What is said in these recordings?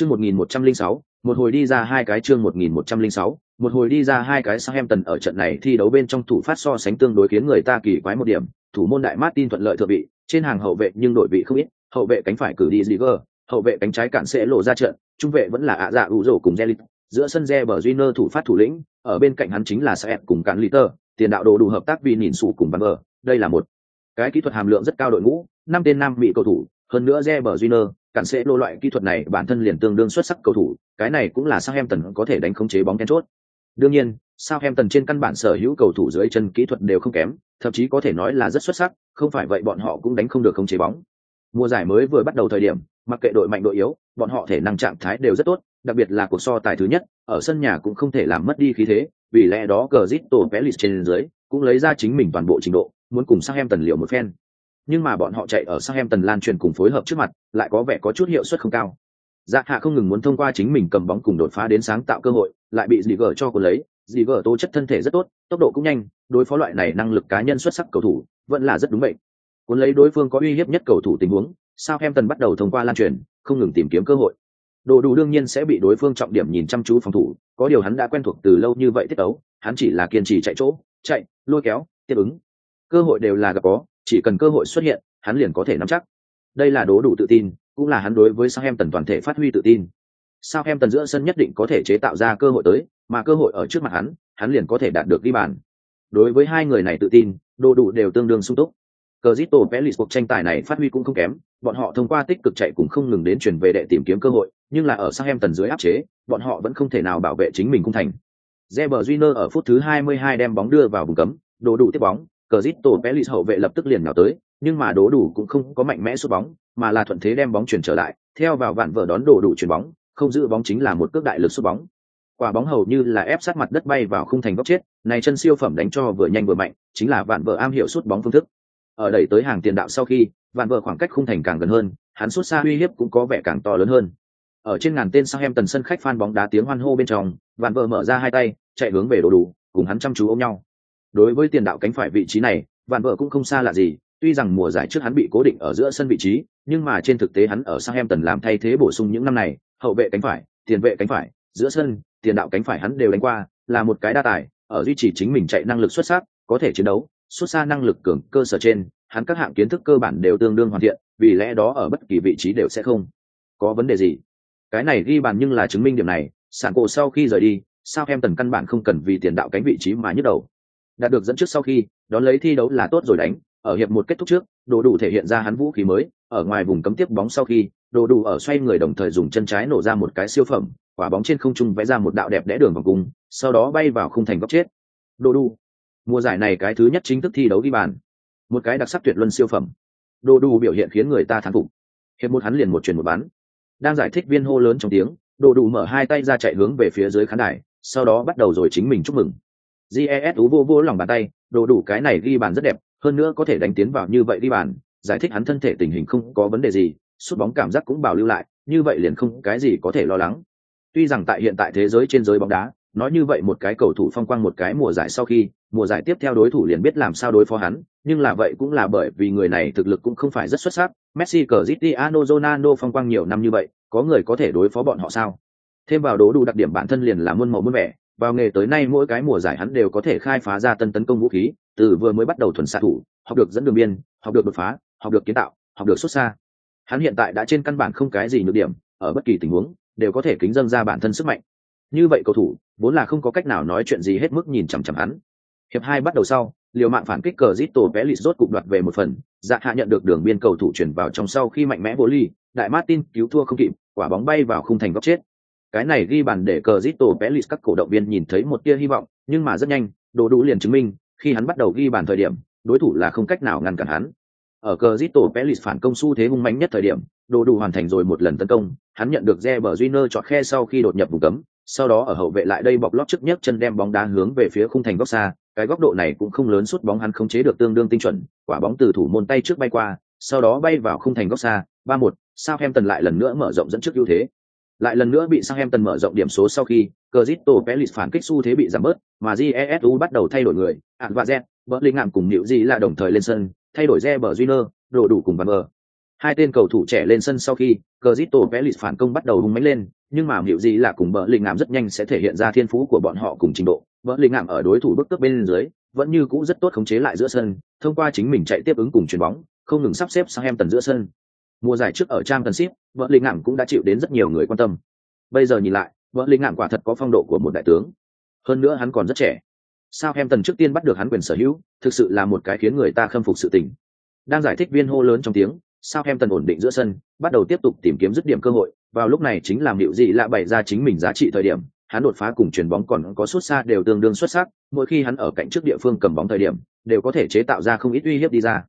Chương 1106, một hồi đi ra hai cái chương 1106, một hồi đi ra hai cái Southampton ở trận này thi đấu bên trong thủ phát so sánh tương đối khiến người ta kỳ quái một điểm, thủ môn đại Martin thuận lợi thừa vị, trên hàng hậu vệ nhưng đội vị không ít, hậu vệ cánh phải cử đi Ziger, hậu vệ cánh trái cản sẽ lộ ra trận, trung vệ vẫn là ạ dạ ủ rổ cùng Zelit, giữa sân Reber Junior thủ phát thủ lĩnh, ở bên cạnh hắn chính là Saep cùng cản Liter, tiền đạo đồ đủ hợp tác vì nhìn sủ cùng Van đây là một cái kỹ thuật hàm lượng rất cao đội ngũ, năm tên nam bị cầu thủ, hơn nữa Reber Junior cản sẽ lô loại kỹ thuật này bản thân liền tương đương xuất sắc cầu thủ, cái này cũng là Southampton có thể đánh khống chế bóng then chốt. Đương nhiên, Southampton trên căn bản sở hữu cầu thủ dưới chân kỹ thuật đều không kém, thậm chí có thể nói là rất xuất sắc, không phải vậy bọn họ cũng đánh không được khống chế bóng. Mùa giải mới vừa bắt đầu thời điểm, mặc kệ đội mạnh đội yếu, bọn họ thể năng trạng thái đều rất tốt, đặc biệt là cuộc so tài thứ nhất, ở sân nhà cũng không thể làm mất đi khí thế, vì lẽ đó Cristo Pelis trên dưới cũng lấy ra chính mình toàn bộ trình độ, muốn cùng Southampton liệu một phen nhưng mà bọn họ chạy ở sang em tần lan truyền cùng phối hợp trước mặt, lại có vẻ có chút hiệu suất không cao. Dạ hạ không ngừng muốn thông qua chính mình cầm bóng cùng đột phá đến sáng tạo cơ hội, lại bị Ziger cho cuốn lấy, Ziger tố chất thân thể rất tốt, tốc độ cũng nhanh, đối phó loại này năng lực cá nhân xuất sắc cầu thủ, vẫn là rất đúng vậy. Cuốn lấy đối phương có uy hiếp nhất cầu thủ tình huống, sao em tần bắt đầu thông qua lan truyền, không ngừng tìm kiếm cơ hội. Đồ đủ đương nhiên sẽ bị đối phương trọng điểm nhìn chăm chú phòng thủ, có điều hắn đã quen thuộc từ lâu như vậy tiết ấu hắn chỉ là kiên trì chạy chỗ, chạy, lôi kéo, tiếp ứng. Cơ hội đều là gặp có, chỉ cần cơ hội xuất hiện, hắn liền có thể nắm chắc. Đây là đố đủ tự tin, cũng là hắn đối với Southampton toàn thể phát huy tự tin. Southampton giữa sân nhất định có thể chế tạo ra cơ hội tới, mà cơ hội ở trước mặt hắn, hắn liền có thể đạt được ghi bàn. Đối với hai người này tự tin, đồ đủ đều tương đương sung túc. Cristo Pelis cuộc tranh tài này phát huy cũng không kém, bọn họ thông qua tích cực chạy cũng không ngừng đến chuyển về để tìm kiếm cơ hội, nhưng là ở Southampton dưới áp chế, bọn họ vẫn không thể nào bảo vệ chính mình cung thành. Reber Júnior ở phút thứ 22 đem bóng đưa vào vùng cấm, đồ đủ tiếp bóng, cờ zit tổ vẽ Pelis hậu vệ lập tức liền nào tới, nhưng mà đố đủ cũng không có mạnh mẽ sút bóng, mà là thuận thế đem bóng chuyển trở lại, theo vào vạn vợ đón đổ đủ chuyển bóng, không giữ bóng chính là một cước đại lực sút bóng. Quả bóng hầu như là ép sát mặt đất bay vào khung thành góc chết, này chân siêu phẩm đánh cho vừa nhanh vừa mạnh, chính là vạn vợ am hiểu sút bóng phương thức. Ở đẩy tới hàng tiền đạo sau khi, vạn vợ khoảng cách khung thành càng gần hơn, hắn sút xa uy hiếp cũng có vẻ càng to lớn hơn. Ở trên ngàn tên sang em tần sân khách fan bóng đá tiếng hoan hô bên trong, vạn vợ mở ra hai tay, chạy hướng về đồ đủ, cùng hắn chăm chú ôm nhau. Đối với tiền đạo cánh phải vị trí này, vạn vợ cũng không xa lạ gì, tuy rằng mùa giải trước hắn bị cố định ở giữa sân vị trí, nhưng mà trên thực tế hắn ở Southampton làm thay thế bổ sung những năm này, hậu vệ cánh phải, tiền vệ cánh phải, giữa sân, tiền đạo cánh phải hắn đều đánh qua, là một cái đa tài, ở duy trì chính mình chạy năng lực xuất sắc, có thể chiến đấu, xuất xa năng lực cường cơ sở trên, hắn các hạng kiến thức cơ bản đều tương đương hoàn thiện, vì lẽ đó ở bất kỳ vị trí đều sẽ không có vấn đề gì. Cái này ghi bàn nhưng là chứng minh điểm này, sản cổ sau khi rời đi, sao em tần căn bản không cần vì tiền đạo cánh vị trí mà nhức đầu. Đạt được dẫn trước sau khi, đón lấy thi đấu là tốt rồi đánh, ở hiệp một kết thúc trước đồ đủ thể hiện ra hắn vũ khí mới. Ở ngoài vùng cấm tiếp bóng sau khi đồ đủ ở xoay người đồng thời dùng chân trái nổ ra một cái siêu phẩm. Quả bóng trên không trung vẽ ra một đạo đẹp đẽ đường vòng cung sau đó bay vào khung thành góc chết. Đồ đủ. Mùa giải này cái thứ nhất chính thức thi đấu ghi bàn. Một cái đặc sắc tuyệt luân siêu phẩm. Đồ đủ biểu hiện khiến người ta thán phục. Hiệp một hắn liền một chuyển một bán, đang giải thích viên hô lớn trong tiếng đồ đủ mở hai tay ra chạy hướng về phía dưới khán đài sau đó bắt đầu rồi chính mình chúc mừng jes vô vô lòng bàn tay, đồ đủ cái này ghi bàn rất đẹp, hơn nữa có thể đánh tiến vào như vậy đi bàn, giải thích hắn thân thể tình hình không có vấn đề gì, sút bóng cảm giác cũng bảo lưu lại, như vậy liền không cái gì có thể lo lắng. Tuy rằng tại hiện tại thế giới trên giới bóng đá, nói như vậy một cái cầu thủ phong quang một cái mùa giải sau khi, mùa giải tiếp theo đối thủ liền biết làm sao đối phó hắn, nhưng là vậy cũng là bởi vì người này thực lực cũng không phải rất xuất sắc, messi, cristiano ronaldo phong quang nhiều năm như vậy, có người có thể đối phó bọn họ sao? Thêm vào đố đủ đặc điểm bản thân liền là muôn màu muôn vẻ vào nghề tới nay mỗi cái mùa giải hắn đều có thể khai phá ra tân tấn công vũ khí, từ vừa mới bắt đầu thuần xạ thủ, học được dẫn đường biên, học được đột phá, học được kiến tạo, học được xuất xa. Hắn hiện tại đã trên căn bản không cái gì nhược điểm, ở bất kỳ tình huống, đều có thể kính dâng ra bản thân sức mạnh. Như vậy cầu thủ, vốn là không có cách nào nói chuyện gì hết mức nhìn chằm chằm hắn. Hiệp hai bắt đầu sau, liều mạng phản kích cờ zit tổ vẽ lịt rốt cục đoạt về một phần dạ hạ nhận được đường biên cầu thủ chuyển vào trong sau khi mạnh mẽ vô ly, đại martin cứu thua không kịp, quả bóng bay vào khung thành góc chết cái này ghi bàn để cờ zito bé các cổ động viên nhìn thấy một tia hy vọng, nhưng mà rất nhanh, đồ đủ liền chứng minh, khi hắn bắt đầu ghi bàn thời điểm, đối thủ là không cách nào ngăn cản hắn. Ở cờ zito pelis phản công xu thế hung mạnh nhất thời điểm, đồ đủ hoàn thành rồi một lần tấn công, hắn nhận được Reber junior chọn khe sau khi đột nhập vùng cấm, sau đó ở hậu vệ lại đây bọc lót trước nhất chân đem bóng đá hướng về phía khung thành góc xa, cái góc độ này cũng không lớn suốt bóng hắn không chế được tương đương tinh chuẩn, quả bóng từ thủ môn tay trước bay qua, sau đó bay vào khung thành góc xa, ba một sao em tần lại lần nữa mở rộng dẫn trước ưu thế lại lần nữa bị sang em tần mở rộng điểm số sau khi Cristiano Pelis phản kích xu thế bị giảm bớt, mà Jesu bắt đầu thay đổi người, ạn và Z, ngạm cùng Niệu gì là đồng thời lên sân, thay đổi Reber Júnior, đổ đủ cùng Van Hai tên cầu thủ trẻ lên sân sau khi, Cristiano Pelis phản công bắt đầu hung mãnh lên, nhưng mà hiểu gì là cùng bờ ngạm rất nhanh sẽ thể hiện ra thiên phú của bọn họ cùng trình độ. Bờ ngạm ở đối thủ bước cấp bên dưới, vẫn như cũ rất tốt khống chế lại giữa sân, thông qua chính mình chạy tiếp ứng cùng chuyền bóng, không ngừng sắp xếp sang em tần giữa sân. Mùa giải trước ở Championship, vợ linh ngảm cũng đã chịu đến rất nhiều người quan tâm. Bây giờ nhìn lại, vợ linh ngảm quả thật có phong độ của một đại tướng. Hơn nữa hắn còn rất trẻ. Sao em tần trước tiên bắt được hắn quyền sở hữu, thực sự là một cái khiến người ta khâm phục sự tình. Đang giải thích viên hô lớn trong tiếng, sao em tần ổn định giữa sân, bắt đầu tiếp tục tìm kiếm dứt điểm cơ hội, vào lúc này chính làm điệu gì lạ bày ra chính mình giá trị thời điểm, hắn đột phá cùng chuyền bóng còn có xuất xa đều tương đương xuất sắc, mỗi khi hắn ở cạnh trước địa phương cầm bóng thời điểm, đều có thể chế tạo ra không ít uy hiếp đi ra.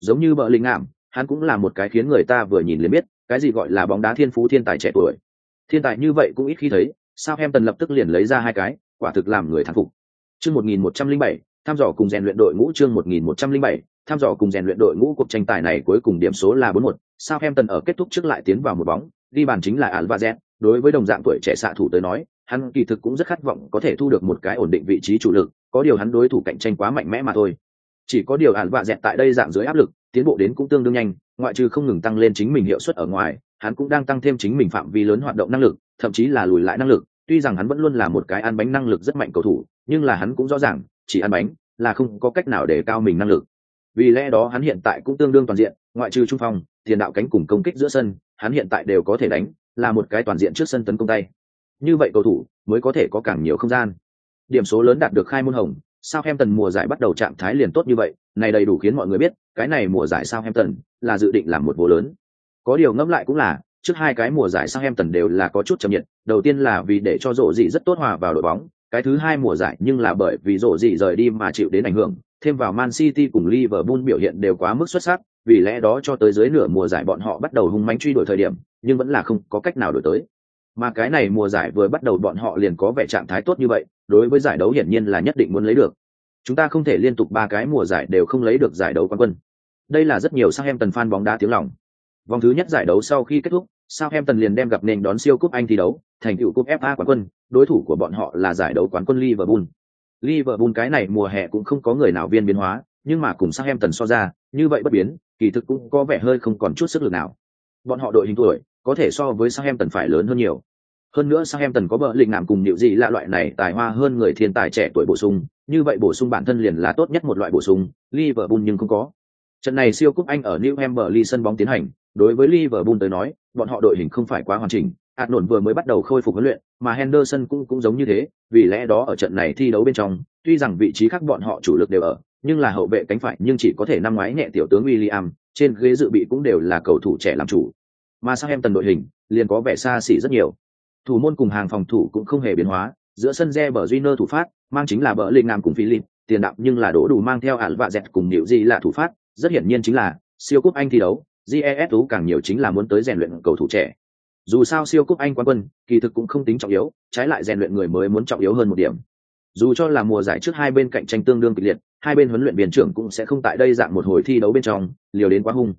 Giống như bợ linh ảm, hắn cũng là một cái khiến người ta vừa nhìn liền biết, cái gì gọi là bóng đá thiên phú thiên tài trẻ tuổi. Thiên tài như vậy cũng ít khi thấy, sao em tần lập tức liền lấy ra hai cái, quả thực làm người thán phục. Chương 1107, tham dò cùng rèn luyện đội ngũ chương 1107, tham dò cùng rèn luyện đội ngũ cuộc tranh tài này cuối cùng điểm số là bốn một sao em tần ở kết thúc trước lại tiến vào một bóng, đi bàn chính là Alvarez, đối với đồng dạng tuổi trẻ xạ thủ tới nói, hắn kỳ thực cũng rất khát vọng có thể thu được một cái ổn định vị trí chủ lực, có điều hắn đối thủ cạnh tranh quá mạnh mẽ mà thôi. Chỉ có điều Alvarez tại đây dạng dưới áp lực, tiến bộ đến cũng tương đương nhanh, ngoại trừ không ngừng tăng lên chính mình hiệu suất ở ngoài, hắn cũng đang tăng thêm chính mình phạm vi lớn hoạt động năng lực, thậm chí là lùi lại năng lực, tuy rằng hắn vẫn luôn là một cái ăn bánh năng lực rất mạnh cầu thủ, nhưng là hắn cũng rõ ràng, chỉ ăn bánh là không có cách nào để cao mình năng lực. Vì lẽ đó hắn hiện tại cũng tương đương toàn diện ngoại trừ trung phong tiền đạo cánh cùng công kích giữa sân hắn hiện tại đều có thể đánh là một cái toàn diện trước sân tấn công tay. Như vậy cầu thủ mới có thể có càng nhiều không gian. Điểm số lớn đạt được khai môn hồng sao em tần mùa giải bắt đầu trạng thái liền tốt như vậy này đầy đủ khiến mọi người biết cái này mùa giải sao em là dự định làm một vô lớn có điều ngẫm lại cũng là trước hai cái mùa giải sao em tần đều là có chút chậm nhiệt đầu tiên là vì để cho rộ dị rất tốt hòa vào đội bóng cái thứ hai mùa giải nhưng là bởi vì rộ dị rời đi mà chịu đến ảnh hưởng thêm vào Man City cùng Liverpool biểu hiện đều quá mức xuất sắc, vì lẽ đó cho tới dưới nửa mùa giải bọn họ bắt đầu hung mãnh truy đuổi thời điểm, nhưng vẫn là không có cách nào đổi tới. Mà cái này mùa giải vừa bắt đầu bọn họ liền có vẻ trạng thái tốt như vậy, đối với giải đấu hiển nhiên là nhất định muốn lấy được. Chúng ta không thể liên tục ba cái mùa giải đều không lấy được giải đấu quán quân. Đây là rất nhiều Southampton fan bóng đá tiếng lòng. Vòng thứ nhất giải đấu sau khi kết thúc, Southampton liền đem gặp nền đón siêu cúp Anh thi đấu, thành tựu cúp FA quán quân, đối thủ của bọn họ là giải đấu quán quân Liverpool. Liverpool cái này mùa hè cũng không có người nào viên biến hóa, nhưng mà cùng Southampton so ra, như vậy bất biến, kỳ thực cũng có vẻ hơi không còn chút sức lực nào. Bọn họ đội hình tuổi, có thể so với Southampton phải lớn hơn nhiều. Hơn nữa Southampton có bờ lĩnh nạm cùng điệu gì lạ loại này tài hoa hơn người thiên tài trẻ tuổi bổ sung, như vậy bổ sung bản thân liền là tốt nhất một loại bổ sung, Liverpool nhưng không có. Trận này siêu cúp Anh ở New Hampshire sân bóng tiến hành, đối với Liverpool tới nói, bọn họ đội hình không phải quá hoàn chỉnh, hạt nổn vừa mới bắt đầu khôi phục huấn luyện, mà Henderson cũng cũng giống như thế, vì lẽ đó ở trận này thi đấu bên trong, tuy rằng vị trí khác bọn họ chủ lực đều ở, nhưng là hậu vệ cánh phải nhưng chỉ có thể năm ngoái nhẹ tiểu tướng William, trên ghế dự bị cũng đều là cầu thủ trẻ làm chủ. Mà sang em tần đội hình, liền có vẻ xa xỉ rất nhiều. Thủ môn cùng hàng phòng thủ cũng không hề biến hóa, giữa sân bờ Junior thủ phát, mang chính là bờ Linh Nam cùng Philip, tiền đạo nhưng là đổ đủ mang theo ản vạ dẹt cùng Niệu Di là thủ phát, rất hiển nhiên chính là siêu cúp Anh thi đấu, GES càng nhiều chính là muốn tới rèn luyện cầu thủ trẻ, dù sao siêu cúp anh quán quân kỳ thực cũng không tính trọng yếu trái lại rèn luyện người mới muốn trọng yếu hơn một điểm. Dù cho là mùa giải trước hai bên cạnh tranh tương đương kịch liệt hai bên huấn luyện viên trưởng cũng sẽ không tại đây dạng một hồi thi đấu bên trong liều đến quá hung.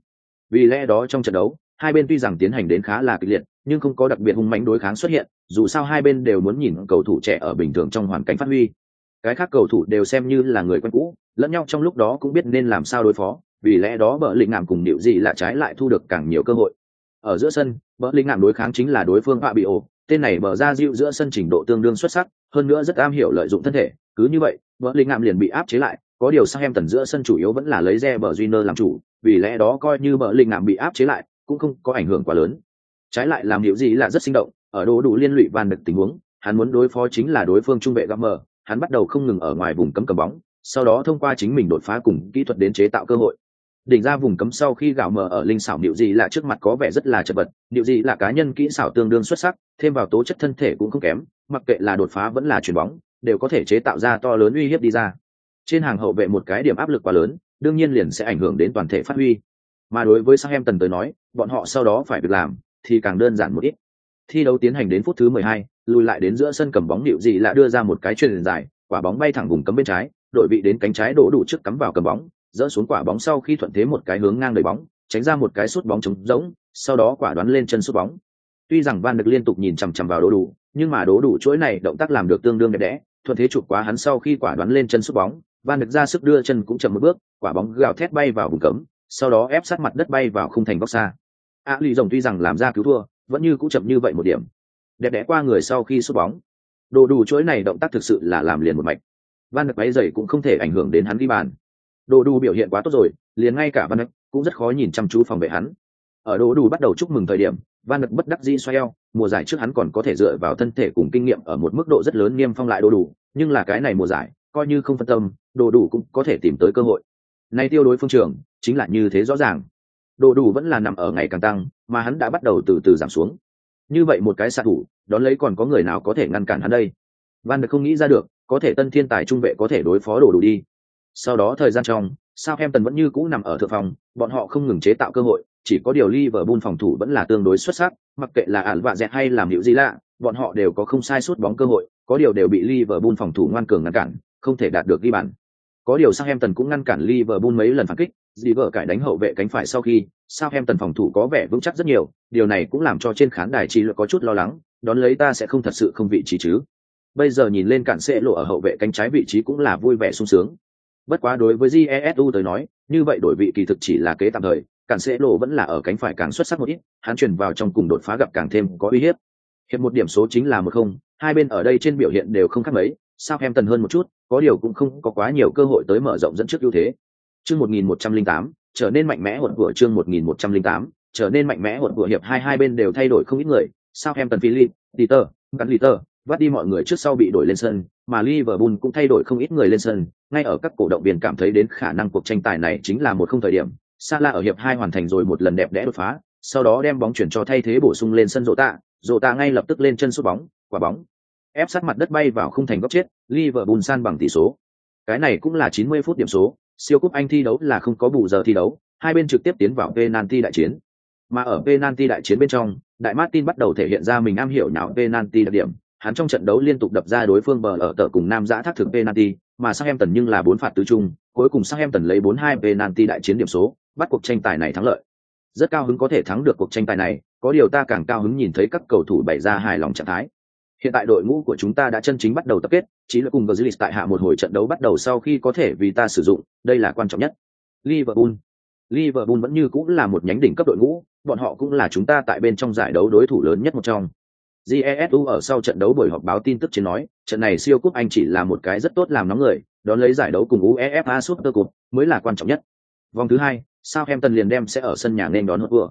Vì lẽ đó trong trận đấu hai bên tuy rằng tiến hành đến khá là kịch liệt nhưng không có đặc biệt hung mãnh đối kháng xuất hiện dù sao hai bên đều muốn nhìn cầu thủ trẻ ở bình thường trong hoàn cảnh phát huy cái khác cầu thủ đều xem như là người quen cũ, lẫn nhau trong lúc đó cũng biết nên làm sao đối phó, vì lẽ đó bờ lĩnh ngảm cùng điệu gì là trái lại thu được càng nhiều cơ hội. Ở giữa sân, bờ linh ngạm đối kháng chính là đối phương hạ bị ổ tên này bờ ra dịu giữa sân trình độ tương đương xuất sắc, hơn nữa rất am hiểu lợi dụng thân thể, cứ như vậy, bờ linh ngạm liền bị áp chế lại, có điều sang em tần giữa sân chủ yếu vẫn là lấy re bờ Junior làm chủ, vì lẽ đó coi như bờ linh ngạm bị áp chế lại, cũng không có ảnh hưởng quá lớn. Trái lại làm điệu gì là rất sinh động, ở đồ đủ liên lụy van được tình huống, hắn muốn đối phó chính là đối phương trung vệ gamma hắn bắt đầu không ngừng ở ngoài vùng cấm cầm bóng sau đó thông qua chính mình đột phá cùng kỹ thuật đến chế tạo cơ hội. Đỉnh ra vùng cấm sau khi gạo mờ ở linh xảo điệu gì là trước mặt có vẻ rất là chật vật điệu gì là cá nhân kỹ xảo tương đương xuất sắc thêm vào tố chất thân thể cũng không kém mặc kệ là đột phá vẫn là chuyền bóng đều có thể chế tạo ra to lớn uy hiếp đi ra. Trên hàng hậu vệ một cái điểm áp lực quá lớn đương nhiên liền sẽ ảnh hưởng đến toàn thể phát huy. Mà đối với Southampton em tần tới nói bọn họ sau đó phải việc làm thì càng đơn giản một ít. Thi đấu tiến hành đến phút thứ mười hai, lùi lại đến giữa sân cầm bóng điệu gì là đưa ra một cái chuyền dài quả bóng bay thẳng vùng cấm bên trái, đội vị đến cánh trái đổ đủ trước cắm vào cầm bóng, dỡ xuống quả bóng sau khi thuận thế một cái hướng ngang đẩy bóng, tránh ra một cái sút bóng trống rỗng, sau đó quả đoán lên chân sút bóng. Tuy rằng van được liên tục nhìn chằm chằm vào đổ đủ, nhưng mà đổ đủ chuỗi này động tác làm được tương đương đẹp đẽ, thuận thế chụp quá hắn sau khi quả đoán lên chân sút bóng, van được ra sức đưa chân cũng chậm một bước, quả bóng gào thét bay vào vùng cấm, sau đó ép sát mặt đất bay vào khung thành góc xa. A lì rồng tuy rằng làm ra cứu thua, vẫn như cũng chậm như vậy một điểm đẹp đẽ qua người sau khi sút bóng. Đồ đủ chuỗi này động tác thực sự là làm liền một mạch. Van Đức váy dày cũng không thể ảnh hưởng đến hắn ghi bàn. Đồ đủ biểu hiện quá tốt rồi, liền ngay cả van Đức cũng rất khó nhìn chăm chú phòng vệ hắn. Ở đồ đủ bắt đầu chúc mừng thời điểm, van Đức bất đắc dĩ xoay eo, mùa giải trước hắn còn có thể dựa vào thân thể cùng kinh nghiệm ở một mức độ rất lớn niêm phong lại đồ đủ, nhưng là cái này mùa giải, coi như không phân tâm, đồ đủ cũng có thể tìm tới cơ hội. Nay tiêu đối phương trường, chính là như thế rõ ràng. Đồ đủ vẫn là nằm ở ngày càng tăng, mà hắn đã bắt đầu từ từ giảm xuống như vậy một cái xạ thủ đón lấy còn có người nào có thể ngăn cản hắn đây van được không nghĩ ra được có thể tân thiên tài trung vệ có thể đối phó đồ đủ đi sau đó thời gian trong sao em tần vẫn như cũ nằm ở thượng phòng bọn họ không ngừng chế tạo cơ hội chỉ có điều Liverpool phòng thủ vẫn là tương đối xuất sắc, mặc kệ là ản vạ dẹt hay làm hiệu gì lạ, bọn họ đều có không sai suốt bóng cơ hội, có điều đều bị Liverpool phòng thủ ngoan cường ngăn cản, không thể đạt được ghi bàn. Có điều Southampton cũng ngăn cản Liverpool mấy lần phản kích, dì vợ cải đánh hậu vệ cánh phải sau khi, Southampton phòng thủ có vẻ vững chắc rất nhiều, điều này cũng làm cho trên khán đài chỉ có chút lo lắng, đón lấy ta sẽ không thật sự không vị trí chứ. Bây giờ nhìn lên cản sẽ lộ ở hậu vệ cánh trái vị trí cũng là vui vẻ sung sướng. Bất quá đối với Jesu tới nói, như vậy đổi vị kỳ thực chỉ là kế tạm thời, cản sẽ lộ vẫn là ở cánh phải càng xuất sắc một ít, hắn chuyển vào trong cùng đột phá gặp càng thêm có uy hiếp. Hiệp một điểm số chính là một không, hai bên ở đây trên biểu hiện đều không khác mấy, sao em tần hơn một chút, có điều cũng không có quá nhiều cơ hội tới mở rộng dẫn trước ưu thế. Chương 1108, trở nên mạnh mẽ hỗn của chương 1108, trở nên mạnh mẽ hỗn của hiệp hai hai bên đều thay đổi không ít người, sao em tần Philip, Peter, Gắn Liter, vắt đi mọi người trước sau bị đổi lên sân, mà Liverpool cũng thay đổi không ít người lên sân, ngay ở các cổ động viên cảm thấy đến khả năng cuộc tranh tài này chính là một không thời điểm, Salah ở hiệp hai hoàn thành rồi một lần đẹp đẽ đột phá, sau đó đem bóng chuyển cho thay thế bổ sung lên sân Rota, Rota ngay lập tức lên chân sút bóng, quả bóng ép sát mặt đất bay vào khung thành góc chết, Liverpool san bằng tỷ số. Cái này cũng là 90 phút điểm số, siêu cúp Anh thi đấu là không có bù giờ thi đấu, hai bên trực tiếp tiến vào penalty đại chiến. Mà ở penalty đại chiến bên trong, Đại Martin bắt đầu thể hiện ra mình am hiểu nhạo penalty đặc điểm, hắn trong trận đấu liên tục đập ra đối phương bờ ở tờ cùng nam giã thác thực penalty, mà Southampton nhưng là bốn phạt tứ trung, cuối cùng Southampton lấy 4-2 penalty đại chiến điểm số, bắt cuộc tranh tài này thắng lợi. Rất cao hứng có thể thắng được cuộc tranh tài này, có điều ta càng cao hứng nhìn thấy các cầu thủ bày ra hài lòng trạng thái. Hiện tại đội ngũ của chúng ta đã chân chính bắt đầu tập kết, chỉ là cùng Gazlis tại hạ một hồi trận đấu bắt đầu sau khi có thể vì ta sử dụng, đây là quan trọng nhất. Liverpool Liverpool vẫn như cũng là một nhánh đỉnh cấp đội ngũ, bọn họ cũng là chúng ta tại bên trong giải đấu đối thủ lớn nhất một trong. Jesu ở sau trận đấu buổi họp báo tin tức trên nói, trận này siêu cúp Anh chỉ là một cái rất tốt làm nóng người, đón lấy giải đấu cùng UEFA Super Cup mới là quan trọng nhất. Vòng thứ hai, sao em tân liền đem sẽ ở sân nhà nên đón hột vừa.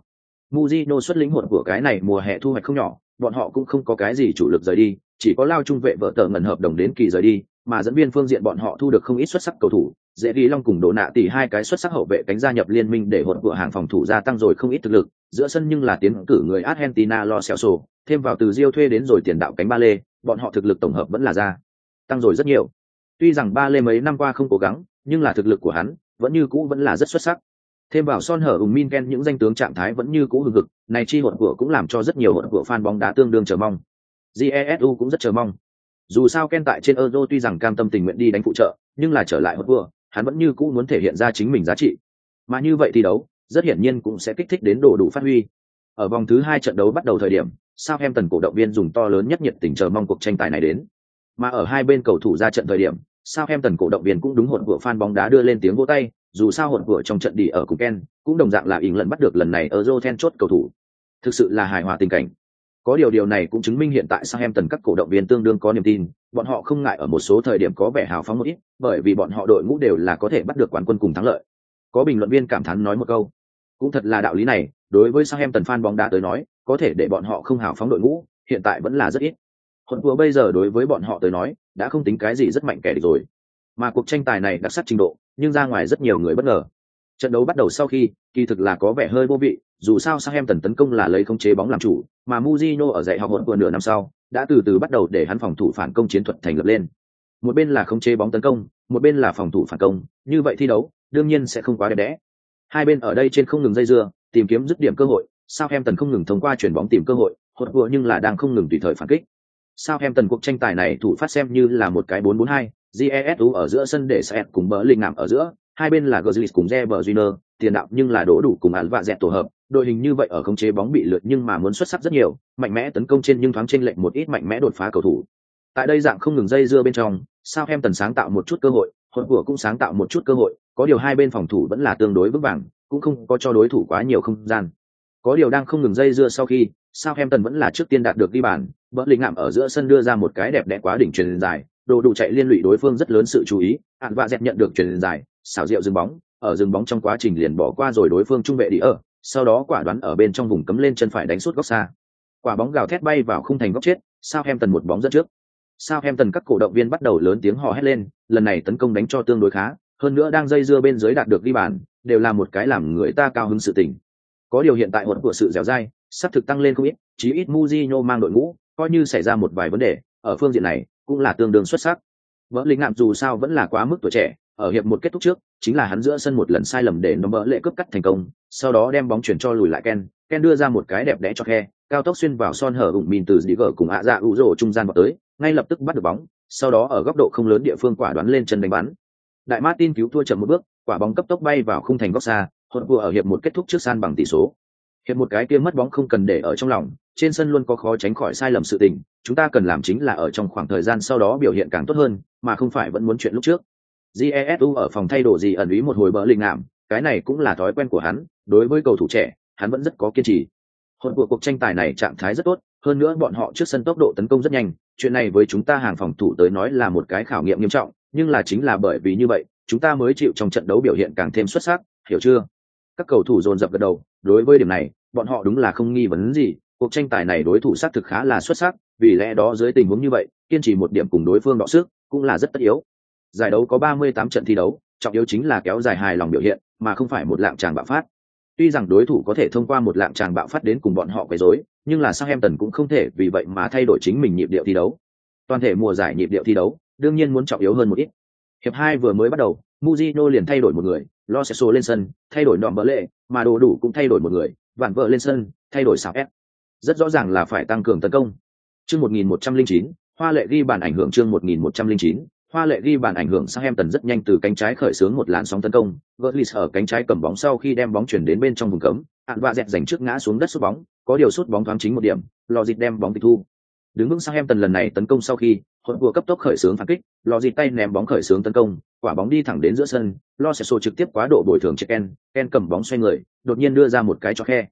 muzino xuất lĩnh hột của cái này mùa hè thu hoạch không nhỏ, bọn họ cũng không có cái gì chủ lực rời đi, chỉ có lao trung vệ vợ tờ ngần hợp đồng đến kỳ rời đi, mà dẫn viên phương diện bọn họ thu được không ít xuất sắc cầu thủ, dễ ghi long cùng đổ nạ tỷ hai cái xuất sắc hậu vệ cánh gia nhập liên minh để hột cửa hàng phòng thủ gia tăng rồi không ít thực lực, giữa sân nhưng là tiến cử người Argentina Lo sổ, thêm vào từ Rio thuê đến rồi tiền đạo cánh ba lê, bọn họ thực lực tổng hợp vẫn là ra tăng rồi rất nhiều. Tuy rằng ba lê mấy năm qua không cố gắng, nhưng là thực lực của hắn vẫn như cũ vẫn là rất xuất sắc thêm vào son hở ùng min ken, những danh tướng trạng thái vẫn như cũ hừng hực, này chi hột của cũng làm cho rất nhiều hột của fan bóng đá tương đương chờ mong. Jesu cũng rất chờ mong. Dù sao ken tại trên euro tuy rằng cam tâm tình nguyện đi đánh phụ trợ, nhưng là trở lại hột vừa, hắn vẫn như cũ muốn thể hiện ra chính mình giá trị. Mà như vậy thi đấu, rất hiển nhiên cũng sẽ kích thích đến độ đủ phát huy. Ở vòng thứ hai trận đấu bắt đầu thời điểm sao em tần cổ động viên dùng to lớn nhất nhiệt tình chờ mong cuộc tranh tài này đến. Mà ở hai bên cầu thủ ra trận thời điểm sao em tần cổ động viên cũng đúng hột của fan bóng đá đưa lên tiếng vỗ tay dù sao hồn của trong trận đi ở cùng Ken, cũng đồng dạng là ỉn lần bắt được lần này ở Euro then chốt cầu thủ. Thực sự là hài hòa tình cảnh. Có điều điều này cũng chứng minh hiện tại Southampton các cổ động viên tương đương có niềm tin, bọn họ không ngại ở một số thời điểm có vẻ hào phóng một ít, bởi vì bọn họ đội ngũ đều là có thể bắt được quán quân cùng thắng lợi. Có bình luận viên cảm thán nói một câu, cũng thật là đạo lý này, đối với Southampton fan bóng đá tới nói, có thể để bọn họ không hào phóng đội ngũ, hiện tại vẫn là rất ít. Hồn vừa bây giờ đối với bọn họ tới nói, đã không tính cái gì rất mạnh kẻ địch rồi. Mà cuộc tranh tài này đặc sắc trình độ, nhưng ra ngoài rất nhiều người bất ngờ. Trận đấu bắt đầu sau khi, kỳ thực là có vẻ hơi vô vị, dù sao sao em tần tấn công là lấy không chế bóng làm chủ, mà muzino ở dạy học hỗn vừa nửa năm sau, đã từ từ bắt đầu để hắn phòng thủ phản công chiến thuật thành lập lên. Một bên là không chế bóng tấn công, một bên là phòng thủ phản công, như vậy thi đấu, đương nhiên sẽ không quá đẹp đẽ. Hai bên ở đây trên không ngừng dây dưa, tìm kiếm dứt điểm cơ hội, sao em tần không ngừng thông qua chuyển bóng tìm cơ hội, hỗn vừa nhưng là đang không ngừng tùy thời phản kích. sao em tần cuộc tranh tài này thủ phát xem như là một cái 4-4-2, jesu ở giữa sân để sẽ cùng bờ linh nằm ở giữa hai bên là Götze cùng Reber Júnior, tiền đạo nhưng là đổ đủ cùng án và dẹt tổ hợp, đội hình như vậy ở khống chế bóng bị lượt nhưng mà muốn xuất sắc rất nhiều, mạnh mẽ tấn công trên nhưng thoáng trên lệnh một ít mạnh mẽ đột phá cầu thủ. Tại đây dạng không ngừng dây dưa bên trong, sao em tần sáng tạo một chút cơ hội, hỗn của cũng sáng tạo một chút cơ hội, có điều hai bên phòng thủ vẫn là tương đối vững vàng, cũng không có cho đối thủ quá nhiều không gian. Có điều đang không ngừng dây dưa sau khi, Southampton vẫn là trước tiên đạt được đi bàn, Bỡ lĩnh ngạm ở giữa sân đưa ra một cái đẹp đẽ quá đỉnh truyền dài, đồ đủ chạy liên lụy đối phương rất lớn sự chú ý, hạn Vạ Dẹt nhận được truyền dài, xảo diệu dừng bóng, ở dừng bóng trong quá trình liền bỏ qua rồi đối phương trung vệ đi ở, sau đó quả đoán ở bên trong vùng cấm lên chân phải đánh suốt góc xa. Quả bóng gào thét bay vào khung thành góc chết, sao em tần một bóng dẫn trước. sao em tần các cổ động viên bắt đầu lớn tiếng hò hét lên, lần này tấn công đánh cho tương đối khá, hơn nữa đang dây dưa bên dưới đạt được ghi bàn, đều là một cái làm người ta cao hứng sự tình. Có điều hiện tại hỗn của sự dẻo dai, sắp thực tăng lên không ít, chí ít muzino mang đội ngũ, coi như xảy ra một vài vấn đề, ở phương diện này cũng là tương đương xuất sắc. Vỡ linh ngạm dù sao vẫn là quá mức tuổi trẻ, ở hiệp một kết thúc trước, chính là hắn giữa sân một lần sai lầm để nó mỡ lệ cướp cắt thành công, sau đó đem bóng chuyển cho lùi lại Ken, Ken đưa ra một cái đẹp đẽ cho khe, cao tốc xuyên vào son hở ủng min từ dĩ gở cùng ạ dạ ủ rổ trung gian vào tới, ngay lập tức bắt được bóng, sau đó ở góc độ không lớn địa phương quả đoán lên chân đánh bắn. Đại Martin cứu thua chậm một bước, quả bóng cấp tốc bay vào khung thành góc xa, hốt vừa ở hiệp một kết thúc trước san bằng tỷ số. Hiệp một cái kia mất bóng không cần để ở trong lòng, trên sân luôn có khó tránh khỏi sai lầm sự tình, chúng ta cần làm chính là ở trong khoảng thời gian sau đó biểu hiện càng tốt hơn, mà không phải vẫn muốn chuyện lúc trước. Jesu ở phòng thay đồ gì ẩn ý một hồi bỡ linh ngạm, cái này cũng là thói quen của hắn, đối với cầu thủ trẻ, hắn vẫn rất có kiên trì. Hôn của cuộc tranh tài này trạng thái rất tốt, hơn nữa bọn họ trước sân tốc độ tấn công rất nhanh, chuyện này với chúng ta hàng phòng thủ tới nói là một cái khảo nghiệm nghiêm trọng, nhưng là chính là bởi vì như vậy, chúng ta mới chịu trong trận đấu biểu hiện càng thêm xuất sắc, hiểu chưa? Các cầu thủ dồn dập gật đầu, đối với điểm này, bọn họ đúng là không nghi vấn gì, cuộc tranh tài này đối thủ xác thực khá là xuất sắc, vì lẽ đó dưới tình huống như vậy, kiên trì một điểm cùng đối phương đọ sức, cũng là rất tất yếu. Giải đấu có 38 trận thi đấu, trọng yếu chính là kéo dài hài lòng biểu hiện, mà không phải một lạng tràng bạo phát. Tuy rằng đối thủ có thể thông qua một lạng tràng bạo phát đến cùng bọn họ quấy rối, nhưng là Southampton cũng không thể vì vậy mà thay đổi chính mình nhịp điệu thi đấu. Toàn thể mùa giải nhịp điệu thi đấu, đương nhiên muốn trọng yếu hơn một ít. Hiệp hai vừa mới bắt đầu, Mujino liền thay đổi một người, Lo Celso lên sân, thay đổi nọ bỡ lệ, mà đồ đủ cũng thay đổi một người, vạn vợ lên sân, thay đổi xảo ép. Rất rõ ràng là phải tăng cường tấn công. Chương 1109, Hoa Lệ ghi bàn ảnh hưởng chương 1109, Hoa Lệ ghi bàn ảnh hưởng sang em tần rất nhanh từ cánh trái khởi xướng một làn sóng tấn công, Götze ở cánh trái cầm bóng sau khi đem bóng chuyển đến bên trong vùng cấm, Ản vạ dẹt giành trước ngã xuống đất sút bóng, có điều sút bóng thoáng chính một điểm, lò dịt đem bóng tịch thu. Đứng vững sang em tần lần này tấn công sau khi, hỗn vừa cấp tốc khởi xướng phản kích, lò dịt tay ném bóng khởi xướng tấn công, quả bóng đi thẳng đến giữa sân, lo sẽ sổ trực tiếp quá độ bồi thường cho Ken, Ken cầm bóng xoay người, đột nhiên đưa ra một cái cho khe.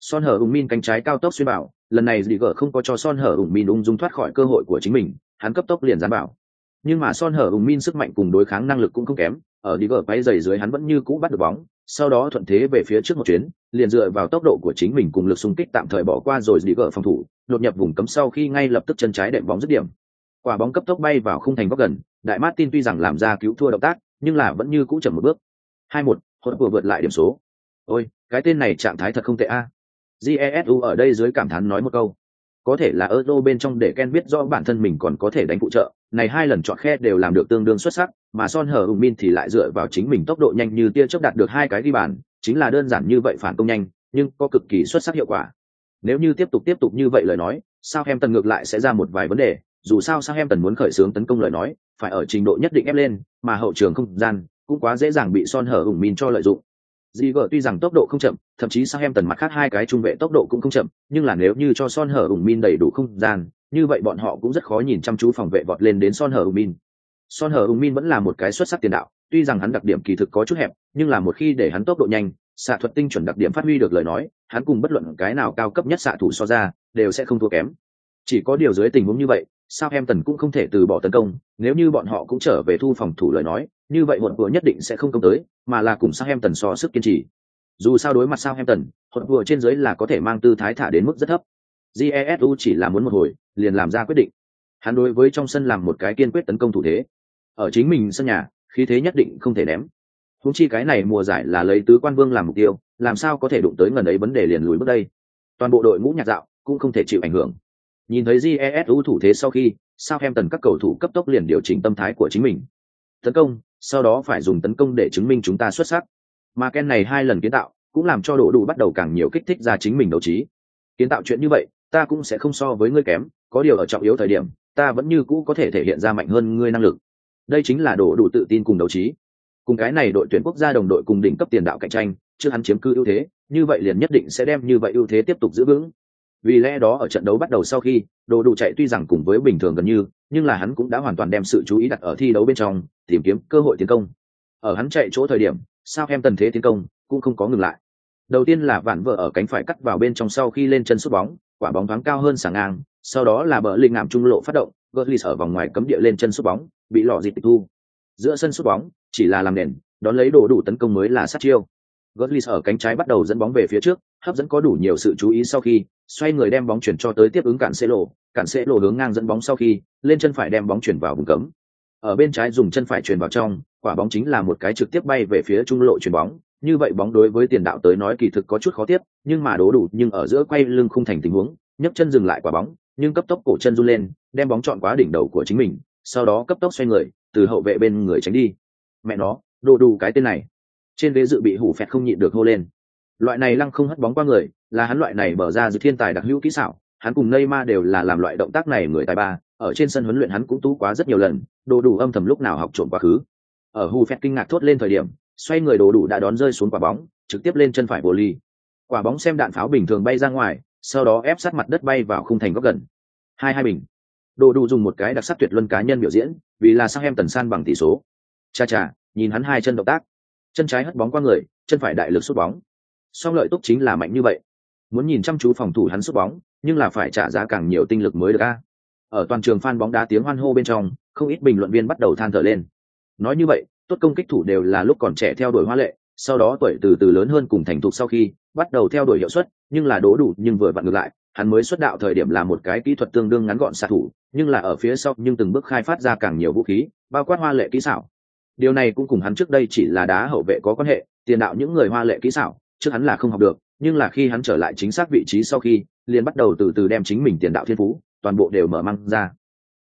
Son hở ủng min cánh trái cao tốc xuyên bảo, lần này Digger không có cho Son hở ủng min ung dung thoát khỏi cơ hội của chính mình, hắn cấp tốc liền giám bảo. Nhưng mà Son hở ủng min sức mạnh cùng đối kháng năng lực cũng không kém, ở Digger bay dày dưới hắn vẫn như cũ bắt được bóng, sau đó thuận thế về phía trước một chuyến, liền dựa vào tốc độ của chính mình cùng lực xung kích tạm thời bỏ qua rồi Digger phòng thủ, đột nhập vùng cấm sau khi ngay lập tức chân trái đệm bóng dứt điểm. Quả bóng cấp tốc bay vào khung thành góc gần, Đại Martin tuy rằng làm ra cứu thua động tác, nhưng là vẫn như cũ chậm một bước. Hai một, hốt vừa vượt lại điểm số. Ôi, cái tên này trạng thái thật không tệ a. Jesu ở đây dưới cảm thán nói một câu. Có thể là Euro bên trong để Ken biết rõ bản thân mình còn có thể đánh phụ trợ, này hai lần chọn khe đều làm được tương đương xuất sắc, mà Son Hở Min thì lại dựa vào chính mình tốc độ nhanh như tia chớp đạt được hai cái ghi bàn, chính là đơn giản như vậy phản công nhanh, nhưng có cực kỳ xuất sắc hiệu quả. Nếu như tiếp tục tiếp tục như vậy lời nói, sao em tần ngược lại sẽ ra một vài vấn đề, dù sao sao em tần muốn khởi xướng tấn công lời nói, phải ở trình độ nhất định ép lên, mà hậu trường không gian cũng quá dễ dàng bị Son Hở Hùng Min cho lợi dụng. Di gờ tuy rằng tốc độ không chậm, thậm chí sang em tần mặt khác hai cái trung vệ tốc độ cũng không chậm, nhưng là nếu như cho Son hở ủng min đầy đủ không gian, như vậy bọn họ cũng rất khó nhìn chăm chú phòng vệ vọt lên đến Son hở ủng min. Son hở ủng min vẫn là một cái xuất sắc tiền đạo, tuy rằng hắn đặc điểm kỳ thực có chút hẹp, nhưng là một khi để hắn tốc độ nhanh, xạ thuật tinh chuẩn đặc điểm phát huy được lời nói, hắn cùng bất luận cái nào cao cấp nhất xạ thủ so ra, đều sẽ không thua kém. Chỉ có điều dưới tình huống như vậy, Southampton cũng không thể từ bỏ tấn công, nếu như bọn họ cũng trở về thu phòng thủ lời nói, như vậy hụt vừa nhất định sẽ không công tới, mà là cùng Southampton so sức kiên trì. Dù sao đối mặt Southampton, hụt vừa trên dưới là có thể mang tư thái thả đến mức rất thấp. Jesu chỉ là muốn một hồi, liền làm ra quyết định. Hắn đối với trong sân làm một cái kiên quyết tấn công thủ thế. Ở chính mình sân nhà, khí thế nhất định không thể ném. Húng chi cái này mùa giải là lấy tứ quan vương làm mục tiêu, làm sao có thể đụng tới ngần ấy vấn đề liền lùi bước đây. Toàn bộ đội ngũ nhạc dạo cũng không thể chịu ảnh hưởng. Nhìn thấy Jesu thủ thế sau khi, Southampton các cầu thủ cấp tốc liền điều chỉnh tâm thái của chính mình. Tấn công, sau đó phải dùng tấn công để chứng minh chúng ta xuất sắc. Mà Ken này hai lần kiến tạo, cũng làm cho Đỗ Đủ bắt đầu càng nhiều kích thích ra chính mình đấu trí. Kiến tạo chuyện như vậy, ta cũng sẽ không so với ngươi kém, có điều ở trọng yếu thời điểm, ta vẫn như cũ có thể thể hiện ra mạnh hơn ngươi năng lực. Đây chính là Đỗ Đủ tự tin cùng đấu trí. Cùng cái này đội tuyển quốc gia đồng đội cùng đỉnh cấp tiền đạo cạnh tranh, chưa hắn chiếm cư ưu thế, như vậy liền nhất định sẽ đem như vậy ưu thế tiếp tục giữ vững vì lẽ đó ở trận đấu bắt đầu sau khi, đồ đủ chạy tuy rằng cùng với bình thường gần như, nhưng là hắn cũng đã hoàn toàn đem sự chú ý đặt ở thi đấu bên trong, tìm kiếm cơ hội tiến công. Ở hắn chạy chỗ thời điểm sao em tần thế tiến công cũng không có ngừng lại. Đầu tiên là vạn vợ ở cánh phải cắt vào bên trong sau khi lên chân sút bóng, quả bóng thoáng cao hơn sàng ngang, sau đó là bờ linh ngạm trung lộ phát động Götze ở vòng ngoài cấm địa lên chân sút bóng, bị lọ dịt tịch thu. Giữa sân sút bóng, chỉ là làm nền, đón lấy đồ đủ tấn công mới là sát chiêu. Götze ở cánh trái bắt đầu dẫn bóng về phía trước hấp dẫn có đủ nhiều sự chú ý sau khi xoay người đem bóng chuyển cho tới tiếp ứng cản Cancelo, lộ. Cản lộ hướng ngang dẫn bóng sau khi lên chân phải đem bóng chuyển vào vùng cấm. Ở bên trái dùng chân phải chuyển vào trong quả bóng chính là một cái trực tiếp bay về phía trung lộ chuyển bóng. Như vậy bóng đối với tiền đạo tới nói kỳ thực có chút khó tiếp nhưng mà đố đủ nhưng ở giữa quay lưng không thành tình huống nhấc chân dừng lại quả bóng nhưng cấp tốc cổ chân run lên đem bóng chọn quá đỉnh đầu của chính mình sau đó cấp tốc xoay người từ hậu vệ bên người tránh đi. Mẹ nó đồ đủ cái tên này trên ghế dự bị hủ phẹt không nhịn được hô lên. Loại này lăng không hất bóng qua người, là hắn loại này mở ra giữa thiên tài đặc hữu kỹ xảo, hắn cùng Neymar đều là làm loại động tác này người tài ba, ở trên sân huấn luyện hắn cũng tú quá rất nhiều lần, đồ đủ âm thầm lúc nào học trộm quá khứ. Ở hù phẹt kinh ngạc thốt lên thời điểm, xoay người đồ đủ đã đón rơi xuống quả bóng, trực tiếp lên chân phải bồ ly. Quả bóng xem đạn pháo bình thường bay ra ngoài, sau đó ép sát mặt đất bay vào khung thành góc gần. Hai hai bình. Đồ đủ dùng một cái đặc sắc tuyệt luân cá nhân biểu diễn, vì là sang em tần san bằng tỷ số. Cha cha, nhìn hắn hai chân động tác chân trái hất bóng qua người, chân phải đại lực sút bóng. Song lợi túc chính là mạnh như vậy. Muốn nhìn chăm chú phòng thủ hắn sút bóng, nhưng là phải trả giá càng nhiều tinh lực mới được a. Ở toàn trường phan bóng đá tiếng hoan hô bên trong, không ít bình luận viên bắt đầu than thở lên. Nói như vậy, tốt công kích thủ đều là lúc còn trẻ theo đuổi hoa lệ, sau đó tuổi từ từ lớn hơn cùng thành thục sau khi, bắt đầu theo đuổi hiệu suất, nhưng là đố đủ nhưng vừa vặn ngược lại, hắn mới xuất đạo thời điểm là một cái kỹ thuật tương đương ngắn gọn xạ thủ, nhưng là ở phía sau nhưng từng bước khai phát ra càng nhiều vũ khí, bao quát hoa lệ kỹ xảo điều này cũng cùng hắn trước đây chỉ là đá hậu vệ có quan hệ, tiền đạo những người hoa lệ kỹ xảo, trước hắn là không học được, nhưng là khi hắn trở lại chính xác vị trí sau khi, liền bắt đầu từ từ đem chính mình tiền đạo thiên phú, toàn bộ đều mở măng ra.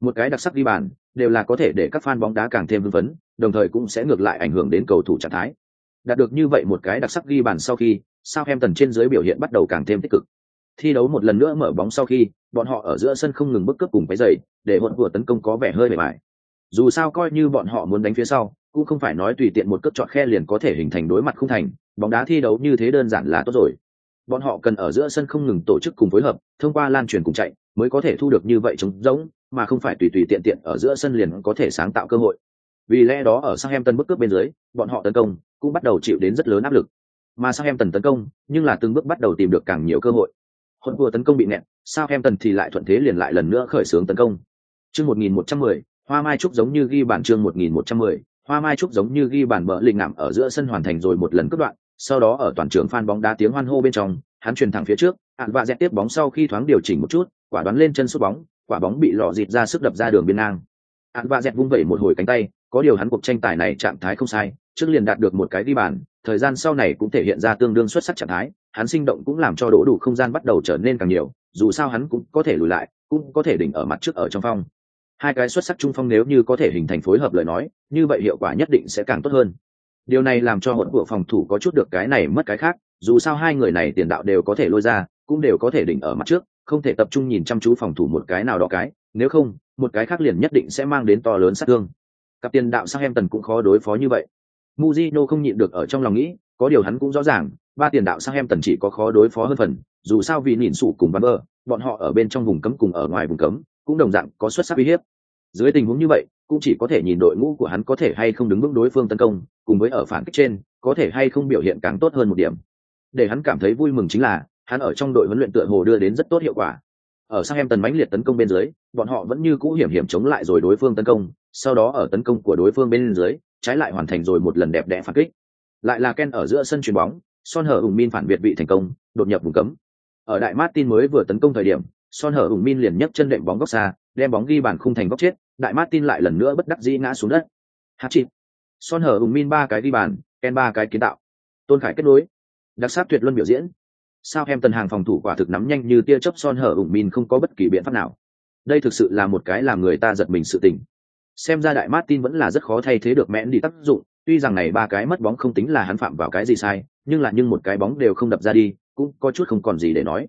Một cái đặc sắc ghi bàn, đều là có thể để các fan bóng đá càng thêm hưng phấn, đồng thời cũng sẽ ngược lại ảnh hưởng đến cầu thủ trạng thái. Đạt được như vậy một cái đặc sắc ghi bàn sau khi sao em tần trên dưới biểu hiện bắt đầu càng thêm tích cực. Thi đấu một lần nữa mở bóng sau khi, bọn họ ở giữa sân không ngừng bức cướp cùng cái giày, để hỗn vừa tấn công có vẻ hơi bề mại dù sao coi như bọn họ muốn đánh phía sau cũng không phải nói tùy tiện một cước chọn khe liền có thể hình thành đối mặt không thành, bóng đá thi đấu như thế đơn giản là tốt rồi. Bọn họ cần ở giữa sân không ngừng tổ chức cùng phối hợp, thông qua lan truyền cùng chạy, mới có thể thu được như vậy trống rỗng, mà không phải tùy tùy tiện tiện ở giữa sân liền có thể sáng tạo cơ hội. Vì lẽ đó ở Southampton bức cướp bên dưới, bọn họ tấn công cũng bắt đầu chịu đến rất lớn áp lực. Mà Southampton tấn công, nhưng là từng bước bắt đầu tìm được càng nhiều cơ hội. Hôn vừa tấn công bị nẹt Southampton thì lại thuận thế liền lại lần nữa khởi xướng tấn công. Chương 1110 hoa mai trúc giống như ghi bản chương 1110 hoa mai trúc giống như ghi bản bờ lình ngảm ở giữa sân hoàn thành rồi một lần cướp đoạn, sau đó ở toàn trường phan bóng đá tiếng hoan hô bên trong, hắn truyền thẳng phía trước ạn và dẹt tiếp bóng sau khi thoáng điều chỉnh một chút, quả đoán lên chân sút bóng, quả bóng bị lò dịt ra sức đập ra đường biên ngang. Ạn và dẹt vung vẩy một hồi cánh tay, có điều hắn cuộc tranh tài này trạng thái không sai, trước liền đạt được một cái ghi bàn, thời gian sau này cũng thể hiện ra tương đương xuất sắc trạng thái, hắn sinh động cũng làm cho đỗ đủ không gian bắt đầu trở nên càng nhiều, dù sao hắn cũng có thể lùi lại, cũng có thể đỉnh ở mặt trước ở trong phong hai cái xuất sắc trung phong nếu như có thể hình thành phối hợp lời nói, như vậy hiệu quả nhất định sẽ càng tốt hơn. Điều này làm cho hỗn của phòng thủ có chút được cái này mất cái khác, dù sao hai người này tiền đạo đều có thể lôi ra, cũng đều có thể đỉnh ở mặt trước, không thể tập trung nhìn chăm chú phòng thủ một cái nào đó cái, nếu không, một cái khác liền nhất định sẽ mang đến to lớn sát thương. Cặp tiền đạo sang em tần cũng khó đối phó như vậy. Mujino không nhịn được ở trong lòng nghĩ, có điều hắn cũng rõ ràng, ba tiền đạo sang em tần chỉ có khó đối phó hơn phần, dù sao vì nhìn sủ cùng bắn bơ bọn họ ở bên trong vùng cấm cùng ở ngoài vùng cấm cũng đồng dạng có xuất sắc uy hiếp. Dưới tình huống như vậy, cũng chỉ có thể nhìn đội ngũ của hắn có thể hay không đứng vững đối phương tấn công, cùng với ở phản kích trên, có thể hay không biểu hiện càng tốt hơn một điểm. Để hắn cảm thấy vui mừng chính là, hắn ở trong đội huấn luyện tựa hồ đưa đến rất tốt hiệu quả. Ở sang em tần mãnh liệt tấn công bên dưới, bọn họ vẫn như cũ hiểm hiểm chống lại rồi đối phương tấn công, sau đó ở tấn công của đối phương bên dưới, trái lại hoàn thành rồi một lần đẹp đẽ phản kích. Lại là ken ở giữa sân chuyền bóng, son hở ủng min phản biệt vị thành công, đột nhập vùng cấm. Ở đại martin mới vừa tấn công thời điểm son hở ủng min liền nhấc chân đệm bóng góc xa, đem bóng ghi bàn khung thành góc chết, đại martin lại lần nữa bất đắc dĩ ngã xuống đất. Hát chịt. Son hở ủng min ba cái ghi bàn, ken ba cái kiến tạo. Tôn khải kết nối. Đặc sắc tuyệt luân biểu diễn. Sao em tần hàng phòng thủ quả thực nắm nhanh như tia chớp, son hở ủng min không có bất kỳ biện pháp nào. Đây thực sự là một cái làm người ta giật mình sự tình. Xem ra đại martin vẫn là rất khó thay thế được mẹn đi tác dụng, tuy rằng này ba cái mất bóng không tính là hắn phạm vào cái gì sai, nhưng là nhưng một cái bóng đều không đập ra đi, cũng có chút không còn gì để nói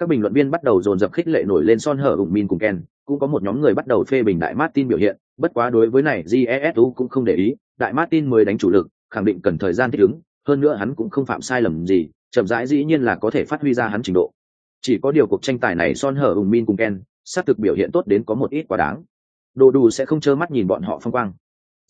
các bình luận viên bắt đầu dồn dập khích lệ nổi lên son hở ủng min cùng ken, cũng có một nhóm người bắt đầu phê bình đại martin biểu hiện, bất quá đối với này jesu cũng không để ý, đại martin mới đánh chủ lực, khẳng định cần thời gian thích ứng, hơn nữa hắn cũng không phạm sai lầm gì, chậm rãi dĩ nhiên là có thể phát huy ra hắn trình độ. Chỉ có điều cuộc tranh tài này son hở ủng min cùng ken, xác thực biểu hiện tốt đến có một ít quá đáng. Đồ đủ sẽ không trơ mắt nhìn bọn họ phong quang.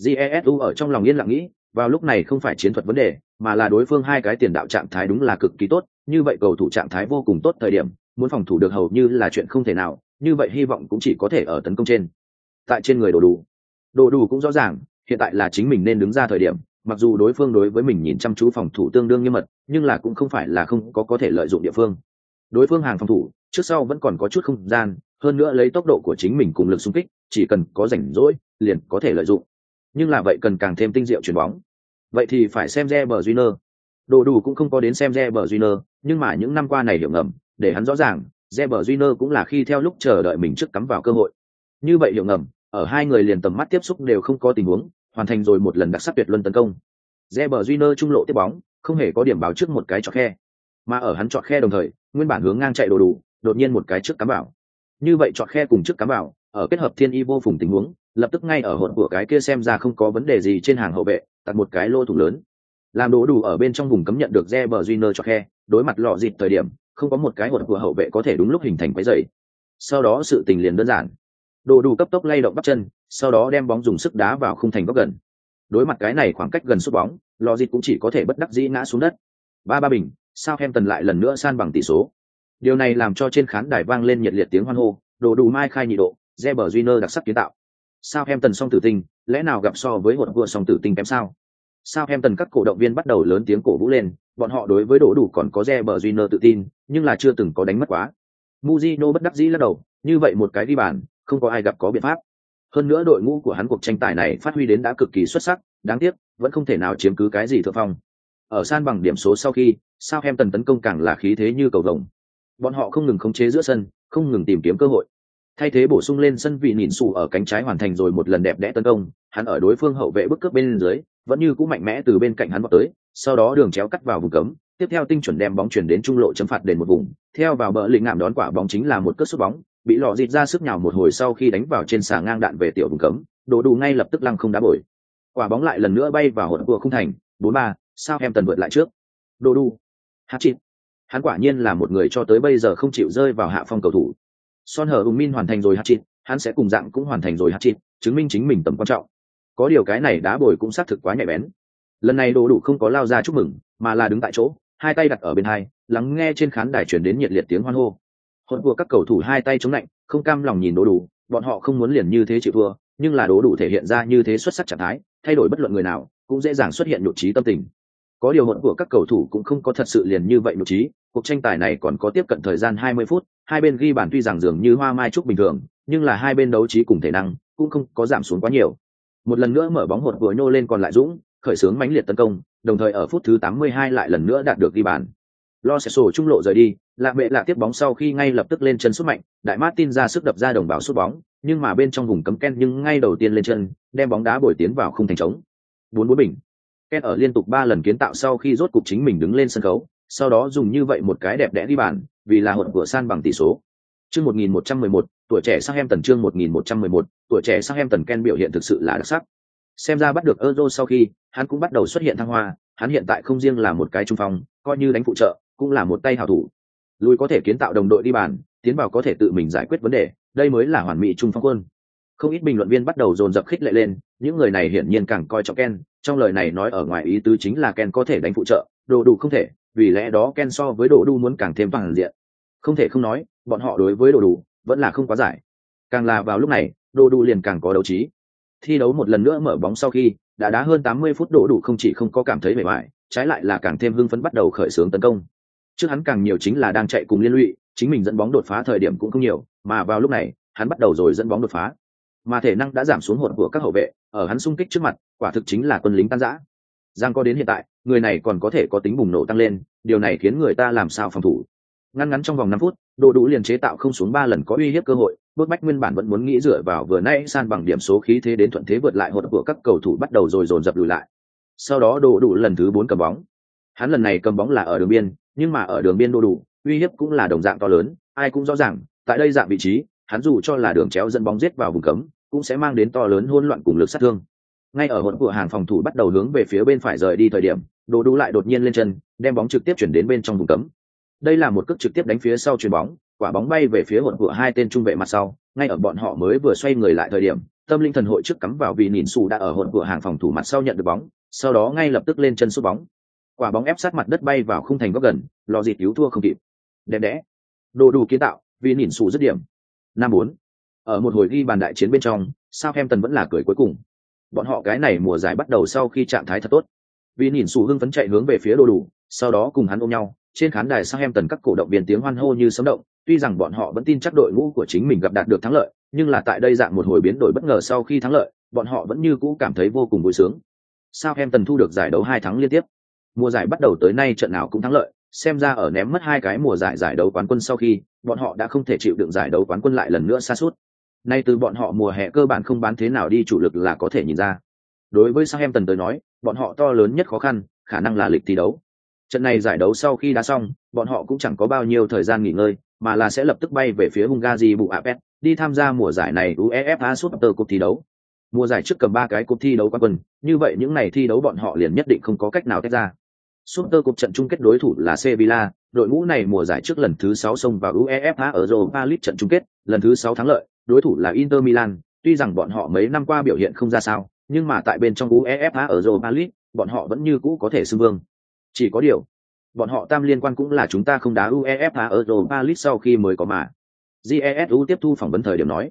Jesu ở trong lòng yên lặng nghĩ, vào lúc này không phải chiến thuật vấn đề, mà là đối phương hai cái tiền đạo trạng thái đúng là cực kỳ tốt như vậy cầu thủ trạng thái vô cùng tốt thời điểm, muốn phòng thủ được hầu như là chuyện không thể nào, như vậy hy vọng cũng chỉ có thể ở tấn công trên. Tại trên người đồ đủ. Đồ đủ cũng rõ ràng, hiện tại là chính mình nên đứng ra thời điểm, mặc dù đối phương đối với mình nhìn chăm chú phòng thủ tương đương nghiêm mật, nhưng là cũng không phải là không có có thể lợi dụng địa phương. Đối phương hàng phòng thủ, trước sau vẫn còn có chút không gian, hơn nữa lấy tốc độ của chính mình cùng lực xung kích, chỉ cần có rảnh rỗi, liền có thể lợi dụng. Nhưng là vậy cần càng thêm tinh diệu chuyền bóng. Vậy thì phải xem Reber Júnior đồ đủ cũng không có đến xem Reber Júnior nhưng mà những năm qua này hiểu ngầm, để hắn rõ ràng Reber Júnior cũng là khi theo lúc chờ đợi mình trước cắm vào cơ hội. Như vậy hiểu ngầm, ở hai người liền tầm mắt tiếp xúc đều không có tình huống, hoàn thành rồi một lần đặc sắc tuyệt luân tấn công. Reber Júnior trung lộ tiếp bóng, không hề có điểm báo trước một cái chọt khe. Mà ở hắn chọt khe đồng thời, nguyên bản hướng ngang chạy đồ đủ, đột nhiên một cái trước cắm vào. Như vậy chọt khe cùng trước cắm vào, ở kết hợp thiên y vô phùng tình huống, lập tức ngay ở hồn của cái kia xem ra không có vấn đề gì trên hàng hậu vệ tạt một cái lô thủ lớn làm đồ đủ ở bên trong vùng cấm nhận được Reber Junior cho khe, đối mặt lọ dịt thời điểm, không có một cái hột của hậu vệ có thể đúng lúc hình thành quấy dày. Sau đó sự tình liền đơn giản. Đồ đủ cấp tốc lay động bắp chân, sau đó đem bóng dùng sức đá vào khung thành góc gần. Đối mặt cái này khoảng cách gần sút bóng lò dịt cũng chỉ có thể bất đắc dĩ ngã xuống đất. Ba ba bình sao em tần lại lần nữa san bằng tỷ số. Điều này làm cho trên khán đài vang lên nhiệt liệt tiếng hoan hô, đồ đủ mai khai nhị độ Reber Junior đặc sắc kiến tạo. Sao em tần song tử tinh, lẽ nào gặp so với hột vua song tử tinh kém sao? Sao em tần các cổ động viên bắt đầu lớn tiếng cổ vũ lên, bọn họ đối với đổ đủ còn có Reber Júnior tự tin, nhưng là chưa từng có đánh mất quá. Mujino bất đắc dĩ lắc đầu, như vậy một cái đi bàn, không có ai gặp có biện pháp. Hơn nữa đội ngũ của hắn cuộc tranh tài này phát huy đến đã cực kỳ xuất sắc, đáng tiếc, vẫn không thể nào chiếm cứ cái gì thượng phong. Ở san bằng điểm số sau khi sao em tần tấn công càng là khí thế như cầu vồng. Bọn họ không ngừng khống chế giữa sân, không ngừng tìm kiếm cơ hội thay thế bổ sung lên sân vị nhìn xù ở cánh trái hoàn thành rồi một lần đẹp đẽ tấn công, hắn ở đối phương hậu vệ bức cướp bên dưới, vẫn như cũ mạnh mẽ từ bên cạnh hắn vào tới, sau đó đường chéo cắt vào vùng cấm, tiếp theo tinh chuẩn đem bóng chuyển đến trung lộ chấm phạt đền một vùng, theo vào bờ lĩnh ngạm đón quả bóng chính là một cất sút bóng, bị lọ dịt ra sức nhào một hồi sau khi đánh vào trên xà ngang đạn về tiểu vùng cấm đổ đủ ngay lập tức lăng không đá bồi. Quả bóng lại lần nữa bay vào hộp của không thành, bốn ba, sao em tần vượt lại trước. Đồ đủ. Hát chịt. Hắn quả nhiên là một người cho tới bây giờ không chịu rơi vào hạ phong cầu thủ son hờ ung min hoàn thành rồi hát chịt, hắn sẽ cùng dạng cũng hoàn thành rồi hát chịt, chứng minh chính mình tầm quan trọng. Có điều cái này đá bồi cũng xác thực quá nhạy bén. Lần này đồ đủ không có lao ra chúc mừng, mà là đứng tại chỗ, hai tay đặt ở bên hai, lắng nghe trên khán đài chuyển đến nhiệt liệt tiếng hoan hô. Hôn của các cầu thủ hai tay chống lạnh, không cam lòng nhìn đồ đủ, bọn họ không muốn liền như thế chịu thua, nhưng là đồ đủ thể hiện ra như thế xuất sắc trạng thái, thay đổi bất luận người nào, cũng dễ dàng xuất hiện nhụt trí tâm tình. Có điều hỗn của các cầu thủ cũng không có thật sự liền như vậy nhụt trí cuộc tranh tài này còn có tiếp cận thời gian 20 phút, hai bên ghi bàn tuy rằng dường như hoa mai trúc bình thường, nhưng là hai bên đấu trí cùng thể năng cũng không có giảm xuống quá nhiều. Một lần nữa mở bóng hột vừa nhô lên còn lại dũng, khởi xướng mãnh liệt tấn công, đồng thời ở phút thứ 82 lại lần nữa đạt được ghi bàn. Lo sẽ sổ trung lộ rời đi, lạc mẹ lạc tiếp bóng sau khi ngay lập tức lên chân sút mạnh, đại martin ra sức đập ra đồng bào sút bóng, nhưng mà bên trong vùng cấm ken nhưng ngay đầu tiên lên chân, đem bóng đá bồi tiến vào khung thành trống. bốn bốn bình. Ken ở liên tục ba lần kiến tạo sau khi rốt cục chính mình đứng lên sân khấu sau đó dùng như vậy một cái đẹp đẽ đi bàn vì là hột của san bằng tỷ số. Chương 1111, tuổi trẻ sang em tần chương 1111, tuổi trẻ sang em tần ken biểu hiện thực sự là đặc sắc. Xem ra bắt được euro sau khi hắn cũng bắt đầu xuất hiện thăng hoa hắn hiện tại không riêng là một cái trung phong coi như đánh phụ trợ cũng là một tay hảo thủ. Lùi có thể kiến tạo đồng đội đi bàn tiến vào có thể tự mình giải quyết vấn đề đây mới là hoàn mỹ trung phong quân. Không ít bình luận viên bắt đầu dồn dập khích lệ lên những người này hiển nhiên càng coi trọng ken trong lời này nói ở ngoài ý tứ chính là ken có thể đánh phụ trợ đồ đủ không thể, vì lẽ đó ken so với đồ đủ muốn càng thêm bằng diện. Không thể không nói, bọn họ đối với đồ đủ vẫn là không quá giải. Càng là vào lúc này, đồ đủ liền càng có đấu trí. Thi đấu một lần nữa mở bóng sau khi, đã đá hơn 80 phút đồ đủ không chỉ không có cảm thấy mệt mỏi trái lại là càng thêm hưng phấn bắt đầu khởi xướng tấn công. Trước hắn càng nhiều chính là đang chạy cùng liên lụy, chính mình dẫn bóng đột phá thời điểm cũng không nhiều, mà vào lúc này, hắn bắt đầu rồi dẫn bóng đột phá. Mà thể năng đã giảm xuống hồn của các hậu vệ, ở hắn xung kích trước mặt, quả thực chính là quân lính tan giã giang có đến hiện tại người này còn có thể có tính bùng nổ tăng lên, điều này khiến người ta làm sao phòng thủ. Ngăn ngắn trong vòng năm phút đồ đủ liền chế tạo không xuống ba lần có uy hiếp cơ hội, bước bách nguyên bản vẫn muốn nghĩ dựa vào vừa nay san bằng điểm số khí thế đến thuận thế vượt lại hột của các cầu thủ bắt đầu rồi dồn dập lùi lại. Sau đó đồ đủ lần thứ bốn cầm bóng. Hắn lần này cầm bóng là ở đường biên, nhưng mà ở đường biên đồ đủ uy hiếp cũng là đồng dạng to lớn, ai cũng rõ ràng, tại đây dạng vị trí, hắn dù cho là đường chéo dẫn bóng giết vào vùng cấm, cũng sẽ mang đến to lớn hỗn loạn cùng lực sát thương. Ngay ở hỗn của hàng phòng thủ bắt đầu hướng về phía bên phải rời đi thời điểm đồ đủ lại đột nhiên lên chân, đem bóng trực tiếp chuyển đến bên trong vùng cấm. Đây là một cước trực tiếp đánh phía sau chuyền bóng, quả bóng bay về phía hộn của hai tên trung vệ mặt sau, ngay ở bọn họ mới vừa xoay người lại thời điểm, tâm linh thần hội trước cắm vào vì nhìn xù đã ở hộn của hàng phòng thủ mặt sau nhận được bóng, sau đó ngay lập tức lên chân sút bóng. Quả bóng ép sát mặt đất bay vào khung thành góc gần, lò dịt cứu thua không kịp. Đẹp đẽ. Đồ đủ kiến tạo, vì nhìn xù dứt điểm. Năm bốn. Ở một hồi ghi bàn đại chiến bên trong, sao em tần vẫn là cười cuối cùng. Bọn họ cái này mùa giải bắt đầu sau khi trạng thái thật tốt vì nhìn xù hưng phấn chạy hướng về phía đồ đủ, sau đó cùng hắn ôm nhau, trên khán đài sang em tần các cổ động viên tiếng hoan hô như sấm động, tuy rằng bọn họ vẫn tin chắc đội ngũ của chính mình gặp đạt được thắng lợi, nhưng là tại đây dạng một hồi biến đổi bất ngờ sau khi thắng lợi, bọn họ vẫn như cũ cảm thấy vô cùng vui sướng. Sao em tần thu được giải đấu hai tháng liên tiếp. Mùa giải bắt đầu tới nay trận nào cũng thắng lợi, xem ra ở ném mất hai cái mùa giải giải đấu quán quân sau khi, bọn họ đã không thể chịu đựng giải đấu quán quân lại lần nữa xa suốt. Nay từ bọn họ mùa hè cơ bản không bán thế nào đi chủ lực là có thể nhìn ra đối với sang em tần tới nói, bọn họ to lớn nhất khó khăn, khả năng là lịch thi đấu. Trận này giải đấu sau khi đã xong, bọn họ cũng chẳng có bao nhiêu thời gian nghỉ ngơi, mà là sẽ lập tức bay về phía hungary budapest đi tham gia mùa giải này uefa super cup thi đấu. Mùa giải trước cầm ba cái cuộc thi đấu quán quân, như vậy những ngày thi đấu bọn họ liền nhất định không có cách nào tách ra. Super cup trận chung kết đối thủ là sevilla, đội ngũ này mùa giải trước lần thứ sáu xông vào uefa ở europa league trận chung kết, lần thứ sáu thắng lợi, đối thủ là inter milan. Tuy rằng bọn họ mấy năm qua biểu hiện không ra sao nhưng mà tại bên trong uefa ở europa league bọn họ vẫn như cũ có thể xưng vương. Chỉ có điều, bọn họ tam liên quan cũng là chúng ta không đá uefa ở europa league sau khi mới có mà. Jesu tiếp thu phỏng vấn thời điểm nói,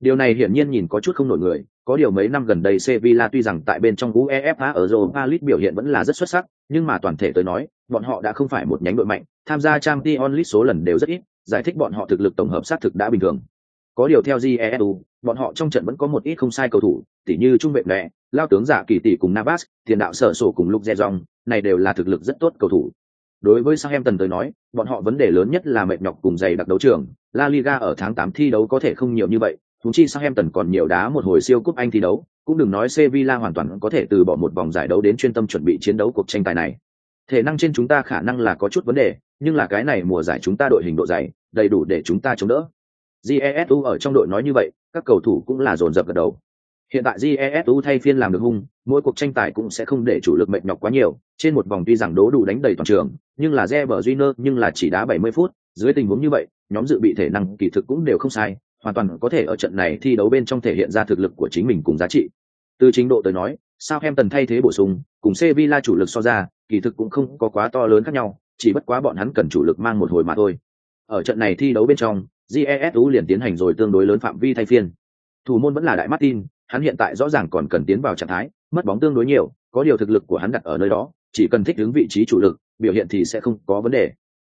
điều này hiển nhiên nhìn có chút không nổi người. Có điều mấy năm gần đây sevilla tuy rằng tại bên trong uefa ở europa league biểu hiện vẫn là rất xuất sắc, nhưng mà toàn thể tới nói, bọn họ đã không phải một nhánh đội mạnh. Tham gia Champions League số lần đều rất ít, giải thích bọn họ thực lực tổng hợp xác thực đã bình thường có điều theo jesu bọn họ trong trận vẫn có một ít không sai cầu thủ, tỉ như trung vệ lệ, lao tướng giả kỳ tỷ cùng navas, tiền đạo sở sổ cùng lục dè dòng, này đều là thực lực rất tốt cầu thủ. Đối với Southampton tới nói, bọn họ vấn đề lớn nhất là mệt nhọc cùng dày đặc đấu trường. La Liga ở tháng 8 thi đấu có thể không nhiều như vậy thúng chi Southampton còn nhiều đá một hồi siêu cúp Anh thi đấu. Cũng đừng nói Sevilla hoàn toàn có thể từ bỏ một vòng giải đấu đến chuyên tâm chuẩn bị chiến đấu cuộc tranh tài này. Thể năng trên chúng ta khả năng là có chút vấn đề, nhưng là cái này mùa giải chúng ta đội hình độ dày, đầy đủ để chúng ta chống đỡ jesu ở trong đội nói như vậy, các cầu thủ cũng là dồn dập gật đầu. Hiện tại jesu thay phiên làm được hung, mỗi cuộc tranh tài cũng sẽ không để chủ lực mệt nhọc quá nhiều. Trên một vòng tuy rằng đố đủ đánh đầy toàn trường, nhưng là Reber Junior nhưng là chỉ đá 70 phút. Dưới tình huống như vậy, nhóm dự bị thể năng, kỳ thực cũng đều không sai, hoàn toàn có thể ở trận này thi đấu bên trong thể hiện ra thực lực của chính mình cùng giá trị. Từ chính độ tới nói sao em tần thay thế bổ sung, cùng Sevilla chủ lực so ra, kỳ thực cũng không có quá to lớn khác nhau, chỉ bất quá bọn hắn cần chủ lực mang một hồi mà thôi. Ở trận này thi đấu bên trong jesu liền tiến hành rồi tương đối lớn phạm vi thay phiên thủ môn vẫn là đại martin, hắn hiện tại rõ ràng còn cần tiến vào trạng thái, mất bóng tương đối nhiều, có điều thực lực của hắn đặt ở nơi đó, chỉ cần thích ứng vị trí chủ lực, biểu hiện thì sẽ không có vấn đề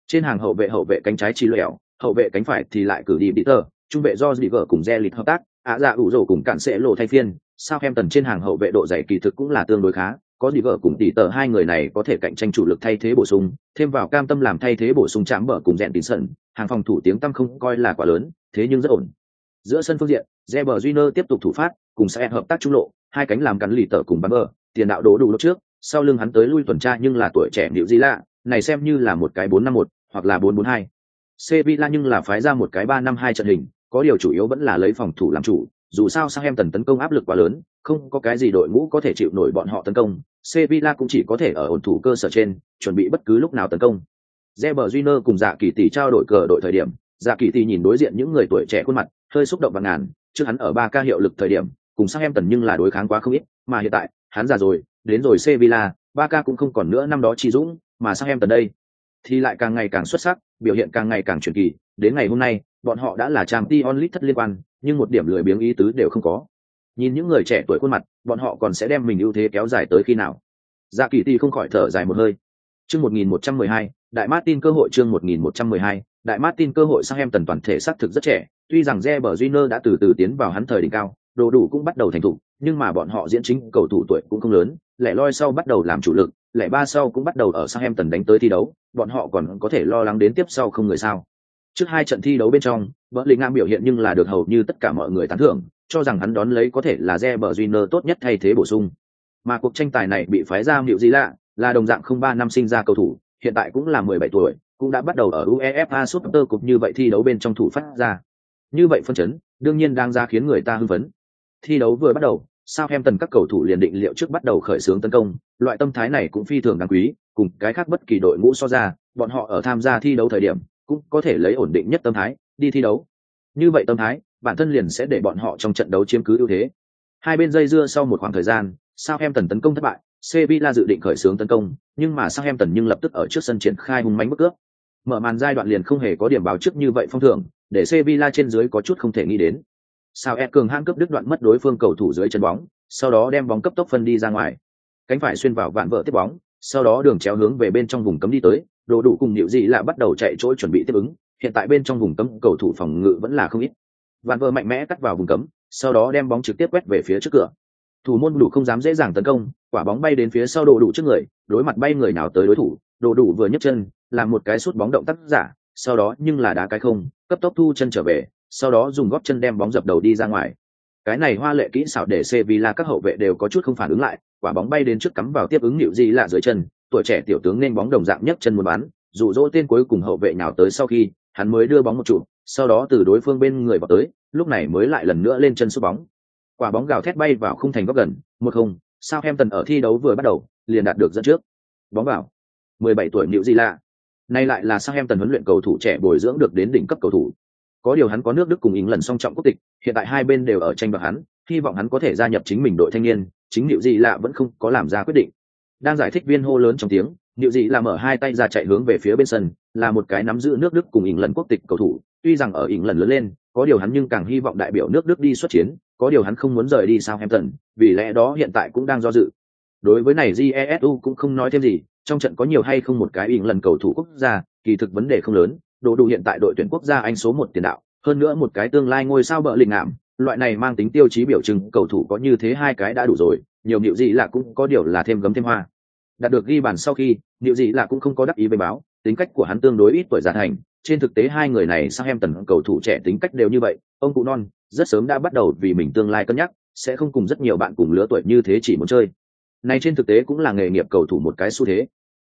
trên hàng hậu vệ hậu vệ cánh trái chi lẻo, hậu vệ cánh phải thì lại cử đi peter, trung vệ do dị vợ cùng re lịch hợp tác ạ dạ ủ rổ cùng cạn sẽ lộ thay phiên sao em tần trên hàng hậu vệ độ dày kỳ thực cũng là tương đối khá, có dị vợ cùng tỷ tờ hai người này có thể cạnh tranh chủ lực thay thế bổ sung, thêm vào cam tâm làm thay thế bổ sung chạm bờ cùng rèn tín sẩn hàng phòng thủ tiếng tăm không coi là quá lớn, thế nhưng rất ổn. Giữa sân phương diện Reber Júnior tiếp tục thủ phát, cùng sẽ hợp tác trung lộ, hai cánh làm cắn lì tở cùng bắn bờ, tiền đạo đổ đủ lúc trước, sau lưng hắn tới lui tuần tra nhưng là tuổi trẻ liệu gì lạ này xem như là một cái bốn năm một, hoặc là bốn bốn hai. Sevilla nhưng là phái ra một cái ba năm hai trận hình, có điều chủ yếu vẫn là lấy phòng thủ làm chủ, dù sao sang em tần tấn công áp lực quá lớn, không có cái gì đội ngũ có thể chịu nổi bọn họ tấn công, Sevilla cũng chỉ có thể ở ổn thủ cơ sở trên, chuẩn bị bất cứ lúc nào tấn công. Reber Júnior cùng Dạ Kỳ Tỷ trao đổi cờ đội thời điểm, Dạ Kỳ Tỷ nhìn đối diện những người tuổi trẻ khuôn mặt, hơi xúc động và ngàn, trước hắn ở ba ca hiệu lực thời điểm, cùng sang em tần nhưng là đối kháng quá không ít, mà hiện tại, hắn già rồi, đến rồi Sevilla, ba ca cũng không còn nữa năm đó chi dũng, mà sang em tần đây thì lại càng ngày càng xuất sắc, biểu hiện càng ngày càng truyền kỳ, đến ngày hôm nay, bọn họ đã là trang Champions League thất liên quan, nhưng một điểm lười biếng ý tứ đều không có. Nhìn những người trẻ tuổi khuôn mặt, bọn họ còn sẽ đem mình ưu thế kéo dài tới khi nào? Dạ Kỳ Tỷ không khỏi thở dài một hơi. Chương 1112, Đại Martin cơ hội chương 1112, Đại Martin cơ hội sang em tần toàn thể xác thực rất trẻ, tuy rằng Reber Júnior đã từ từ tiến vào hắn thời đỉnh cao, đồ đủ cũng bắt đầu thành thục, nhưng mà bọn họ diễn chính cầu thủ tuổi cũng không lớn, lẻ loi sau bắt đầu làm chủ lực, lẻ ba sau cũng bắt đầu ở sang em tần đánh tới thi đấu, bọn họ còn có thể lo lắng đến tiếp sau không người sao. Trước hai trận thi đấu bên trong, Bỡ Lĩnh Nam biểu hiện nhưng là được hầu như tất cả mọi người tán thưởng, cho rằng hắn đón lấy có thể là Reber Júnior tốt nhất thay thế bổ sung. Mà cuộc tranh tài này bị phái ra hiệu gì lạ, là đồng dạng không ba năm sinh ra cầu thủ, hiện tại cũng là 17 tuổi, cũng đã bắt đầu ở UEFA Super Cup như vậy thi đấu bên trong thủ phát ra. Như vậy phân chấn, đương nhiên đang ra khiến người ta hưng phấn. Thi đấu vừa bắt đầu, Southampton các cầu thủ liền định liệu trước bắt đầu khởi xướng tấn công, loại tâm thái này cũng phi thường đáng quý, cùng cái khác bất kỳ đội ngũ so ra, bọn họ ở tham gia thi đấu thời điểm, cũng có thể lấy ổn định nhất tâm thái đi thi đấu. Như vậy tâm thái, bản thân liền sẽ để bọn họ trong trận đấu chiếm cứ ưu thế, Hai bên dây dưa sau một khoảng thời gian, Southampton tấn công thất bại, Sevilla dự định khởi xướng tấn công, nhưng mà Southampton nhưng lập tức ở trước sân triển khai hung mãnh bức cướp. Mở màn giai đoạn liền không hề có điểm báo trước như vậy phong thưởng, để Sevilla trên dưới có chút không thể nghĩ đến. Sao E cường hãn cướp đứt đoạn mất đối phương cầu thủ dưới chân bóng, sau đó đem bóng cấp tốc phân đi ra ngoài. Cánh phải xuyên vào vạn vợ tiếp bóng, sau đó đường chéo hướng về bên trong vùng cấm đi tới, đồ đủ cùng điệu gì là bắt đầu chạy chỗ chuẩn bị tiếp ứng, hiện tại bên trong vùng cấm cầu thủ phòng ngự vẫn là không ít. Vạn vợ mạnh mẽ cắt vào vùng cấm, sau đó đem bóng trực tiếp quét về phía trước cửa. Thủ môn đủ không dám dễ dàng tấn công, quả bóng bay đến phía sau đồ đủ trước người, đối mặt bay người nào tới đối thủ, đồ đủ vừa nhấc chân, làm một cái sút bóng động tác giả, sau đó nhưng là đá cái không, cấp tốc thu chân trở về, sau đó dùng góp chân đem bóng dập đầu đi ra ngoài. Cái này hoa lệ kỹ xảo để Sevilla các hậu vệ đều có chút không phản ứng lại, quả bóng bay đến trước cắm vào tiếp ứng liệu gì lạ dưới chân, tuổi trẻ tiểu tướng nên bóng đồng dạng nhấc chân muốn bắn, dụ dỗ tên cuối cùng hậu vệ nào tới sau khi, hắn mới đưa bóng một trụ, sau đó từ đối phương bên người vào tới, lúc này mới lại lần nữa lên chân sút bóng. Quả bóng gào thét bay vào khung thành góc gần, một không, Southampton ở thi đấu vừa bắt đầu, liền đạt được dẫn trước. Bóng vào. 17 tuổi New Zealand. Nay lại là Southampton huấn luyện cầu thủ trẻ bồi dưỡng được đến đỉnh cấp cầu thủ. Có điều hắn có nước Đức cùng Ý lần song trọng quốc tịch, hiện tại hai bên đều ở tranh đoạt hắn, hy vọng hắn có thể gia nhập chính mình đội thanh niên, chính Nữu Di Lạ vẫn không có làm ra quyết định. Đang giải thích viên hô lớn trong tiếng, New Zealand mở hai tay ra chạy hướng về phía bên sân, là một cái nắm giữ nước Đức cùng Ý lần quốc tịch cầu thủ, tuy rằng ở Ý lần lớn lên, có điều hắn nhưng càng hy vọng đại biểu nước Đức đi xuất chiến, có điều hắn không muốn rời đi Southampton, vì lẽ đó hiện tại cũng đang do dự. Đối với này Jesu cũng không nói thêm gì, trong trận có nhiều hay không một cái ỉn lần cầu thủ quốc gia, kỳ thực vấn đề không lớn, đồ đủ hiện tại đội tuyển quốc gia Anh số một tiền đạo, hơn nữa một cái tương lai ngôi sao bợ lình ngạm, loại này mang tính tiêu chí biểu trưng cầu thủ có như thế hai cái đã đủ rồi, nhiều điều gì là cũng có điều là thêm gấm thêm hoa. Đạt được ghi bàn sau khi, điều gì là cũng không có đắc ý bày báo, tính cách của hắn tương đối ít tuổi già thành, trên thực tế hai người này sang em tần cầu thủ trẻ tính cách đều như vậy, ông cụ non, rất sớm đã bắt đầu vì mình tương lai cân nhắc, sẽ không cùng rất nhiều bạn cùng lứa tuổi như thế chỉ muốn chơi. Này trên thực tế cũng là nghề nghiệp cầu thủ một cái xu thế.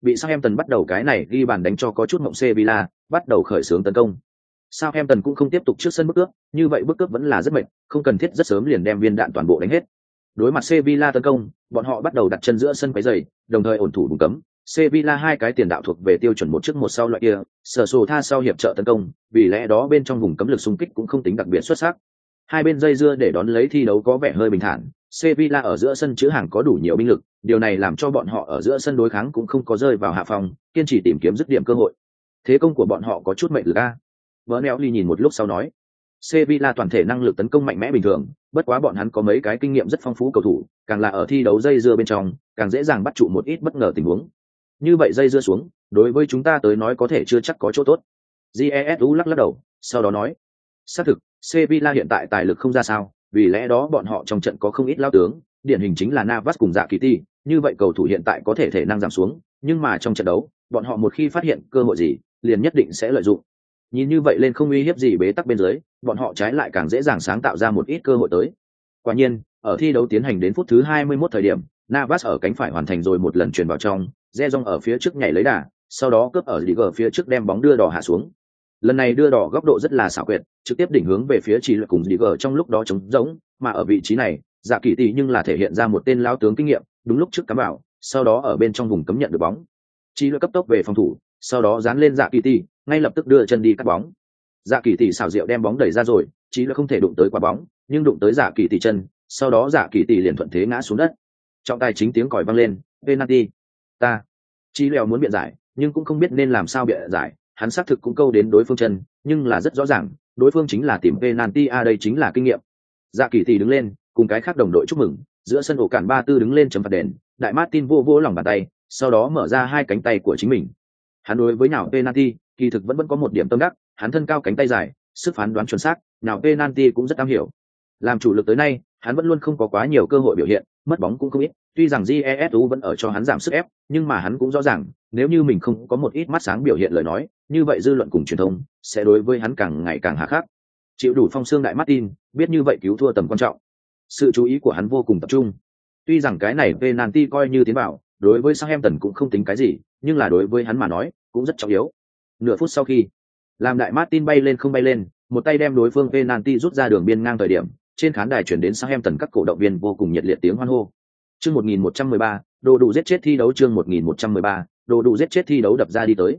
Bị Southampton bắt đầu cái này ghi bàn đánh cho có chút mộng Sevilla, bắt đầu khởi xướng tấn công. Southampton cũng không tiếp tục trước sân bước cướp, như vậy bước cướp vẫn là rất mệt, không cần thiết rất sớm liền đem viên đạn toàn bộ đánh hết. Đối mặt Sevilla tấn công, bọn họ bắt đầu đặt chân giữa sân quấy rầy, đồng thời ổn thủ vùng cấm. Sevilla hai cái tiền đạo thuộc về tiêu chuẩn một trước một sau loại kia, sở sổ tha sau hiệp trợ tấn công, vì lẽ đó bên trong vùng cấm lực xung kích cũng không tính đặc biệt xuất sắc. Hai bên dây dưa để đón lấy thi đấu có vẻ hơi bình thản, Sevilla ở giữa sân chữ hàng có đủ nhiều binh lực, điều này làm cho bọn họ ở giữa sân đối kháng cũng không có rơi vào hạ phòng, kiên trì tìm kiếm dứt điểm cơ hội. Thế công của bọn họ có chút mệnh lực a. Bernelli nhìn một lúc sau nói, Sevilla toàn thể năng lực tấn công mạnh mẽ bình thường, bất quá bọn hắn có mấy cái kinh nghiệm rất phong phú cầu thủ, càng là ở thi đấu dây dưa bên trong, càng dễ dàng bắt trụ một ít bất ngờ tình huống. Như vậy dây dưa xuống, đối với chúng ta tới nói có thể chưa chắc có chỗ tốt. Jesu lắc lắc đầu, sau đó nói, xác thực, Sevilla hiện tại tài lực không ra sao, vì lẽ đó bọn họ trong trận có không ít lao tướng, điển hình chính là Navas cùng Dạ Kỳ Ti, như vậy cầu thủ hiện tại có thể thể năng giảm xuống, nhưng mà trong trận đấu, bọn họ một khi phát hiện cơ hội gì, liền nhất định sẽ lợi dụng. Nhìn như vậy lên không uy hiếp gì bế tắc bên dưới, bọn họ trái lại càng dễ dàng sáng tạo ra một ít cơ hội tới. Quả nhiên, ở thi đấu tiến hành đến phút thứ 21 thời điểm, Navas ở cánh phải hoàn thành rồi một lần truyền vào trong, Rejong ở phía trước nhảy lấy đà, sau đó cướp ở Liga phía trước đem bóng đưa đỏ hạ xuống. Lần này đưa đỏ góc độ rất là xảo quyệt, trực tiếp đỉnh hướng về phía chỉ lực cùng Liga trong lúc đó trống rỗng, mà ở vị trí này, Dạ Kỳ Tỷ nhưng là thể hiện ra một tên lão tướng kinh nghiệm, đúng lúc trước cắm bảo, sau đó ở bên trong vùng cấm nhận được bóng. Chỉ lực cấp tốc về phòng thủ, sau đó dán lên Dạ Kỳ Tỷ, ngay lập tức đưa chân đi cắt bóng. Dạ Kỳ Tỷ xảo diệu đem bóng đẩy ra rồi, chỉ lực không thể đụng tới quả bóng, nhưng đụng tới Dạ Kỳ Tỷ chân, sau đó Dạ Kỳ Tỷ liền thuận thế ngã xuống đất. Trọng tài chính tiếng còi vang lên, penalty. Ta Chí lèo muốn biện giải, nhưng cũng không biết nên làm sao biện giải, hắn xác thực cũng câu đến đối phương chân, nhưng là rất rõ ràng, đối phương chính là tìm penalty a đây chính là kinh nghiệm. Dạ Kỳ Tỷ đứng lên, cùng cái khác đồng đội chúc mừng, giữa sân ổ cản ba tư đứng lên chấm phạt đền, đại Martin vô vô lòng bàn tay, sau đó mở ra hai cánh tay của chính mình. Hắn đối với nào penalty, kỳ thực vẫn vẫn có một điểm tâm đắc, hắn thân cao cánh tay dài, sức phán đoán chuẩn xác, nào penalty cũng rất am hiểu. Làm chủ lực tới nay, hắn vẫn luôn không có quá nhiều cơ hội biểu hiện, mất bóng cũng không ít, tuy rằng jesu vẫn ở cho hắn giảm sức ép nhưng mà hắn cũng rõ ràng nếu như mình không có một ít mắt sáng biểu hiện lời nói như vậy dư luận cùng truyền thông sẽ đối với hắn càng ngày càng hà khắc. Chịu đủ phong xương đại martin biết như vậy cứu thua tầm quan trọng. Sự chú ý của hắn vô cùng tập trung. Tuy rằng cái này penalty coi như tiến bảo đối với Southampton cũng không tính cái gì nhưng là đối với hắn mà nói cũng rất trọng yếu. Nửa phút sau khi làm đại martin bay lên không bay lên một tay đem đối phương penalty rút ra đường biên ngang thời điểm trên khán đài chuyển đến Southampton các cổ động viên vô cùng nhiệt liệt tiếng hoan hô Chương 1113, đồ đủ giết chết thi đấu chương 1113, đồ đủ giết chết thi đấu đập ra đi tới.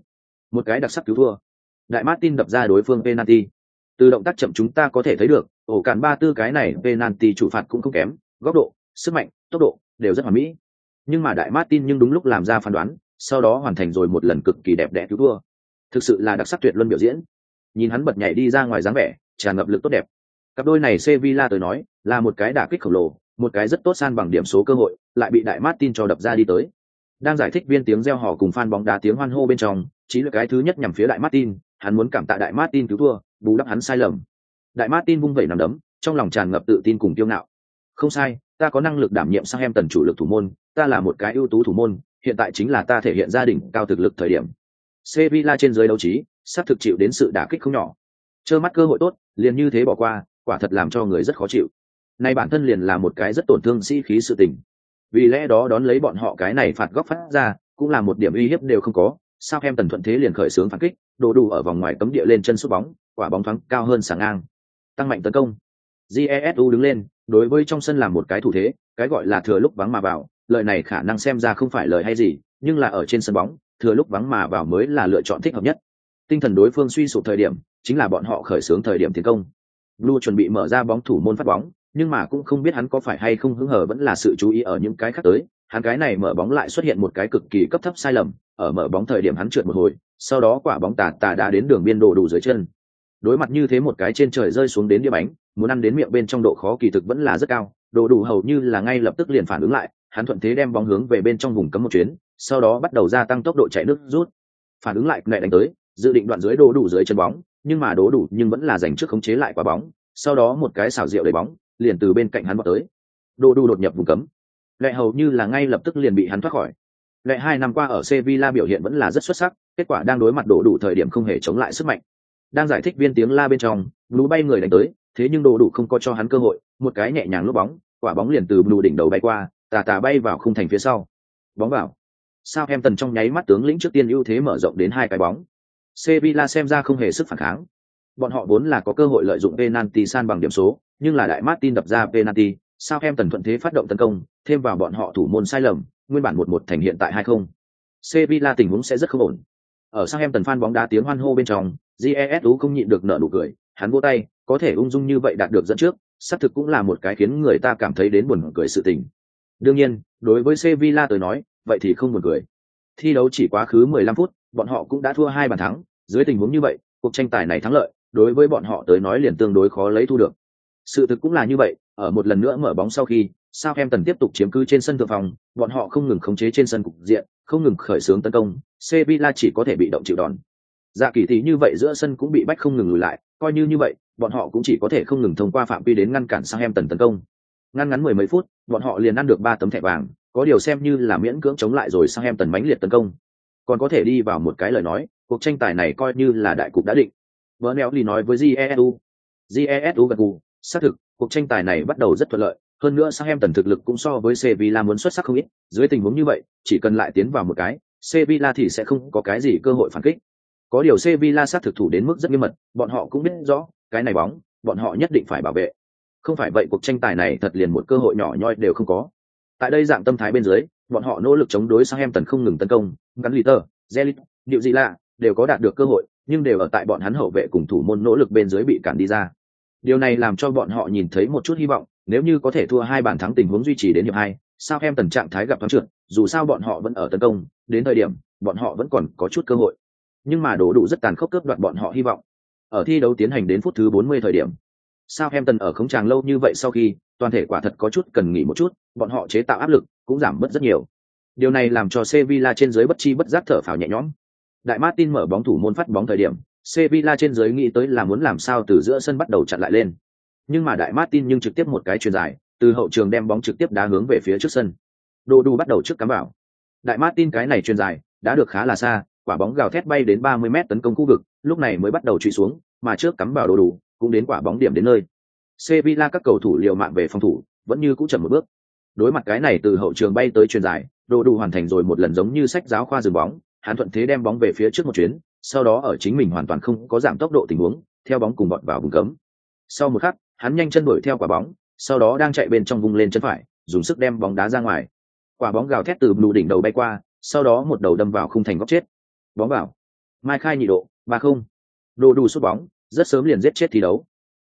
Một cái đặc sắc cứu thua. Đại Martin đập ra đối phương penalty. Từ động tác chậm chúng ta có thể thấy được, ổ cản ba tư cái này penalty chủ phạt cũng không kém, góc độ sức mạnh tốc độ đều rất hoàn mỹ nhưng mà đại martin nhưng đúng lúc làm ra phán đoán sau đó hoàn thành rồi một lần cực kỳ đẹp đẽ cứu thua thực sự là đặc sắc tuyệt luân biểu diễn nhìn hắn bật nhảy đi ra ngoài dáng vẻ tràn ngập lực tốt đẹp cặp đôi này sevilla tới nói, là một cái đả kích khổng lồ, một cái rất tốt san bằng điểm số cơ hội, lại bị đại martin cho đập ra đi tới. Đang giải thích viên tiếng reo hò cùng fan bóng đá tiếng hoan hô bên trong chỉ là cái thứ nhất nhằm phía đại martin, hắn muốn cảm tạ đại martin cứu thua, bù đắp hắn sai lầm. Đại martin vung vẩy nằm đấm, trong lòng tràn ngập tự tin cùng kiêu ngạo. Không sai, ta có năng lực đảm nhiệm sang em tần chủ lực thủ môn, ta là một cái ưu tú thủ môn, hiện tại chính là ta thể hiện gia đình cao thực lực thời điểm. Sevilla trên dưới đấu trí, sắp thực chịu đến sự đả kích không nhỏ. Trơ mắt cơ hội tốt, liền như thế bỏ qua quả thật làm cho người rất khó chịu. Nay bản thân liền là một cái rất tổn thương sĩ khí sự tình. Vì lẽ đó đón lấy bọn họ cái này phạt góc phát ra, cũng là một điểm uy hiếp đều không có. Sao em tần thuận thế liền khởi xướng phản kích, đồ đủ ở vòng ngoài cấm địa lên chân sút bóng, quả bóng thoáng cao hơn sáng ngang. Tăng mạnh tấn công. Jesu đứng lên, đối với trong sân làm một cái thủ thế, cái gọi là thừa lúc vắng mà vào lời này khả năng xem ra không phải lời hay gì, nhưng là ở trên sân bóng, thừa lúc vắng mà vào mới là lựa chọn thích hợp nhất. Tinh thần đối phương suy sụp thời điểm, chính là bọn họ khởi xướng thời điểm tiến công blue chuẩn bị mở ra bóng thủ môn phát bóng, nhưng mà cũng không biết hắn có phải hay không hứng hở vẫn là sự chú ý ở những cái khác tới. Hắn cái này mở bóng lại xuất hiện một cái cực kỳ cấp thấp sai lầm, ở mở bóng thời điểm hắn trượt một hồi, sau đó quả bóng tà tà đã đến đường biên đổ đủ dưới chân. Đối mặt như thế một cái trên trời rơi xuống đến địa bánh, muốn ăn đến miệng bên trong độ khó kỳ thực vẫn là rất cao, đồ đủ hầu như là ngay lập tức liền phản ứng lại, hắn thuận thế đem bóng hướng về bên trong vùng cấm một chuyến, sau đó bắt đầu gia tăng tốc độ chạy nước rút. Phản ứng lại lại đánh tới, dự định đoạn dưới đồ đủ dưới chân bóng nhưng mà đố đủ nhưng vẫn là giành trước khống chế lại quả bóng, sau đó một cái xảo diệu đầy bóng, liền từ bên cạnh hắn vào tới. Đồ đủ đột nhập vùng cấm. Lệ hầu như là ngay lập tức liền bị hắn thoát khỏi. Lệ hai năm qua ở Sevilla biểu hiện vẫn là rất xuất sắc, kết quả đang đối mặt đổ đủ thời điểm không hề chống lại sức mạnh. Đang giải thích viên tiếng la bên trong, blue bay người đánh tới, thế nhưng đồ đủ không có cho hắn cơ hội, một cái nhẹ nhàng lốp bóng, quả bóng liền từ blue đỉnh đầu bay qua, tà tà bay vào khung thành phía sau. Bóng vào. Sao em tần trong nháy mắt tướng lĩnh trước tiên ưu thế mở rộng đến hai cái bóng sevilla xem ra không hề sức phản kháng. Bọn họ vốn là có cơ hội lợi dụng penalty san bằng điểm số, nhưng là đại martin đập ra penalty, sao em tần thuận thế phát động tấn công, thêm vào bọn họ thủ môn sai lầm, nguyên bản một một thành hiện tại hai không. Sevilla tình huống sẽ rất không ổn. Ở sang em tần fan bóng đá tiếng hoan hô bên trong jesu không nhịn được nở nụ cười, hắn vỗ tay, có thể ung dung như vậy đạt được dẫn trước, xác thực cũng là một cái khiến người ta cảm thấy đến buồn cười sự tình. Đương nhiên, đối với sevilla tới nói, vậy thì không buồn cười. Thi đấu chỉ quá khứ 15 phút bọn họ cũng đã thua hai bàn thắng dưới tình huống như vậy cuộc tranh tài này thắng lợi đối với bọn họ tới nói liền tương đối khó lấy thu được sự thực cũng là như vậy ở một lần nữa mở bóng sau khi Southampton tiếp tục chiếm cứ trên sân thượng phòng, bọn họ không ngừng khống chế trên sân cục diện, không ngừng khởi xướng tấn công, Sevilla chỉ có thể bị động chịu đòn. Dạ kỳ thì như vậy giữa sân cũng bị bách không ngừng lùi lại, coi như như vậy, bọn họ cũng chỉ có thể không ngừng thông qua phạm vi đến ngăn cản Southampton tấn công. Ngăn ngắn mười mấy phút, bọn họ liền ăn được ba tấm thẻ vàng, có điều xem như là miễn cưỡng chống lại rồi Southampton mãnh liệt tấn công. Còn có thể đi vào một cái lời nói, cuộc tranh tài này coi như là đại cục đã định. Bernelli nói với Jesu. Jesu gật gù, xác thực, cuộc tranh tài này bắt đầu rất thuận lợi, hơn nữa Southampton thực lực cũng so với Sevilla muốn xuất sắc không ít, dưới tình huống như vậy, chỉ cần lại tiến vào một cái, Sevilla thì sẽ không có cái gì cơ hội phản kích. Có điều Sevilla sát thực thủ đến mức rất nghiêm mật, bọn họ cũng biết rõ, cái này bóng, bọn họ nhất định phải bảo vệ. Không phải vậy cuộc tranh tài này thật liền một cơ hội nhỏ nhoi đều không có. Tại đây dạng tâm thái bên dưới, bọn họ nỗ lực chống đối Southampton không ngừng tấn công, gắn Liter, Zelit, điều gì lạ, đều có đạt được cơ hội, nhưng đều ở tại bọn hắn hậu vệ cùng thủ môn nỗ lực bên dưới bị cản đi ra. Điều này làm cho bọn họ nhìn thấy một chút hy vọng, nếu như có thể thua hai bàn thắng tình huống duy trì đến hiệp hai, sao em tần trạng thái gặp thắng trượt, dù sao bọn họ vẫn ở tấn công, đến thời điểm, bọn họ vẫn còn có chút cơ hội. Nhưng mà đổ đủ rất tàn khốc cướp đoạt bọn họ hy vọng. Ở thi đấu tiến hành đến phút thứ 40 thời điểm, sao em tần ở không tràng lâu như vậy sau khi, toàn thể quả thật có chút cần nghỉ một chút, bọn họ chế tạo áp lực cũng giảm bớt rất nhiều. Điều này làm cho Sevilla trên dưới bất chi bất giác thở phào nhẹ nhõm. Đại Martin mở bóng thủ môn phát bóng thời điểm, Sevilla trên dưới nghĩ tới là muốn làm sao từ giữa sân bắt đầu chặn lại lên nhưng mà đại Martin nhưng trực tiếp một cái chuyền dài, từ hậu trường đem bóng trực tiếp đá hướng về phía trước sân. Đồ đủ bắt đầu trước cắm vào. Đại Martin cái này chuyền dài, đã được khá là xa, quả bóng gào thét bay đến 30 mét tấn công khu vực, lúc này mới bắt đầu truy xuống, mà trước cắm vào đồ đủ, cũng đến quả bóng điểm đến nơi. Sevilla các cầu thủ liều mạng về phòng thủ, vẫn như cũ chậm một bước. Đối mặt cái này từ hậu trường bay tới chuyền dài, đồ đủ hoàn thành rồi một lần giống như sách giáo khoa dừng bóng, hắn thuận thế đem bóng về phía trước một chuyến, sau đó ở chính mình hoàn toàn không có giảm tốc độ tình huống, theo bóng cùng bọn vào vùng cấm. Sau một khắc, hắn nhanh chân đuổi theo quả bóng sau đó đang chạy bên trong vùng lên chân phải dùng sức đem bóng đá ra ngoài. Quả bóng gào thét từ blue đỉnh đầu bay qua sau đó một đầu đâm vào khung thành góc chết. Bóng vào. Mai khai nhị độ ba không. Đồ đủ sút bóng rất sớm liền giết chết thi đấu.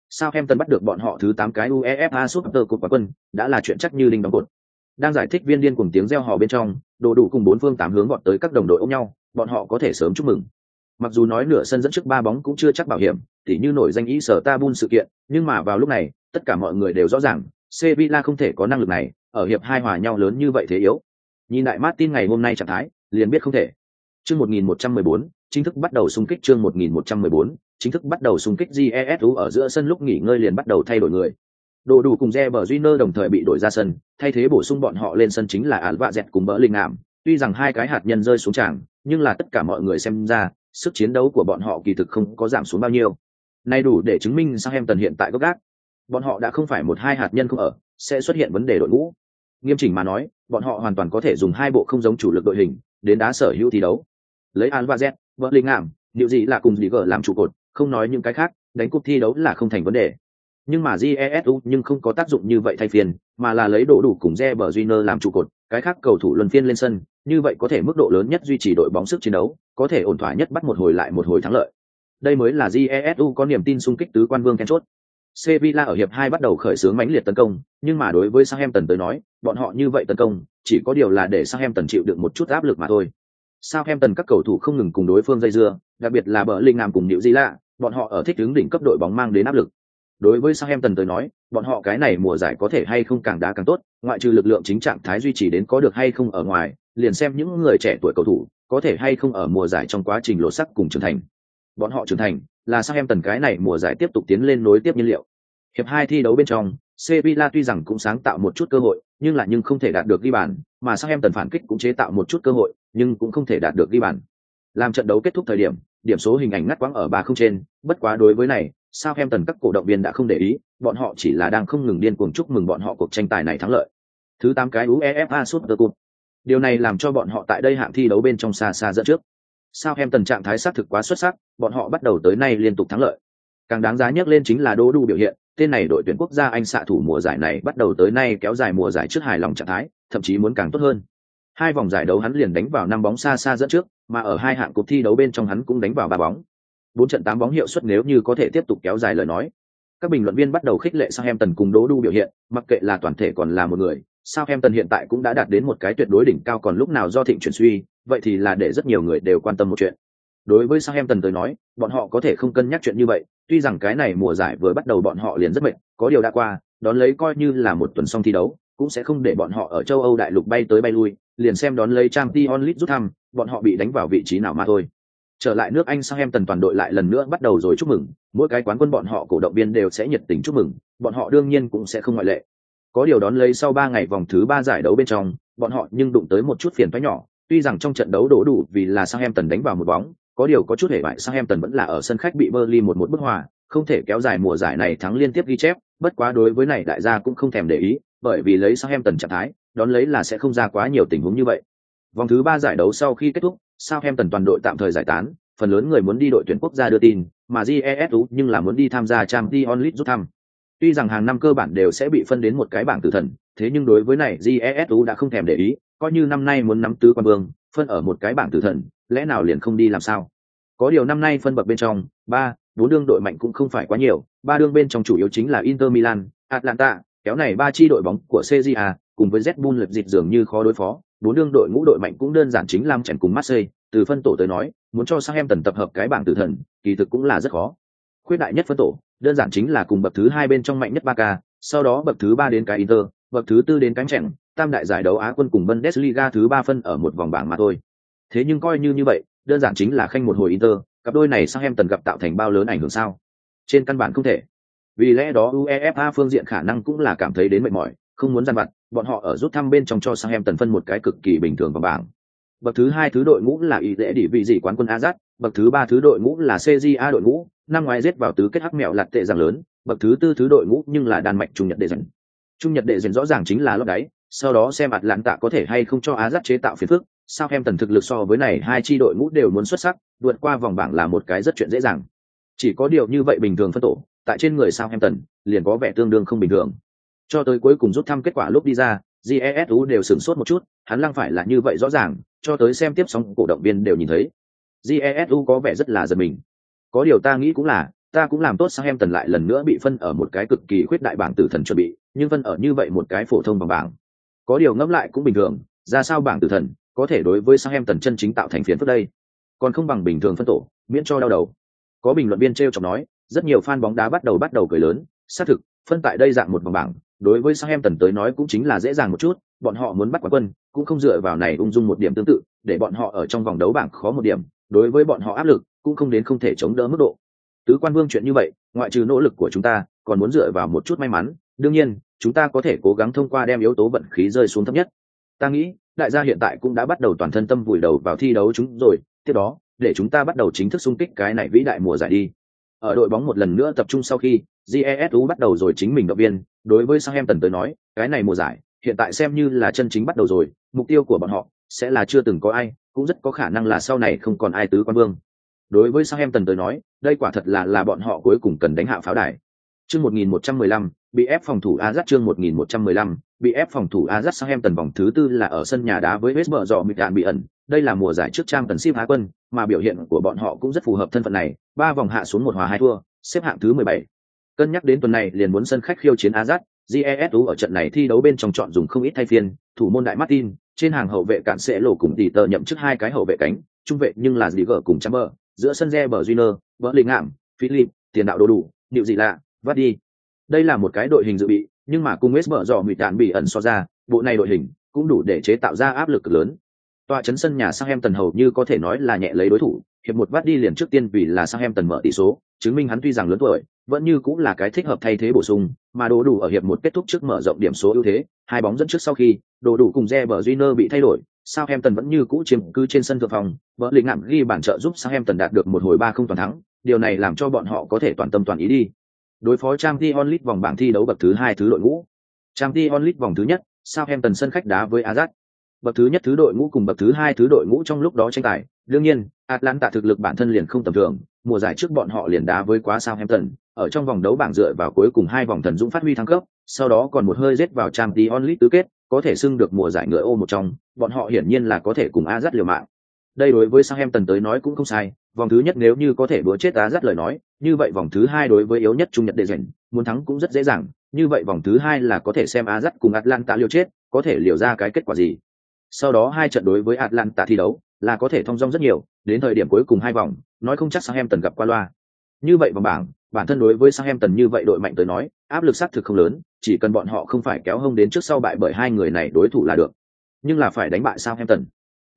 Southampton bắt được bọn họ thứ 8 cái UEFA Super Cup quán quân, đã là chuyện chắc như linh đóng cột. Đang giải thích viên điên cùng tiếng reo hò bên trong, đồ đủ cùng bốn phương tám hướng gọn tới các đồng đội ôm nhau, bọn họ có thể sớm chúc mừng. Mặc dù nói nửa sân dẫn trước ba bóng cũng chưa chắc bảo hiểm, tỉ như nổi danh ý sở ta bun sự kiện, nhưng mà vào lúc này, tất cả mọi người đều rõ ràng, Sevilla không thể có năng lực này, ở hiệp hai hòa nhau lớn như vậy thế yếu. Nhìn lại Martin ngày hôm nay trạng thái, liền biết không thể. Chương 1114, chính thức bắt đầu xung kích chương 1114, chính thức bắt đầu xung kích jesu ở giữa sân lúc nghỉ ngơi liền bắt đầu thay đổi người. Đồ đủ cùng Reber Júnior đồng thời bị đổi ra sân, thay thế bổ sung bọn họ lên sân chính là Alva Dẹt cùng Bỡ Linh Ảm. Tuy rằng hai cái hạt nhân rơi xuống tràng, nhưng là tất cả mọi người xem ra, sức chiến đấu của bọn họ kỳ thực không có giảm xuống bao nhiêu. Nay đủ để chứng minh Southampton hiện tại gốc gác. Bọn họ đã không phải một hai hạt nhân không ở, sẽ xuất hiện vấn đề đội ngũ. Nghiêm chỉnh mà nói, bọn họ hoàn toàn có thể dùng hai bộ không giống chủ lực đội hình đến đá sở hữu thi đấu. Lấy Alva Dẹt, Bỡ Linh Ảm, điều gì là cùng gì gở làm trụ cột, không nói những cái khác, đánh cúp thi đấu là không thành vấn đề nhưng mà jesu nhưng không có tác dụng như vậy thay phiên mà là lấy độ đủ cùng Reber Junior làm trụ cột cái khác cầu thủ luân phiên lên sân như vậy có thể mức độ lớn nhất duy trì đội bóng sức chiến đấu có thể ổn thỏa nhất bắt một hồi lại một hồi thắng lợi. Đây mới là jesu có niềm tin xung kích tứ quan vương then chốt. Sevilla ở hiệp hai bắt đầu khởi xướng mãnh liệt tấn công, nhưng mà đối với Southampton tới nói, bọn họ như vậy tấn công, chỉ có điều là để Southampton chịu đựng một chút áp lực mà thôi. Southampton các cầu thủ không ngừng cùng đối phương dây dưa, đặc biệt là bờ linh nam cùng New Zealand, bọn họ ở thích ứng đỉnh cấp đội bóng mang đến áp lực đối với Southampton tới nói, bọn họ cái này mùa giải có thể hay không càng đá càng tốt, ngoại trừ lực lượng chính trạng thái duy trì đến có được hay không ở ngoài, liền xem những người trẻ tuổi cầu thủ có thể hay không ở mùa giải trong quá trình lộ sắc cùng trưởng thành. Bọn họ trưởng thành, là Southampton cái này mùa giải tiếp tục tiến lên nối tiếp nhiên liệu. Hiệp hai thi đấu bên trong, Sevilla tuy rằng cũng sáng tạo một chút cơ hội, nhưng là nhưng không thể đạt được ghi bàn, mà Southampton phản kích cũng chế tạo một chút cơ hội, nhưng cũng không thể đạt được ghi bàn. Làm trận đấu kết thúc thời điểm, điểm số hình ảnh ngắt quãng ở ba không trên, bất quá đối với này, sao em tần các cổ động viên đã không để ý, bọn họ chỉ là đang không ngừng điên cuồng chúc mừng bọn họ cuộc tranh tài này thắng lợi. Thứ tám cái UEFA Super Cup. Điều này làm cho bọn họ tại đây hạng thi đấu bên trong xa xa dẫn trước. Sao em tần trạng thái sát thực quá xuất sắc, bọn họ bắt đầu tới nay liên tục thắng lợi. Càng đáng giá nhắc lên chính là Đỗ Đu biểu hiện, tên này đội tuyển quốc gia Anh xạ thủ mùa giải này bắt đầu tới nay kéo dài mùa giải trước hài lòng trạng thái, thậm chí muốn càng tốt hơn. Hai vòng giải đấu hắn liền đánh vào năm bóng xa xa dẫn trước, mà ở hai hạng cuộc thi đấu bên trong hắn cũng đánh vào ba bóng bốn trận tám bóng hiệu suất nếu như có thể tiếp tục kéo dài lời nói các bình luận viên bắt đầu khích lệ Southampton cùng Đỗ Đu biểu hiện, mặc kệ là toàn thể còn là một người, Southampton hiện tại cũng đã đạt đến một cái tuyệt đối đỉnh cao còn lúc nào do thịnh chuyển suy, vậy thì là để rất nhiều người đều quan tâm một chuyện. Đối với Southampton tới nói, bọn họ có thể không cân nhắc chuyện như vậy, tuy rằng cái này mùa giải vừa bắt đầu bọn họ liền rất mệt, có điều đã qua, đón lấy coi như là một tuần xong thi đấu, cũng sẽ không để bọn họ ở châu Âu đại lục bay tới bay lui, liền xem đón lấy Champions League rút thăm, bọn họ bị đánh vào vị trí nào mà thôi trở lại nước anh sang em tần toàn đội lại lần nữa bắt đầu rồi chúc mừng. Mỗi cái quán quân bọn họ cổ động viên đều sẽ nhiệt tình chúc mừng. Bọn họ đương nhiên cũng sẽ không ngoại lệ. Có điều đón lấy sau ba ngày vòng thứ ba giải đấu bên trong, bọn họ nhưng đụng tới một chút phiền toái nhỏ. Tuy rằng trong trận đấu đổ đủ vì là sang em tần đánh vào một bóng, có điều có chút hệ bại sang em tần vẫn là ở sân khách bị Burnley một một bức hòa, không thể kéo dài mùa giải này thắng liên tiếp ghi chép, bất quá đối với này đại gia cũng không thèm để ý, bởi vì lấy sang em tần trạng thái, đón lấy là sẽ không ra quá nhiều tình huống như vậy. Vòng thứ ba giải đấu sau khi kết thúc sao em tần toàn đội tạm thời giải tán, phần lớn người muốn đi đội tuyển quốc gia đưa tin, mà GESU nhưng là muốn đi tham gia Champions League rút thăm. Tuy rằng hàng năm cơ bản đều sẽ bị phân đến một cái bảng tử thần, thế nhưng đối với này GESU đã không thèm để ý, coi như năm nay muốn nắm tứ quan vương, phân ở một cái bảng tử thần, lẽ nào liền không đi làm sao? Có điều năm nay phân bậc bên trong, ba, bốn đương đội mạnh cũng không phải quá nhiều, ba đương bên trong chủ yếu chính là Inter Milan, Atlanta, kéo này ba chi đội bóng của CJA, cùng với Red Bull lập dịch dường như khó đối phó, bốn đương đội ngũ đội mạnh cũng đơn giản chính làm Chèn cùng Marseille, từ phân tổ tới nói, muốn cho sang em tần tập hợp cái bảng tử thần, kỳ thực cũng là rất khó. Khuyết đại nhất phân tổ, đơn giản chính là cùng bậc thứ hai bên trong mạnh nhất Barca, sau đó bậc thứ ba đến cái Inter, bậc thứ tư đến cánh chèn, tam đại giải đấu Á quân cùng Bundesliga thứ ba phân ở một vòng bảng mà thôi. Thế nhưng coi như như vậy, đơn giản chính là khanh một hồi Inter, cặp đôi này sang em tần gặp tạo thành bao lớn ảnh hưởng sao? Trên căn bản không thể. Vì lẽ đó UEFA phương diện khả năng cũng là cảm thấy đến mệt mỏi, không muốn gian vặt, bọn họ ở rút thăm bên trong cho sang em tần phân một cái cực kỳ bình thường vào bảng. Bậc thứ hai thứ đội ngũ là y dễ đỉ vị gì quán quân Azat, bậc thứ ba thứ đội ngũ là CJA đội ngũ, năm ngoái giết vào tứ kết hắc mèo lặt tệ rằng lớn, bậc thứ tư thứ đội ngũ nhưng là đan mạch trung nhật đệ dần. Trung nhật đệ dần rõ ràng chính là lót đáy, sau đó xem mặt lãng tạ có thể hay không cho Azat chế tạo phiền phức, sao em tần thực lực so với này hai chi đội ngũ đều muốn xuất sắc, vượt qua vòng bảng là một cái rất chuyện dễ dàng. Chỉ có điều như vậy bình thường phân tổ, tại trên người sao em tần liền có vẻ tương đương không bình thường cho tới cuối cùng rút thăm kết quả lúc đi ra jesu đều sửng sốt một chút, hắn lăng phải là như vậy rõ ràng, cho tới xem tiếp xong cổ động viên đều nhìn thấy. Jesu có vẻ rất là giật mình. Có điều ta nghĩ cũng là, ta cũng làm tốt sang em tần lại lần nữa bị phân ở một cái cực kỳ khuyết đại bảng tử thần chuẩn bị, nhưng phân ở như vậy một cái phổ thông bằng bảng. Có điều ngẫm lại cũng bình thường, ra sao bảng tử thần có thể đối với sang em tần chân chính tạo thành phiến phức đây? Còn không bằng bình thường phân tổ, miễn cho đau đầu. Có bình luận viên t r e o chọc nói, rất nhiều fan bóng đá bắt đầu bắt đầu cười lớn, xác thực, phân tại đây dạng một vòng bảng đối với sang em tần tới nói cũng chính là dễ dàng một chút, bọn họ muốn bắt quán quân, cũng không dựa vào này ung dung một điểm tương tự, để bọn họ ở trong vòng đấu bảng khó một điểm, đối với bọn họ áp lực cũng không đến không thể chống đỡ mức độ. Tứ quan vương chuyện như vậy, ngoại trừ nỗ lực của chúng ta, còn muốn dựa vào một chút may mắn, đương nhiên, chúng ta có thể cố gắng thông qua đem yếu tố vận khí rơi xuống thấp nhất. Ta nghĩ, đại gia hiện tại cũng đã bắt đầu toàn thân tâm vùi đầu vào thi đấu chúng rồi, tiếp đó, để chúng ta bắt đầu chính thức xung kích cái này vĩ đại mùa giải đi. Ở đội bóng một lần nữa tập trung sau khi jesu bắt đầu rồi chính mình động viên. Đối với sang em tần tới nói, cái này mùa giải, hiện tại xem như là chân chính bắt đầu rồi. Mục tiêu của bọn họ sẽ là chưa từng có ai, cũng rất có khả năng là sau này không còn ai tứ quan vương. Đối với sang em tần tới nói, đây quả thật là là bọn họ cuối cùng cần đánh hạ pháo đài. Chương 1115 bị ép phòng thủ Azat chương 1115 bị ép phòng thủ Azat Southampton tần vòng thứ tư là ở sân nhà đá với West Brom bị đạn bị ẩn. Đây là mùa giải trước trang tần ship Á quân, mà biểu hiện của bọn họ cũng rất phù hợp thân phận này. Ba vòng hạ xuống một hòa hai thua, xếp hạng thứ 17 cân nhắc đến tuần này liền muốn sân khách khiêu chiến Azat jesu ở trận này thi đấu bên trong chọn dùng không ít thay phiên, thủ môn đại martin, trên hàng hậu vệ cản sẽ lộ cùng tỷ tờ nhậm chức hai cái hậu vệ cánh, trung vệ nhưng là gì gở cùng chamber, giữa sân re bờ junior vỡ linh ngạm, philip, tiền đạo đồ đủ, điệu gì lạ vắt đi đây là một cái đội hình dự bị, nhưng mà cùng west bờ dò ngụy đạn bị ẩn so ra, bộ này đội hình cũng đủ để chế tạo ra áp lực lớn. Tọa chấn sân nhà sang em tần hầu như có thể nói là nhẹ lấy đối thủ hiệp một bắt đi liền trước tiên vì là sang em tần mở tỷ số, chứng minh hắn tuy rằng lớn tuổi, vẫn như cũng là cái thích hợp thay thế bổ sung, mà đồ đủ ở hiệp một kết thúc trước mở rộng điểm số ưu thế, hai bóng dẫn trước sau khi, đồ đủ cùng Reber Junior bị thay đổi sao em tần vẫn như cũ chiếm cứ trên sân thượng phòng, vợ lĩnh ngạm ghi bản trợ giúp sao em tần đạt được một hồi ba không toàn thắng, điều này làm cho bọn họ có thể toàn tâm toàn ý đi. Đối phó trang t onlit vòng bảng thi đấu bậc thứ hai thứ đội ngũ. Trang t onlit vòng thứ nhất sao em tần sân khách đá với azat bậc thứ nhất thứ đội ngũ cùng bậc thứ hai thứ đội ngũ trong lúc đó tranh tài. Đương nhiên, atlanta thực lực bản thân liền không tầm thường. Mùa giải trước bọn họ liền đá với quá sao em ở trong vòng đấu bảng dựa vào cuối cùng hai vòng thần dũng phát huy thăng cấp, sau đó còn một hơi rết vào trang tí onlit tứ kết, có thể xưng được mùa giải ngựa ô một trong. Bọn họ hiển nhiên là có thể cùng a dắt liều mạng. Đây đối với Sao em tới nói cũng không sai. Vòng thứ nhất nếu như có thể búa chết a dắt lời nói, như vậy vòng thứ hai đối với yếu nhất trung nhật đệ dành muốn thắng cũng rất dễ dàng. Như vậy vòng thứ hai là có thể xem a dắt cùng atlanta liều chết, có thể liều ra cái kết quả gì? Sau đó hai trận đối với atlanta thi đấu là có thể thông dong rất nhiều, đến thời điểm cuối cùng hai vòng, nói không chắc southampton tần gặp qua loa. Như vậy vòng bảng, bản thân đối với southampton tần như vậy đội mạnh tới nói, áp lực xác thực không lớn, chỉ cần bọn họ không phải kéo hông đến trước sau bại bởi hai người này đối thủ là được. Nhưng là phải đánh bại southampton. Tần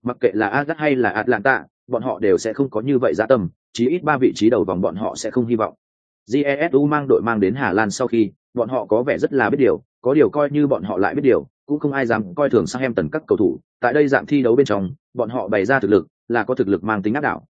mặc kệ là Ajax hay là Atlanta, bọn họ đều sẽ không có như vậy giá tâm, chí ít ba vị trí đầu vòng bọn họ sẽ không hy vọng. Jesu mang đội mang đến hà lan sau khi, bọn họ có vẻ rất là biết điều có điều coi như bọn họ lại biết điều cũng không ai dám coi thường sang em tần các cầu thủ. Tại đây dạng thi đấu bên trong bọn họ bày ra thực lực là có thực lực mang tính áp đảo.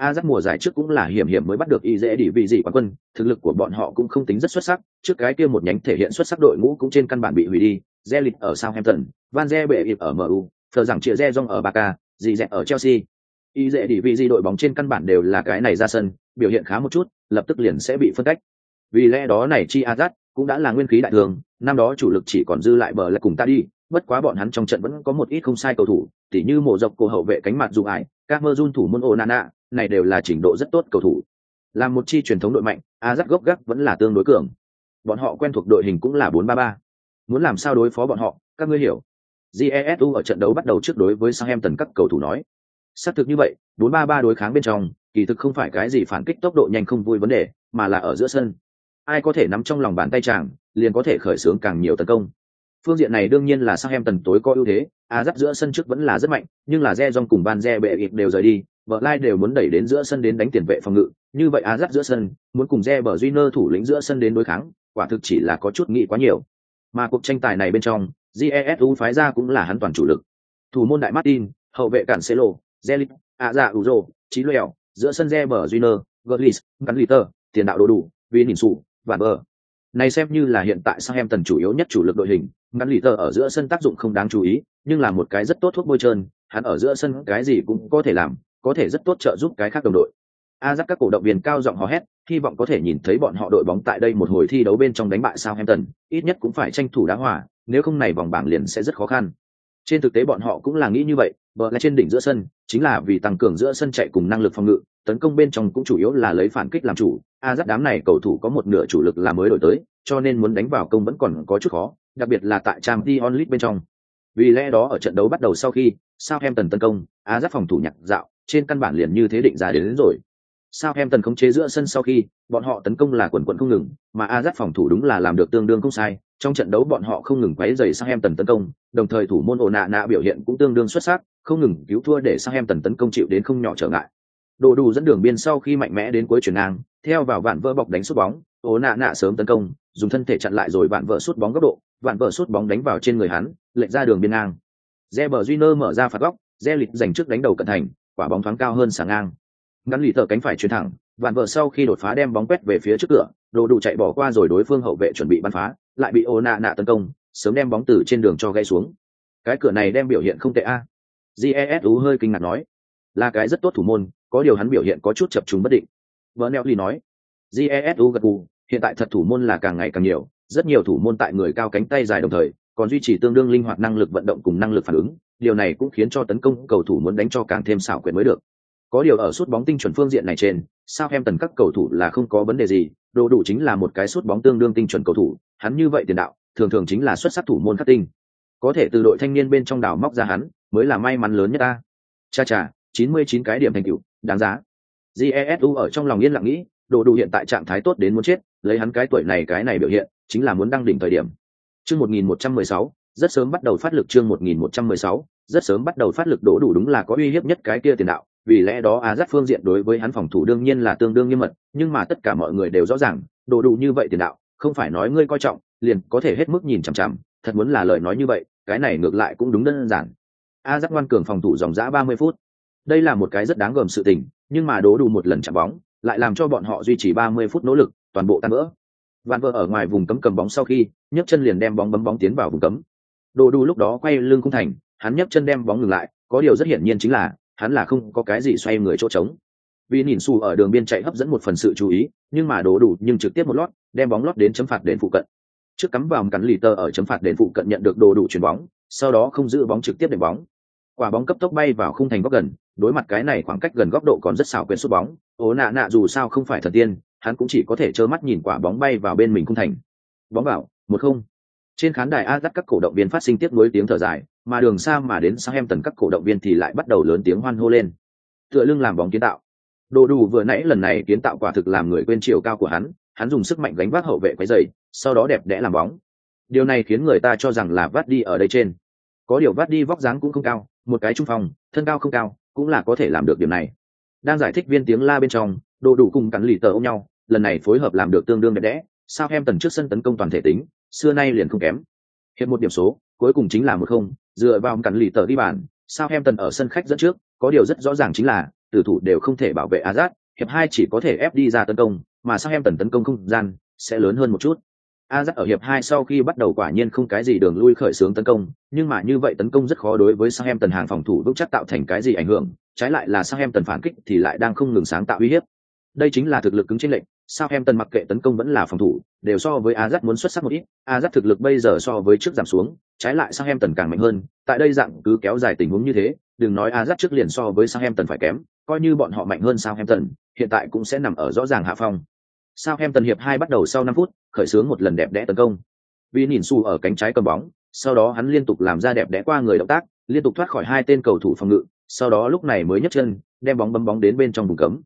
Ajax mùa giải trước cũng là hiểm hiểm mới bắt được y dễ đi vị gì quán quân, thực lực của bọn họ cũng không tính rất xuất sắc, trước cái kia một nhánh thể hiện xuất sắc đội ngũ cũng trên căn bản bị hủy đi, Zelit ở Southampton, Van re bệ ở MU, thờ rằng chia Zezong ở Barca, gì dẹ ở Chelsea. Y dễ đi vị gì đội bóng trên căn bản đều là cái này ra sân, biểu hiện khá một chút, lập tức liền sẽ bị phân cách. Vì lẽ đó này chi Ajax cũng đã là nguyên khí đại thường, năm đó chủ lực chỉ còn dư lại bờ là cùng ta đi, bất quá bọn hắn trong trận vẫn có một ít không sai cầu thủ, tỉ như mổ dọc cổ hậu vệ cánh mặt dù ải, Camerun thủ môn Onana, này đều là trình độ rất tốt cầu thủ. Làm một chi truyền thống đội mạnh, Ajax gốc gác vẫn là tương đối cường. Bọn họ quen thuộc đội hình cũng là 4-3-3. Muốn làm sao đối phó bọn họ, các ngươi hiểu. Jesu ở trận đấu bắt đầu trước đối với Southampton các cầu thủ nói. Xác thực như vậy, 4-3-3 đối kháng bên trong, kỳ thực không phải cái gì phản kích tốc độ nhanh không vui vấn đề, mà là ở giữa sân. Ai có thể nắm trong lòng bàn tay chàng, liền có thể khởi xướng càng nhiều tấn công. Phương diện này đương nhiên là sang em tần tối có ưu thế, a giáp giữa sân trước vẫn là rất mạnh, nhưng là Rejong cùng Van Ze bệ đều rời đi, vợ lai đều muốn đẩy đến giữa sân đến đánh tiền vệ phòng ngự. Như vậy a giáp giữa sân muốn cùng re bờ Junior thủ lĩnh giữa sân đến đối kháng quả thực chỉ là có chút nghĩ quá nhiều. Mà cuộc tranh tài này bên trong jesu phái ra cũng là hắn toàn chủ lực. Thủ môn đại martin hậu vệ cản celo zelit a dạ uzo trí lèo giữa sân re bờ Junior, Gullis, gurlis gắn liter tiền đạo đồ đủ vì nhìn sụ và bờ này xem như là hiện tại sang em tần chủ yếu nhất chủ lực đội hình ngắn lì tờ ở giữa sân tác dụng không đáng chú ý nhưng là một cái rất tốt thuốc bôi trơn hắn ở giữa sân cái gì cũng có thể làm có thể rất tốt trợ giúp cái khác đồng đội a dắt các cổ động viên cao giọng hò hét hy vọng có thể nhìn thấy bọn họ đội bóng tại đây một hồi thi đấu bên trong đánh bại Southampton, ít nhất cũng phải tranh thủ đá hòa, nếu không này vòng bảng liền sẽ rất khó khăn. Trên thực tế bọn họ cũng là nghĩ như vậy, bờ là trên đỉnh giữa sân, chính là vì tăng cường giữa sân chạy cùng năng lực phòng ngự, tấn công bên trong cũng chủ yếu là lấy phản kích làm chủ. A dắt đám này cầu thủ có một nửa chủ lực là mới đổi tới, cho nên muốn đánh vào công vẫn còn có chút khó, đặc biệt là tại trang t onlit bên trong. Vì lẽ đó ở trận đấu bắt đầu sau khi Southampton tấn công, A dắt phòng thủ nhặt dạo, trên căn bản liền như thế định ra đến, đến rồi. Southampton khống chế giữa sân sau khi, bọn họ tấn công là quần quần không ngừng, mà a dắt phòng thủ đúng là làm được tương đương không sai. Trong trận đấu bọn họ không ngừng quấy rầy Southampton tấn công, đồng thời thủ môn Onana biểu hiện cũng tương đương xuất sắc, không ngừng cứu thua để Southampton tấn công chịu đến không nhỏ trở ngại. Đồ đủ dẫn đường biên sau khi mạnh mẽ đến cuối chuyển ngang, theo vào vạn vỡ bọc đánh sút bóng, Onana sớm tấn công, dùng thân thể chặn lại rồi vạn vỡ sút bóng góc độ, vạn vỡ sút bóng đánh vào trên người hắn, lệch ra đường biên ngang. Reber Júnior mở ra phạt góc, Zelit giành trước đánh đầu cận thành, quả bóng thoáng cao hơn sáng ngang ngắn lì tờ cánh phải chuyển thẳng vạn vợ sau khi đột phá đem bóng quét về phía trước cửa, đồ đủ chạy bỏ qua rồi đối phương hậu vệ chuẩn bị bắn phá, lại bị ô nạ nạ tấn công, sớm đem bóng từ trên đường cho gây xuống. Cái cửa này đem biểu hiện không tệ a. Jesu hơi kinh ngạc nói. Là cái rất tốt thủ môn, có điều hắn biểu hiện có chút chập trùng bất định. Vợ neo ly nói jesu gật gù, hiện tại thật thủ môn là càng ngày càng nhiều, rất nhiều thủ môn tại người cao cánh tay dài đồng thời, còn duy trì tương đương linh hoạt năng lực vận động cùng năng lực phản ứng. Điều này cũng khiến cho tấn công cầu thủ muốn đánh cho càng thêm xảo quyệt mới được có điều ở sút bóng tinh chuẩn phương diện này trên, sao em tần các cầu thủ là không có vấn đề gì, đồ đủ chính là một cái sút bóng tương đương tinh chuẩn cầu thủ, hắn như vậy tiền đạo, thường thường chính là xuất sắc thủ môn khắc tinh. Có thể từ đội thanh niên bên trong đảo móc ra hắn, mới là may mắn lớn nhất ta. Cha cha, 99 cái điểm thành tựu, đáng giá. Jesu ở trong lòng yên lặng nghĩ, đồ đủ hiện tại trạng thái tốt đến muốn chết, lấy hắn cái tuổi này cái này biểu hiện, chính là muốn đăng đỉnh thời điểm. Chương 1116, rất sớm bắt đầu phát lực chương 1116, rất sớm bắt đầu phát lực đổ đủ đúng là có uy hiếp nhất cái kia tiền đạo, vì lẽ đó á dắt phương diện đối với hắn phòng thủ đương nhiên là tương đương nghiêm mật, nhưng mà tất cả mọi người đều rõ ràng, đồ đủ như vậy tiền đạo, không phải nói ngươi coi trọng, liền có thể hết mức nhìn chằm chằm, thật muốn là lời nói như vậy, cái này ngược lại cũng đúng đơn giản. A dắt ngoan cường phòng thủ dòng dã ba mươi phút. Đây là một cái rất đáng gờm sự tình, nhưng mà đố đủ một lần chạm bóng, lại làm cho bọn họ duy trì ba mươi phút nỗ lực, toàn bộ tan vỡ. Vạn vợ ở ngoài vùng cấm cầm bóng sau khi, nhấc chân liền đem bóng bấm bóng tiến vào vùng cấm. Đồ đủ lúc đó quay lưng không thành, hắn nhấc chân đem bóng ngừng lại, có điều rất hiển nhiên chính là hắn là không có cái gì xoay người chỗ trống. Vì nhìn xù ở đường biên chạy hấp dẫn một phần sự chú ý, nhưng mà đổ đủ nhưng trực tiếp một lót, đem bóng lót đến chấm phạt đền phụ cận. Trước cắm vào cắn lì tờ ở chấm phạt đền phụ cận nhận được đồ đủ chuyền bóng, sau đó không giữ bóng trực tiếp đệm bóng. Quả bóng cấp tốc bay vào khung thành góc gần, đối mặt cái này khoảng cách gần góc độ còn rất xảo quyền sút bóng. Ố nạ nạ dù sao không phải thần tiên, hắn cũng chỉ có thể trơ mắt nhìn quả bóng bay vào bên mình khung thành. Bóng vào, một không. Trên khán đài a dắt các cổ động viên phát sinh tiếp nối tiếng thở dài mà đường xa mà đến sang em tần các cổ động viên thì lại bắt đầu lớn tiếng hoan hô lên. Tựa lưng làm bóng kiến tạo. Đồ đủ vừa nãy lần này kiến tạo quả thực làm người quên chiều cao của hắn hắn dùng sức mạnh gánh vác hậu vệ quấy dày sau đó đẹp đẽ làm bóng. Điều này khiến người ta cho rằng là vắt đi ở đây trên. Có điều vắt đi vóc dáng cũng không cao, một cái trung phòng thân cao không cao, cũng là có thể làm được điểm này. Đang giải thích viên tiếng la bên trong, đồ đủ cùng cắn lì tờ ôm nhau, lần này phối hợp làm được tương đương đẹp đẽ sao em tần trước sân tấn công toàn thể tính, xưa nay liền không kém. Hiệp một điểm số, cuối cùng chính là một không dựa vào cắn lì tờ đi bàn sao em tần ở sân khách dẫn trước, có điều rất rõ ràng chính là, tử thủ đều không thể bảo vệ azad hiệp hai chỉ có thể ép đi ra tấn công, mà sao em tần tấn công không gian sẽ lớn hơn một chút. Azad ở hiệp hai sau khi bắt đầu quả nhiên không cái gì đường lui khởi xướng tấn công, nhưng mà như vậy tấn công rất khó đối với sao em tần hàng phòng thủ vững chắc tạo thành cái gì ảnh hưởng, trái lại là sao em tần phản kích thì lại đang không ngừng sáng tạo uy hiếp. Đây chính là thực lực cứng trên lệnh sao em tần mặc kệ tấn công vẫn là phòng thủ, đều so với Azat muốn xuất sắc một ít. Azat thực lực bây giờ so với trước giảm xuống, trái lại sao em tần càng mạnh hơn. Tại đây dạng cứ kéo dài tình huống như thế, đừng nói Azat trước liền so với sao em tần phải kém, coi như bọn họ mạnh hơn sao em tần hiện tại cũng sẽ nằm ở rõ ràng hạ phong. Sao em tần hiệp hai bắt đầu sau năm phút, khởi xướng một lần đẹp đẽ tấn công. Vì nhìn xu ở cánh trái cầm bóng, sau đó hắn liên tục làm ra đẹp đẽ qua người động tác, liên tục thoát khỏi hai tên cầu thủ phòng ngự, sau đó lúc này mới nhấc chân, đem bóng bấm bóng đến bên trong vùng cấm.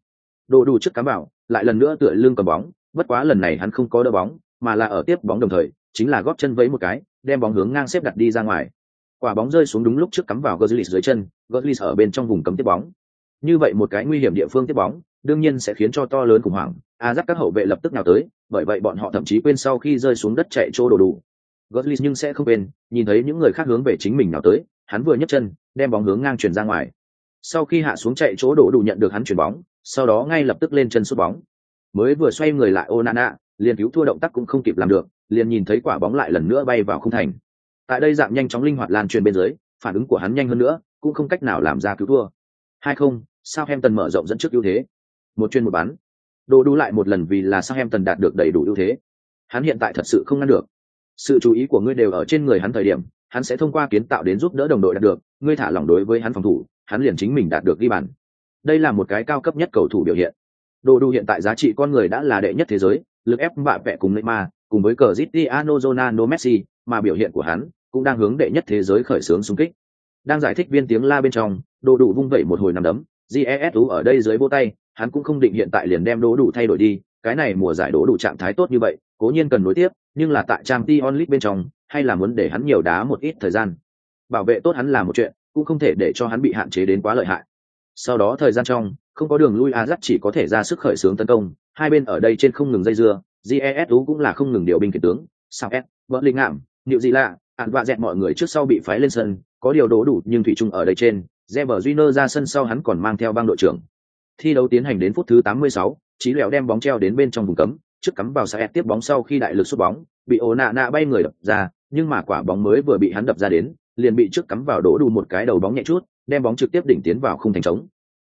Đồ đủ trước cám bảo lại lần nữa tựa lưng cầm bóng, bất quá lần này hắn không có đỡ bóng, mà là ở tiếp bóng đồng thời, chính là góp chân vẫy một cái, đem bóng hướng ngang xếp đặt đi ra ngoài. Quả bóng rơi xuống đúng lúc trước cắm vào Götze dưới chân Götze ở bên trong vùng cấm tiếp bóng. Như vậy một cái nguy hiểm địa phương tiếp bóng, đương nhiên sẽ khiến cho to lớn khủng hoảng, a dắt các hậu vệ lập tức nào tới, bởi vậy bọn họ thậm chí quên sau khi rơi xuống đất chạy chỗ đồ đủ. Götze nhưng sẽ không quên, nhìn thấy những người khác hướng về chính mình nào tới, hắn vừa nhấc chân, đem bóng hướng ngang chuyển ra ngoài sau khi hạ xuống chạy chỗ đổ đủ nhận được hắn chuyển bóng sau đó ngay lập tức lên chân sút bóng mới vừa xoay người lại Onana, liền cứu thua động tác cũng không kịp làm được, liền nhìn thấy quả bóng lại lần nữa bay vào khung thành. Tại đây dạng nhanh chóng linh hoạt lan truyền bên dưới, phản ứng của hắn nhanh hơn nữa, cũng không cách nào làm ra cứu thua. Hai không, sao em tần mở rộng dẫn trước ưu thế. Một chuyên một bán. Đồ đủ lại một lần vì là sao em tần đạt được đầy đủ ưu thế. Hắn hiện tại thật sự không ngăn được. Sự chú ý của ngươi đều ở trên người hắn thời điểm, hắn sẽ thông qua kiến tạo đến giúp đỡ đồng đội đạt được ngươi thả lỏng đối với hắn phòng thủ hắn liền chính mình đạt được ghi bàn. Đây là một cái cao cấp nhất cầu thủ biểu hiện. Đồ đu hiện tại giá trị con người đã là đệ nhất thế giới, lực ép bạ vẹ cùng Neymar, cùng với Cristiano Ronaldo Messi, mà biểu hiện của hắn cũng đang hướng đệ nhất thế giới khởi xướng xung kích. Đang giải thích viên tiếng la bên trong, đồ đủ vung vẩy một hồi nằm đấm. GESU ở đây dưới vô tay, hắn cũng không định hiện tại liền đem đồ đủ thay đổi đi. Cái này mùa giải đồ đủ trạng thái tốt như vậy, cố nhiên cần nối tiếp, nhưng là tại trang t bên trong, hay là muốn để hắn nhiều đá một ít thời gian. Bảo vệ tốt hắn là một chuyện cũng không thể để cho hắn bị hạn chế đến quá lợi hại. Sau đó thời gian trong không có đường lui Azat chỉ có thể ra sức khởi xướng tấn công. Hai bên ở đây trên không ngừng dây dưa jesu cũng là không ngừng điều binh kể tướng. Sao s vợ linh ngạm liệu gì lạ ạn vạ dẹt mọi người trước sau bị phái lên sân có điều đố đủ nhưng thủy chung ở đây trên Reber Júnior ra sân sau hắn còn mang theo băng đội trưởng. Thi đấu tiến hành đến phút thứ 86, Chí lẹo đem bóng treo đến bên trong vùng cấm trước cắm vào sai tiếp bóng sau khi đại lực sút bóng bị ổ nạ nạ bay người đập ra nhưng mà quả bóng mới vừa bị hắn đập ra đến liền bị trước cắm vào đổ đủ một cái đầu bóng nhẹ chút, đem bóng trực tiếp đỉnh tiến vào khung thành trống.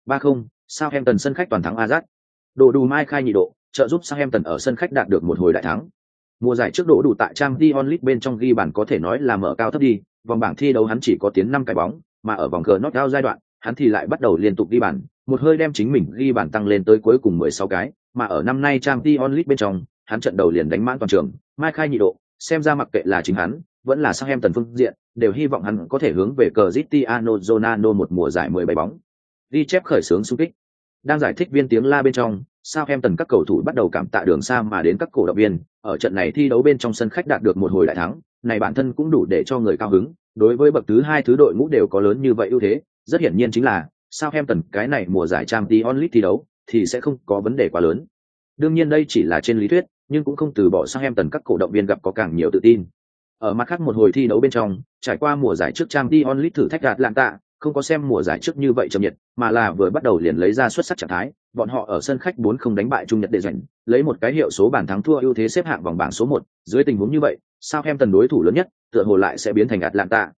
Ba không, Southampton sân khách toàn thắng Ajax Đổ đủ mai khai nhị độ, trợ giúp Southampton ở sân khách đạt được một hồi đại thắng. Mùa giải trước đổ đủ tại trang t bên trong ghi bàn có thể nói là mở cao thấp đi, vòng bảng thi đấu hắn chỉ có tiến năm cái bóng, mà ở vòng knockout giai đoạn, hắn thì lại bắt đầu liên tục ghi bàn, một hơi đem chính mình ghi bàn tăng lên tới cuối cùng mười sáu cái, mà ở năm nay trang t bên trong, hắn trận đầu liền đánh mãn toàn trường, mai khai nhị độ, xem ra mặc kệ là chính hắn vẫn là sang em tần phương diện, đều hy vọng hắn có thể hướng về cờ Cristiano Ronaldo một mùa giải mười bảy bóng. Ghi chép khởi sướng xung kích. Đang giải thích viên tiếng la bên trong sao em tần các cầu thủ bắt đầu cảm tạ đường xa mà đến các cổ động viên, ở trận này thi đấu bên trong sân khách đạt được một hồi đại thắng, này bản thân cũng đủ để cho người cao hứng. Đối với bậc thứ hai, thứ đội ngũ đều có lớn như vậy ưu thế, rất hiển nhiên chính là sao em tần cái này mùa giải trang League thi đấu thì sẽ không có vấn đề quá lớn. Đương nhiên đây chỉ là trên lý thuyết, nhưng cũng không từ bỏ sang em tần các cổ động viên gặp có càng nhiều tự tin ở mặt khác một hồi thi đấu bên trong, trải qua mùa giải trước trang Dion onlit thử thách gạt lạng tạ không có xem mùa giải trước như vậy chậm nhiệt, mà là vừa bắt đầu liền lấy ra xuất sắc trạng thái, bọn họ ở sân khách 4 không đánh bại trung nhật đệ giành, lấy một cái hiệu số bàn thắng thua ưu thế xếp hạng vòng bảng số một. Dưới tình huống như vậy sao em tần đối thủ lớn nhất, tựa hồ lại sẽ biến thành atlanta.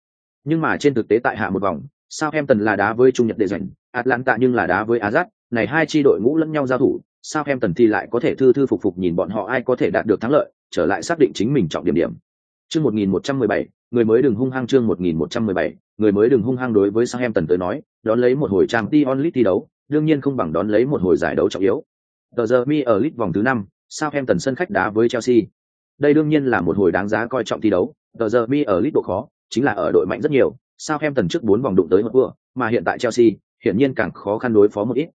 Nhưng mà trên thực tế tại hạ một vòng sao em tần là đá với trung nhật đệ dành atlanta nhưng là đá với azat này hai chi đội ngũ lẫn nhau giao thủ sao em tần thì lại có thể thư thư phục phục nhìn bọn họ ai có thể đạt được thắng lợi, trở lại xác định chính mình trọng điểm điểm chương một nghìn một trăm mười bảy người mới đừng hung hăng chương một nghìn một trăm mười bảy người mới đừng hung hăng đối với sang em tần tới nói đón lấy một hồi trang t onlit thi đấu đương nhiên không bằng đón lấy một hồi giải đấu trọng yếu. Tờ giờ mi ở lit vòng thứ năm Southampton sân khách đá với chelsea. Đây đương nhiên là một hồi đáng giá coi trọng thi đấu tờ giờ mi ở lit độ khó chính là ở đội mạnh rất nhiều Southampton trước bốn vòng đụng tới một vừa mà hiện tại chelsea hiển nhiên càng khó khăn đối phó một ít.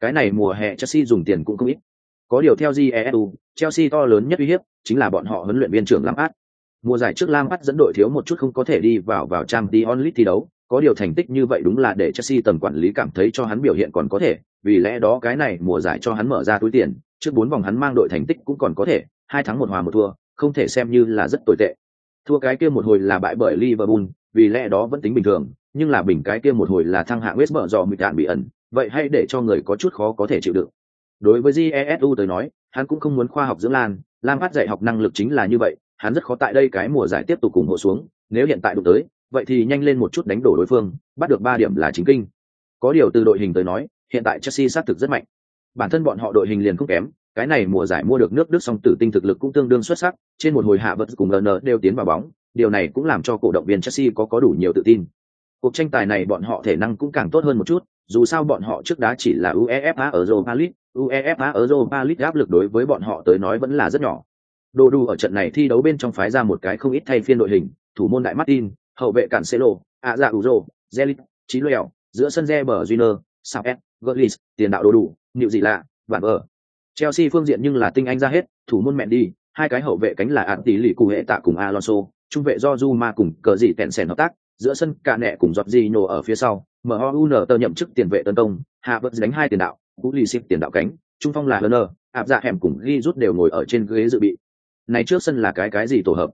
Cái này mùa hè chelsea dùng tiền cũng không ít. Có điều theo GESU, chelsea to lớn nhất uy hiếp chính là bọn họ huấn luyện viên trưởng Lampard. Mùa giải trước Lam bắt dẫn đội thiếu một chút không có thể đi vào vào Champions League thi đấu, có điều thành tích như vậy đúng là để Chelsea tầm quản lý cảm thấy cho hắn biểu hiện còn có thể, vì lẽ đó cái này mùa giải cho hắn mở ra túi tiền, trước bốn vòng hắn mang đội thành tích cũng còn có thể, hai thắng một hòa một thua, không thể xem như là rất tồi tệ. Thua cái kia một hồi là bại bởi Liverpool, vì lẽ đó vẫn tính bình thường, nhưng là bình cái kia một hồi là thăng hạng West Brom do mịt đạn bị ẩn, vậy hay để cho người có chút khó có thể chịu đựng. Đối với Jesu tới nói, hắn cũng không muốn khoa học dưỡng lan, Lam phát dạy học năng lực chính là như vậy, hắn rất khó tại đây cái mùa giải tiếp tục cùng hộ xuống, nếu hiện tại đụng tới, vậy thì nhanh lên một chút đánh đổ đối phương, bắt được ba điểm là chính kinh. Có điều từ đội hình tới nói, hiện tại chelsea xác thực rất mạnh. Bản thân bọn họ đội hình liền không kém, cái này mùa giải mua được nước đức song tử tinh thực lực cũng tương đương xuất sắc, trên một hồi hạ vật cùng ln đều tiến vào bóng, điều này cũng làm cho cổ động viên chelsea có có đủ nhiều tự tin. Cuộc tranh tài này bọn họ thể năng cũng càng tốt hơn một chút, dù sao bọn họ trước đá chỉ là uefa ở europa league, uefa ở europa league áp lực đối với bọn họ tới nói vẫn là rất nhỏ. Đồ đủ ở trận này thi đấu bên trong phái ra một cái không ít thay phiên đội hình, thủ môn đại Martin, hậu vệ cản Celo, ạ dạ Uzo, Zelit, Chí Lèo, giữa sân Reber Júnior, Saez, Gullis, tiền đạo đồ đủ, Niệu gì lạ, vạn ở. Chelsea phương diện nhưng là tinh anh ra hết, thủ môn mẹn đi, hai cái hậu vệ cánh là ạn tỷ lì cùng hệ tạ cùng Alonso, trung vệ do Zuma cùng cờ gì tẹn sèn hợp tác, giữa sân cả nẹ cùng giọt Gino ở phía sau, MOUN tờ nhậm chức tiền vệ tấn công, Hạ vẫn đánh hai tiền đạo, Cú Lì tiền đạo cánh, trung phong là Lerner, áp dạ hẻm cùng ghi rút đều ngồi ở trên ghế dự bị, này trước sân là cái cái gì tổ hợp?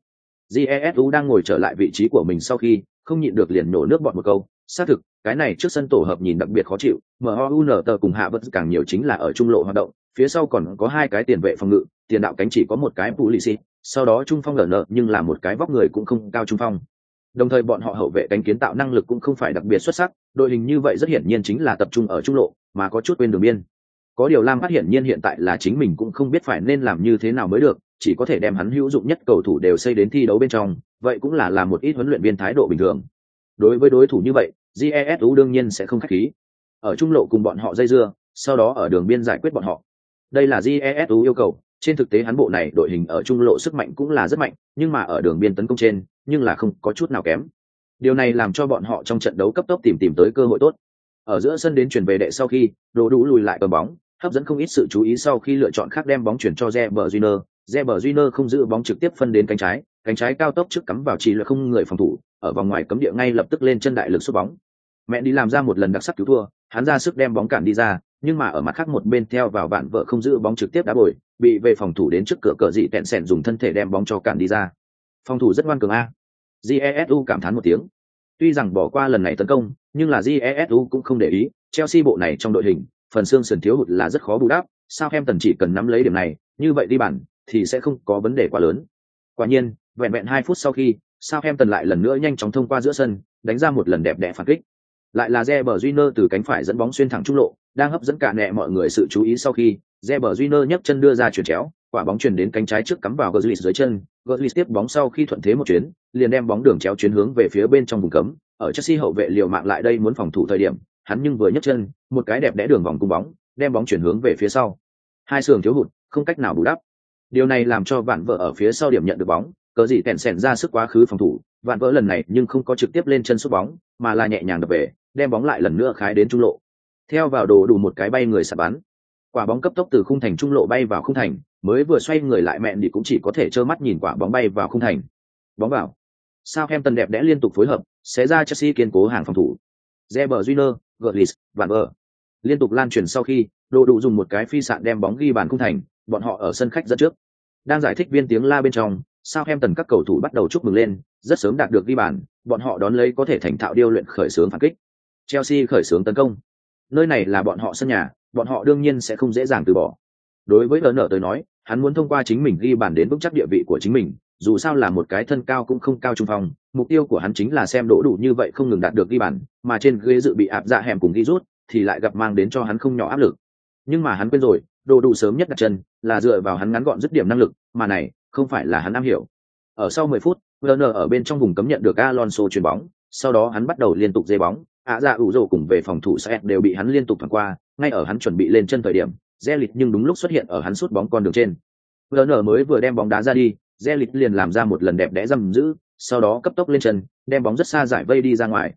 Jesu đang ngồi trở lại vị trí của mình sau khi, không nhịn được liền nổ nước bọn một câu. Xác thực, cái này trước sân tổ hợp nhìn đặc biệt khó chịu. Moun tờ cùng hạ vẫn càng nhiều chính là ở trung lộ hoạt động, phía sau còn có hai cái tiền vệ phòng ngự, tiền đạo cánh chỉ có một cái phụ lì xì, sau đó trung phong lở nợ, nhưng là một cái vóc người cũng không cao trung phong. Đồng thời bọn họ hậu vệ cánh kiến tạo năng lực cũng không phải đặc biệt xuất sắc, đội hình như vậy rất hiển nhiên chính là tập trung ở trung lộ, mà có chút quên đường biên. Có điều lam phát hiển nhiên hiện tại là chính mình cũng không biết phải nên làm như thế nào mới được chỉ có thể đem hắn hữu dụng nhất cầu thủ đều xây đến thi đấu bên trong vậy cũng là làm một ít huấn luyện viên thái độ bình thường. Đối với đối thủ như vậy GESU đương nhiên sẽ không khách khí. Ở trung lộ cùng bọn họ dây dưa sau đó ở đường biên giải quyết bọn họ. Đây là GESU yêu cầu trên thực tế hắn bộ này đội hình ở trung lộ sức mạnh cũng là rất mạnh nhưng mà ở đường biên tấn công trên nhưng là không có chút nào kém. Điều này làm cho bọn họ trong trận đấu cấp tốc tìm tìm tới cơ hội tốt. Ở giữa sân đến chuyển về đệ sau khi đồ đủ lùi lại cầm bóng hấp dẫn không ít sự chú ý sau khi lựa chọn khác đem bóng chuyển cho Reber Júnior, Reber Júnior không giữ bóng trực tiếp phân đến cánh trái, cánh trái cao tốc trước cắm vào chỉ là không người phòng thủ, ở vòng ngoài cấm địa ngay lập tức lên chân đại lực sút bóng. Mẹ đi làm ra một lần đặc sắc cứu thua, hắn ra sức đem bóng cản đi ra, nhưng mà ở mặt khác một bên theo vào bạn vợ không giữ bóng trực tiếp đá bồi, bị về phòng thủ đến trước cửa cờ dị tẹn sẹn dùng thân thể đem bóng cho cản đi ra. Phòng thủ rất ngoan cường a. Jesu cảm thán một tiếng. Tuy rằng bỏ qua lần này tấn công, nhưng là Jesu cũng không để ý, Chelsea bộ này trong đội hình, phần xương sườn thiếu hụt là rất khó bù đắp, sao em tần chỉ cần nắm lấy điểm này, như vậy đi bản thì sẽ không có vấn đề quá lớn. Quả nhiên, vẹn vẹn hai phút sau khi, sao em tần lại lần nữa nhanh chóng thông qua giữa sân, đánh ra một lần đẹp đẽ phản kích. Lại là Reber Júnior từ cánh phải dẫn bóng xuyên thẳng trung lộ, đang hấp dẫn cả nẹ mọi người sự chú ý sau khi, Reber Júnior nhấc chân đưa ra chuyển chéo, quả bóng chuyển đến cánh trái trước cắm vào Götze dưới chân, Götze tiếp bóng sau khi thuận thế một chuyến, liền đem bóng đường chéo chuyến hướng về phía bên trong vùng cấm, ở Chelsea hậu vệ liều mạng lại đây muốn phòng thủ thời điểm, hắn nhưng vừa nhấc chân, một cái đẹp đẽ đường vòng cung bóng, đem bóng chuyển hướng về phía sau. Hai sườn thiếu hụt, không cách nào bù đắp. Điều này làm cho vạn vợ ở phía sau điểm nhận được bóng, cờ gì tèn sèn ra sức quá khứ phòng thủ, vạn vợ lần này nhưng không có trực tiếp lên chân sút bóng, mà là nhẹ nhàng đập về, đem bóng lại lần nữa khái đến trung lộ. Theo vào đồ đủ một cái bay người sạp bắn. Quả bóng cấp tốc từ khung thành trung lộ bay vào khung thành, mới vừa xoay người lại mẹn thì cũng chỉ có thể trơ mắt nhìn quả bóng bay vào khung thành. Bóng vào. Sao em tần đẹp đẽ liên tục phối hợp, sẽ ra Chelsea kiên cố hàng phòng thủ. Reber Júnior, Götze, Van Ver. Liên tục lan truyền sau khi, đồ đủ dùng một cái phi sạn đem bóng ghi bàn khung thành, bọn họ ở sân khách dẫn trước. Đang giải thích viên tiếng la bên trong, sao em tần các cầu thủ bắt đầu chúc mừng lên, rất sớm đạt được ghi bàn, bọn họ đón lấy có thể thành thạo điêu luyện khởi xướng phản kích. Chelsea khởi xướng tấn công. Nơi này là bọn họ sân nhà, bọn họ đương nhiên sẽ không dễ dàng từ bỏ. Đối với nở tới nói, hắn muốn thông qua chính mình ghi bàn đến vững chắc địa vị của chính mình, dù sao là một cái thân cao cũng không cao trung phong, mục tiêu của hắn chính là xem đỗ đủ như vậy không ngừng đạt được ghi bàn, mà trên ghế dự bị áp dạ hẻm cùng ghi rút, thì lại gặp mang đến cho hắn không nhỏ áp lực. Nhưng mà hắn quên rồi, đồ đủ sớm nhất đặt chân, là dựa vào hắn ngắn gọn dứt điểm năng lực, mà này không phải là hắn am hiểu. Ở sau 10 phút, Werner ở bên trong vùng cấm nhận được Alonso chuyền bóng, sau đó hắn bắt đầu liên tục dây bóng, ạ dạ ủ rồ cùng về phòng thủ sẽ đều bị hắn liên tục thoảng qua, ngay ở hắn chuẩn bị lên chân thời điểm, Zelit nhưng đúng lúc xuất hiện ở hắn sút bóng con đường trên. Werner mới vừa đem bóng đá ra đi, Zelit liền làm ra một lần đẹp đẽ dầm giữ, sau đó cấp tốc lên chân, đem bóng rất xa giải vây đi ra ngoài.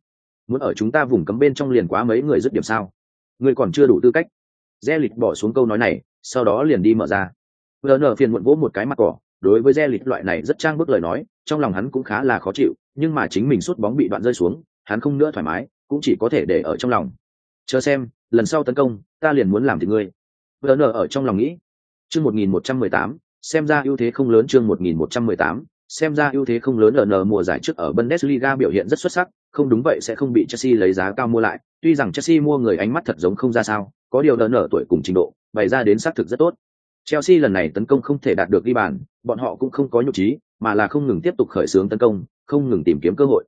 Muốn ở chúng ta vùng cấm bên trong liền quá mấy người dứt điểm sao? Người còn chưa đủ tư cách. Zelit bỏ xuống câu nói này, sau đó liền đi mở ra. Werner phiền muộn vỗ một cái mặt cỏ, đối với Zelit loại này rất trang bức lời nói, trong lòng hắn cũng khá là khó chịu, nhưng mà chính mình sút bóng bị đoạn rơi xuống, hắn không nữa thoải mái, cũng chỉ có thể để ở trong lòng. Chờ xem, lần sau tấn công, ta liền muốn làm thì ngươi. Werner ở trong lòng nghĩ. Chương 1118, xem ra ưu thế không lớn chương 1118, xem ra ưu thế không lớn ở nở mùa giải trước ở Bundesliga biểu hiện rất xuất sắc, không đúng vậy sẽ không bị Chelsea lấy giá cao mua lại. Tuy rằng Chelsea mua người ánh mắt thật giống không ra sao, có điều đỡ nở tuổi cùng trình độ, bày ra đến xác thực rất tốt. Chelsea lần này tấn công không thể đạt được ghi bàn, bọn họ cũng không có nhục trí, mà là không ngừng tiếp tục khởi xướng tấn công, không ngừng tìm kiếm cơ hội.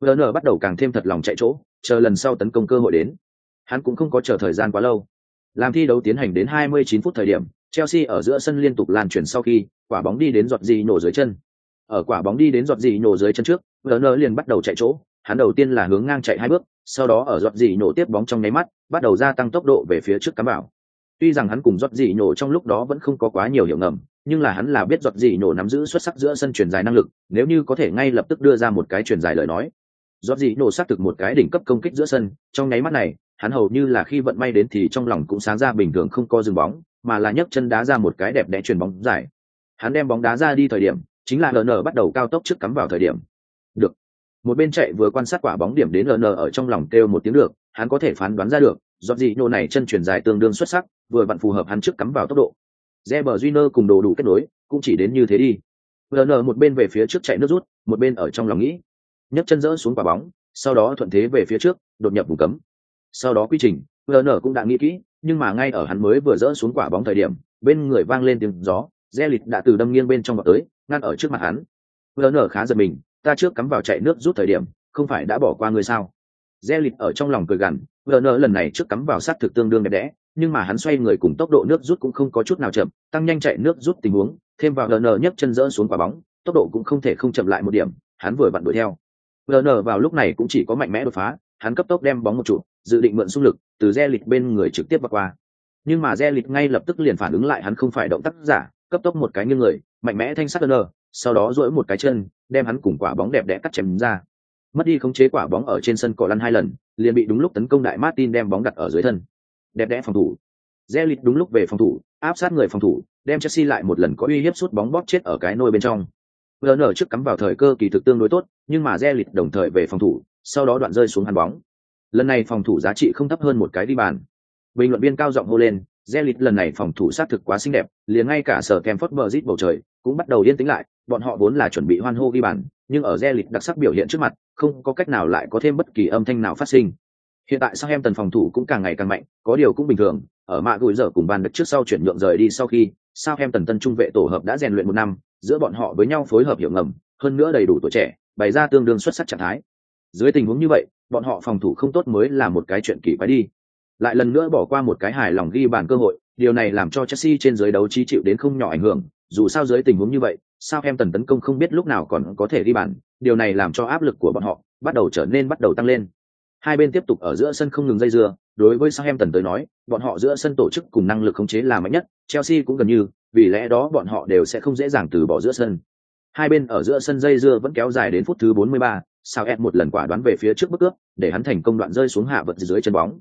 Werner bắt đầu càng thêm thật lòng chạy chỗ, chờ lần sau tấn công cơ hội đến. Hắn cũng không có chờ thời gian quá lâu. Làm thi đấu tiến hành đến 29 phút thời điểm, Chelsea ở giữa sân liên tục lan truyền sau khi, quả bóng đi đến giọt gì nổ dưới chân. Ở quả bóng đi đến giọt gì nổ dưới chân trước, Werner liền bắt đầu chạy chỗ, hắn đầu tiên là hướng ngang chạy hai bước, sau đó ở giọt gì nổ tiếp bóng trong nháy mắt, bắt đầu gia tăng tốc độ về phía trước cắm bảo. Tuy rằng hắn cùng giọt gì nổ trong lúc đó vẫn không có quá nhiều hiểu ngầm, nhưng là hắn là biết giọt gì nổ nắm giữ xuất sắc giữa sân truyền dài năng lực, nếu như có thể ngay lập tức đưa ra một cái truyền dài lời nói. Giọt gì nổ xác thực một cái đỉnh cấp công kích giữa sân, trong nháy mắt này, hắn hầu như là khi vận may đến thì trong lòng cũng sáng ra bình thường không có dừng bóng, mà là nhấc chân đá ra một cái đẹp đẽ chuyền bóng dài. Hắn đem bóng đá ra đi thời điểm, chính là LN bắt đầu cao tốc trước cắm vào thời điểm. Một bên chạy vừa quan sát quả bóng điểm đến LN ở trong lòng kêu một tiếng được, hắn có thể phán đoán ra được, dọn gì nô này chân chuyển dài tương đương xuất sắc, vừa vặn phù hợp hắn trước cắm vào tốc độ. Reber Júnior cùng đồ đủ kết nối, cũng chỉ đến như thế đi. LN một bên về phía trước chạy nước rút, một bên ở trong lòng nghĩ, nhấc chân dỡ xuống quả bóng, sau đó thuận thế về phía trước, đột nhập vùng cấm. Sau đó quy trình, Werner cũng đã nghĩ kỹ, nhưng mà ngay ở hắn mới vừa dỡ xuống quả bóng thời điểm, bên người vang lên tiếng gió, Zelit đã từ đâm nghiêng bên trong vào tới, ngăn ở trước mặt hắn. Werner khá giật mình, ta trước cắm vào chạy nước rút thời điểm, không phải đã bỏ qua người sao? Zelit ở trong lòng cười gằn, Werner lần này trước cắm vào sát thực tương đương đẹp đẽ, nhưng mà hắn xoay người cùng tốc độ nước rút cũng không có chút nào chậm, tăng nhanh chạy nước rút tình huống, thêm vào LN nhấc chân dỡ xuống quả bóng, tốc độ cũng không thể không chậm lại một điểm, hắn vừa vặn đuổi theo. LN vào lúc này cũng chỉ có mạnh mẽ đột phá, hắn cấp tốc đem bóng một trụ, dự định mượn xung lực, từ Zelit bên người trực tiếp vượt qua. Nhưng mà Zelit ngay lập tức liền phản ứng lại hắn không phải động tác giả, cấp tốc một cái nghiêng người, mạnh mẽ thanh sát LN, sau đó duỗi một cái chân, đem hắn cùng quả bóng đẹp đẽ cắt chém ra. Mất đi khống chế quả bóng ở trên sân cỏ lăn hai lần, liền bị đúng lúc tấn công đại Martin đem bóng đặt ở dưới thân. Đẹp đẽ phòng thủ. Zelit đúng lúc về phòng thủ, áp sát người phòng thủ, đem Chelsea lại một lần có uy hiếp sút bóng bóp chết ở cái nôi bên trong. Werner trước cắm vào thời cơ kỳ thực tương đối tốt, nhưng mà Zelit đồng thời về phòng thủ, sau đó đoạn rơi xuống hắn bóng. Lần này phòng thủ giá trị không thấp hơn một cái đi bàn. Bình luận viên cao giọng hô lên, Zelit lần này phòng thủ sát thực quá xinh đẹp, liền ngay cả sở Kemford Bridge bầu trời cũng bắt đầu yên tĩnh lại, bọn họ vốn là chuẩn bị hoan hô ghi bàn, nhưng ở Zealit đặc sắc biểu hiện trước mặt, không có cách nào lại có thêm bất kỳ âm thanh nào phát sinh. Hiện tại sao em tần phòng thủ cũng càng ngày càng mạnh, có điều cũng bình thường, ở mạ gùi giờ cùng bàn được trước sau chuyển nhượng rời đi sau khi, sao em tần tân trung vệ tổ hợp đã rèn luyện một năm, giữa bọn họ với nhau phối hợp hiệu ngầm, hơn nữa đầy đủ tuổi trẻ, bày ra tương đương xuất sắc trạng thái. Dưới tình huống như vậy, bọn họ phòng thủ không tốt mới là một cái chuyện kỳ quái đi. Lại lần nữa bỏ qua một cái hài lòng ghi bàn cơ hội, điều này làm cho Chelsea trên giới đấu trí chịu đến không nhỏ ảnh hưởng, dù sao dưới tình huống như vậy, sao em tần tấn công không biết lúc nào còn có thể ghi bàn, điều này làm cho áp lực của bọn họ bắt đầu trở nên bắt đầu tăng lên. Hai bên tiếp tục ở giữa sân không ngừng dây dưa, đối với sao em tần tới nói, bọn họ giữa sân tổ chức cùng năng lực khống chế là mạnh nhất, Chelsea cũng gần như, vì lẽ đó bọn họ đều sẽ không dễ dàng từ bỏ giữa sân. Hai bên ở giữa sân dây dưa vẫn kéo dài đến phút thứ 43, Sao em một lần quả đoán về phía trước bước cướp, để hắn thành công đoạn rơi xuống hạ vật dưới chân bóng.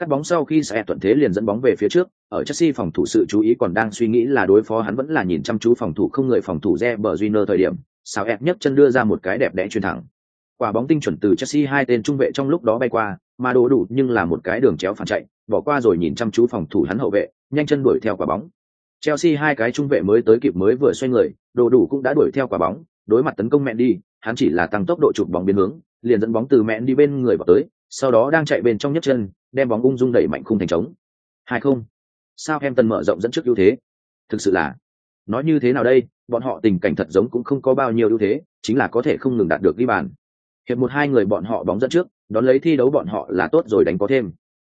Cắt bóng sau khi Sao thuận thế liền dẫn bóng về phía trước, ở Chelsea phòng thủ sự chú ý còn đang suy nghĩ là đối phó hắn vẫn là nhìn chăm chú phòng thủ không người phòng thủ Reber Júnior thời điểm, Sao nhấc chân đưa ra một cái đẹp đẽ chuyền thẳng. Quả bóng tinh chuẩn từ Chelsea hai tên trung vệ trong lúc đó bay qua, mà đổ đủ nhưng là một cái đường chéo phản chạy, bỏ qua rồi nhìn chăm chú phòng thủ hắn hậu vệ, nhanh chân đuổi theo quả bóng. Chelsea hai cái trung vệ mới tới kịp mới vừa xoay người, đồ đủ cũng đã đuổi theo quả bóng, đối mặt tấn công mẹ đi, hắn chỉ là tăng tốc độ chụp bóng biến hướng, liền dẫn bóng từ mẹ đi bên người vào tới, sau đó đang chạy bên trong nhất chân, đem bóng ung dung đẩy mạnh khung thành trống. Hai không. Sao em tần mở rộng dẫn trước ưu thế? Thực sự là, nói như thế nào đây, bọn họ tình cảnh thật giống cũng không có bao nhiêu ưu thế, chính là có thể không ngừng đạt được ghi bàn. Hiệp một hai người bọn họ bóng dẫn trước, đón lấy thi đấu bọn họ là tốt rồi đánh có thêm.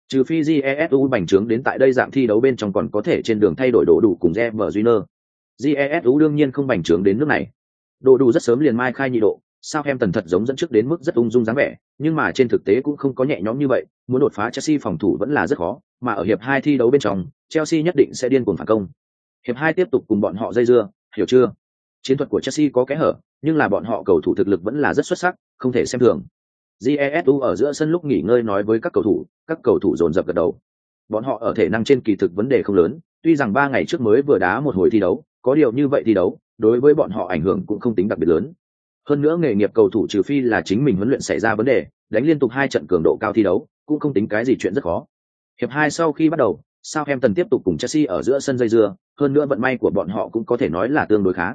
Trừ phi GESU bành trướng đến tại đây dạng thi đấu bên trong còn có thể trên đường thay đổi đồ đủ cùng Reber Júnior. GESU đương nhiên không bành trướng đến nước này. Đồ đủ rất sớm liền mai khai nhị độ, sao em tần thật giống dẫn trước đến mức rất ung dung dáng vẻ, nhưng mà trên thực tế cũng không có nhẹ nhõm như vậy, muốn đột phá Chelsea phòng thủ vẫn là rất khó, mà ở hiệp hai thi đấu bên trong, Chelsea nhất định sẽ điên cuồng phản công. Hiệp hai tiếp tục cùng bọn họ dây dưa, hiểu chưa? Chiến thuật của Chelsea có kẽ hở, nhưng là bọn họ cầu thủ thực lực vẫn là rất xuất sắc, không thể xem thường. Jesu ở giữa sân lúc nghỉ ngơi nói với các cầu thủ, các cầu thủ dồn dập gật đầu. Bọn họ ở thể năng trên kỳ thực vấn đề không lớn, tuy rằng ba ngày trước mới vừa đá một hồi thi đấu, có điều như vậy thi đấu, đối với bọn họ ảnh hưởng cũng không tính đặc biệt lớn. Hơn nữa nghề nghiệp cầu thủ trừ phi là chính mình huấn luyện xảy ra vấn đề, đánh liên tục hai trận cường độ cao thi đấu, cũng không tính cái gì chuyện rất khó. Hiệp hai sau khi bắt đầu, Southampton tiếp tục cùng Chelsea ở giữa sân dây dưa, hơn nữa vận may của bọn họ cũng có thể nói là tương đối khá.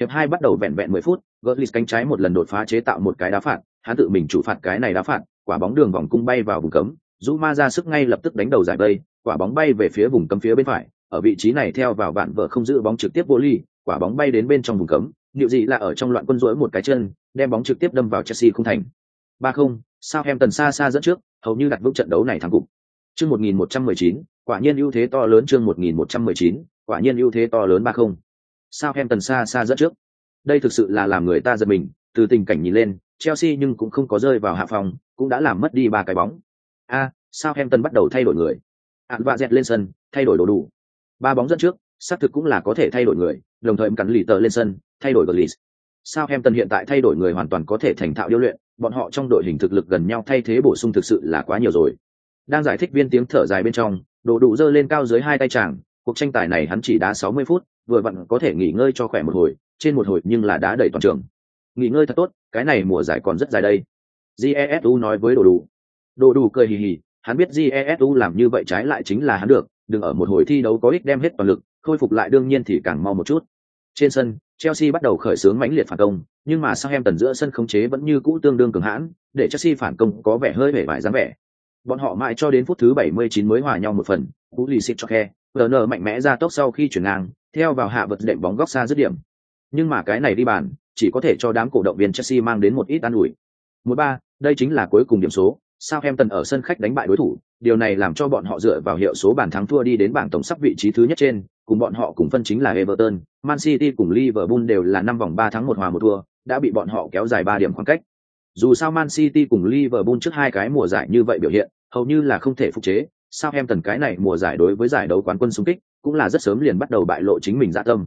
Hiệp hai bắt đầu vẹn vẹn 10 phút, Götze cánh trái một lần đột phá chế tạo một cái đá phạt, hắn tự mình chủ phạt cái này đá phạt, quả bóng đường vòng cung bay vào vùng cấm, Zuma ra sức ngay lập tức đánh đầu giải vây, quả bóng bay về phía vùng cấm phía bên phải, ở vị trí này theo vào vạn vợ không giữ bóng trực tiếp vô ly, quả bóng bay đến bên trong vùng cấm, Niệu gì là ở trong loạn quân rỗi một cái chân, đem bóng trực tiếp đâm vào Chelsea không thành. 3-0, Southampton xa xa dẫn trước, hầu như đặt vững trận đấu này thắng cục. Chương 1119, quả nhiên ưu thế to lớn chương 1119, quả nhiên ưu thế to lớn 3-0. Southampton xa xa dẫn trước. Đây thực sự là làm người ta giật mình, từ tình cảnh nhìn lên, Chelsea nhưng cũng không có rơi vào hạ phòng, cũng đã làm mất đi ba cái bóng. A, Southampton bắt đầu thay đổi người. Ản vạ dẹt lên sân, thay đổi đồ đủ. Ba bóng dẫn trước, xác thực cũng là có thể thay đổi người, đồng thời cắn lì tờ lên sân, thay đổi Gullis. Southampton hiện tại thay đổi người hoàn toàn có thể thành thạo điêu luyện, bọn họ trong đội hình thực lực gần nhau thay thế bổ sung thực sự là quá nhiều rồi. Đang giải thích viên tiếng thở dài bên trong, đồ đủ dơ lên cao dưới hai tay chàng, cuộc tranh tài này hắn chỉ đá 60 phút, vừa vặn có thể nghỉ ngơi cho khỏe một hồi, trên một hồi nhưng là đá đầy toàn trường. Nghỉ ngơi thật tốt, cái này mùa giải còn rất dài đây. Jesu nói với đồ đủ. Đồ đủ cười hì hì, hắn biết Jesu làm như vậy trái lại chính là hắn được, đừng ở một hồi thi đấu có ích đem hết toàn lực, khôi phục lại đương nhiên thì càng mau một chút. Trên sân, Chelsea bắt đầu khởi xướng mãnh liệt phản công, nhưng mà Southampton giữa sân khống chế vẫn như cũ tương đương cường hãn, để Chelsea phản công có vẻ hơi vẻ vải dáng vẻ. Bọn họ mãi cho đến phút thứ 79 mới hòa nhau một phần, Cú lì xịt cho khe, Werner mạnh mẽ ra tốc sau khi chuyển ngang, theo vào hạ vật đệm bóng góc xa dứt điểm. Nhưng mà cái này đi bàn, chỉ có thể cho đám cổ động viên Chelsea mang đến một ít an ủi. Một ba, đây chính là cuối cùng điểm số. Southampton ở sân khách đánh bại đối thủ, điều này làm cho bọn họ dựa vào hiệu số bàn thắng thua đi đến bảng tổng sắp vị trí thứ nhất trên, cùng bọn họ cùng phân chính là Everton, Man City cùng Liverpool đều là năm vòng ba thắng một hòa một thua, đã bị bọn họ kéo dài ba điểm khoảng cách. Dù sao Man City cùng Liverpool trước hai cái mùa giải như vậy biểu hiện, hầu như là không thể phục chế, sao em tần cái này mùa giải đối với giải đấu quán quân xung kích, cũng là rất sớm liền bắt đầu bại lộ chính mình dạ tâm.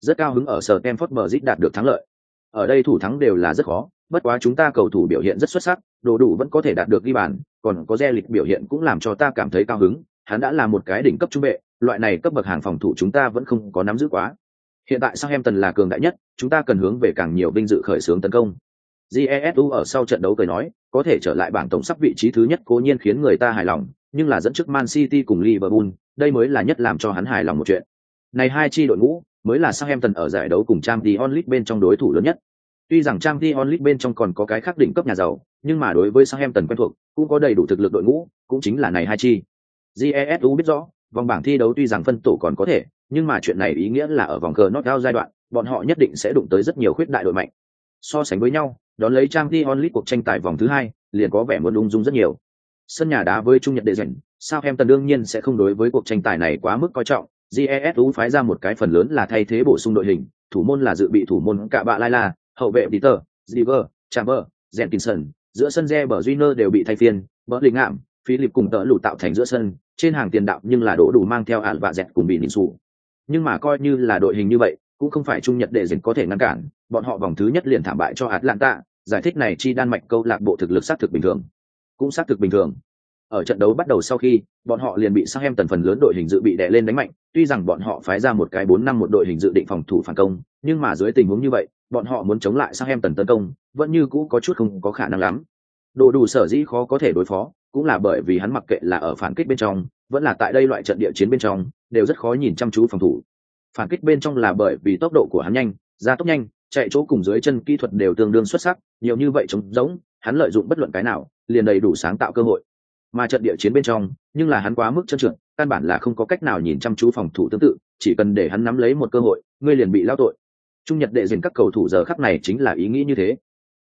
Rất cao hứng ở sở Stamford Bridge đạt được thắng lợi. Ở đây thủ thắng đều là rất khó, bất quá chúng ta cầu thủ biểu hiện rất xuất sắc, đồ đủ vẫn có thể đạt được ghi bàn, còn có Re lịch biểu hiện cũng làm cho ta cảm thấy cao hứng, hắn đã là một cái đỉnh cấp trung vệ, loại này cấp bậc hàng phòng thủ chúng ta vẫn không có nắm giữ quá. Hiện tại Southampton là cường đại nhất, chúng ta cần hướng về càng nhiều vinh dự khởi xướng tấn công. Jesu ở sau trận đấu cười nói, có thể trở lại bảng tổng sắp vị trí thứ nhất cố nhiên khiến người ta hài lòng, nhưng là dẫn trước Man City cùng Liverpool, đây mới là nhất làm cho hắn hài lòng một chuyện. Này hai chi đội ngũ mới là Southampton ở giải đấu cùng Champions League bên trong đối thủ lớn nhất. Tuy rằng Champions League bên trong còn có cái khác đỉnh cấp nhà giàu, nhưng mà đối với Southampton quen thuộc, cũng có đầy đủ thực lực đội ngũ, cũng chính là này hai chi. Jesu biết rõ, vòng bảng thi đấu tuy rằng phân tổ còn có thể, nhưng mà chuyện này ý nghĩa là ở vòng cờ knockout giai đoạn, bọn họ nhất định sẽ đụng tới rất nhiều khuyết đại đội mạnh. So sánh với nhau, đón lấy Champions League cuộc tranh tài vòng thứ hai, liền có vẻ muốn ung dung rất nhiều. Sân nhà đá với Trung Nhật đệ dành, Southampton đương nhiên sẽ không đối với cuộc tranh tài này quá mức coi trọng. Jesu phái ra một cái phần lớn là thay thế bổ sung đội hình, thủ môn là dự bị thủ môn cả bạ Laila, hậu vệ Peter, Ziver, Chamber, Jenkinson, giữa sân Reber junior đều bị thay phiên, bỡ linh ngạm, Philip cùng tợ lũ tạo thành giữa sân, trên hàng tiền đạo nhưng là đổ đủ mang theo ản vạ dẹt cùng bị nịn sụ. Nhưng mà coi như là đội hình như vậy, cũng không phải trung nhật đệ dịch có thể ngăn cản, bọn họ vòng thứ nhất liền thảm bại cho Atlanta, giải thích này chi đan mạch câu lạc bộ thực lực xác thực bình thường. Cũng xác thực bình thường. Ở trận đấu bắt đầu sau khi, bọn họ liền bị sang em tần phần lớn đội hình dự bị đè lên đánh mạnh, tuy rằng bọn họ phái ra một cái bốn năm một đội hình dự định phòng thủ phản công, nhưng mà dưới tình huống như vậy, bọn họ muốn chống lại sang em tần tấn công, vẫn như cũ có chút không có khả năng lắm. Đồ đủ sở dĩ khó có thể đối phó, cũng là bởi vì hắn mặc kệ là ở phản kích bên trong, vẫn là tại đây loại trận địa chiến bên trong, đều rất khó nhìn chăm chú phòng thủ. Phản kích bên trong là bởi vì tốc độ của hắn nhanh, ra tốc nhanh, chạy chỗ cùng dưới chân kỹ thuật đều tương đương xuất sắc, nhiều như vậy trống giống, hắn lợi dụng bất luận cái nào, liền đầy đủ sáng tạo cơ hội. Mà trận địa chiến bên trong, nhưng là hắn quá mức chân trượt, căn bản là không có cách nào nhìn chăm chú phòng thủ tương tự, chỉ cần để hắn nắm lấy một cơ hội, ngươi liền bị lao tội. Trung Nhật đệ diện các cầu thủ giờ khắc này chính là ý nghĩ như thế.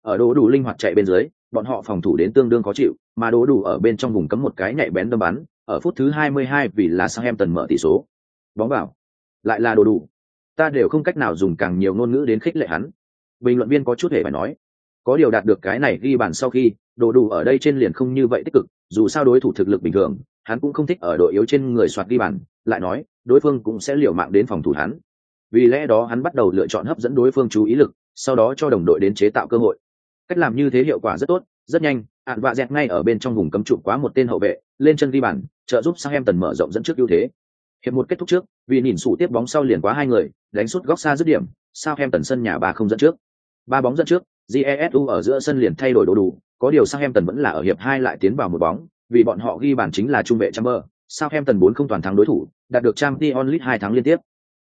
Ở đồ đủ linh hoạt chạy bên dưới, bọn họ phòng thủ đến tương đương khó chịu, mà đồ đủ ở bên trong vùng cấm một cái nhạy bén đâm bắn, ở phút thứ 22 vì là Southampton mở tỷ số. Bóng vào. Lại là đồ đủ. Ta đều không cách nào dùng càng nhiều ngôn ngữ đến khích lệ hắn. Bình luận viên có chút hề phải nói. Có điều đạt được cái này ghi bàn sau khi, đồ đủ ở đây trên liền không như vậy tích cực, dù sao đối thủ thực lực bình thường, hắn cũng không thích ở đội yếu trên người soạt ghi bàn, lại nói, đối phương cũng sẽ liều mạng đến phòng thủ hắn. Vì lẽ đó hắn bắt đầu lựa chọn hấp dẫn đối phương chú ý lực, sau đó cho đồng đội đến chế tạo cơ hội. Cách làm như thế hiệu quả rất tốt, rất nhanh, ạn vạ dẹt ngay ở bên trong vùng cấm trụ quá một tên hậu vệ, lên chân ghi bàn, trợ giúp sang em tần mở rộng dẫn trước ưu thế. Hiệp một kết thúc trước, vì nhìn sủ tiếp bóng sau liền quá hai người, đánh sút góc xa dứt điểm, sao em tần sân nhà ba không dẫn trước. Ba bóng dẫn trước, Jesu ở giữa sân liền thay đổi đồ đủ, có điều sang em tần vẫn là ở hiệp hai lại tiến vào một bóng, vì bọn họ ghi bàn chính là trung vệ Chamber, tần bốn không toàn thắng đối thủ, đạt được Champions League hai tháng liên tiếp.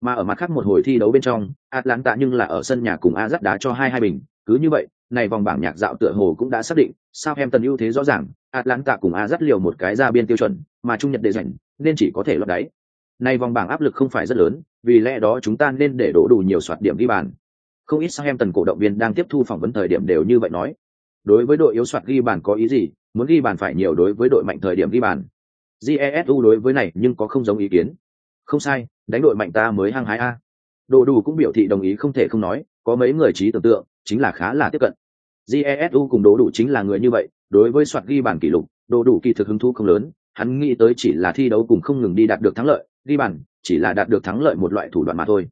Mà ở mặt khác một hồi thi đấu bên trong, Atlanta nhưng là ở sân nhà cùng a dắt đá cho hai hai bình, cứ như vậy, này vòng bảng nhạc dạo tựa hồ cũng đã xác định, Southampton ưu thế rõ ràng, Atlanta cùng Ajax liều một cái ra biên tiêu chuẩn, mà trung nhật đệ dành, nên chỉ có thể lọt đáy. Này vòng bảng áp lực không phải rất lớn, vì lẽ đó chúng ta nên để đổ đủ nhiều soạt điểm ghi bàn. Không ít Southampton cổ động viên đang tiếp thu phỏng vấn thời điểm đều như vậy nói. Đối với đội yếu soạt ghi bàn có ý gì, muốn ghi bàn phải nhiều đối với đội mạnh thời điểm ghi bàn. Jesu đối với này nhưng có không giống ý kiến. Không sai, đánh đội mạnh ta mới hăng hái a. Đồ đủ cũng biểu thị đồng ý không thể không nói, có mấy người trí tưởng tượng, chính là khá là tiếp cận. Jesu cùng đồ đủ chính là người như vậy, đối với soạt ghi bàn kỷ lục, đồ đủ kỳ thực hứng thú không lớn, hắn nghĩ tới chỉ là thi đấu cùng không ngừng đi đạt được thắng lợi, ghi bàn, chỉ là đạt được thắng lợi một loại thủ đoạn mà thôi.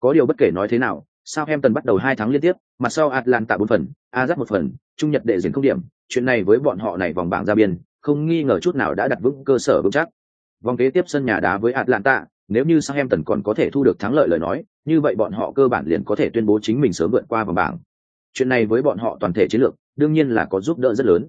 Có điều bất kể nói thế nào, sao em tần bắt đầu hai tháng liên tiếp, mặt sau Atlanta bốn phần, Ajax một phần, trung nhật đệ diễn không điểm, chuyện này với bọn họ này vòng bảng ra biên, không nghi ngờ chút nào đã đặt vững cơ sở vững chắc. Vòng kế tiếp sân nhà đá với Atlanta, nếu như Southampton còn có thể thu được thắng lợi lời nói, như vậy bọn họ cơ bản liền có thể tuyên bố chính mình sớm vượt qua vòng bảng. Chuyện này với bọn họ toàn thể chiến lược, đương nhiên là có giúp đỡ rất lớn.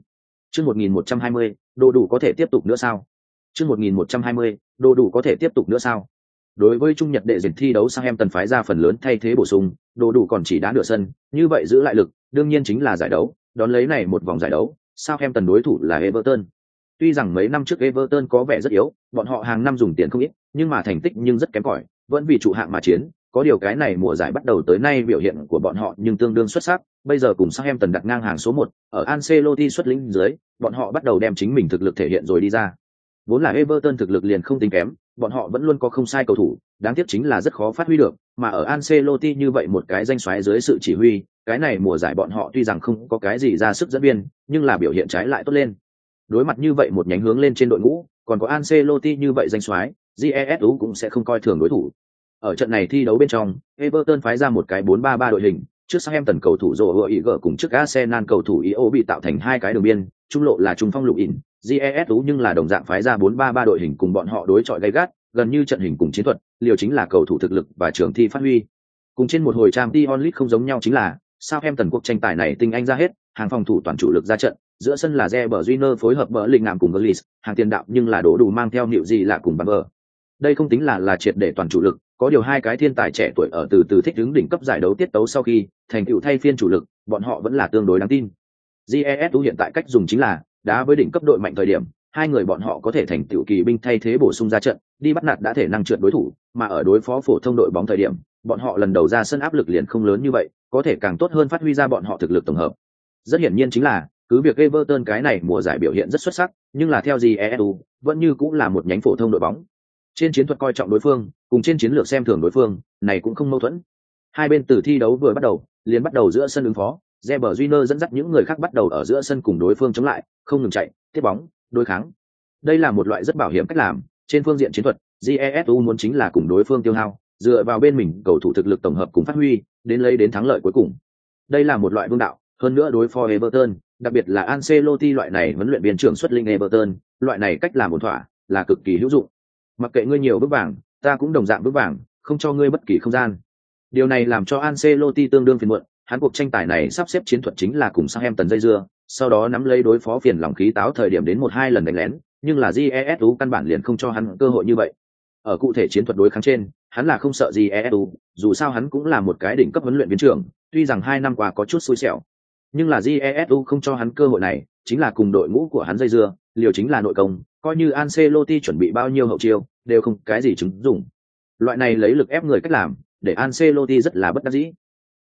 Chương 1120, đồ đủ có thể tiếp tục nữa sao? Chương 1120, đồ đủ có thể tiếp tục nữa sao? Đối với trung nhật đệ diễn thi đấu Southampton phái ra phần lớn thay thế bổ sung, đồ đủ còn chỉ đá nửa sân, như vậy giữ lại lực, đương nhiên chính là giải đấu, đón lấy này một vòng giải đấu, Southampton đối thủ là Everton. Tuy rằng mấy năm trước Everton có vẻ rất yếu, bọn họ hàng năm dùng tiền không ít, nhưng mà thành tích nhưng rất kém cỏi, vẫn vì trụ hạng mà chiến, có điều cái này mùa giải bắt đầu tới nay biểu hiện của bọn họ nhưng tương đương xuất sắc, bây giờ cùng Southampton đặt ngang hàng số một, ở Ancelotti xuất lĩnh dưới, bọn họ bắt đầu đem chính mình thực lực thể hiện rồi đi ra. Vốn là Everton thực lực liền không tính kém, bọn họ vẫn luôn có không sai cầu thủ, đáng tiếc chính là rất khó phát huy được, mà ở Ancelotti như vậy một cái danh xoáy dưới sự chỉ huy, cái này mùa giải bọn họ tuy rằng không có cái gì ra sức dẫn viên, nhưng là biểu hiện trái lại tốt lên. Đối mặt như vậy một nhánh hướng lên trên đội ngũ, còn có Ancelotti như vậy danh xoáy, GESU cũng sẽ không coi thường đối thủ. Ở trận này thi đấu bên trong, Everton phái ra một cái 4-3-3 đội hình, trước sang em tần cầu thủ rồ hựa ý gỡ cùng trước Arsenal cầu thủ IO bị tạo thành hai cái đường biên, trung lộ là trung phong lục ỉn, GESU nhưng là đồng dạng phái ra 4-3-3 đội hình cùng bọn họ đối chọi gay gắt, gần như trận hình cùng chiến thuật, liều chính là cầu thủ thực lực và trường thi phát huy. Cùng trên một hồi trang Dion League không giống nhau chính là, sao em tần cuộc tranh tài này tinh anh ra hết, hàng phòng thủ toàn chủ lực ra trận, giữa sân là Reber Júnior phối hợp Bờ linh ngạm cùng Gullis, hàng tiền đạo nhưng là đổ đủ mang theo niệu gì là cùng bằng bờ. Đây không tính là là triệt để toàn chủ lực, có điều hai cái thiên tài trẻ tuổi ở từ từ thích ứng đỉnh cấp giải đấu tiết tấu sau khi thành tựu thay phiên chủ lực, bọn họ vẫn là tương đối đáng tin. Jesu hiện tại cách dùng chính là đá với đỉnh cấp đội mạnh thời điểm, hai người bọn họ có thể thành tựu kỳ binh thay thế bổ sung ra trận, đi bắt nạt đã thể năng trượt đối thủ, mà ở đối phó phổ thông đội bóng thời điểm, bọn họ lần đầu ra sân áp lực liền không lớn như vậy, có thể càng tốt hơn phát huy ra bọn họ thực lực tổng hợp. Rất hiển nhiên chính là, cứ việc Everton cái này mùa giải biểu hiện rất xuất sắc, nhưng là theo Jesu vẫn như cũng là một nhánh phổ thông đội bóng. Trên chiến thuật coi trọng đối phương, cùng trên chiến lược xem thường đối phương, này cũng không mâu thuẫn. Hai bên từ thi đấu vừa bắt đầu, liền bắt đầu giữa sân ứng phó, Reber Júnior dẫn dắt những người khác bắt đầu ở giữa sân cùng đối phương chống lại, không ngừng chạy, tiếp bóng, đối kháng. Đây là một loại rất bảo hiểm cách làm, trên phương diện chiến thuật, Jesu muốn chính là cùng đối phương tiêu hao, dựa vào bên mình cầu thủ thực lực tổng hợp cùng phát huy, đến lấy đến thắng lợi cuối cùng. Đây là một loại vương đạo, hơn nữa đối phó Everton, đặc biệt là Ancelotti loại này huấn luyện viên trưởng xuất linh Everton, loại này cách làm một thỏa, là cực kỳ hữu dụng. Mặc kệ ngươi nhiều bước vàng, ta cũng đồng dạng bước vàng, không cho ngươi bất kỳ không gian. Điều này làm cho Ancelotti tương đương phiền muộn, hắn cuộc tranh tài này sắp xếp chiến thuật chính là cùng sang em tần dây dưa, sau đó nắm lấy đối phó phiền lòng khí táo thời điểm đến một hai lần đánh lén, nhưng là Jesu căn bản liền không cho hắn cơ hội như vậy. Ở cụ thể chiến thuật đối kháng trên, hắn là không sợ Jesu, dù sao hắn cũng là một cái đỉnh cấp huấn luyện viên trưởng, tuy rằng hai năm qua có chút xui xẻo, nhưng là jesu không cho hắn cơ hội này chính là cùng đội ngũ của hắn dây dưa liều chính là nội công coi như Ancelotti chuẩn bị bao nhiêu hậu chiêu đều không cái gì chứng dụng. Loại này lấy lực ép người cách làm để Ancelotti rất là bất đắc dĩ.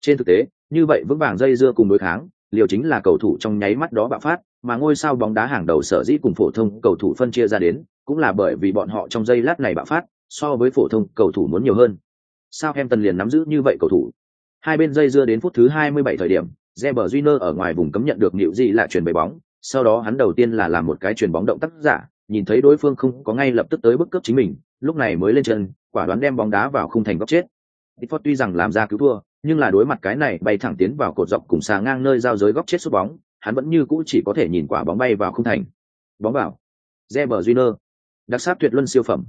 Trên thực tế như vậy vững vàng dây dưa cùng đối kháng liều chính là cầu thủ trong nháy mắt đó bạo phát mà ngôi sao bóng đá hàng đầu sở dĩ cùng phổ thông cầu thủ phân chia ra đến cũng là bởi vì bọn họ trong giây lát này bạo phát so với phổ thông cầu thủ muốn nhiều hơn. Sao em tần liền nắm giữ như vậy cầu thủ. Hai bên dây dưa đến phút thứ 27 thời điểm Reber Júnior ở ngoài vùng cấm nhận được nịu gì là chuyển bóng, sau đó hắn đầu tiên là làm một cái chuyển bóng động tác giả, nhìn thấy đối phương không có ngay lập tức tới bức cướp chính mình, lúc này mới lên chân, quả đoán đem bóng đá vào khung thành góc chết. Pickford tuy rằng làm ra cứu thua, nhưng là đối mặt cái này bay thẳng tiến vào cột dọc cùng xà ngang nơi giao giới góc chết sút bóng, hắn vẫn như cũ chỉ có thể nhìn quả bóng bay vào khung thành. Bóng vào. Reber Júnior, đặc sắc tuyệt luân siêu phẩm.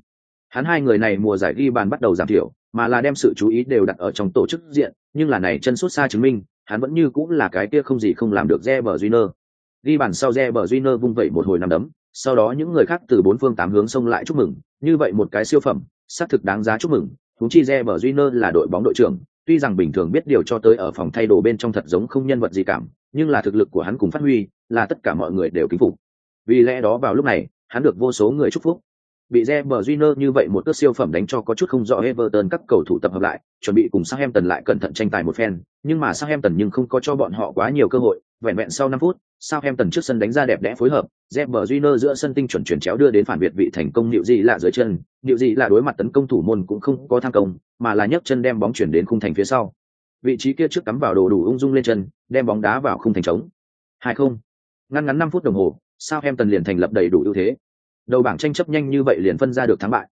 Hắn hai người này mùa giải ghi bàn bắt đầu giảm thiểu, mà là đem sự chú ý đều đặt ở trong tổ chức diện, nhưng là này chân sút xa chứng minh, hắn vẫn như cũng là cái kia không gì không làm được Reber Júnior. Ghi bàn sau Reber Júnior vung vẩy một hồi nằm đấm, sau đó những người khác từ bốn phương tám hướng xông lại chúc mừng, như vậy một cái siêu phẩm, xác thực đáng giá chúc mừng. Huống chi re bờ duy nơ là đội bóng đội trưởng, tuy rằng bình thường biết điều cho tới ở phòng thay đồ bên trong thật giống không nhân vật gì cảm, nhưng là thực lực của hắn cùng phát huy, là tất cả mọi người đều kính phục. Vì lẽ đó vào lúc này, hắn được vô số người chúc phúc bị Reber Júnior như vậy một cước siêu phẩm đánh cho có chút không rõ Everton các cầu thủ tập hợp lại, chuẩn bị cùng Southampton lại cẩn thận tranh tài một phen, nhưng mà Southampton nhưng không có cho bọn họ quá nhiều cơ hội, vẹn vẹn sau 5 phút, Southampton trước sân đánh ra đẹp đẽ phối hợp, Reber Júnior giữa sân tinh chuẩn chuyển chéo đưa đến phản biệt vị thành công Niệu gì lạ dưới chân, Niệu gì là đối mặt tấn công thủ môn cũng không có tham công, mà là nhấc chân đem bóng chuyển đến khung thành phía sau. Vị trí kia trước cắm vào đồ đủ ung dung lên chân, đem bóng đá vào khung thành trống. 2-0. Ngăn ngắn 5 phút đồng hồ, Southampton liền thành lập đầy đủ ưu thế, đầu bảng tranh chấp nhanh như vậy liền phân ra được thắng bại.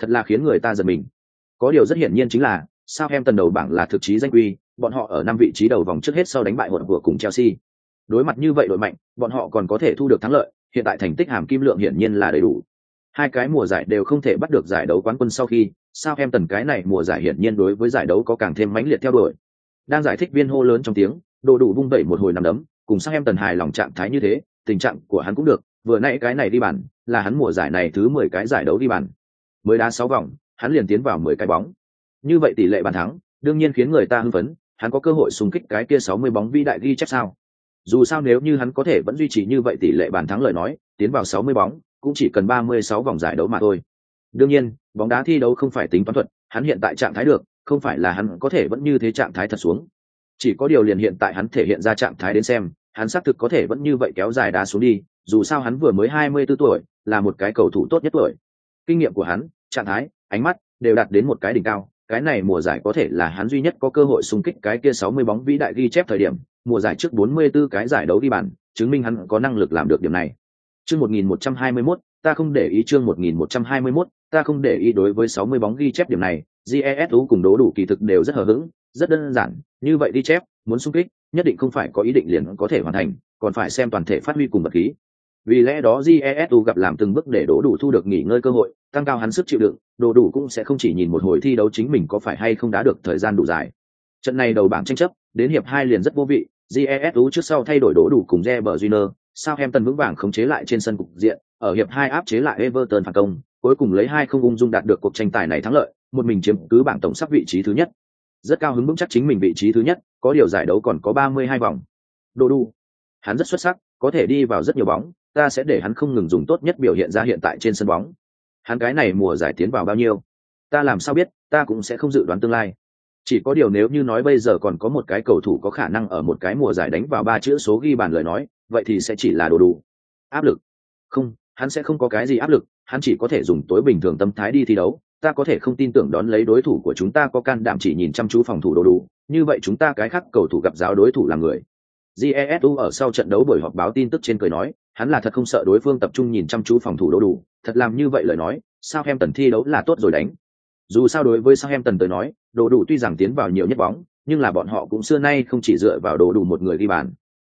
Thật là khiến người ta giật mình. Có điều rất hiển nhiên chính là, sao em tần đầu bảng là thực chí danh quy, bọn họ ở năm vị trí đầu vòng trước hết sau đánh bại hột của cùng chelsea. Đối mặt như vậy đội mạnh, bọn họ còn có thể thu được thắng lợi, hiện tại thành tích hàm kim lượng hiển nhiên là đầy đủ. Hai cái mùa giải đều không thể bắt được giải đấu quán quân sau khi, sao em tần cái này mùa giải hiển nhiên đối với giải đấu có càng thêm mãnh liệt theo đuổi. Đang giải thích viên hô lớn trong tiếng, đồ đủ vung vẩy một hồi nằm đấm, cùng sao em tần hài lòng trạng thái như thế, tình trạng của hắn cũng được vừa nãy cái này đi bàn, là hắn mùa giải này thứ mười cái giải đấu đi bàn. Mới đá sáu vòng, hắn liền tiến vào mười cái bóng. Như vậy tỷ lệ bàn thắng, đương nhiên khiến người ta hưng phấn, hắn có cơ hội xung kích cái kia sáu mươi bóng vĩ đại ghi chép sao? Dù sao nếu như hắn có thể vẫn duy trì như vậy tỷ lệ bàn thắng lời nói, tiến vào sáu mươi bóng, cũng chỉ cần ba mươi sáu vòng giải đấu mà thôi. Đương nhiên, bóng đá thi đấu không phải tính toán thuật, hắn hiện tại trạng thái được, không phải là hắn có thể vẫn như thế trạng thái thật xuống. Chỉ có điều liền hiện tại hắn thể hiện ra trạng thái đến xem, hắn xác thực có thể vẫn như vậy kéo dài đá xuống đi dù sao hắn vừa mới hai mươi 24 tuổi là một cái cầu thủ tốt nhất tuổi. Kinh nghiệm của hắn, trạng thái, ánh mắt đều đạt đến một cái đỉnh cao. Cái này mùa giải có thể là hắn duy nhất có cơ hội xung kích cái kia 60 bóng vĩ đại ghi chép thời điểm, mùa giải trước 44 cái giải đấu ghi bàn, chứng minh hắn có năng lực làm được điểm này. Chương 1121, ta không để ý chương 1121, ta không để ý đối với 60 bóng ghi chép điểm này, GESU cùng đố đủ kỳ thực đều rất hờ hững, rất đơn giản, như vậy đi chép, muốn xung kích, nhất định không phải có ý định liền có thể hoàn thành, còn phải xem toàn thể phát huy cùng vật khí. Vì lẽ đó Jesu gặp làm từng bước để đổ đủ thu được nghỉ ngơi cơ hội, tăng cao hắn sức chịu đựng, đồ đủ cũng sẽ không chỉ nhìn một hồi thi đấu chính mình có phải hay không đã được thời gian đủ dài. Trận này đầu bảng tranh chấp, đến hiệp hai liền rất vô vị, Jesu trước sau thay đổi đổ đủ cùng Reber Júnior, Southampton vững vàng khống chế lại trên sân cục diện, ở hiệp hai áp chế lại Everton phản công, cuối cùng lấy hai không ung dung đạt được cuộc tranh tài này thắng lợi, một mình chiếm cứ bảng tổng sắp vị trí thứ nhất. Rất cao hứng vững chắc chính mình vị trí thứ nhất, có điều giải đấu còn có 32 vòng. Đồ đủ, hắn rất xuất sắc, có thể đi vào rất nhiều bóng, ta sẽ để hắn không ngừng dùng tốt nhất biểu hiện ra hiện tại trên sân bóng. Hắn cái này mùa giải tiến vào bao nhiêu? Ta làm sao biết, ta cũng sẽ không dự đoán tương lai. Chỉ có điều nếu như nói bây giờ còn có một cái cầu thủ có khả năng ở một cái mùa giải đánh vào ba chữ số ghi bàn lời nói, vậy thì sẽ chỉ là đồ đủ. Áp lực. Không, hắn sẽ không có cái gì áp lực, hắn chỉ có thể dùng tối bình thường tâm thái đi thi đấu. Ta có thể không tin tưởng đón lấy đối thủ của chúng ta có can đảm chỉ nhìn chăm chú phòng thủ đồ đủ, như vậy chúng ta cái khác cầu thủ gặp giáo đối thủ là người. Jesu ở sau trận đấu buổi họp báo tin tức trên cười nói, hắn là thật không sợ đối phương tập trung nhìn chăm chú phòng thủ đỗ đủ, thật làm như vậy lời nói, sao em tần thi đấu là tốt rồi đánh. Dù sao đối với sao em tần tới nói, đồ đủ tuy rằng tiến vào nhiều nhất bóng, nhưng là bọn họ cũng xưa nay không chỉ dựa vào đồ đủ một người ghi bàn.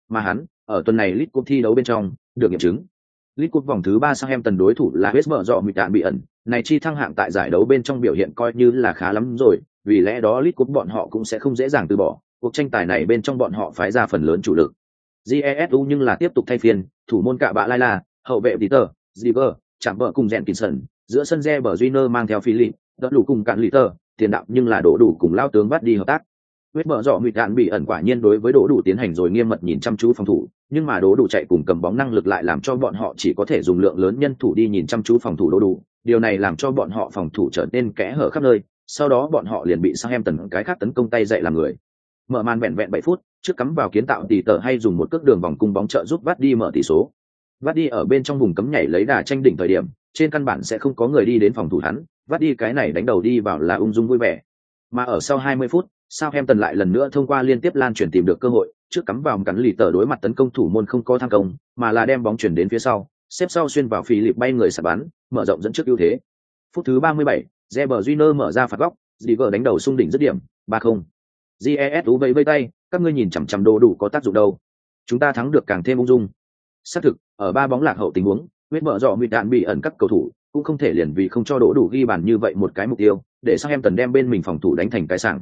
Mà hắn, ở tuần này lit Cup thi đấu bên trong, được nghiệm chứng. lit Cup vòng thứ ba sao em tần đối thủ là hết mở dọ mịt đạn bị ẩn, này chi thăng hạng tại giải đấu bên trong biểu hiện coi như là khá lắm rồi, vì lẽ đó lit Cup bọn họ cũng sẽ không dễ dàng từ bỏ, cuộc tranh tài này bên trong bọn họ phái ra phần lớn chủ lực. Jesu nhưng là tiếp tục thay phiên, thủ môn cạ bạ lai la hậu vệ Peter, Ziver, chạm vợ cùng Jenkinson, giữa sân re bờ junior mang theo Philip, đỡ đủ cùng cạn Liter, tiền đạo nhưng là đổ đủ cùng lao tướng bắt đi hợp tác. Huyết mở rõ mịt đạn bị ẩn quả nhiên đối với đổ đủ tiến hành rồi nghiêm mật nhìn chăm chú phòng thủ, nhưng mà đổ đủ chạy cùng cầm bóng năng lực lại làm cho bọn họ chỉ có thể dùng lượng lớn nhân thủ đi nhìn chăm chú phòng thủ đổ đủ. Điều này làm cho bọn họ phòng thủ trở nên kẽ hở khắp nơi, sau đó bọn họ liền bị Southampton cái khác tấn công tay dậy làm người. Mở màn vẹn vẹn bảy phút, trước cắm vào kiến tạo tỷ tờ hay dùng một cước đường vòng cung bóng trợ giúp vắt đi mở tỷ số. Vắt đi ở bên trong vùng cấm nhảy lấy đà tranh đỉnh thời điểm, trên căn bản sẽ không có người đi đến phòng thủ hắn, vắt đi cái này đánh đầu đi vào là ung dung vui vẻ. Mà ở sau 20 phút, Southampton lại lần nữa thông qua liên tiếp lan chuyển tìm được cơ hội, trước cắm vào cắn lì tờ đối mặt tấn công thủ môn không có tham công, mà là đem bóng chuyển đến phía sau, xếp sau xuyên vào phi lịp bay người sả bắn, mở rộng dẫn trước ưu thế. Phút thứ 37, Reber Júnior mở ra phạt góc, Diver đánh đầu xung đỉnh dứt điểm, 3-0. GESU vẫy vây tay, các ngươi nhìn chằm chằm đồ đủ có tác dụng đâu. Chúng ta thắng được càng thêm ung dung. Xác thực, ở ba bóng lạc hậu tình huống, huyết mở rõ mịt đạn bị ẩn các cầu thủ, cũng không thể liền vì không cho đỗ đủ ghi bàn như vậy một cái mục tiêu, để sang em tần đem bên mình phòng thủ đánh thành cái sảng.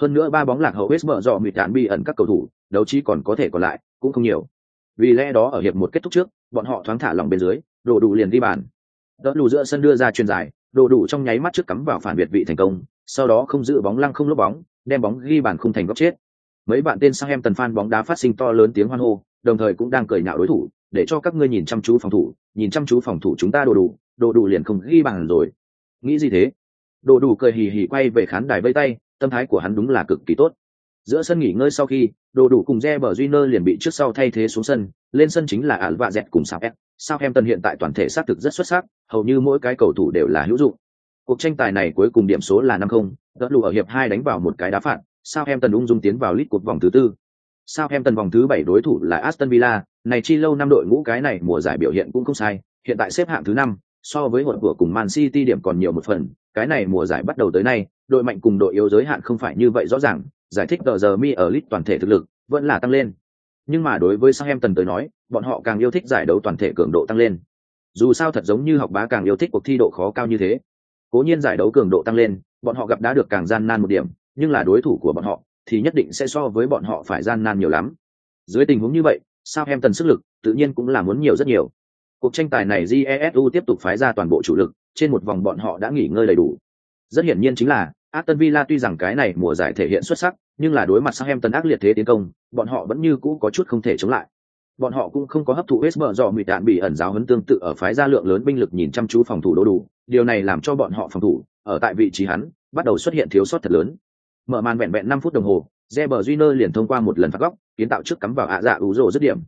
Hơn nữa ba bóng lạc hậu huyết mở rõ mịt đạn bị ẩn các cầu thủ, đấu trí còn có thể còn lại, cũng không nhiều. Vì lẽ đó ở hiệp một kết thúc trước, bọn họ thoáng thả lỏng bên dưới, đỗ đủ liền ghi bàn. Đỡ lù giữa sân đưa ra truyền dài, đổ đủ trong nháy mắt trước cắm vào phản biệt vị thành công, sau đó không giữ bóng lăng không lốp bóng, đem bóng ghi bàn không thành góc chết. Mấy bạn tên sang em tần fan bóng đá phát sinh to lớn tiếng hoan hô, đồng thời cũng đang cười nhạo đối thủ, để cho các ngươi nhìn chăm chú phòng thủ, nhìn chăm chú phòng thủ chúng ta đồ đủ, đồ đủ liền không ghi bàn rồi. Nghĩ gì thế? Đồ đủ cười hì hì quay về khán đài vây tay, tâm thái của hắn đúng là cực kỳ tốt. Giữa sân nghỉ ngơi sau khi, đồ đủ cùng Reber Júnior liền bị trước sau thay thế xuống sân, lên sân chính là Al và cùng Sao Southampton hiện tại toàn thể sát thực rất xuất sắc, hầu như mỗi cái cầu thủ đều là hữu dụng. Cuộc tranh tài này cuối cùng điểm số là 5-0, đỡ lù ở hiệp 2 đánh vào một cái đá phạt, Southampton ung dung tiến vào lít cuộc vòng thứ tư. Southampton vòng thứ 7 đối thủ là Aston Villa, này chi lâu năm đội ngũ cái này mùa giải biểu hiện cũng không sai, hiện tại xếp hạng thứ 5, so với hội của cùng Man City điểm còn nhiều một phần, cái này mùa giải bắt đầu tới nay, đội mạnh cùng đội yếu giới hạn không phải như vậy rõ ràng, giải thích tờ giờ mi ở lít toàn thể thực lực vẫn là tăng lên. Nhưng mà đối với Southampton tới nói, bọn họ càng yêu thích giải đấu toàn thể cường độ tăng lên. Dù sao thật giống như học bá càng yêu thích cuộc thi độ khó cao như thế. Cố nhiên giải đấu cường độ tăng lên, bọn họ gặp đã được càng gian nan một điểm, nhưng là đối thủ của bọn họ thì nhất định sẽ so với bọn họ phải gian nan nhiều lắm. Dưới tình huống như vậy, sao em tần sức lực tự nhiên cũng là muốn nhiều rất nhiều. Cuộc tranh tài này Jesu tiếp tục phái ra toàn bộ chủ lực, trên một vòng bọn họ đã nghỉ ngơi đầy đủ. Rất hiển nhiên chính là Aston Villa tuy rằng cái này mùa giải thể hiện xuất sắc, nhưng là đối mặt Southampton ác liệt thế tiến công, bọn họ vẫn như cũ có chút không thể chống lại. Bọn họ cũng không có hấp thụ Es mở dò mịt đạn bị ẩn giáo huấn tương tự ở phái ra lượng lớn binh lực nhìn chăm chú phòng thủ đủ đủ, điều này làm cho bọn họ phòng thủ ở tại vị trí hắn bắt đầu xuất hiện thiếu sót thật lớn. Mở màn vẹn vẹn năm phút đồng hồ, Reber Júnior liền thông qua một lần phạt góc, kiến tạo trước cắm vào ạ dạ ủ rồ dứt điểm.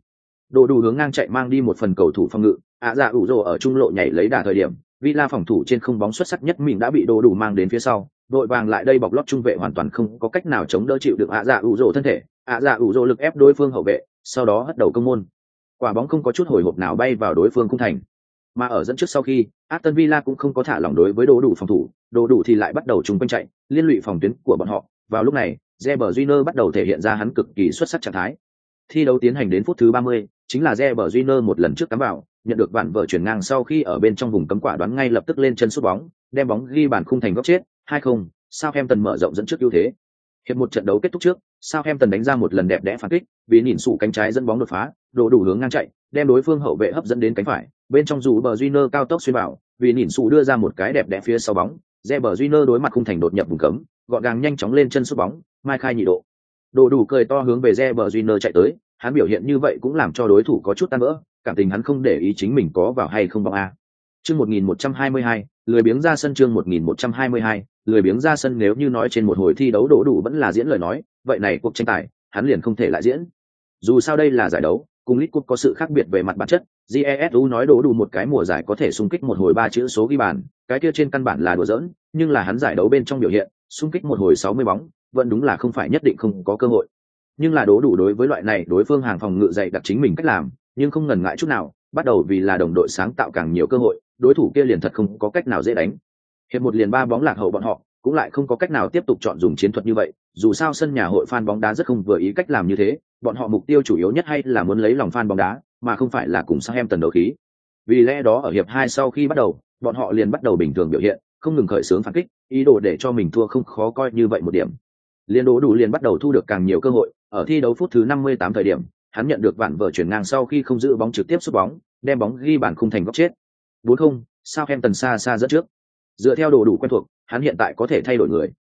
Đồ đủ hướng ngang chạy mang đi một phần cầu thủ phòng ngự, ạ dạ ủ rồ ở trung lộ nhảy lấy đà thời điểm villa phòng thủ trên không bóng xuất sắc nhất mình đã bị đồ đủ mang đến phía sau. Đội vàng lại đây bọc lót trung vệ hoàn toàn không có cách nào chống đỡ chịu được ạ dạ ủ rồ thân thể. Ạ dạ ủ rồ lực ép đối phương hậu vệ sau đó hất đầu công môn. Quả bóng không có chút hồi hộp nào bay vào đối phương cung thành. Mà ở dẫn trước sau khi Aston Villa cũng không có thả lỏng đối với đồ đủ phòng thủ đồ đủ thì lại bắt đầu trùng quanh chạy liên lụy phòng tuyến của bọn họ. Vào lúc này Reber Júnior bắt đầu thể hiện ra hắn cực kỳ xuất sắc trạng thái. Thi đấu tiến hành đến phút thứ 30, chính là Reber Júnior một lần trước cắm vào nhận được bản vợ chuyển ngang sau khi ở bên trong vùng cấm quả đoán ngay lập tức lên chân sút bóng đem bóng ghi bàn khung thành góc chết 2-0, Southampton mở rộng dẫn trước ưu thế hiệp một trận đấu kết thúc trước Southampton đánh ra một lần đẹp đẽ phản kích vì nhìn sụ cánh trái dẫn bóng đột phá đổ đủ hướng ngang chạy đem đối phương hậu vệ hấp dẫn đến cánh phải. Bên trong dù bờ Junior cao tốc xuyên vào vì nhìn sụ đưa ra một cái đẹp đẽ phía sau bóng Reber Junior đối mặt khung thành đột nhập vùng cấm gọn gàng nhanh chóng lên chân sút bóng mai khai nhị độ. Đồ đủ cười to hướng về Reber Junior chạy tới hắn biểu hiện như vậy cũng làm cho đối thủ có chút tan vỡ cảm tình hắn không để ý chính mình có vào hay không bóng a. Chương 1122, lười biếng ra sân chương 1122, lười biếng ra sân nếu như nói trên một hồi thi đấu đổ đủ vẫn là diễn lời nói vậy này cuộc tranh tài hắn liền không thể lại diễn. Dù sao đây là giải đấu cùng lit cup có sự khác biệt về mặt bản chất jesu nói đổ đủ một cái mùa giải có thể xung kích một hồi ba chữ số ghi bàn cái kia trên căn bản là đùa giỡn nhưng là hắn giải đấu bên trong biểu hiện xung kích một hồi sáu mươi bóng vẫn đúng là không phải nhất định không có cơ hội. Nhưng là đố đủ đối với loại này đối phương hàng phòng ngự dày đặc chính mình cách làm nhưng không ngần ngại chút nào bắt đầu vì là đồng đội sáng tạo càng nhiều cơ hội đối thủ kia liền thật không có cách nào dễ đánh. Hiệp một liền ba bóng lạc hậu bọn họ, cũng lại không có cách nào tiếp tục chọn dùng chiến thuật như vậy, dù sao sân nhà hội fan bóng đá rất không vừa ý cách làm như thế, bọn họ mục tiêu chủ yếu nhất hay là muốn lấy lòng fan bóng đá, mà không phải là cùng sang em tần đấu khí. Vì lẽ đó ở hiệp hai sau khi bắt đầu, bọn họ liền bắt đầu bình thường biểu hiện, không ngừng khởi xướng phản kích, ý đồ để cho mình thua không khó coi như vậy một điểm. Liên đố đủ liền bắt đầu thu được càng nhiều cơ hội, ở thi đấu phút thứ 58 thời điểm, hắn nhận được bản vợ chuyển ngang sau khi không giữ bóng trực tiếp sút bóng, đem bóng ghi bàn khung thành góc chết. 4-0, sao em tần xa xa dẫn trước? Dựa theo đồ đủ quen thuộc hắn hiện tại có thể thay đổi người.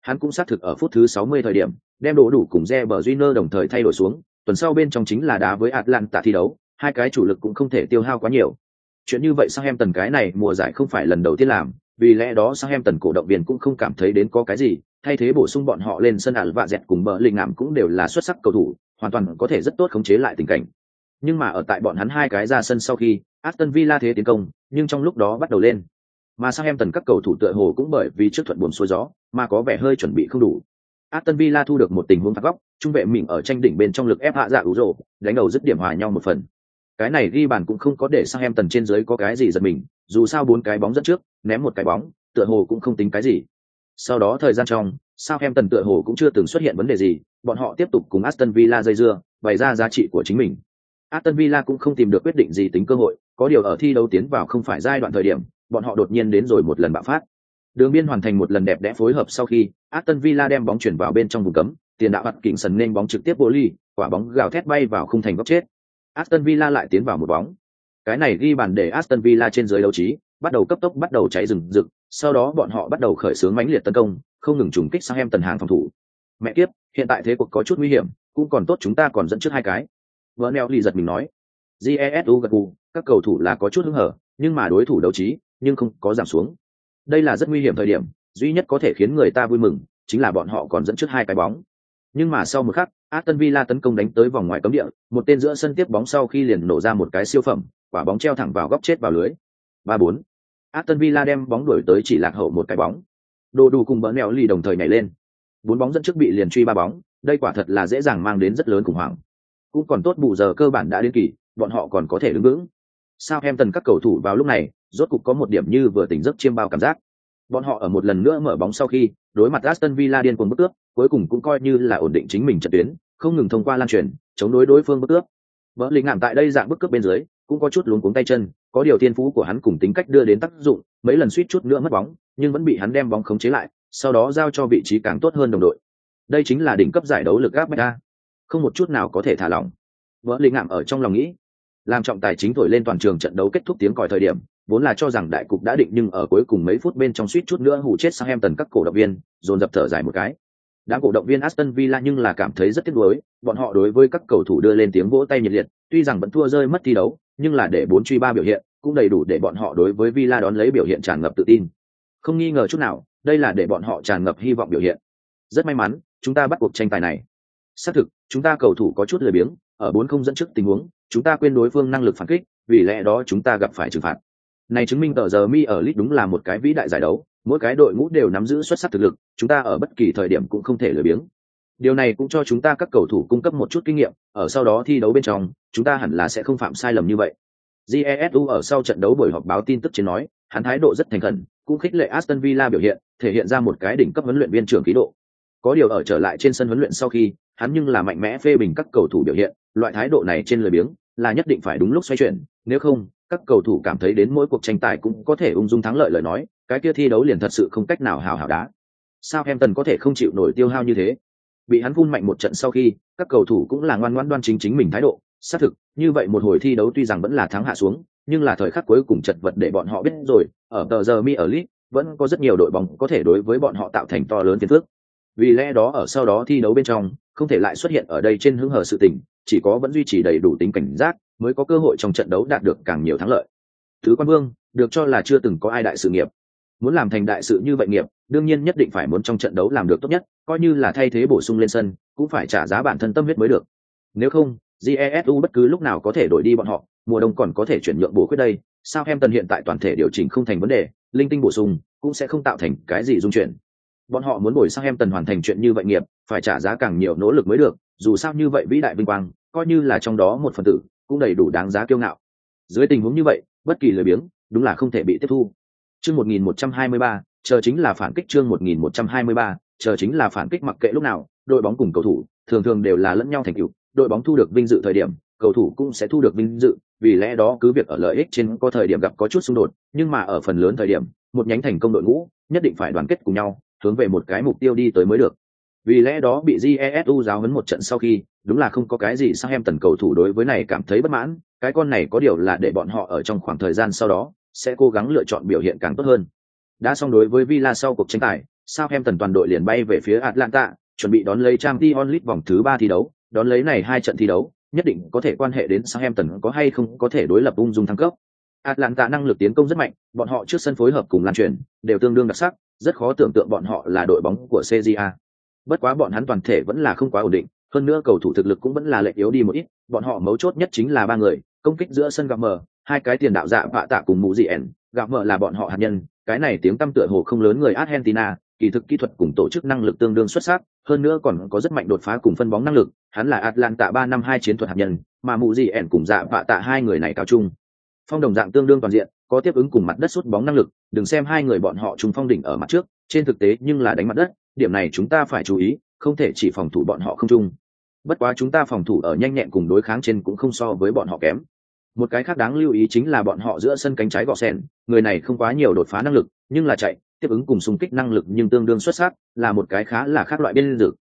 Hắn cũng xác thực ở phút thứ 60 thời điểm đem đồ đủ cùng Reber Junior đồng thời thay đổi xuống tuần sau bên trong chính là đá với Atlanta thi đấu hai cái chủ lực cũng không thể tiêu hao quá nhiều. Chuyện như vậy sang em tần cái này mùa giải không phải lần đầu tiên làm vì lẽ đó sang em tần cổ động viên cũng không cảm thấy đến có cái gì thay thế bổ sung bọn họ lên sân ảo vạ dẹt cùng bờ linh ngảm cũng đều là xuất sắc cầu thủ hoàn toàn có thể rất tốt khống chế lại tình cảnh. Nhưng mà ở tại bọn hắn hai cái ra sân sau khi Aston Villa thế tiến công nhưng trong lúc đó bắt đầu lên. Mà sang em tần các cầu thủ tựa hồ cũng bởi vì trước thuận buồn xuôi gió, mà có vẻ hơi chuẩn bị không đủ. Aston Villa thu được một tình huống phạt góc, trung vệ mình ở tranh đỉnh bên trong lực ép hạ dạ ủ rồ đánh đầu dứt điểm hòa nhau một phần. Cái này ghi bàn cũng không có để sang em tần trên dưới có cái gì giật mình, dù sao bốn cái bóng dẫn trước, ném một cái bóng, tựa hồ cũng không tính cái gì. Sau đó thời gian trong sao em tần tựa hồ cũng chưa từng xuất hiện vấn đề gì, bọn họ tiếp tục cùng aston villa dây dưa, bày ra giá trị của chính mình. Aston villa cũng không tìm được quyết định gì tính cơ hội có điều ở thi đấu tiến vào không phải giai đoạn thời điểm bọn họ đột nhiên đến rồi một lần bạo phát đường biên hoàn thành một lần đẹp đẽ phối hợp sau khi aston villa đem bóng chuyển vào bên trong vùng cấm tiền đạo bật kỉnh sần nên bóng trực tiếp vô ly quả bóng gào thét bay vào khung thành góc chết Aston Villa lại tiến vào một bóng. Cái này ghi bàn để Aston Villa trên dưới đấu trí, bắt đầu cấp tốc bắt đầu cháy rừng rực, sau đó bọn họ bắt đầu khởi xướng mãnh liệt tấn công, không ngừng trùng kích sang em tần hàng phòng thủ. Mẹ kiếp, hiện tại thế cuộc có chút nguy hiểm, cũng còn tốt chúng ta còn dẫn trước hai cái. Vernel lì giật mình nói. Jesu gật gù, các cầu thủ là có chút hứng hở, nhưng mà đối thủ đấu trí, nhưng không có giảm xuống. Đây là rất nguy hiểm thời điểm, duy nhất có thể khiến người ta vui mừng, chính là bọn họ còn dẫn trước hai cái bóng. Nhưng mà sau một khắc, Aston Villa tấn công đánh tới vòng ngoài cấm địa, một tên giữa sân tiếp bóng sau khi liền nổ ra một cái siêu phẩm, quả bóng treo thẳng vào góc chết vào lưới. 3-4. Aston Villa đem bóng đuổi tới chỉ lạc hậu một cái bóng. Đồ đủ cùng bỡ nẹo lì đồng thời nhảy lên. Bốn bóng dẫn trước bị liền truy ba bóng, đây quả thật là dễ dàng mang đến rất lớn khủng hoảng. Cũng còn tốt bù giờ cơ bản đã đến kỳ, bọn họ còn có thể đứng vững. Sao em tần các cầu thủ vào lúc này, rốt cục có một điểm như vừa tỉnh giấc chiêm bao cảm giác. Bọn họ ở một lần nữa mở bóng sau khi, đối mặt Aston Villa điên cuồng bức cướp, cuối cùng cũng coi như là ổn định chính mình trận tuyến, không ngừng thông qua lan truyền, chống đối đối phương bức cướp. Bỡ linh ngạm tại đây dạng bức cướp bên dưới, cũng có chút luống cuống tay chân, có điều thiên phú của hắn cùng tính cách đưa đến tác dụng, mấy lần suýt chút nữa mất bóng, nhưng vẫn bị hắn đem bóng khống chế lại, sau đó giao cho vị trí càng tốt hơn đồng đội. Đây chính là đỉnh cấp giải đấu lực áp beta, không một chút nào có thể thả lỏng. Vỡ linh ngạm ở trong lòng nghĩ, làm trọng tài chính thổi lên toàn trường trận đấu kết thúc tiếng còi thời điểm, vốn là cho rằng đại cục đã định nhưng ở cuối cùng mấy phút bên trong suýt chút nữa hù chết sang em tần các cổ động viên, dồn dập thở dài một cái. Đám cổ động viên Aston Villa nhưng là cảm thấy rất tiếc nuối, bọn họ đối với các cầu thủ đưa lên tiếng vỗ tay nhiệt liệt, tuy rằng vẫn thua rơi mất thi đấu, nhưng là để bốn truy ba biểu hiện, cũng đầy đủ để bọn họ đối với Villa đón lấy biểu hiện tràn ngập tự tin. Không nghi ngờ chút nào, đây là để bọn họ tràn ngập hy vọng biểu hiện. Rất may mắn, chúng ta bắt cuộc tranh tài này. Xác thực, chúng ta cầu thủ có chút lười biếng, ở bốn không dẫn trước tình huống, chúng ta quên đối phương năng lực phản kích, vì lẽ đó chúng ta gặp phải trừng phạt. Này chứng minh tờ giờ mi ở lit đúng là một cái vĩ đại giải đấu, mỗi cái đội ngũ đều nắm giữ xuất sắc thực lực, chúng ta ở bất kỳ thời điểm cũng không thể lười biếng. Điều này cũng cho chúng ta các cầu thủ cung cấp một chút kinh nghiệm, ở sau đó thi đấu bên trong, chúng ta hẳn là sẽ không phạm sai lầm như vậy. Jesu ở sau trận đấu buổi họp báo tin tức trên nói, hắn thái độ rất thành khẩn, cũng khích lệ Aston Villa biểu hiện, thể hiện ra một cái đỉnh cấp huấn luyện viên trưởng khí độ. Có điều ở trở lại trên sân huấn luyện sau khi, hắn nhưng là mạnh mẽ phê bình các cầu thủ biểu hiện, loại thái độ này trên lời biếng là nhất định phải đúng lúc xoay chuyển, nếu không, các cầu thủ cảm thấy đến mỗi cuộc tranh tài cũng có thể ung dung thắng lợi lời nói, cái kia thi đấu liền thật sự không cách nào hào hào đá. Sao Hampton có thể không chịu nổi tiêu hao như thế? Bị hắn phun mạnh một trận sau khi, các cầu thủ cũng là ngoan ngoãn đoan chính chính mình thái độ, xác thực, như vậy một hồi thi đấu tuy rằng vẫn là thắng hạ xuống, nhưng là thời khắc cuối cùng chật vật để bọn họ biết rồi, ở tờ giờ mi ở League, vẫn có rất nhiều đội bóng có thể đối với bọn họ tạo thành to lớn phiền phức. Vì lẽ đó ở sau đó thi đấu bên trong, không thể lại xuất hiện ở đây trên hứng hờ sự tình, chỉ có vẫn duy trì đầy đủ tính cảnh giác, mới có cơ hội trong trận đấu đạt được càng nhiều thắng lợi. Thứ quan vương, được cho là chưa từng có ai đại sự nghiệp. Muốn làm thành đại sự như vậy nghiệp, đương nhiên nhất định phải muốn trong trận đấu làm được tốt nhất, coi như là thay thế bổ sung lên sân, cũng phải trả giá bản thân tâm huyết mới được. Nếu không, Jesu bất cứ lúc nào có thể đổi đi bọn họ, mùa đông còn có thể chuyển nhượng bổ khuyết đây. Sao em tần hiện tại toàn thể điều chỉnh không thành vấn đề, linh tinh bổ sung cũng sẽ không tạo thành cái gì dung chuyển. Bọn họ muốn bồi sang em tần hoàn thành chuyện như vậy nghiệp, phải trả giá càng nhiều nỗ lực mới được. Dù sao như vậy vĩ đại vinh quang, coi như là trong đó một phần tử, cũng đầy đủ đáng giá kiêu ngạo. Dưới tình huống như vậy, bất kỳ lời biếng, đúng là không thể bị tiếp thu. Chương 1123, chờ chính là phản kích chương 1123, chờ chính là phản kích mặc kệ lúc nào, đội bóng cùng cầu thủ thường thường đều là lẫn nhau thành cựu đội bóng thu được vinh dự thời điểm, cầu thủ cũng sẽ thu được vinh dự, vì lẽ đó cứ việc ở lợi ích trên có thời điểm gặp có chút xung đột, nhưng mà ở phần lớn thời điểm, một nhánh thành công đội ngũ nhất định phải đoàn kết cùng nhau, hướng về một cái mục tiêu đi tới mới được. Vì lẽ đó bị Jesu giáo huấn một trận sau khi, đúng là không có cái gì sang em tần cầu thủ đối với này cảm thấy bất mãn, cái con này có điều là để bọn họ ở trong khoảng thời gian sau đó sẽ cố gắng lựa chọn biểu hiện càng tốt hơn. Đã xong đối với Villa sau cuộc tranh tài, Southampton toàn đội liền bay về phía Atlanta, chuẩn bị đón lấy Champions League vòng thứ ba thi đấu, đón lấy này hai trận thi đấu, nhất định có thể quan hệ đến Southampton có hay không có thể đối lập ung dung thăng cấp. Atlanta năng lực tiến công rất mạnh, bọn họ trước sân phối hợp cùng lan truyền, đều tương đương đặc sắc, rất khó tưởng tượng bọn họ là đội bóng của CJA. Bất quá bọn hắn toàn thể vẫn là không quá ổn định, hơn nữa cầu thủ thực lực cũng vẫn là lệch yếu đi một ít, bọn họ mấu chốt nhất chính là ba người, công kích giữa sân gặp mờ, hai cái tiền đạo dạ vạ tạ cùng mũ dị ẻn, gặp mờ là bọn họ hạt nhân, cái này tiếng tăm tựa hồ không lớn người Argentina, kỳ thực kỹ thuật cùng tổ chức năng lực tương đương xuất sắc, hơn nữa còn có rất mạnh đột phá cùng phân bóng năng lực, hắn là Atlanta ba năm hai chiến thuật hạt nhân, mà mụ gì ẻn cùng dạ vạ tạ hai người này cao chung. Phong đồng dạng tương đương toàn diện, có tiếp ứng cùng mặt đất sút bóng năng lực, đừng xem hai người bọn họ trùng phong đỉnh ở mặt trước, trên thực tế nhưng là đánh mặt đất, điểm này chúng ta phải chú ý, không thể chỉ phòng thủ bọn họ không chung. Bất quá chúng ta phòng thủ ở nhanh nhẹn cùng đối kháng trên cũng không so với bọn họ kém. Một cái khác đáng lưu ý chính là bọn họ giữa sân cánh trái gọ sen, người này không quá nhiều đột phá năng lực, nhưng là chạy, tiếp ứng cùng xung kích năng lực nhưng tương đương xuất sắc, là một cái khá là khác loại biên dược.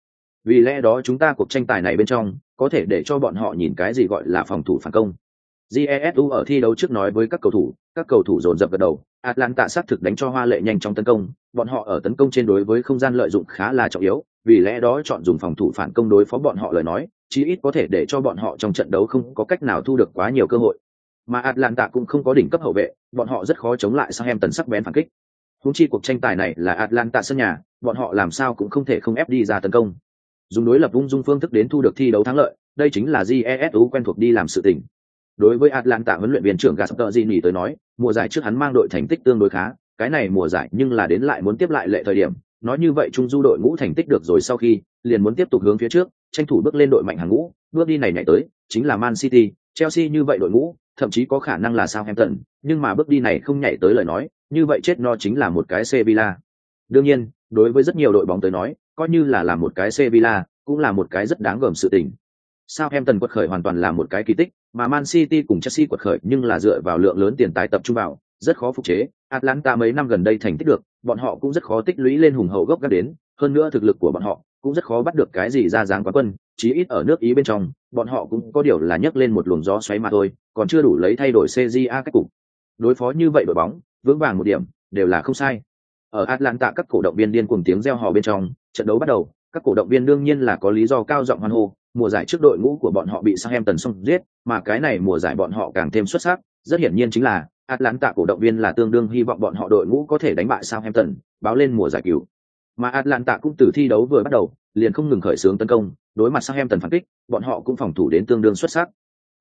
Vì lẽ đó chúng ta cuộc tranh tài này bên trong, có thể để cho bọn họ nhìn cái gì gọi là phòng thủ phản công. Jesu ở thi đấu trước nói với các cầu thủ, các cầu thủ dồn dập gật đầu, Atlanta xác thực đánh cho hoa lệ nhanh trong tấn công, bọn họ ở tấn công trên đối với không gian lợi dụng khá là trọng yếu, vì lẽ đó chọn dùng phòng thủ phản công đối phó bọn họ lời nói, chí ít có thể để cho bọn họ trong trận đấu không có cách nào thu được quá nhiều cơ hội. Mà Atlanta cũng không có đỉnh cấp hậu vệ, bọn họ rất khó chống lại sang em tấn sắc bén phản kích. Húng chi cuộc tranh tài này là Atlanta sân nhà, bọn họ làm sao cũng không thể không ép đi ra tấn công. Dùng đối lập ung dung phương thức đến thu được thi đấu thắng lợi, đây chính là GESU quen thuộc đi làm sự tình. Đối với Atlanta huấn luyện viên trưởng Gasperini tới nói, mùa giải trước hắn mang đội thành tích tương đối khá, cái này mùa giải nhưng là đến lại muốn tiếp lại lệ thời điểm, nói như vậy trung du đội ngũ thành tích được rồi sau khi, liền muốn tiếp tục hướng phía trước, tranh thủ bước lên đội mạnh hàng ngũ, bước đi này nhảy tới, chính là Man City, Chelsea như vậy đội ngũ, thậm chí có khả năng là Southampton, nhưng mà bước đi này không nhảy tới lời nói, như vậy chết no chính là một cái Sevilla. Đương nhiên, đối với rất nhiều đội bóng tới nói, coi như là làm một cái Sevilla, cũng là một cái rất đáng gờm sự tình. Southampton quật khởi hoàn toàn là một cái kỳ tích, mà Man City cùng Chelsea quật khởi nhưng là dựa vào lượng lớn tiền tài tập trung vào, rất khó phục chế. Atlanta mấy năm gần đây thành tích được, bọn họ cũng rất khó tích lũy lên hùng hậu gốc gác đến, hơn nữa thực lực của bọn họ cũng rất khó bắt được cái gì ra dáng quá quân, chí ít ở nước Ý bên trong, bọn họ cũng có điều là nhấc lên một luồng gió xoáy mà thôi, còn chưa đủ lấy thay đổi CJA cách cục. Đối phó như vậy đội bóng, vững vàng một điểm, đều là không sai. Ở Atlanta các cổ động viên điên cuồng tiếng reo hò bên trong, trận đấu bắt đầu, các cổ động viên đương nhiên là có lý do cao giọng hoan hô, mùa giải trước đội ngũ của bọn họ bị Southampton xông giết, mà cái này mùa giải bọn họ càng thêm xuất sắc, rất hiển nhiên chính là Atlanta cổ động viên là tương đương hy vọng bọn họ đội ngũ có thể đánh bại Southampton, báo lên mùa giải cứu. Mà Atlanta cũng từ thi đấu vừa bắt đầu, liền không ngừng khởi xướng tấn công, đối mặt Southampton phản kích, bọn họ cũng phòng thủ đến tương đương xuất sắc.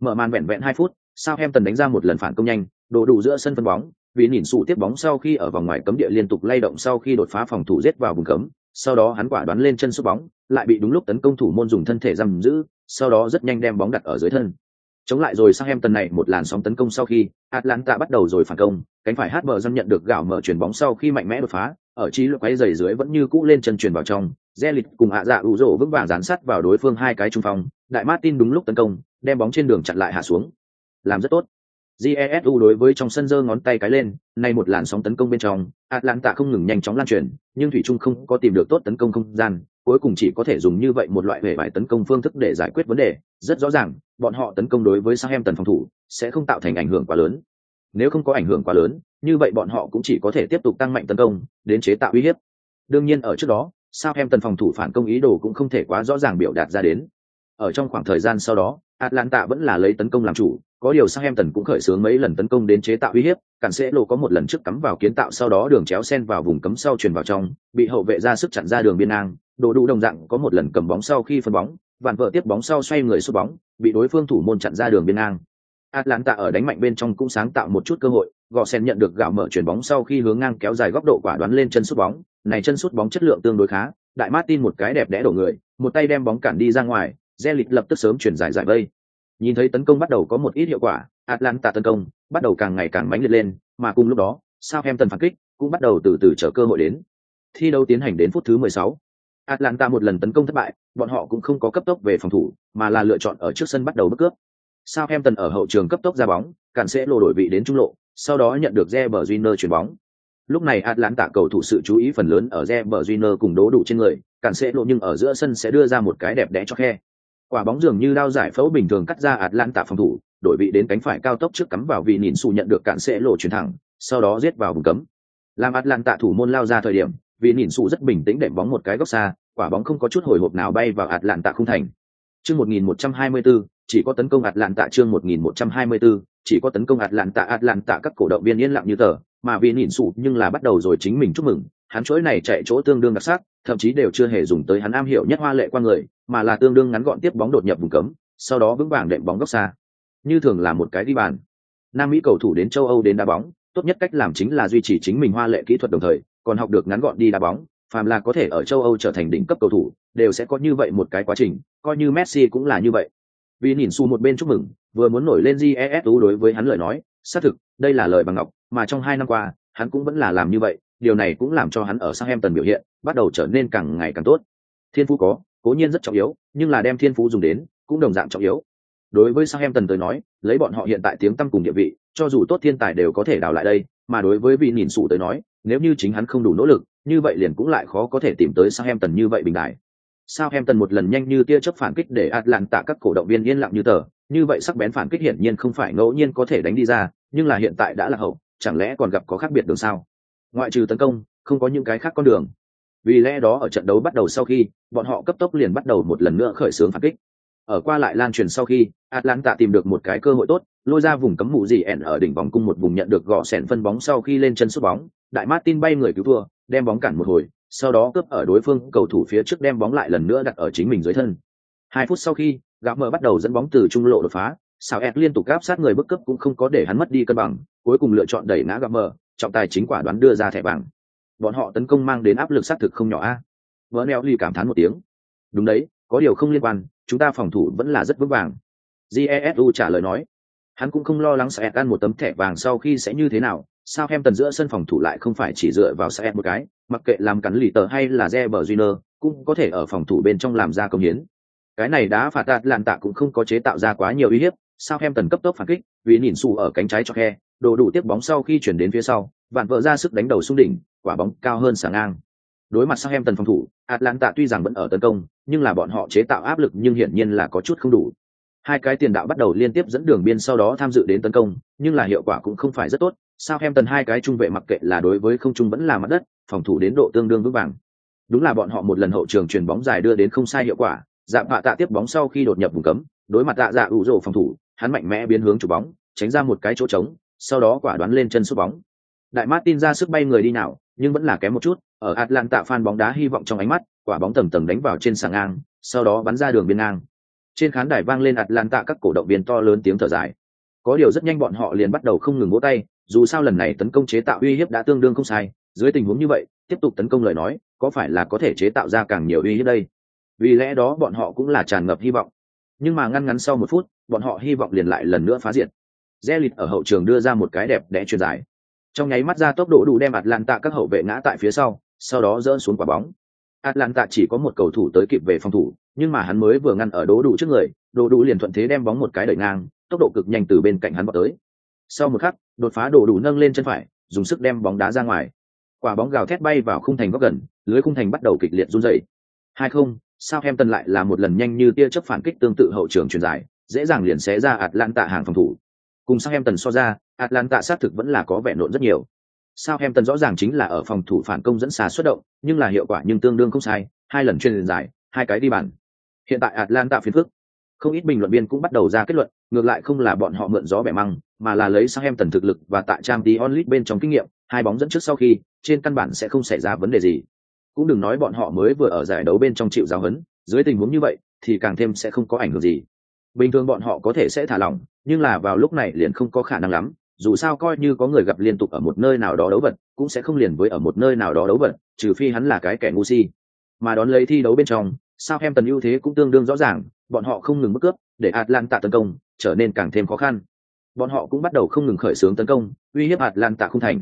Mở màn vẹn vẹn hai phút, Southampton đánh ra một lần phản công nhanh, đổ đủ giữa sân phân bóng, vì nhìn sụ tiếp bóng sau khi ở vòng ngoài cấm địa liên tục lay động sau khi đột phá phòng thủ giết vào vùng cấm, sau đó hắn quả đoán lên chân sút bóng, lại bị đúng lúc tấn công thủ môn dùng thân thể giam giữ, sau đó rất nhanh đem bóng đặt ở dưới thân. Chống lại rồi sang em tần này một làn sóng tấn công sau khi, Atlanta bắt đầu rồi phản công, cánh phải hát bờ nhận được gạo mở chuyển bóng sau khi mạnh mẽ đột phá, ở trí lực quấy giày dưới vẫn như cũ lên chân chuyển vào trong, Zelit cùng ạ dạ ủ rổ vững vàng dán sát vào đối phương hai cái trung phong, đại Martin đúng lúc tấn công, đem bóng trên đường chặn lại hạ xuống. Làm rất tốt. Jesu đối với trong sân giơ ngón tay cái lên, nay một làn sóng tấn công bên trong, Atlanta không ngừng nhanh chóng lan truyền, nhưng thủy chung không có tìm được tốt tấn công không gian, cuối cùng chỉ có thể dùng như vậy một loại hệ bài tấn công phương thức để giải quyết vấn đề. Rất rõ ràng, bọn họ tấn công đối với Southampton phòng thủ sẽ không tạo thành ảnh hưởng quá lớn. Nếu không có ảnh hưởng quá lớn, như vậy bọn họ cũng chỉ có thể tiếp tục tăng mạnh tấn công, đến chế tạo uy hiếp. Đương nhiên ở trước đó, Southampton phòng thủ phản công ý đồ cũng không thể quá rõ ràng biểu đạt ra đến. Ở trong khoảng thời gian sau đó, Atlanta vẫn là lấy tấn công làm chủ, có điều sang em tần cũng khởi xướng mấy lần tấn công đến chế tạo uy hiếp, cản sẽ lộ có một lần trước cắm vào kiến tạo sau đó đường chéo sen vào vùng cấm sau truyền vào trong, bị hậu vệ ra sức chặn ra đường biên ngang, đồ đủ đồng dạng có một lần cầm bóng sau khi phân bóng, vạn vợ tiếp bóng sau xoay người sút bóng, bị đối phương thủ môn chặn ra đường biên ngang. Atlanta ở đánh mạnh bên trong cũng sáng tạo một chút cơ hội, gò sen nhận được gạo mở chuyển bóng sau khi hướng ngang kéo dài góc độ quả đoán lên chân sút bóng, này chân sút bóng chất lượng tương đối khá, đại Martin một cái đẹp đẽ đổ người, một tay đem bóng cản đi ra ngoài, Zelit lập tức sớm chuyển giải giải vây. Nhìn thấy tấn công bắt đầu có một ít hiệu quả, Atlanta tấn công bắt đầu càng ngày càng mãnh liệt lên, mà cùng lúc đó, Southampton phản kích cũng bắt đầu từ từ chờ cơ hội đến. Thi đấu tiến hành đến phút thứ 16. Atlanta một lần tấn công thất bại, bọn họ cũng không có cấp tốc về phòng thủ, mà là lựa chọn ở trước sân bắt đầu bất cướp. Southampton ở hậu trường cấp tốc ra bóng, cản sẽ lộ đổi vị đến trung lộ, sau đó nhận được Reber Júnior chuyển bóng. Lúc này Atlanta cầu thủ sự chú ý phần lớn ở Reber Júnior cùng đố đủ trên người, cản sẽ lộ nhưng ở giữa sân sẽ đưa ra một cái đẹp đẽ cho khe. Quả bóng dường như đao giải phẫu bình thường cắt ra Atlanta phòng thủ, đổi vị đến cánh phải cao tốc trước cắm vào vị nhìn sụ nhận được cản sẽ lộ chuyển thẳng, sau đó giết vào vùng cấm. Làm Atlanta thủ môn lao ra thời điểm, vị nhìn sụ rất bình tĩnh đệm bóng một cái góc xa, quả bóng không có chút hồi hộp nào bay vào Atlanta không thành. Chương 1124, chỉ có tấn công Atlanta chương 1124, chỉ có tấn công Atlanta Atlanta các cổ động viên yên lặng như tờ, mà vì nhìn sụ nhưng là bắt đầu rồi chính mình chúc mừng, hắn chuỗi này chạy chỗ tương đương đặc sắc, thậm chí đều chưa hề dùng tới hắn am hiểu nhất hoa lệ qua người, mà là tương đương ngắn gọn tiếp bóng đột nhập vùng cấm, sau đó vững vàng đệm bóng góc xa. Như thường là một cái đi bàn. Nam Mỹ cầu thủ đến châu Âu đến đá bóng, tốt nhất cách làm chính là duy trì chính mình hoa lệ kỹ thuật đồng thời, còn học được ngắn gọn đi đá bóng, phàm là có thể ở châu Âu trở thành đỉnh cấp cầu thủ, đều sẽ có như vậy một cái quá trình, coi như Messi cũng là như vậy. Vì nhìn su một bên chúc mừng, vừa muốn nổi lên GESU đối với hắn lời nói, xác thực, đây là lời bằng ngọc, mà trong hai năm qua, hắn cũng vẫn là làm như vậy, điều này cũng làm cho hắn ở Southampton biểu hiện bắt đầu trở nên càng ngày càng tốt. Thiên phú có, cố nhiên rất trọng yếu, nhưng là đem thiên phú dùng đến, cũng đồng dạng trọng yếu. Đối với Southampton tới nói, lấy bọn họ hiện tại tiếng tăm cùng địa vị, cho dù tốt thiên tài đều có thể đào lại đây, mà đối với vị nhìn sụ tới nói, nếu như chính hắn không đủ nỗ lực, như vậy liền cũng lại khó có thể tìm tới Southampton như vậy bình đại. Southampton một lần nhanh như tia chớp phản kích để Atlanta các cổ động viên yên lặng như tờ, như vậy sắc bén phản kích hiển nhiên không phải ngẫu nhiên có thể đánh đi ra, nhưng là hiện tại đã là hậu, chẳng lẽ còn gặp có khác biệt đường sao? Ngoại trừ tấn công, không có những cái khác con đường. Vì lẽ đó ở trận đấu bắt đầu sau khi, bọn họ cấp tốc liền bắt đầu một lần nữa khởi xướng phản kích. Ở qua lại lan truyền sau khi, Atlanta tìm được một cái cơ hội tốt, lôi ra vùng cấm mụ gì ẻn ở đỉnh vòng cung một vùng nhận được gõ sẹn phân bóng sau khi lên chân sút bóng, đại Martin bay người cứu thua, đem bóng cản một hồi, sau đó cướp ở đối phương cầu thủ phía trước đem bóng lại lần nữa đặt ở chính mình dưới thân. Hai phút sau khi, gã mở bắt đầu dẫn bóng từ trung lộ đột phá, xào ed liên tục gáp sát người bức cấp cũng không có để hắn mất đi cân bằng, cuối cùng lựa chọn đẩy ngã gã mở, trọng tài chính quả đoán đưa ra thẻ vàng. Bọn họ tấn công mang đến áp lực xác thực không nhỏ a. Vỡ neo ly cảm thán một tiếng. Đúng đấy, có điều không liên quan, chúng ta phòng thủ vẫn là rất vững vàng. Jesu trả lời nói, hắn cũng không lo lắng sẽ ăn một tấm thẻ vàng sau khi sẽ như thế nào, sao em tần giữa sân phòng thủ lại không phải chỉ dựa vào sẽ một cái, mặc kệ làm cắn lì tờ hay là Reber junior cũng có thể ở phòng thủ bên trong làm ra công hiến. Cái này đá phạt tạt làn tạ cũng không có chế tạo ra quá nhiều uy hiếp, sao em tần cấp tốc phản kích, vì nhìn xù ở cánh trái cho khe, đồ đủ tiếp bóng sau khi chuyển đến phía sau, vạn vợ ra sức đánh đầu xuống đỉnh, quả bóng cao hơn sáng ngang. Đối mặt sang em tần phòng thủ, Atlanta tuy rằng vẫn ở tấn công, nhưng là bọn họ chế tạo áp lực nhưng hiển nhiên là có chút không đủ. Hai cái tiền đạo bắt đầu liên tiếp dẫn đường biên sau đó tham dự đến tấn công, nhưng là hiệu quả cũng không phải rất tốt, sao em tần hai cái trung vệ mặc kệ là đối với không trung vẫn là mặt đất phòng thủ đến độ tương đương vững vàng đúng là bọn họ một lần hậu trường truyền bóng dài đưa đến không sai hiệu quả dạ Phạ tạ tiếp bóng sau khi đột nhập vùng cấm đối mặt tạ dạ ủ rồ phòng thủ hắn mạnh mẽ biến hướng chủ bóng tránh ra một cái chỗ trống sau đó quả đoán lên chân sút bóng. Đại martin ra sức bay người đi nào, nhưng vẫn là kém một chút, ở atlanta fan bóng đá hy vọng trong ánh mắt, quả bóng tầng tầng đánh vào trên sàng ngang, sau đó bắn ra đường biên ngang. Trên khán đài vang lên atlanta các cổ động viên to lớn tiếng thở dài. Có điều rất nhanh bọn họ liền bắt đầu không ngừng vỗ tay, dù sao lần này tấn công chế tạo uy hiếp đã tương đương không sai, dưới tình huống như vậy, tiếp tục tấn công lời nói, có phải là có thể chế tạo ra càng nhiều uy hiếp đây? Vì lẽ đó bọn họ cũng là tràn ngập hy vọng. Nhưng mà ngăn ngắn sau một phút, bọn họ hy vọng liền lại lần nữa phá diệt. Zelit ở hậu trường đưa ra một cái đẹp đẽ truyền dài. Trong nháy mắt ra tốc độ đủ đem atlanta các hậu vệ ngã tại phía sau sau đó dỡ xuống quả bóng. Atlanta chỉ có một cầu thủ tới kịp về phòng thủ, nhưng mà hắn mới vừa ngăn ở đố đủ trước người đỗ đủ liền thuận thế đem bóng một cái đẩy ngang, tốc độ cực nhanh từ bên cạnh hắn vào tới. Sau một khắc, đột phá đỗ đủ nâng lên chân phải, dùng sức đem bóng đá ra ngoài. Quả bóng gào thét bay vào khung thành góc gần, lưới khung thành bắt đầu kịch liệt run dậy hai không sao em tân lại là một lần nhanh như tia chớp phản kích tương tự hậu trường truyền dài, dễ dàng liền xé ra atlanta hàng phòng thủ cùng sang em tần so ra atlanta sát thực vẫn là có vẻ nộn rất nhiều. Sao em tần rõ ràng chính là ở phòng thủ phản công dẫn xà xuất động nhưng là hiệu quả nhưng tương đương không sai hai lần truyền giải, hai cái đi bàn. Hiện tại atlanta phiền phức. Không ít bình luận viên cũng bắt đầu ra kết luận ngược lại không là bọn họ mượn gió bẻ măng mà là lấy sang em tần thực lực và tại trang Dion League bên trong kinh nghiệm hai bóng dẫn trước sau khi trên căn bản sẽ không xảy ra vấn đề gì. Cũng đừng nói bọn họ mới vừa ở giải đấu bên trong chịu giáo huấn dưới tình huống như vậy thì càng thêm sẽ không có ảnh hưởng gì bình thường bọn họ có thể sẽ thả lỏng nhưng là vào lúc này liền không có khả năng lắm. Dù sao coi như có người gặp liên tục ở một nơi nào đó đấu vật cũng sẽ không liền với ở một nơi nào đó đấu vật trừ phi hắn là cái kẻ ngu si. Mà đón lấy thi đấu bên trong sao em tần ưu thế cũng tương đương rõ ràng bọn họ không ngừng mất cướp để atlanta tấn công trở nên càng thêm khó khăn. Bọn họ cũng bắt đầu không ngừng khởi xướng tấn công uy hiếp atlanta không thành.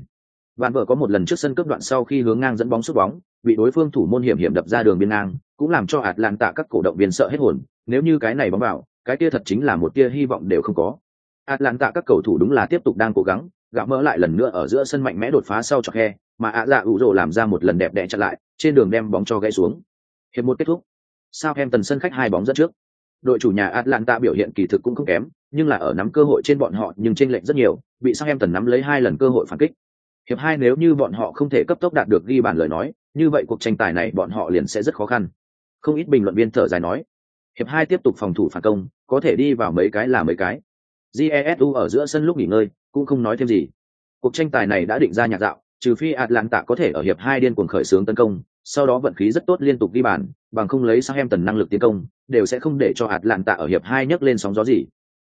Bạn vợ có một lần trước sân cướp đoạn sau khi hướng ngang dẫn bóng sút bóng, bị đối phương thủ môn hiểm hiểm đập ra đường biên ngang, cũng làm cho Atlanta các cổ động viên sợ hết hồn, nếu như cái này bóng vào, cái kia thật chính là một tia hy vọng đều không có. Atlanta các cầu thủ đúng là tiếp tục đang cố gắng, gạo mỡ lại lần nữa ở giữa sân mạnh mẽ đột phá sau chọc khe, mà ạ dạ ủ rồ làm ra một lần đẹp đẽ chặn lại, trên đường đem bóng cho gãy xuống. Hiệp một kết thúc. Southampton sân khách hai bóng dẫn trước. Đội chủ nhà Atlanta biểu hiện kỳ thực cũng không kém, nhưng là ở nắm cơ hội trên bọn họ nhưng chênh lệch rất nhiều, bị Southampton nắm lấy hai lần cơ hội phản kích. Hiệp hai nếu như bọn họ không thể cấp tốc đạt được ghi bàn lời nói, như vậy cuộc tranh tài này bọn họ liền sẽ rất khó khăn. Không ít bình luận viên thở dài nói, hiệp hai tiếp tục phòng thủ phản công, có thể đi vào mấy cái là mấy cái. Jesu ở giữa sân lúc nghỉ ngơi, cũng không nói thêm gì. Cuộc tranh tài này đã định ra nhạc dạo, trừ phi Atlanta có thể ở hiệp hai điên cuồng khởi xướng tấn công, sau đó vận khí rất tốt liên tục ghi bàn, bằng không lấy sang em tần năng lực tiến công, đều sẽ không để cho Atlanta ở hiệp hai nhấc lên sóng gió gì.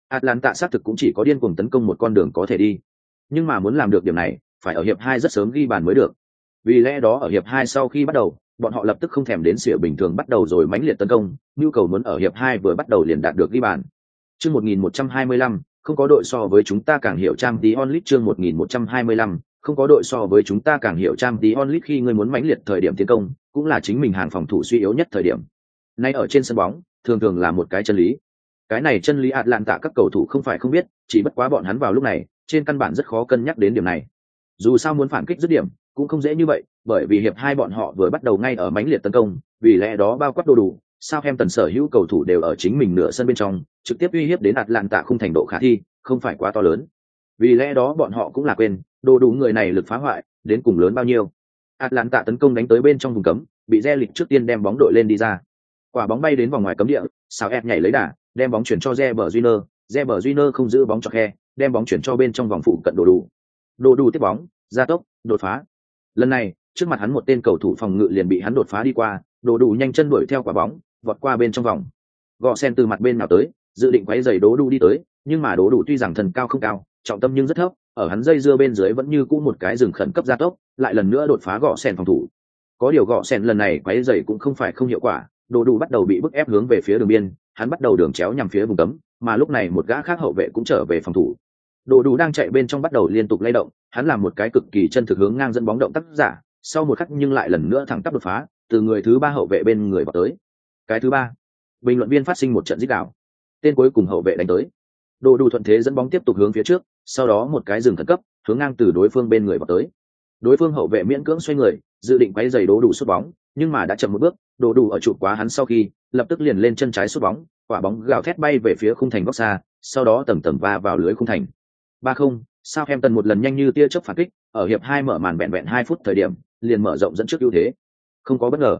Atlanta xác thực cũng chỉ có điên cuồng tấn công một con đường có thể đi. Nhưng mà muốn làm được điểm này, phải ở hiệp hai rất sớm ghi bàn mới được. Vì lẽ đó ở hiệp hai sau khi bắt đầu, bọn họ lập tức không thèm đến sỉa bình thường bắt đầu rồi mãnh liệt tấn công, nhu cầu muốn ở hiệp hai vừa bắt đầu liền đạt được ghi bàn. Chương 1125, không có đội so với chúng ta càng hiểu trang tí onlit chương 1125, không có đội so với chúng ta càng hiểu trang tí onlit khi người muốn mãnh liệt thời điểm tiến công, cũng là chính mình hàng phòng thủ suy yếu nhất thời điểm. Nay ở trên sân bóng, thường thường là một cái chân lý. Cái này chân lý Atlanta các cầu thủ không phải không biết, chỉ bất quá bọn hắn vào lúc này, trên căn bản rất khó cân nhắc đến điểm này. Dù sao muốn phản kích dứt điểm, cũng không dễ như vậy, bởi vì hiệp hai bọn họ vừa bắt đầu ngay ở mãnh liệt tấn công, vì lẽ đó bao quát đồ đủ, sao em tần sở hữu cầu thủ đều ở chính mình nửa sân bên trong, trực tiếp uy hiếp đến Atlanta không thành độ khả thi, không phải quá to lớn. Vì lẽ đó bọn họ cũng là quên, đồ đủ người này lực phá hoại, đến cùng lớn bao nhiêu. Atlanta tấn công đánh tới bên trong vùng cấm, bị Re lịch trước tiên đem bóng đội lên đi ra. Quả bóng bay đến vòng ngoài cấm địa, sao ép nhảy lấy đà, đem bóng chuyển cho Reber Júnior, Reber Júnior không giữ bóng cho khe, đem bóng chuyển cho bên trong vòng phụ cận đồ đủ. Đồ đủ tiếp bóng, gia tốc, đột phá. Lần này, trước mặt hắn một tên cầu thủ phòng ngự liền bị hắn đột phá đi qua, đồ đủ nhanh chân đuổi theo quả bóng, vọt qua bên trong vòng. gò sen từ mặt bên nào tới, dự định quấy giày đố đủ đi tới, nhưng mà đố đủ tuy rằng thần cao không cao, trọng tâm nhưng rất thấp, ở hắn dây dưa bên dưới vẫn như cũ một cái rừng khẩn cấp gia tốc, lại lần nữa đột phá gò sen phòng thủ. Có điều gò sen lần này quấy giày cũng không phải không hiệu quả, đồ đủ bắt đầu bị bức ép hướng về phía đường biên, hắn bắt đầu đường chéo nhằm phía vùng cấm, mà lúc này một gã khác hậu vệ cũng trở về phòng thủ. Đồ đủ đang chạy bên trong bắt đầu liên tục lay động, hắn làm một cái cực kỳ chân thực hướng ngang dẫn bóng động tác giả, sau một khắc nhưng lại lần nữa thẳng tắp đột phá, từ người thứ ba hậu vệ bên người vào tới. Cái thứ ba, bình luận viên phát sinh một trận dích đảo. Tên cuối cùng hậu vệ đánh tới. Đồ đủ thuận thế dẫn bóng tiếp tục hướng phía trước, sau đó một cái dừng khẩn cấp, hướng ngang từ đối phương bên người vào tới. Đối phương hậu vệ miễn cưỡng xoay người, dự định quay giày đố đủ sút bóng, nhưng mà đã chậm một bước, đồ đủ ở trụ quá hắn sau khi, lập tức liền lên chân trái sút bóng, quả bóng gào thét bay về phía khung thành góc xa, sau đó tầm tầm va vào lưới khung thành. Ba không, sao em tần một lần nhanh như tia chớp phản kích, ở hiệp hai mở màn vẹn vẹn hai phút thời điểm, liền mở rộng dẫn trước ưu thế. Không có bất ngờ.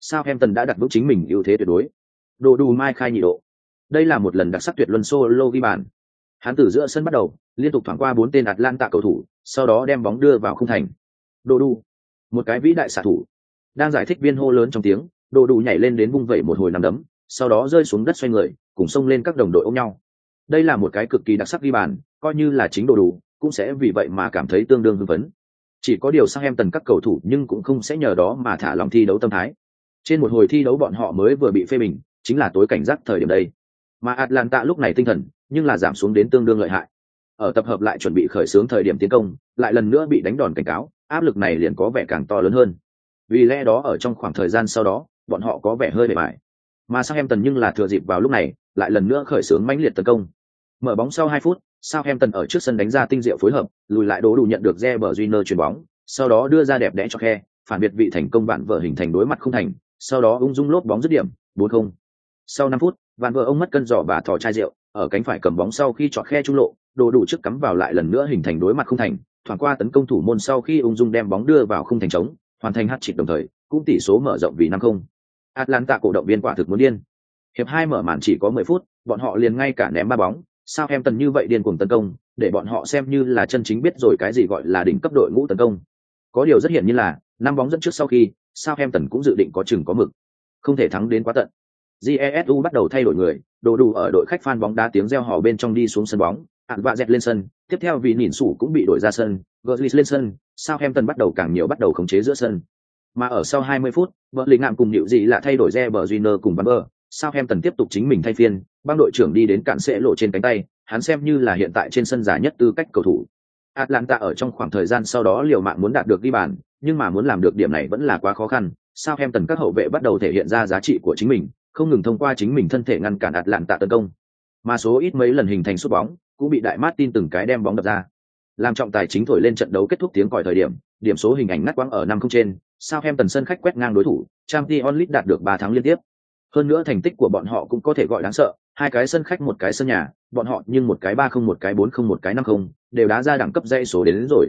Southampton đã đặt vững chính mình ưu thế tuyệt đối. Đồ đủ mai khai nhị độ. Đây là một lần đặc sắc tuyệt luân solo ghi bàn. Hắn từ giữa sân bắt đầu, liên tục thoảng qua bốn tên Atlanta cầu thủ, sau đó đem bóng đưa vào khung thành. Đồ đủ, một cái vĩ đại xạ thủ. Đang giải thích viên hô lớn trong tiếng, đồ đủ nhảy lên đến vung vẩy một hồi nằm đấm, sau đó rơi xuống đất xoay người, cùng xông lên các đồng đội ôm nhau. Đây là một cái cực kỳ đặc sắc ghi bàn, coi như là chính đồ đủ, cũng sẽ vì vậy mà cảm thấy tương đương hưng phấn. Chỉ có điều sang em tần các cầu thủ nhưng cũng không sẽ nhờ đó mà thả lòng thi đấu tâm thái. Trên một hồi thi đấu bọn họ mới vừa bị phê bình, chính là tối cảnh giác thời điểm đây. Mà Atlanta lúc này tinh thần, nhưng là giảm xuống đến tương đương lợi hại. Ở tập hợp lại chuẩn bị khởi xướng thời điểm tiến công, lại lần nữa bị đánh đòn cảnh cáo, áp lực này liền có vẻ càng to lớn hơn. Vì lẽ đó ở trong khoảng thời gian sau đó, bọn họ có vẻ hơi bề bại. Mà sang em tần nhưng là thừa dịp vào lúc này, lại lần nữa khởi xướng mãnh liệt tấn công. Mở bóng sau 2 phút, Southampton ở trước sân đánh ra tinh diệu phối hợp, lùi lại đố đủ nhận được Reber Júnior chuyền bóng, sau đó đưa ra đẹp đẽ cho khe, phản biệt vị thành công bạn vợ hình thành đối mặt không thành, sau đó ung dung lốp bóng dứt điểm, 4-0. Sau 5 phút, bạn vợ ông mất cân giỏ bà thò chai rượu, ở cánh phải cầm bóng sau khi chọt khe trung lộ, đồ đủ trước cắm vào lại lần nữa hình thành đối mặt không thành, thoảng qua tấn công thủ môn sau khi ung dung đem bóng đưa vào không thành trống, hoàn thành hat-trick đồng thời, cũng tỷ số mở rộng vì 5-0. Atlanta cổ động viên quả thực muốn điên. Hiệp hai mở màn chỉ có 10 phút, bọn họ liền ngay cả ném ba bóng, sao em tần như vậy điên cuồng tấn công, để bọn họ xem như là chân chính biết rồi cái gì gọi là đỉnh cấp đội ngũ tấn công. Có điều rất hiển nhiên là, năm bóng dẫn trước sau khi, sao em tần cũng dự định có chừng có mực. Không thể thắng đến quá tận. Jesu bắt đầu thay đổi người, đồ đủ ở đội khách fan bóng đá tiếng reo hò bên trong đi xuống sân bóng, ạn vạ dẹt lên sân, tiếp theo vì nhìn sủ cũng bị đổi ra sân, Gurlis lên sân, sao em tần bắt đầu càng nhiều bắt đầu khống chế giữa sân. Mà ở sau 20 phút, vợ lì ngạm cùng điệu gì là thay đổi Reber junior cùng Van Bơ, Southampton tiếp tục chính mình thay phiên, băng đội trưởng đi đến cản sẽ lộ trên cánh tay, hắn xem như là hiện tại trên sân giả nhất tư cách cầu thủ. Atlanta ở trong khoảng thời gian sau đó liều mạng muốn đạt được ghi bàn, nhưng mà muốn làm được điểm này vẫn là quá khó khăn. Southampton các hậu vệ bắt đầu thể hiện ra giá trị của chính mình, không ngừng thông qua chính mình thân thể ngăn cản Atlanta tấn công. Mà số ít mấy lần hình thành sút bóng, cũng bị đại Martin từng cái đem bóng đập ra. Làm trọng tài chính thổi lên trận đấu kết thúc tiếng còi thời điểm, điểm số hình ảnh ngắt quãng ở năm không trên, Southampton sân khách quét ngang đối thủ, Champions League đạt được ba thắng liên tiếp. Hơn nữa thành tích của bọn họ cũng có thể gọi đáng sợ, hai cái sân khách một cái sân nhà, bọn họ nhưng một cái 3-0 một cái 4-0 một cái 5-0, đều đá ra đẳng cấp dây số đến, đến rồi.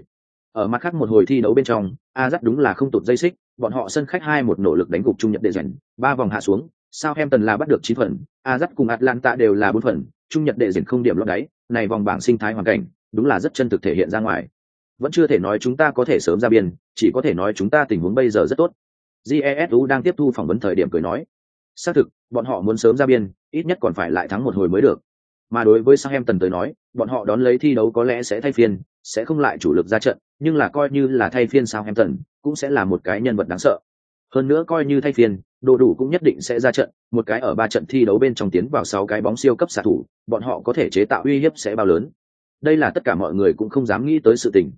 Ở mặt khác một hồi thi đấu bên trong, a dắt đúng là không tụt dây xích, bọn họ sân khách hai một nỗ lực đánh gục trung nhật đệ dành ba vòng hạ xuống, Southampton là bắt được chín phần, dắt cùng Atlanta đều là bốn phần, trung nhật đệ dành không điểm lót đáy, này vòng bảng sinh thái hoàn cảnh, đúng là rất chân thực thể hiện ra ngoài vẫn chưa thể nói chúng ta có thể sớm ra biên chỉ có thể nói chúng ta tình huống bây giờ rất tốt jesu đang tiếp thu phỏng vấn thời điểm cười nói xác thực bọn họ muốn sớm ra biên ít nhất còn phải lại thắng một hồi mới được. Mà đối với sang em tần tới nói bọn họ đón lấy thi đấu có lẽ sẽ thay phiên sẽ không lại chủ lực ra trận nhưng là coi như là thay phiên sang em tần, cũng sẽ là một cái nhân vật đáng sợ. Hơn nữa coi như thay phiên đồ đủ cũng nhất định sẽ ra trận một cái ở ba trận thi đấu bên trong tiến vào sáu cái bóng siêu cấp xạ thủ bọn họ có thể chế tạo uy hiếp sẽ bao lớn. Đây là tất cả mọi người cũng không dám nghĩ tới sự tình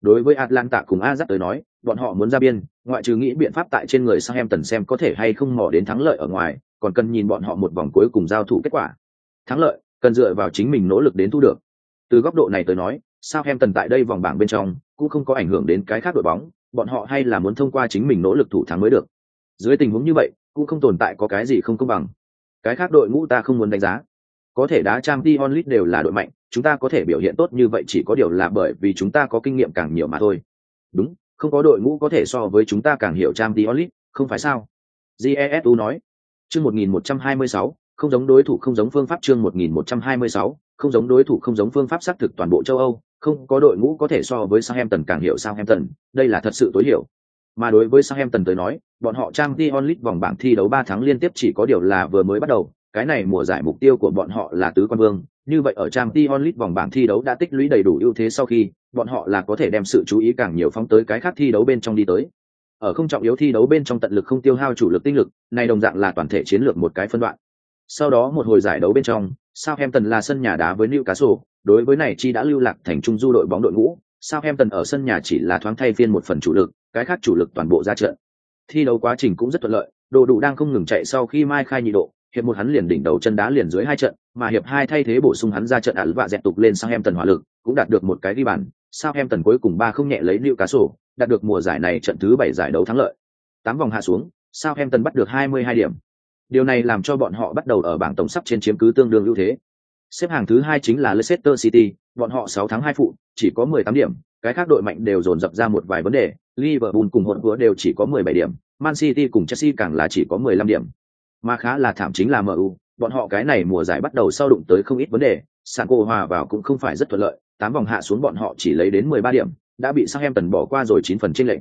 đối với Atlanta cùng Ajax tới nói, bọn họ muốn ra biên, ngoại trừ nghĩ biện pháp tại trên người Southampton xem có thể hay không mò đến thắng lợi ở ngoài, còn cần nhìn bọn họ một vòng cuối cùng giao thủ kết quả. Thắng lợi, cần dựa vào chính mình nỗ lực đến thu được. Từ góc độ này tới nói, Southampton tại đây vòng bảng bên trong cũng không có ảnh hưởng đến cái khác đội bóng, bọn họ hay là muốn thông qua chính mình nỗ lực thủ thắng mới được. Dưới tình huống như vậy, cũng không tồn tại có cái gì không công bằng. Cái khác đội ngũ ta không muốn đánh giá. Có thể đá Champions League đều là đội mạnh, chúng ta có thể biểu hiện tốt như vậy chỉ có điều là bởi vì chúng ta có kinh nghiệm càng nhiều mà thôi. Đúng không có đội ngũ có thể so với chúng ta càng hiểu trang Diolit, không phải sao? Jesu nói. Chương 1126, không giống đối thủ không giống phương pháp. Chương 1126, không giống đối thủ không giống phương pháp xác thực toàn bộ châu âu không có đội ngũ có thể so với Southampton càng hiểu Southampton, đây là thật sự tối hiểu. Mà đối với Southampton tới nói, bọn họ trang League vòng bảng thi đấu 3 tháng liên tiếp chỉ có điều là vừa mới bắt đầu, cái này mùa giải mục tiêu của bọn họ là tứ quan vương, như vậy ở trang Tion League vòng bảng thi đấu đã tích lũy đầy đủ ưu thế sau khi, bọn họ là có thể đem sự chú ý càng nhiều phóng tới cái khác thi đấu bên trong đi tới. Ở không trọng yếu thi đấu bên trong tận lực không tiêu hao chủ lực tinh lực, này đồng dạng là toàn thể chiến lược một cái phân đoạn. Sau đó một hồi giải đấu bên trong, Southampton là sân nhà đá với Newcastle, đối với này chi đã lưu lạc thành trung du đội bóng đội ngũ, Southampton ở sân nhà chỉ là thoáng thay phiên một phần chủ lực, cái khác chủ lực toàn bộ ra trận. Thi đấu quá trình cũng rất thuận lợi, đồ đủ đang không ngừng chạy sau khi mai khai nhị độ, hiệp một hắn liền đỉnh đầu chân đá liền dưới hai trận, mà hiệp hai thay thế bổ sung hắn ra trận ẩn và dẹp tục lên sang em tần hỏa lực, cũng đạt được một cái ghi bàn. Sao em tần cuối cùng ba không nhẹ lấy lưu cá sổ, đạt được mùa giải này trận thứ bảy giải đấu thắng lợi. Tám vòng hạ xuống, sao em tần bắt được hai mươi hai điểm. Điều này làm cho bọn họ bắt đầu ở bảng tổng sắp trên chiếm cứ tương đương ưu thế. Xếp hàng thứ hai chính là Leicester City, bọn họ sáu tháng hai phụ, chỉ có mười tám điểm, cái khác đội mạnh đều dồn dập ra một vài vấn đề, Liverpool cùng hỗn vừa đều chỉ có mười bảy điểm, Man City cùng Chelsea càng là chỉ có mười lăm điểm mà khá là thảm chính là MU, bọn họ cái này mùa giải bắt đầu sau đụng tới không ít vấn đề, sàn cô hòa vào cũng không phải rất thuận lợi, tám vòng hạ xuống bọn họ chỉ lấy đến 13 điểm, đã bị Southampton bỏ qua rồi 9 phần trên lệnh.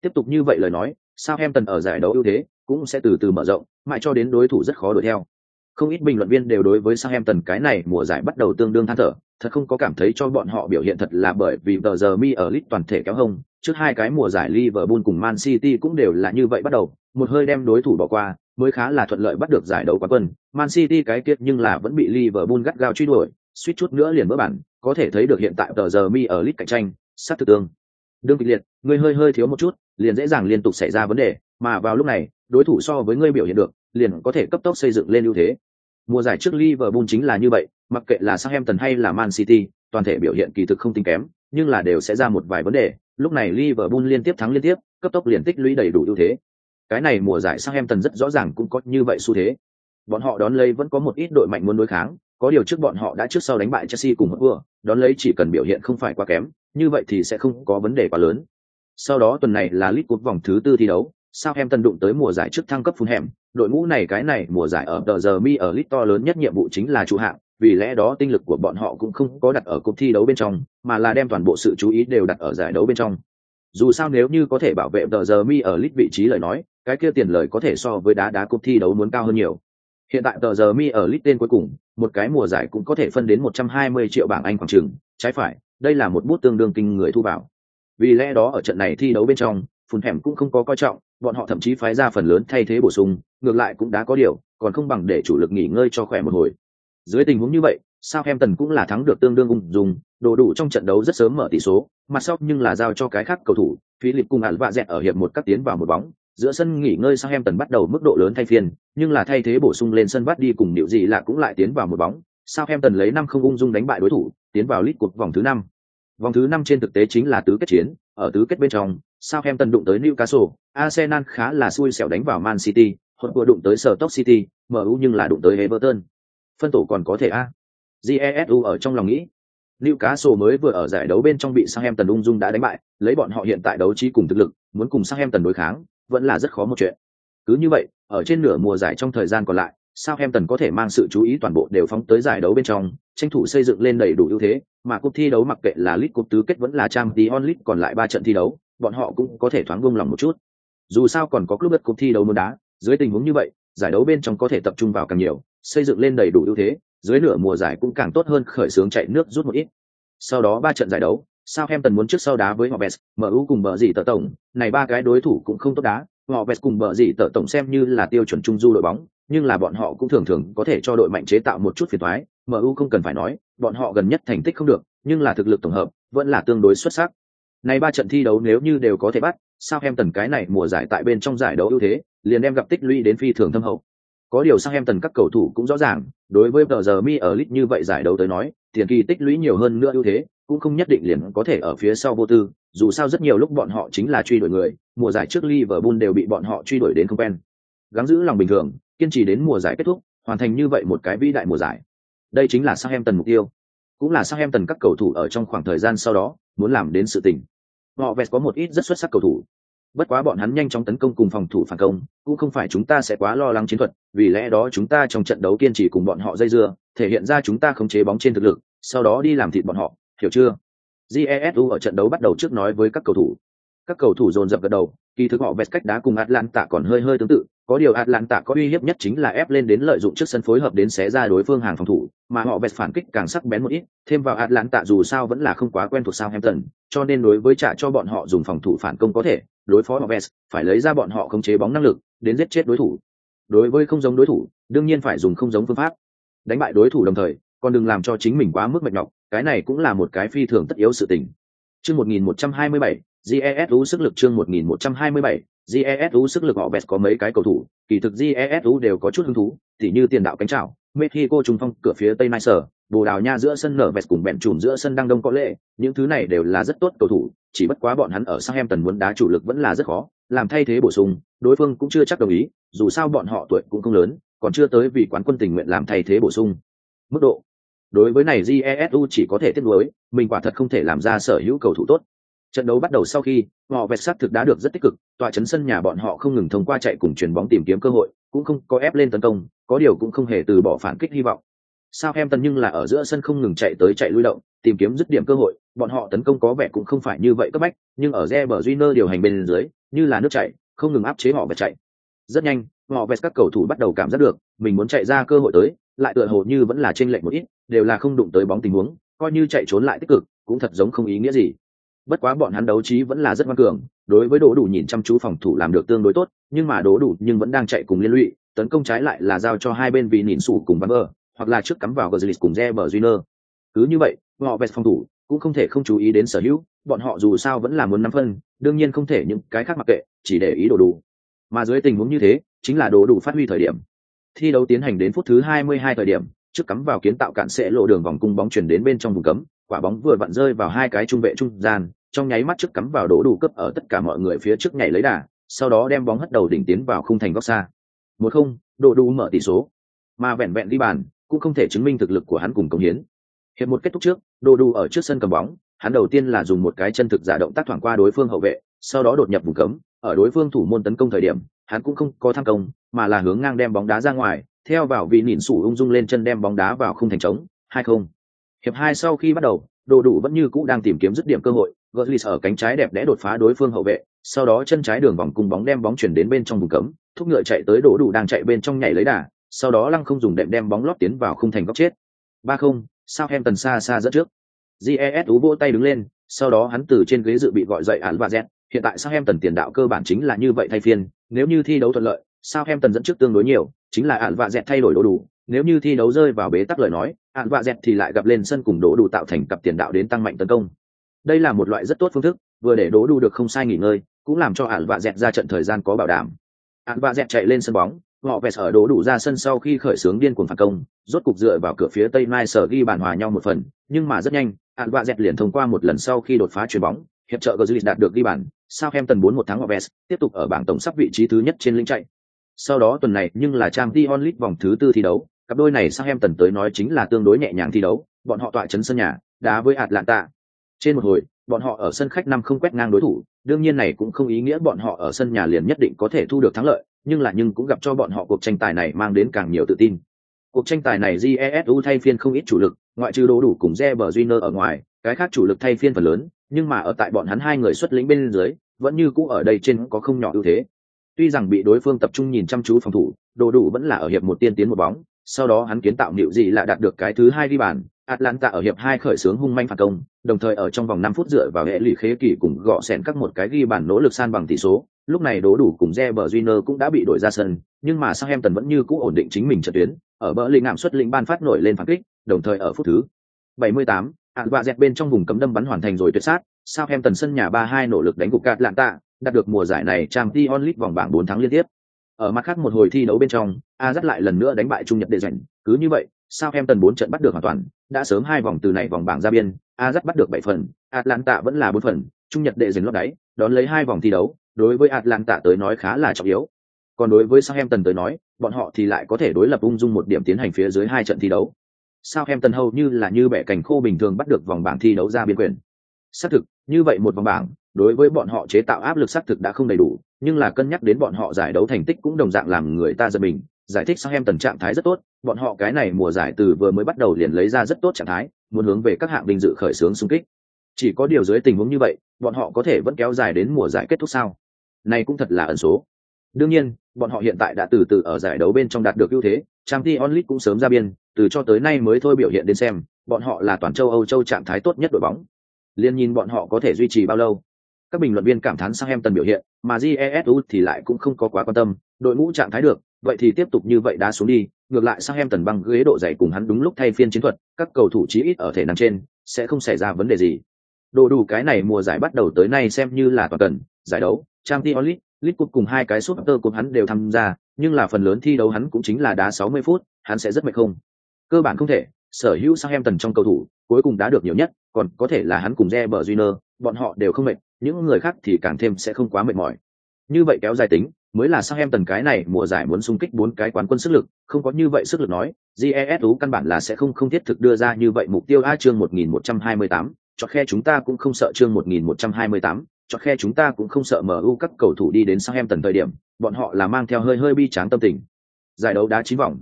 Tiếp tục như vậy lời nói, Southampton ở giải đấu ưu thế cũng sẽ từ từ mở rộng, mãi cho đến đối thủ rất khó đuổi theo. Không ít bình luận viên đều đối với Southampton cái này mùa giải bắt đầu tương đương than thở, thật không có cảm thấy cho bọn họ biểu hiện thật là bởi vì tờ giờ mi ở lit toàn thể kéo hông, trước hai cái mùa giải Liverpool cùng Man City cũng đều là như vậy bắt đầu, một hơi đem đối thủ bỏ qua, mới khá là thuận lợi bắt được giải đấu quán quân. Man City cái kiệt nhưng là vẫn bị Liverpool gắt gao truy đuổi, suýt chút nữa liền vỡ bản, có thể thấy được hiện tại tờ giờ mi ở league cạnh tranh, sát thực tương. Đương kịch liệt, người hơi hơi thiếu một chút, liền dễ dàng liên tục xảy ra vấn đề, mà vào lúc này, đối thủ so với ngươi biểu hiện được, liền có thể cấp tốc xây dựng lên ưu thế. Mùa giải trước Liverpool chính là như vậy, mặc kệ là Southampton hay là Man City, toàn thể biểu hiện kỳ thực không tính kém, nhưng là đều sẽ ra một vài vấn đề, lúc này Liverpool liên tiếp thắng liên tiếp, cấp tốc liền tích lũy đầy đủ ưu thế. Cái này mùa giải sang em tần rất rõ ràng cũng có như vậy xu thế. Bọn họ đón lấy vẫn có một ít đội mạnh muốn đối kháng, có điều trước bọn họ đã trước sau đánh bại Chelsea cùng một vừa, đón lấy chỉ cần biểu hiện không phải quá kém, như vậy thì sẽ không có vấn đề quá lớn. Sau đó tuần này là lít Cup vòng thứ tư thi đấu, sao em tần đụng tới mùa giải trước thăng cấp phun hẻm đội ngũ này cái này mùa giải ở tờ giờ mi ở lit to lớn nhất nhiệm vụ chính là trụ hạng, vì lẽ đó tinh lực của bọn họ cũng không có đặt ở cuộc thi đấu bên trong, mà là đem toàn bộ sự chú ý đều đặt ở giải đấu bên trong. Dù sao nếu như có thể bảo vệ tờ giờ mi ở lít vị trí lời nói, cái kia tiền lời có thể so với đá đá cuộc thi đấu muốn cao hơn nhiều. Hiện tại tờ giờ mi ở lít tên cuối cùng, một cái mùa giải cũng có thể phân đến 120 triệu bảng Anh khoảng chừng, trái phải, đây là một bút tương đương kinh người thu vào. Vì lẽ đó ở trận này thi đấu bên trong, phun hẻm cũng không có coi trọng, bọn họ thậm chí phái ra phần lớn thay thế bổ sung, ngược lại cũng đã có điều, còn không bằng để chủ lực nghỉ ngơi cho khỏe một hồi. Dưới tình huống như vậy, Southampton cũng là thắng được tương đương ung dung, đồ đủ trong trận đấu rất sớm mở tỷ số, mặt sau nhưng là giao cho cái khác cầu thủ, Philip cùng Alva dẹt ở hiệp một cắt tiến vào một bóng, giữa sân nghỉ ngơi Southampton bắt đầu mức độ lớn thay phiên, nhưng là thay thế bổ sung lên sân bắt đi cùng điệu gì là cũng lại tiến vào một bóng, Southampton lấy năm không ung dung đánh bại đối thủ, tiến vào lít cuộc vòng thứ năm. Vòng thứ năm trên thực tế chính là tứ kết chiến, ở tứ kết bên trong, Southampton đụng tới Newcastle, Arsenal khá là xui xẻo đánh vào Man City, hoặc vừa đụng tới Stoke City, MU nhưng là đụng tới Everton. Phân tổ còn có thể a. Jesu ở trong lòng nghĩ. Newcastle mới vừa ở giải đấu bên trong bị Southampton ung dung đã đánh bại, lấy bọn họ hiện tại đấu trí cùng thực lực, muốn cùng Southampton đối kháng, vẫn là rất khó một chuyện. Cứ như vậy, ở trên nửa mùa giải trong thời gian còn lại, Southampton có thể mang sự chú ý toàn bộ đều phóng tới giải đấu bên trong, tranh thủ xây dựng lên đầy đủ ưu thế, mà cuộc thi đấu mặc kệ là League Cup tứ kết vẫn là Champions League còn lại ba trận thi đấu, bọn họ cũng có thể thoáng vung lòng một chút. Dù sao còn có club cuộc thi đấu muốn đá, dưới tình huống như vậy, giải đấu bên trong có thể tập trung vào càng nhiều, xây dựng lên đầy đủ ưu thế, dưới nửa mùa giải cũng càng tốt hơn khởi xướng chạy nước rút một ít. Sau đó ba trận giải đấu, Southampton muốn trước sau đá với Hobbes, MU cùng bờ gì tờ tổng, này ba cái đối thủ cũng không tốt đá, Hobbes cùng bờ gì tờ tổng xem như là tiêu chuẩn trung du đội bóng, nhưng là bọn họ cũng thường thường có thể cho đội mạnh chế tạo một chút phiền toái, MU không cần phải nói, bọn họ gần nhất thành tích không được, nhưng là thực lực tổng hợp vẫn là tương đối xuất sắc. Này ba trận thi đấu nếu như đều có thể bắt, Southampton cái này mùa giải tại bên trong giải đấu ưu thế, liền đem gặp tích lũy đến phi thường thâm hậu. Có điều sang em tần các cầu thủ cũng rõ ràng, đối với tờ giờ mi ở lit như vậy giải đấu tới nói, tiền kỳ tích lũy nhiều hơn nữa ưu thế, cũng không nhất định liền có thể ở phía sau vô tư, dù sao rất nhiều lúc bọn họ chính là truy đuổi người, mùa giải trước Liverpool đều bị bọn họ truy đuổi đến không quen. Gắng giữ lòng bình thường, kiên trì đến mùa giải kết thúc, hoàn thành như vậy một cái vĩ đại mùa giải. Đây chính là sang em tần mục tiêu, cũng là sang em tần các cầu thủ ở trong khoảng thời gian sau đó muốn làm đến sự tình. Họ vẹt có một ít rất xuất sắc cầu thủ, bất quá bọn hắn nhanh chóng tấn công cùng phòng thủ phản công, cũng không phải chúng ta sẽ quá lo lắng chiến thuật, vì lẽ đó chúng ta trong trận đấu kiên trì cùng bọn họ dây dưa, thể hiện ra chúng ta khống chế bóng trên thực lực, sau đó đi làm thịt bọn họ, hiểu chưa? Jesu ở trận đấu bắt đầu trước nói với các cầu thủ. Các cầu thủ dồn dập gật đầu, kỳ thực họ vẹt cách đá cùng atlanta còn hơi hơi tương tự có điều atlanta có uy hiếp nhất chính là ép lên đến lợi dụng trước sân phối hợp đến xé ra đối phương hàng phòng thủ mà họ vẹt phản kích càng sắc bén một ít thêm vào atlanta dù sao vẫn là không quá quen thuộc southampton cho nên đối với trả cho bọn họ dùng phòng thủ phản công có thể đối phó họ vẹt phải lấy ra bọn họ khống chế bóng năng lực đến giết chết đối thủ. Đối với không giống đối thủ đương nhiên phải dùng không giống phương pháp. Đánh bại đối thủ đồng thời còn đừng làm cho chính mình quá mức mệt nhọc cái này cũng là một cái phi thường tất yếu sự tình. Chương 1127, GESU sức lực chương 1127, GESU sức lực họ bẹt có mấy cái cầu thủ, kỳ thực GESU đều có chút hứng thú, tỉ như tiền đạo cánh trảo, Mexico trung phong cửa phía Tây Mai Sở, Bồ Đào Nha giữa sân nở vẹt cùng bẹn trùm giữa sân đang đông có lệ, những thứ này đều là rất tốt cầu thủ, chỉ bất quá bọn hắn ở Southampton muốn đá chủ lực vẫn là rất khó, làm thay thế bổ sung, đối phương cũng chưa chắc đồng ý, dù sao bọn họ tuổi cũng không lớn, còn chưa tới vì quán quân tình nguyện làm thay thế bổ sung. Mức độ đối với này jesu chỉ có thể tiếc nuối, mình quả thật không thể làm ra sở hữu cầu thủ tốt trận đấu bắt đầu sau khi, họ vẹt sát thực đã được rất tích cực, tòa chấn sân nhà bọn họ không ngừng thông qua chạy cùng chuyền bóng tìm kiếm cơ hội, cũng không có ép lên tấn công, có điều cũng không hề từ bỏ phản kích hy vọng. Sao em tần nhưng là ở giữa sân không ngừng chạy tới chạy lui động, tìm kiếm dứt điểm cơ hội, bọn họ tấn công có vẻ cũng không phải như vậy cấp bách, nhưng ở Reber Júnior điều hành bên dưới, như là nước chạy không ngừng áp chế họ vẹt chạy. Rất nhanh, họ vẹt các cầu thủ bắt đầu cảm giác được, mình muốn chạy ra cơ hội tới, lại tựa hồ như vẫn là trên lệch một ít, đều là không đụng tới bóng tình huống, coi như chạy trốn lại tích cực, cũng thật giống không ý nghĩa gì bất quá bọn hắn đấu trí vẫn là rất ngoan cường đối với đỗ đủ nhìn chăm chú phòng thủ làm được tương đối tốt nhưng mà đỗ đủ nhưng vẫn đang chạy cùng liên lụy tấn công trái lại là giao cho hai bên vì nhìn sủ cùng bắn bờ hoặc là trước cắm vào Gazlis cùng re bờ junior Cứ như vậy, họ vẹt phòng thủ cũng không thể không chú ý đến sở hữu, bọn họ dù sao vẫn là muốn nắm phân, đương nhiên không thể những cái khác mặc kệ, chỉ để ý đồ đủ. Mà dưới tình huống như thế, chính là đồ đủ phát huy thời điểm. Thi đấu tiến hành đến phút thứ 22 thời điểm, trước cắm vào kiến tạo cạn sẽ lộ đường vòng cung bóng chuyển đến bên trong vùng cấm, quả bóng vừa vặn rơi vào hai cái trung vệ trung gian, trong nháy mắt trước cắm vào đổ đủ cấp ở tất cả mọi người phía trước nhảy lấy đà, sau đó đem bóng hất đầu đỉnh tiến vào khung thành góc xa. Một không, đồ đủ mở tỷ số. Mà vẹn vẹn đi bàn, cũng không thể chứng minh thực lực của hắn cùng công hiến. Hiệp một kết thúc trước, đồ đủ ở trước sân cầm bóng, hắn đầu tiên là dùng một cái chân thực giả động tác thoảng qua đối phương hậu vệ, sau đó đột nhập vùng cấm, ở đối phương thủ môn tấn công thời điểm, hắn cũng không có tham công, mà là hướng ngang đem bóng đá ra ngoài, theo vào vị nhìn sủ ung dung lên chân đem bóng đá vào khung thành trống, hai không. Hiệp hai sau khi bắt đầu, đồ đủ vẫn như cũ đang tìm kiếm dứt điểm cơ hội, Götze ở cánh trái đẹp đẽ đột phá đối phương hậu vệ, sau đó chân trái đường vòng cung bóng đem bóng chuyển đến bên trong vùng cấm, thúc ngựa chạy tới đổ đủ đang chạy bên trong nhảy lấy đà, sau đó lăng không dùng đệm đem bóng lót tiến vào khung thành góc chết. Ba không, sao em tần xa xa dẫn trước. GES ú vỗ tay đứng lên, sau đó hắn từ trên ghế dự bị gọi dậy ản và Z, Hiện tại sao em tần tiền đạo cơ bản chính là như vậy thay phiên, nếu như thi đấu thuận lợi, sao em tần dẫn trước tương đối nhiều, chính là ản và Z thay đổi đồ đủ. Nếu như thi đấu rơi vào bế tắc lời nói, ản và Z thì lại gặp lên sân cùng đổ đủ tạo thành cặp tiền đạo đến tăng mạnh tấn công. Đây là một loại rất tốt phương thức, vừa để đố đủ được không sai nghỉ ngơi, cũng làm cho ạn và dẹt ra trận thời gian có bảo đảm. ạn và dẹt chạy lên sân bóng, họ vẹt ở đố đủ ra sân sau khi khởi xướng điên cuồng phản công rốt cục dựa vào cửa phía tây mai sở ghi bàn hòa nhau một phần nhưng mà rất nhanh ạn vạ dẹt liền thông qua một lần sau khi đột phá chuyền bóng hiệp trợ gozlit đạt được ghi bàn sao em tần bốn một tháng họ vẹt tiếp tục ở bảng tổng sắp vị trí thứ nhất trên lĩnh chạy sau đó tuần này nhưng là trang t onlit vòng thứ tư thi đấu cặp đôi này sao em tần tới nói chính là tương đối nhẹ nhàng thi đấu bọn họ tọa chấn sân nhà đá với atlanta trên một hồi bọn họ ở sân khách năm không quét ngang đối thủ đương nhiên này cũng không ý nghĩa bọn họ ở sân nhà liền nhất định có thể thu được thắng lợi nhưng là nhưng cũng gặp cho bọn họ cuộc tranh tài này mang đến càng nhiều tự tin. Cuộc tranh tài này Jesu thay phiên không ít chủ lực, ngoại trừ đồ đủ cùng Reber Júnior ở ngoài, cái khác chủ lực thay phiên phần lớn, nhưng mà ở tại bọn hắn hai người xuất lĩnh bên dưới, vẫn như cũ ở đây trên có không nhỏ ưu thế. Tuy rằng bị đối phương tập trung nhìn chăm chú phòng thủ, đồ đủ vẫn là ở hiệp một tiên tiến một bóng, sau đó hắn kiến tạo nịu gì là đạt được cái thứ hai đi bàn, Atlanta ở hiệp hai khởi xướng hung manh phản công, đồng thời ở trong vòng 5 phút dựa vào hệ lụy khế kỳ cùng gọ xẻn các một cái ghi bàn nỗ lực san bằng tỷ số, lúc này đố đủ cùng Reber Júnior cũng đã bị đổi ra sân, nhưng mà Southampton vẫn như cũ ổn định chính mình trận tuyến, ở bờ linh ngạm xuất lĩnh ban phát nổi lên phản kích, đồng thời ở phút thứ 78, ạn vạ dẹt bên trong vùng cấm đâm bắn hoàn thành rồi tuyệt sát, Southampton sân nhà 3-2 nỗ lực đánh gục Atlanta, đạt được mùa giải này Champions League vòng bảng 4 thắng liên tiếp. Ở mặt khác một hồi thi đấu bên trong, Ajax lại lần nữa đánh bại Trung Nhật để giành, cứ như vậy, Southampton 4 trận bắt được hoàn toàn, đã sớm hai vòng từ này vòng bảng ra biên, Ajax bắt được 7 phần, Atlanta vẫn là 4 phần, Trung Nhật đệ dừng lót đáy, đón lấy hai vòng thi đấu, đối với Atlanta tới nói khá là trọng yếu. Còn đối với Southampton tới nói, bọn họ thì lại có thể đối lập ung dung một điểm tiến hành phía dưới hai trận thi đấu. Southampton hầu như là như bẻ cành khô bình thường bắt được vòng bảng thi đấu ra biên quyền. Xác thực, như vậy một vòng bảng, đối với bọn họ chế tạo áp lực xác thực đã không đầy đủ, nhưng là cân nhắc đến bọn họ giải đấu thành tích cũng đồng dạng làm người ta giật mình, giải thích sang em tần trạng thái rất tốt, bọn họ cái này mùa giải từ vừa mới bắt đầu liền lấy ra rất tốt trạng thái, muốn hướng về các hạng vinh dự khởi xướng xung kích. Chỉ có điều dưới tình huống như vậy, bọn họ có thể vẫn kéo dài đến mùa giải kết thúc sao? Này cũng thật là ẩn số. Đương nhiên, bọn họ hiện tại đã từ từ ở giải đấu bên trong đạt được ưu thế, Champions League cũng sớm ra biên, từ cho tới nay mới thôi biểu hiện đến xem, bọn họ là toàn châu Âu châu trạng thái tốt nhất đội bóng. Liên nhìn bọn họ có thể duy trì bao lâu. Các bình luận viên cảm thán sang em tần biểu hiện, mà Jesu thì lại cũng không có quá quan tâm, đội ngũ trạng thái được, vậy thì tiếp tục như vậy đá xuống đi, ngược lại sang em tần băng ghế độ dày cùng hắn đúng lúc thay phiên chiến thuật, các cầu thủ chí ít ở thể năng trên sẽ không xảy ra vấn đề gì. Đồ đủ cái này mùa giải bắt đầu tới nay xem như là toàn cần, giải đấu, Champions League, lit Cup cùng hai cái Super của hắn đều tham gia, nhưng là phần lớn thi đấu hắn cũng chính là đá 60 phút, hắn sẽ rất mệt không. Cơ bản không thể, sở hữu sang em tần trong cầu thủ, cuối cùng đá được nhiều nhất, còn có thể là hắn cùng Reber Júnior, bọn họ đều không mệt, những người khác thì càng thêm sẽ không quá mệt mỏi. Như vậy kéo dài tính, mới là sang em tần cái này mùa giải muốn xung kích bốn cái quán quân sức lực, không có như vậy sức lực nói, GESU căn bản là sẽ không không thiết thực đưa ra như vậy mục tiêu A chương 1128, cho khe chúng ta cũng không sợ chương 1128, cho khe chúng ta cũng không sợ MU các cầu thủ đi đến sang em tần thời điểm, bọn họ là mang theo hơi hơi bi tráng tâm tình. Giải đấu đá chín vòng,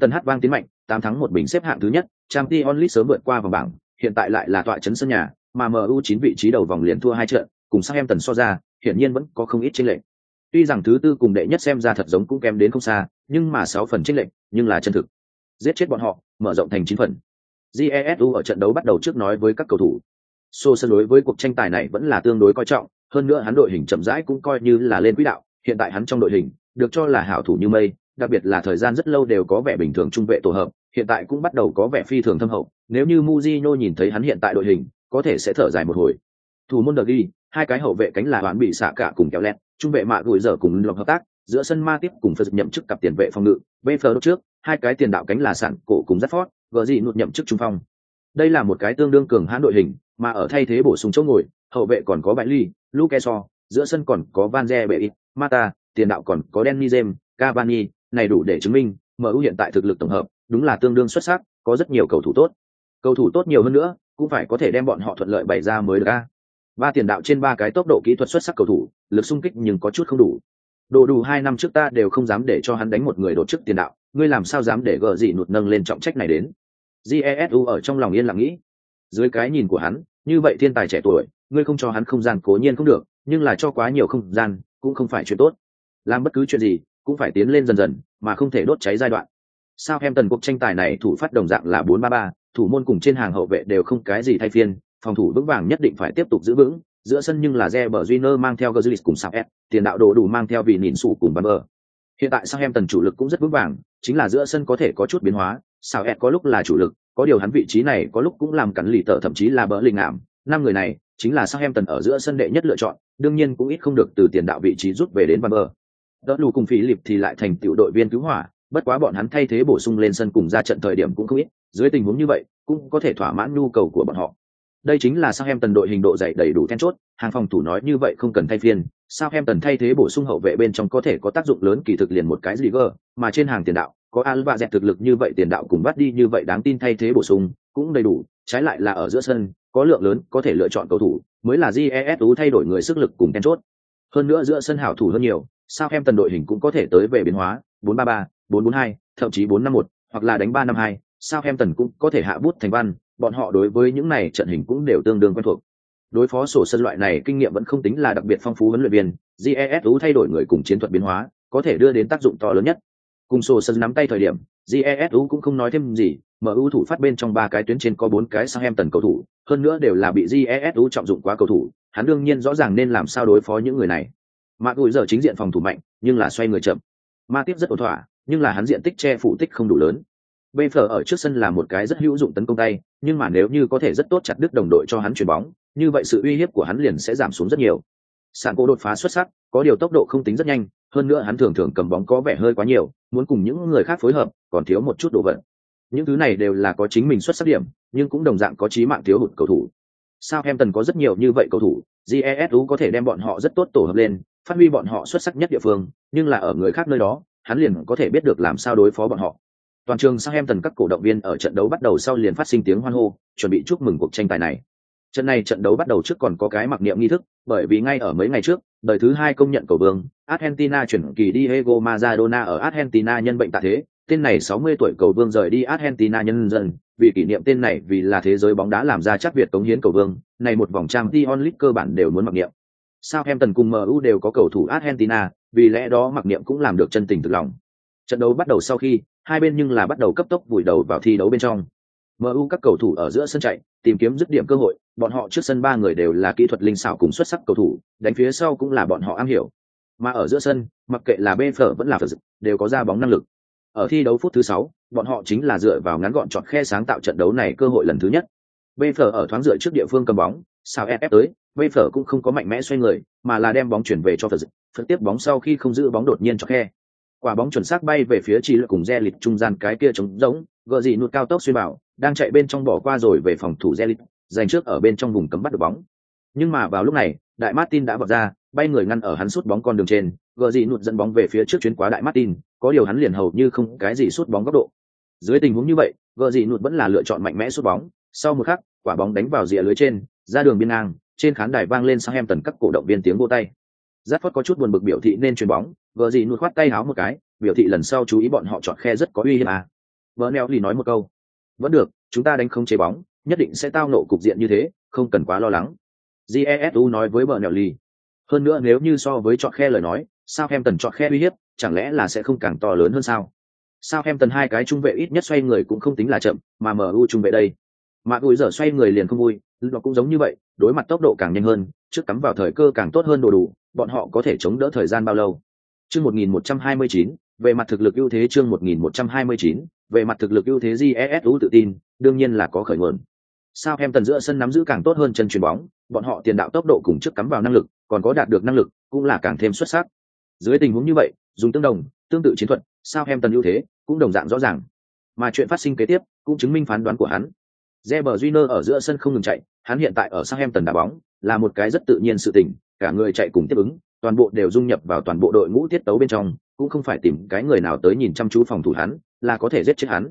tần hát vang tiến mạnh, 8 thắng một bình xếp hạng thứ nhất, Champions League sớm vượt qua vòng bảng, hiện tại lại là tọa trấn sân nhà, mà MU 9 vị trí đầu vòng liền thua hai trận, cùng sang em tần so ra, hiển nhiên vẫn có không ít chênh lệch. Tuy rằng thứ tư cùng đệ nhất xem ra thật giống cũng kém đến không xa, nhưng mà sáu phần trích lệnh nhưng là chân thực. Giết chết bọn họ, mở rộng thành chín phần. Jesu ở trận đấu bắt đầu trước nói với các cầu thủ. So sân đối với cuộc tranh tài này vẫn là tương đối coi trọng, hơn nữa hắn đội hình chậm rãi cũng coi như là lên quỹ đạo, hiện tại hắn trong đội hình được cho là hảo thủ như mây, đặc biệt là thời gian rất lâu đều có vẻ bình thường trung vệ tổ hợp, hiện tại cũng bắt đầu có vẻ phi thường thâm hậu, nếu như Mujinho nhìn thấy hắn hiện tại đội hình, có thể sẽ thở dài một hồi. Thủ môn Dergi, hai cái hậu vệ cánh là bán bị xạ cả cùng kéo lẹt, trung vệ mạ gùi dở cùng lọc hợp tác, giữa sân ma tiếp cùng phật nhậm chức cặp tiền vệ phòng ngự, bê phờ trước, hai cái tiền đạo cánh là sản cổ cùng rất phót, gờ gì nụt nhậm chức trung phong. Đây là một cái tương đương cường hãn đội hình, mà ở thay thế bổ sung chỗ ngồi, hậu vệ còn có bãi Ly, Luke So, giữa sân còn có Van Der Beek, Mata, tiền đạo còn có denny James, Cavani, này đủ để chứng minh, MU hiện tại thực lực tổng hợp, đúng là tương đương xuất sắc, có rất nhiều cầu thủ tốt. Cầu thủ tốt nhiều hơn nữa, cũng phải có thể đem bọn họ thuận lợi bày ra mới được a. Ba tiền đạo trên ba cái tốc độ kỹ thuật xuất sắc cầu thủ, lực xung kích nhưng có chút không đủ. Đồ đủ hai năm trước ta đều không dám để cho hắn đánh một người đột chức tiền đạo, ngươi làm sao dám để gờ gì nụt nâng lên trọng trách này đến? Jesu ở trong lòng yên lặng nghĩ. Dưới cái nhìn của hắn, như vậy thiên tài trẻ tuổi, ngươi không cho hắn không gian cố nhiên không được, nhưng là cho quá nhiều không gian, cũng không phải chuyện tốt. Làm bất cứ chuyện gì, cũng phải tiến lên dần dần, mà không thể đốt cháy giai đoạn. Sao em tần cuộc tranh tài này thủ phát đồng dạng là 4-3-3, thủ môn cùng trên hàng hậu vệ đều không cái gì thay phiên, phòng thủ vững vàng nhất định phải tiếp tục giữ vững, giữa sân nhưng là Reber Junior mang theo Götze cùng Sao tiền đạo đồ đủ mang theo vị nhìn sụ cùng Bamber. Hiện tại Sao tần chủ lực cũng rất vững vàng, chính là giữa sân có thể có chút biến hóa, Sao có lúc là chủ lực, có điều hắn vị trí này có lúc cũng làm cắn lì tợ thậm chí là bỡ linh ảm, năm người này chính là Sao tần ở giữa sân đệ nhất lựa chọn, đương nhiên cũng ít không được từ tiền đạo vị trí rút về đến Bamber. Đỡ lù cùng phí lịp thì lại thành tiểu đội viên cứu hỏa, bất quá bọn hắn thay thế bổ sung lên sân cùng ra trận thời điểm cũng không ít, dưới tình huống như vậy, cũng có thể thỏa mãn nhu cầu của bọn họ. Đây chính là Southampton đội hình độ dày đầy đủ then chốt, hàng phòng thủ nói như vậy không cần thay phiên, Southampton thay thế bổ sung hậu vệ bên trong có thể có tác dụng lớn kỳ thực liền một cái gì gơ, mà trên hàng tiền đạo, có Alba dẹt thực lực như vậy tiền đạo cùng bắt đi như vậy đáng tin thay thế bổ sung, cũng đầy đủ, trái lại là ở giữa sân, có lượng lớn có thể lựa chọn cầu thủ, mới là GESU thay đổi người sức lực cùng then chốt. Hơn nữa giữa sân hảo thủ hơn nhiều, Southampton đội hình cũng có thể tới về biến hóa, 433, 442, thậm chí 451 hoặc là đánh 3-5-2, Southampton cũng có thể hạ bút thành văn, bọn họ đối với những này trận hình cũng đều tương đương quen thuộc. Đối phó sổ sân loại này kinh nghiệm vẫn không tính là đặc biệt phong phú huấn luyện viên, Jesu thay đổi người cùng chiến thuật biến hóa, có thể đưa đến tác dụng to lớn nhất. Cùng sổ sân nắm tay thời điểm, Jesu cũng không nói thêm gì, MU thủ phát bên trong ba cái tuyến trên có bốn cái sang em tần cầu thủ, hơn nữa đều là bị Jesu trọng dụng quá cầu thủ, hắn đương nhiên rõ ràng nên làm sao đối phó những người này. Mạc Gùi giờ chính diện phòng thủ mạnh, nhưng là xoay người chậm. Ma tiếp rất ổn thỏa, nhưng là hắn diện tích che phủ tích không đủ lớn. Bây phở ở trước sân là một cái rất hữu dụng tấn công tay, nhưng mà nếu như có thể rất tốt chặt đứt đồng đội cho hắn chuyển bóng, như vậy sự uy hiếp của hắn liền sẽ giảm xuống rất nhiều. Sàn cô đột phá xuất sắc, có điều tốc độ không tính rất nhanh, hơn nữa hắn thường thường cầm bóng có vẻ hơi quá nhiều, muốn cùng những người khác phối hợp, còn thiếu một chút độ vận. Những thứ này đều là có chính mình xuất sắc điểm, nhưng cũng đồng dạng có chí mạng thiếu hụt cầu thủ. Sao Southampton có rất nhiều như vậy cầu thủ, GESU có thể đem bọn họ rất tốt tổ hợp lên, phát huy bọn họ xuất sắc nhất địa phương, nhưng là ở người khác nơi đó, hắn liền có thể biết được làm sao đối phó bọn họ. Toàn trường Southampton các cổ động viên ở trận đấu bắt đầu sau liền phát sinh tiếng hoan hô, chuẩn bị chúc mừng cuộc tranh tài này. Trận này trận đấu bắt đầu trước còn có cái mặc niệm nghi thức, bởi vì ngay ở mấy ngày trước, đời thứ hai công nhận cầu vương, Argentina chuyển kỳ Diego Maradona ở Argentina nhân bệnh tạ thế, tên này 60 tuổi cầu vương rời đi Argentina nhân dân, vì kỷ niệm tên này vì là thế giới bóng đá làm ra chắc Việt cống hiến cầu vương, này một vòng trang Dion League cơ bản đều muốn mặc niệm. Southampton cùng MU đều có cầu thủ Argentina, vì lẽ đó mặc niệm cũng làm được chân tình thực lòng. Trận đấu bắt đầu sau khi, hai bên nhưng là bắt đầu cấp tốc vùi đầu vào thi đấu bên trong. MU các cầu thủ ở giữa sân chạy, tìm kiếm dứt điểm cơ hội, bọn họ trước sân ba người đều là kỹ thuật linh xảo cùng xuất sắc cầu thủ, đánh phía sau cũng là bọn họ am hiểu. Mà ở giữa sân, mặc kệ là Benfer vẫn là Phật đều có ra bóng năng lực. Ở thi đấu phút thứ sáu, bọn họ chính là dựa vào ngắn gọn chọn khe sáng tạo trận đấu này cơ hội lần thứ nhất. Benfer ở thoáng dựa trước địa phương cầm bóng, sao ép tới, Benfer cũng không có mạnh mẽ xoay người, mà là đem bóng chuyển về cho Phật Phật tiếp bóng sau khi không giữ bóng đột nhiên cho khe, quả bóng chuẩn xác bay về phía chỉ lực cùng re lịch trung gian cái kia trống giống gợ gì nút cao tốc xuyên bảo, đang chạy bên trong bỏ qua rồi về phòng thủ re lịch giành trước ở bên trong vùng cấm bắt được bóng. Nhưng mà vào lúc này, đại martin đã vọt ra, bay người ngăn ở hắn sút bóng con đường trên gợ gì nút dẫn bóng về phía trước chuyến quá đại martin, có điều hắn liền hầu như không cái gì sút bóng góc độ. Dưới tình huống như vậy gợ gì nút vẫn là lựa chọn mạnh mẽ sút bóng. Sau một khắc, quả bóng đánh vào rìa lưới trên, ra đường biên ngang, trên khán đài vang lên sang em tần các cổ động viên tiếng vô tay. Rát Phất có chút buồn bực biểu thị nên chuyền bóng, vợ gì nuốt khoát tay háo một cái, biểu thị lần sau chú ý bọn họ chọn khe rất có uy hiếp à. Vợ neo lì nói một câu. Vẫn được, chúng ta đánh không chế bóng, nhất định sẽ tao nộ cục diện như thế, không cần quá lo lắng. Jesu nói với vợ neo lì. Hơn nữa nếu như so với chọn khe lời nói, sao em tần chọn khe uy hiếp chẳng lẽ là sẽ không càng to lớn hơn sao sao em tần hai cái trung vệ ít nhất xoay người cũng không tính là chậm mà mu trung vệ đây mà gùi giờ xoay người liền không vui nó cũng giống như vậy đối mặt tốc độ càng nhanh hơn trước cắm vào thời cơ càng tốt hơn đồ đủ bọn họ có thể chống đỡ thời gian bao lâu? Chương 1129, về mặt thực lực ưu thế chương 1129, về mặt thực lực ưu thế jesu tự tin đương nhiên là có khởi nguồn. Sao em tần giữa sân nắm giữ càng tốt hơn chân chuyền bóng bọn họ tiền đạo tốc độ cùng trước cắm vào năng lực còn có đạt được năng lực cũng là càng thêm xuất sắc. Dưới tình huống như vậy dùng tương đồng tương tự chiến thuật sao em tần ưu thế cũng đồng dạng rõ ràng. Mà chuyện phát sinh kế tiếp cũng chứng minh phán đoán của hắn. Reber Júnior ở giữa sân không ngừng chạy, hắn hiện tại ở Southampton đá bóng, là một cái rất tự nhiên sự tình, cả người chạy cùng tiếp ứng, toàn bộ đều dung nhập vào toàn bộ đội ngũ tiết tấu bên trong, cũng không phải tìm cái người nào tới nhìn chăm chú phòng thủ hắn, là có thể giết chết hắn.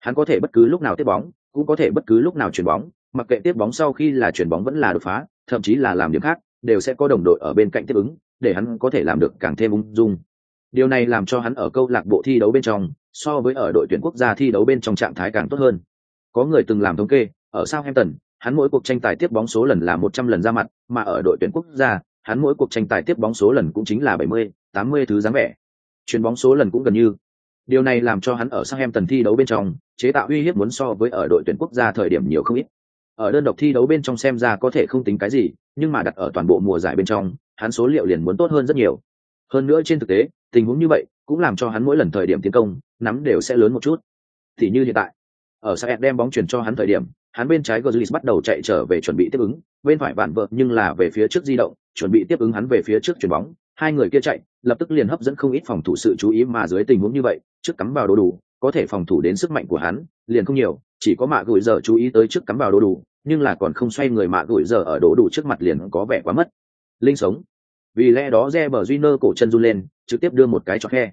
Hắn có thể bất cứ lúc nào tiếp bóng, cũng có thể bất cứ lúc nào chuyển bóng, mặc kệ tiếp bóng sau khi là chuyển bóng vẫn là đột phá, thậm chí là làm điểm khác, đều sẽ có đồng đội ở bên cạnh tiếp ứng, để hắn có thể làm được càng thêm ung dung. Điều này làm cho hắn ở câu lạc bộ thi đấu bên trong, so với ở đội tuyển quốc gia thi đấu bên trong trạng thái càng tốt hơn. Có người từng làm thống kê, ở Southampton, hắn mỗi cuộc tranh tài tiếp bóng số lần là 100 lần ra mặt, mà ở đội tuyển quốc gia, hắn mỗi cuộc tranh tài tiếp bóng số lần cũng chính là 70, 80 thứ dáng vẻ. Chuyền bóng số lần cũng gần như. Điều này làm cho hắn ở Southampton thi đấu bên trong, chế tạo uy hiếp muốn so với ở đội tuyển quốc gia thời điểm nhiều không ít. Ở đơn độc thi đấu bên trong xem ra có thể không tính cái gì, nhưng mà đặt ở toàn bộ mùa giải bên trong, hắn số liệu liền muốn tốt hơn rất nhiều. Hơn nữa trên thực tế, tình huống như vậy cũng làm cho hắn mỗi lần thời điểm tiến công, nắm đều sẽ lớn một chút. Thì như hiện tại, ở Saet đem bóng chuyển cho hắn thời điểm, hắn bên trái Gozlis bắt đầu chạy trở về chuẩn bị tiếp ứng, bên phải bản vợ nhưng là về phía trước di động, chuẩn bị tiếp ứng hắn về phía trước chuyển bóng. Hai người kia chạy, lập tức liền hấp dẫn không ít phòng thủ sự chú ý mà dưới tình huống như vậy, trước cắm vào đồ đủ, có thể phòng thủ đến sức mạnh của hắn, liền không nhiều, chỉ có mạ gửi giờ chú ý tới trước cắm vào đồ đủ, nhưng là còn không xoay người mạ gửi giờ ở đồ đủ trước mặt liền có vẻ quá mất. Linh sống. Vì lẽ đó Reber Júnior cổ chân run lên, trực tiếp đưa một cái cho khe.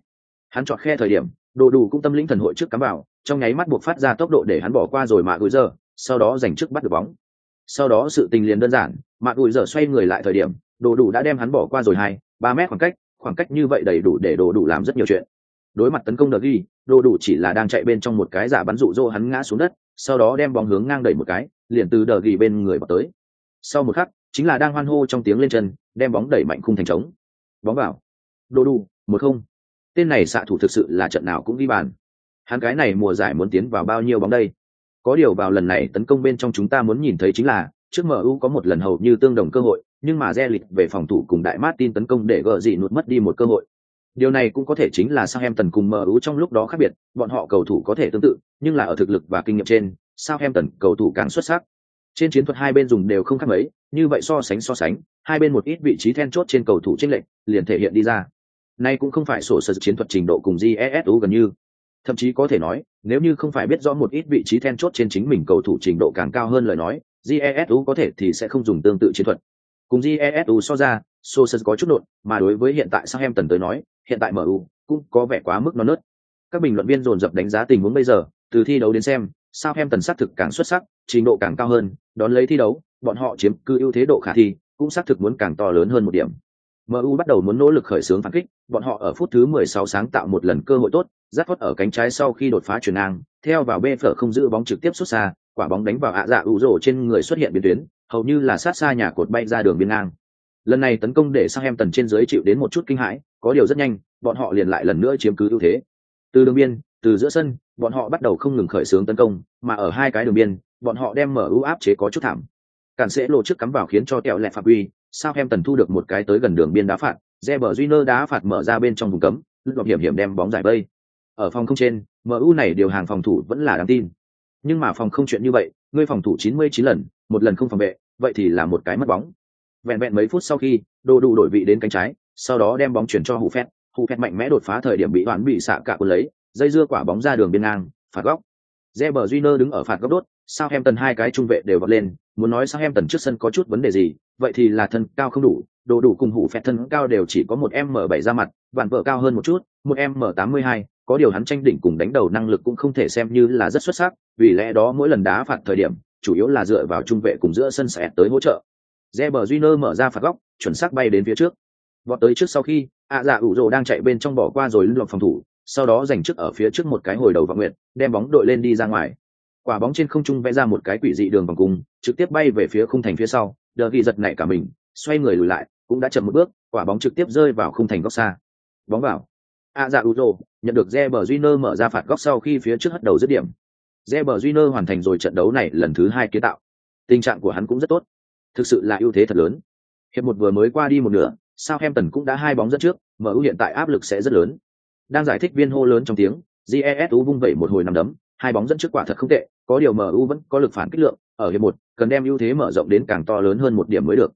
Hắn chọn khe thời điểm, đồ đủ cũng tâm linh thần hội trước cắm vào, trong nháy mắt buộc phát ra tốc độ để hắn bỏ qua rồi mạ gửi giờ, sau đó giành trước bắt được bóng. Sau đó sự tình liền đơn giản Mạc Uỷ giờ xoay người lại thời điểm, đồ đủ đã đem hắn bỏ qua rồi hai, ba mét khoảng cách khoảng cách như vậy đầy đủ để đồ đủ làm rất nhiều chuyện. Đối mặt tấn công đờ ghi, đồ đủ chỉ là đang chạy bên trong một cái giả bắn rụ rỗ hắn ngã xuống đất, sau đó đem bóng hướng ngang đẩy một cái, liền từ đờ ghi bên người bỏ tới. Sau một khắc, chính là đang hoan hô trong tiếng lên chân, đem bóng đẩy mạnh khung thành trống. Bóng vào. Đồ đủ, một không. Tên này xạ thủ thực sự là trận nào cũng ghi bàn. Hắn cái này mùa giải muốn tiến vào bao nhiêu bóng đây? Có điều vào lần này tấn công bên trong chúng ta muốn nhìn thấy chính là trước MU có một lần hầu như tương đồng cơ hội, nhưng mà Re lịch về phòng thủ cùng đại Martin tấn công để gỡ gì nuốt mất đi một cơ hội. Điều này cũng có thể chính là Southampton cùng MU trong lúc đó khác biệt, bọn họ cầu thủ có thể tương tự, nhưng là ở thực lực và kinh nghiệm trên, Southampton cầu thủ càng xuất sắc. Trên chiến thuật hai bên dùng đều không khác mấy, như vậy so sánh so sánh, hai bên một ít vị trí then chốt trên cầu thủ chênh lệch, liền thể hiện đi ra. Nay cũng không phải sổ sở chiến thuật trình độ cùng GESU gần như, thậm chí có thể nói, nếu như không phải biết rõ một ít vị trí then chốt trên chính mình cầu thủ trình độ càng cao hơn lời nói jesu có thể thì sẽ không dùng tương tự chiến thuật. Cùng jesu so ra, Sosa có chút nộn, mà đối với hiện tại Southampton tới nói, hiện tại mu cũng có vẻ quá mức non nớt. Các bình luận viên dồn dập đánh giá tình huống bây giờ, từ thi đấu đến xem, Southampton xác thực càng xuất sắc, trình độ càng cao hơn, đón lấy thi đấu, bọn họ chiếm cứ ưu thế độ khả thi, cũng xác thực muốn càng to lớn hơn một điểm. MU bắt đầu muốn nỗ lực khởi xướng phản kích, bọn họ ở phút thứ 16 sáng tạo một lần cơ hội tốt, rát phốt ở cánh trái sau khi đột phá chuyển ngang, theo vào bê phở không giữ bóng trực tiếp xuất xa, quả bóng đánh vào ạ dạ ủ rổ trên người xuất hiện biến tuyến, hầu như là sát xa nhà cột bay ra đường biên ngang. Lần này tấn công để sang em tần trên dưới chịu đến một chút kinh hãi, có điều rất nhanh, bọn họ liền lại lần nữa chiếm cứ ưu thế. Từ đường biên, từ giữa sân, bọn họ bắt đầu không ngừng khởi xướng tấn công, mà ở hai cái đường biên, bọn họ đem mở ưu áp chế có chút thảm. Cản sẽ lộ trước cắm vào khiến cho kẹo lẹ phạm uy, sao em tần thu được một cái tới gần đường biên đá phạt, Reber Júnior đá phạt mở ra bên trong vùng cấm, lúc hiểm hiểm đem bóng giải vây. Ở phòng không trên, MU này điều hàng phòng thủ vẫn là đáng tin. Nhưng mà phòng không chuyện như vậy, ngươi phòng thủ 99 lần, một lần không phòng vệ, vậy thì là một cái mất bóng. Vẹn vẹn mấy phút sau khi, Đồ đủ đổi vị đến cánh trái, sau đó đem bóng chuyển cho Hủ Phét, Hủ Phét mạnh mẽ đột phá thời điểm bị hoãn bị xạ cả cuốn lấy, dây dưa quả bóng ra đường biên ngang, phạt góc. Reber Júnior đứng ở phạt góc đốt, sao em tần hai cái trung vệ đều vọt lên, muốn nói sao em tần trước sân có chút vấn đề gì, vậy thì là thân cao không đủ, đồ đủ cùng hủ phẹt thân cao đều chỉ có một m bảy ra mặt vạn vợ cao hơn một chút một m tám mươi hai có điều hắn tranh đỉnh cùng đánh đầu năng lực cũng không thể xem như là rất xuất sắc vì lẽ đó mỗi lần đá phạt thời điểm chủ yếu là dựa vào trung vệ cùng giữa sân sẽ tới hỗ trợ. Reber Júnior mở ra phạt góc chuẩn xác bay đến phía trước. Vọt tới trước sau khi ạ dạ ủ rồ đang chạy bên trong bỏ qua rồi lưng lọc phòng thủ sau đó giành trước ở phía trước một cái hồi đầu vọng nguyện đem bóng đội lên đi ra ngoài quả bóng trên không trung vẽ ra một cái quỷ dị đường vòng cung, trực tiếp bay về phía khung thành phía sau, đờ ghi giật nảy cả mình, xoay người lùi lại, cũng đã chậm một bước, quả bóng trực tiếp rơi vào khung thành góc xa. Bóng vào. A dạ uzo nhận được Reber Júnior mở ra phạt góc sau khi phía trước hất đầu dứt điểm. Reber Júnior hoàn thành rồi trận đấu này lần thứ hai kiến tạo. Tình trạng của hắn cũng rất tốt. Thực sự là ưu thế thật lớn. Hiệp một vừa mới qua đi một nửa, Southampton cũng đã hai bóng dẫn trước MU hiện tại áp lực sẽ rất lớn. Đang giải thích viên hô lớn trong tiếng jesu vung vẩy một hồi nằm đấm, hai bóng dẫn trước quả thật không tệ có điều mu vẫn có lực phản kích lượng, ở hiệp một, cần đem ưu thế mở rộng đến càng to lớn hơn một điểm mới được.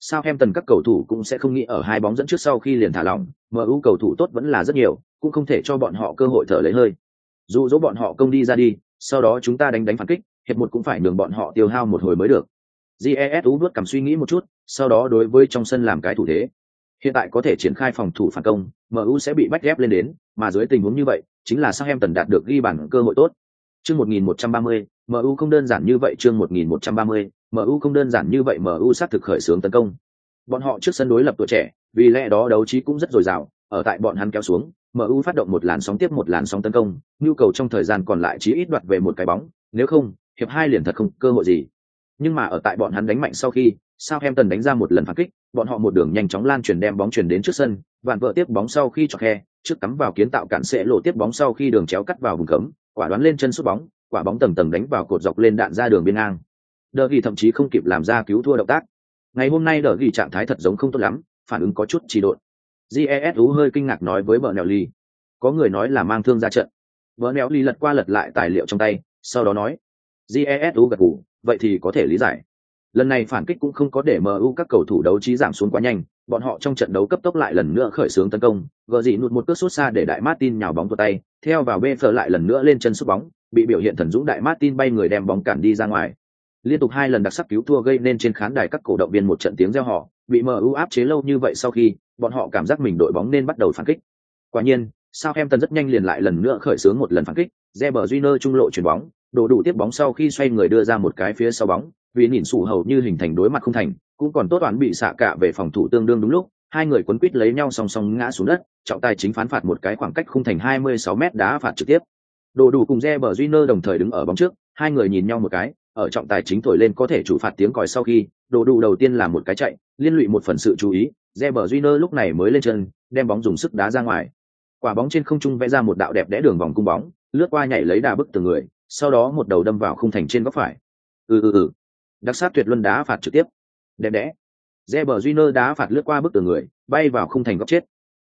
Sao em tần các cầu thủ cũng sẽ không nghĩ ở hai bóng dẫn trước sau khi liền thả lỏng mu cầu thủ tốt vẫn là rất nhiều, cũng không thể cho bọn họ cơ hội thở lấy hơi. Dù dỗ bọn họ công đi ra đi, sau đó chúng ta đánh đánh phản kích, hiệp một cũng phải nhường bọn họ tiêu hao một hồi mới được. Jesu vuốt cầm suy nghĩ một chút, sau đó đối với trong sân làm cái thủ thế. Hiện tại có thể triển khai phòng thủ phản công mu sẽ bị bắt ghép lên đến, mà dưới tình huống như vậy, chính là Southampton đạt được ghi bàn cơ hội tốt chương 1130 mu không đơn giản như vậy chương 1130 mu không đơn giản như vậy mu sát thực khởi xướng tấn công. Bọn họ trước sân đối lập tuổi trẻ vì lẽ đó đấu trí cũng rất dồi dào ở tại bọn hắn kéo xuống mu phát động một làn sóng tiếp một làn sóng tấn công nhu cầu trong thời gian còn lại chỉ ít đoạt về một cái bóng nếu không hiệp hai liền thật không cơ hội gì. Nhưng mà ở tại bọn hắn đánh mạnh sau khi Southampton đánh ra một lần phản kích, bọn họ một đường nhanh chóng lan truyền đem bóng truyền đến trước sân, vạn vợ tiếp bóng sau khi chọc khe, trước cắm vào kiến tạo cản sẽ lộ tiếp bóng sau khi đường chéo cắt vào vùng cấm, quả đoán lên chân sút bóng, quả bóng tầng tầng đánh vào cột dọc lên đạn ra đường biên ngang. Đờ ghi thậm chí không kịp làm ra cứu thua động tác. Ngày hôm nay Đờ ghi trạng thái thật giống không tốt lắm, phản ứng có chút trì độn. Jesu hơi kinh ngạc nói với vợ nẹo ly. Có người nói là mang thương ra trận. Vợ nẹo ly lật qua lật lại tài liệu trong tay, sau đó nói. Jesu gật gù, vậy thì có thể lý giải lần này phản kích cũng không có để mu các cầu thủ đấu trí giảm xuống quá nhanh, bọn họ trong trận đấu cấp tốc lại lần nữa khởi xướng tấn công gỡ dị nụt một cước sút xa để đại martin nhào bóng vào tay, theo vào bên phờ lại lần nữa lên chân sút bóng, bị biểu hiện thần dũng đại martin bay người đem bóng cản đi ra ngoài liên tục hai lần đặc sắc cứu thua gây nên trên khán đài các cổ động viên một trận tiếng reo hò. bị mu áp chế lâu như vậy sau khi, bọn họ cảm giác mình đội bóng nên bắt đầu phản kích quả nhiên sao em rất nhanh liền lại lần nữa khởi xướng một lần phản kích Reber Júnior trung lộ chuyển bóng đổ đủ tiếp bóng sau khi xoay người đưa ra một cái phía sau bóng vì nhìn sủ hầu như hình thành đối mặt không thành, cũng còn tốt toán bị xạ cả về phòng thủ tương đương đúng lúc, hai người quấn quít lấy nhau song song ngã xuống đất, trọng tài chính phán phạt một cái khoảng cách khung thành 26 m đá phạt trực tiếp. Đồ đủ cùng re bờ duy nơ đồng thời đứng ở bóng trước, hai người nhìn nhau một cái, ở trọng tài chính thổi lên có thể chủ phạt tiếng còi sau khi, đồ đủ đầu tiên là một cái chạy, liên lụy một phần sự chú ý re bờ duy nơ lúc này mới lên chân, đem bóng dùng sức đá ra ngoài. Quả bóng trên không trung vẽ ra một đạo đẹp đẽ đường vòng cung bóng, lướt qua nhảy lấy đà bức từ người, sau đó một đầu đâm vào khung thành trên góc phải. Ừ ừ ừ đặc sát tuyệt luân đá phạt trực tiếp. Đẹp đẽ. Reber Júnior đá phạt lướt qua bức tường người, bay vào khung thành góc chết.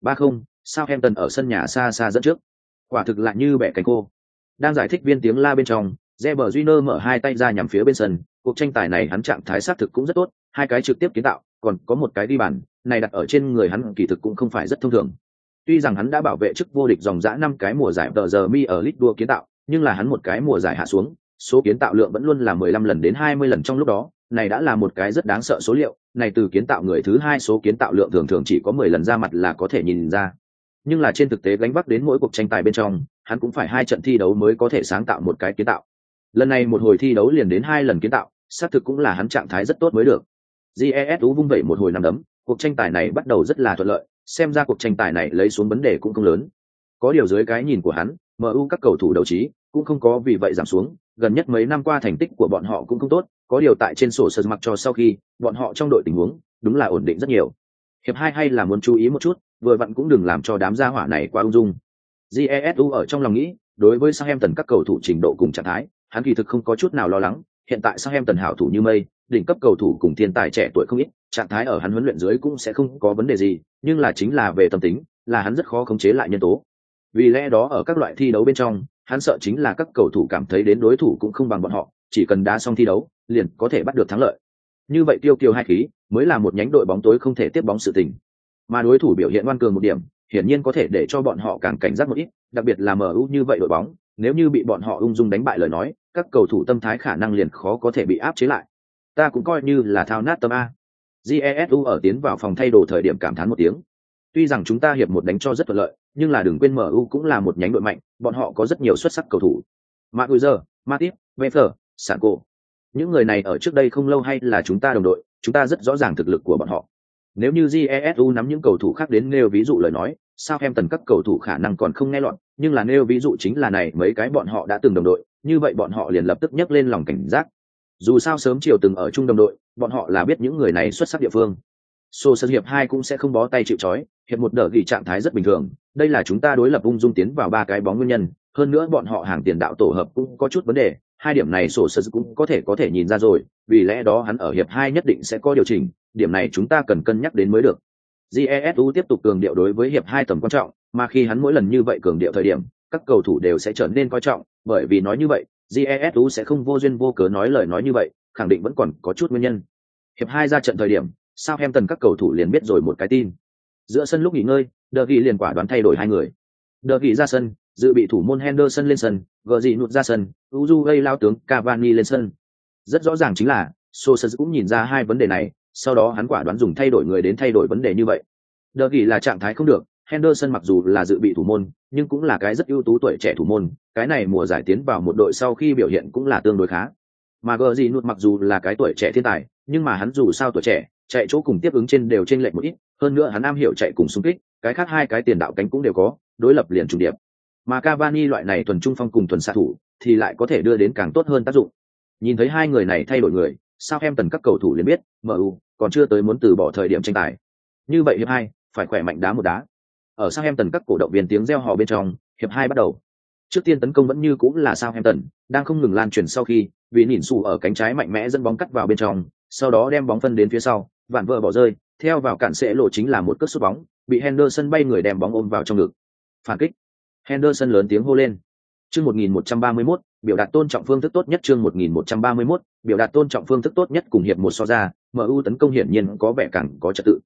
Ba không, Southampton ở sân nhà xa xa dẫn trước. Quả thực lại như bẻ cánh cô đang giải thích viên tiếng la bên trong Reber Júnior mở hai tay ra nhằm phía bên sân. Cuộc tranh tài này hắn trạng thái sát thực cũng rất tốt, hai cái trực tiếp kiến tạo, còn có một cái đi bàn, này đặt ở trên người hắn kỳ thực cũng không phải rất thông thường. Tuy rằng hắn đã bảo vệ chức vô địch dòng dã năm cái mùa giải tờ giờ mi ở lit đua kiến tạo, nhưng là hắn một cái mùa giải hạ xuống số kiến tạo lượng vẫn luôn là 15 lần đến 20 lần trong lúc đó, này đã là một cái rất đáng sợ số liệu, này từ kiến tạo người thứ hai số kiến tạo lượng thường thường chỉ có 10 lần ra mặt là có thể nhìn ra. Nhưng là trên thực tế gánh vác đến mỗi cuộc tranh tài bên trong, hắn cũng phải hai trận thi đấu mới có thể sáng tạo một cái kiến tạo. Lần này một hồi thi đấu liền đến hai lần kiến tạo, xác thực cũng là hắn trạng thái rất tốt mới được. GESU vung vẩy một hồi năm đấm, cuộc tranh tài này bắt đầu rất là thuận lợi, xem ra cuộc tranh tài này lấy xuống vấn đề cũng không lớn. Có điều dưới cái nhìn của hắn, MU các cầu thủ đấu trí cũng không có vì vậy giảm xuống, gần nhất mấy năm qua thành tích của bọn họ cũng không tốt, có điều tại trên sổ sơ mặc cho sau khi, bọn họ trong đội tình huống, đúng là ổn định rất nhiều. Hiệp hai hay là muốn chú ý một chút, vừa vặn cũng đừng làm cho đám gia hỏa này quá ung dung. Jesu ở trong lòng nghĩ, đối với Southampton các cầu thủ trình độ cùng trạng thái, hắn kỳ thực không có chút nào lo lắng, hiện tại Southampton hảo thủ như mây, đỉnh cấp cầu thủ cùng thiên tài trẻ tuổi không ít, trạng thái ở hắn huấn luyện dưới cũng sẽ không có vấn đề gì, nhưng là chính là về tâm tính, là hắn rất khó khống chế lại nhân tố. Vì lẽ đó ở các loại thi đấu bên trong, hắn sợ chính là các cầu thủ cảm thấy đến đối thủ cũng không bằng bọn họ, chỉ cần đá xong thi đấu, liền có thể bắt được thắng lợi. Như vậy tiêu kiều hai khí, mới là một nhánh đội bóng tối không thể tiếp bóng sự tình. Mà đối thủ biểu hiện ngoan cường một điểm, hiển nhiên có thể để cho bọn họ càng cảnh giác một ít, đặc biệt là mở ưu như vậy đội bóng, nếu như bị bọn họ ung dung đánh bại lời nói, các cầu thủ tâm thái khả năng liền khó có thể bị áp chế lại. Ta cũng coi như là thao nát tâm a. Jesu ở tiến vào phòng thay đồ thời điểm cảm thán một tiếng. Tuy rằng chúng ta hiệp một đánh cho rất thuận lợi nhưng là đừng quên MU cũng là một nhánh đội mạnh, bọn họ có rất nhiều xuất sắc cầu thủ. Maguire, Matip, Wenger, Sancho. Những người này ở trước đây không lâu hay là chúng ta đồng đội, chúng ta rất rõ ràng thực lực của bọn họ. Nếu như Jesu nắm những cầu thủ khác đến nêu ví dụ lời nói, sao em tần các cầu thủ khả năng còn không nghe loạn, nhưng là nêu ví dụ chính là này mấy cái bọn họ đã từng đồng đội, như vậy bọn họ liền lập tức nhấc lên lòng cảnh giác. Dù sao sớm chiều từng ở chung đồng đội, bọn họ là biết những người này xuất sắc địa phương. Sô sân hiệp hai cũng sẽ không bó tay chịu trói, hiệp một đỡ ghi trạng thái rất bình thường, đây là chúng ta đối lập ung dung tiến vào ba cái bóng nguyên nhân, hơn nữa bọn họ hàng tiền đạo tổ hợp cũng có chút vấn đề, hai điểm này sổ sơ cũng có thể có thể nhìn ra rồi, vì lẽ đó hắn ở hiệp hai nhất định sẽ có điều chỉnh, điểm này chúng ta cần cân nhắc đến mới được. Jesu tiếp tục cường điệu đối với hiệp hai tầm quan trọng, mà khi hắn mỗi lần như vậy cường điệu thời điểm, các cầu thủ đều sẽ trở nên coi trọng, bởi vì nói như vậy, Jesu sẽ không vô duyên vô cớ nói lời nói như vậy, khẳng định vẫn còn có chút nguyên nhân. Hiệp hai ra trận thời điểm, sao Hemtần các cầu thủ liền biết rồi một cái tin. Giữa sân lúc nghỉ ngơi, Đờ Ghi liền quả đoán thay đổi hai người. Đờ Ghi ra sân, dự bị thủ môn Henderson lên sân, gờ gì nụt ra sân, Uju gây lao tướng Cavani lên sân. Rất rõ ràng chính là, Sosa cũng nhìn ra hai vấn đề này, sau đó hắn quả đoán dùng thay đổi người đến thay đổi vấn đề như vậy. Đờ Ghi là trạng thái không được, Henderson mặc dù là dự bị thủ môn, nhưng cũng là cái rất ưu tú tuổi trẻ thủ môn, cái này mùa giải tiến vào một đội sau khi biểu hiện cũng là tương đối khá. Mà Gở nụt mặc dù là cái tuổi trẻ thiên tài, nhưng mà hắn dù sao tuổi trẻ, chạy chỗ cùng tiếp ứng trên đều trên lệch một ít, hơn nữa hắn am hiểu chạy cùng xung kích, cái khác hai cái tiền đạo cánh cũng đều có, đối lập liền trùng điệp. Mà Cavani loại này thuần trung phong cùng thuần xạ thủ, thì lại có thể đưa đến càng tốt hơn tác dụng. Nhìn thấy hai người này thay đổi người, sao em tần các cầu thủ liền biết, MU còn chưa tới muốn từ bỏ thời điểm tranh tài. Như vậy hiệp hai, phải khỏe mạnh đá một đá. Ở Sao Em Tần các cổ động viên tiếng reo hò bên trong, hiệp hai bắt đầu. Trước tiên tấn công vẫn như cũng là Sao Em Tần đang không ngừng lan truyền sau khi, vì nhìn sủ ở cánh trái mạnh mẽ dẫn bóng cắt vào bên trong, sau đó đem bóng phân đến phía sau, vạn vợ bỏ rơi, theo vào cản sẽ lộ chính là một cước sút bóng, bị Henderson bay người đem bóng ôm vào trong ngực. Phản kích. Henderson lớn tiếng hô lên. Chương 1131, biểu đạt tôn trọng phương thức tốt nhất chương 1131, biểu đạt tôn trọng phương thức tốt nhất cùng hiệp một so ra, MU tấn công hiển nhiên có vẻ càng có trật tự.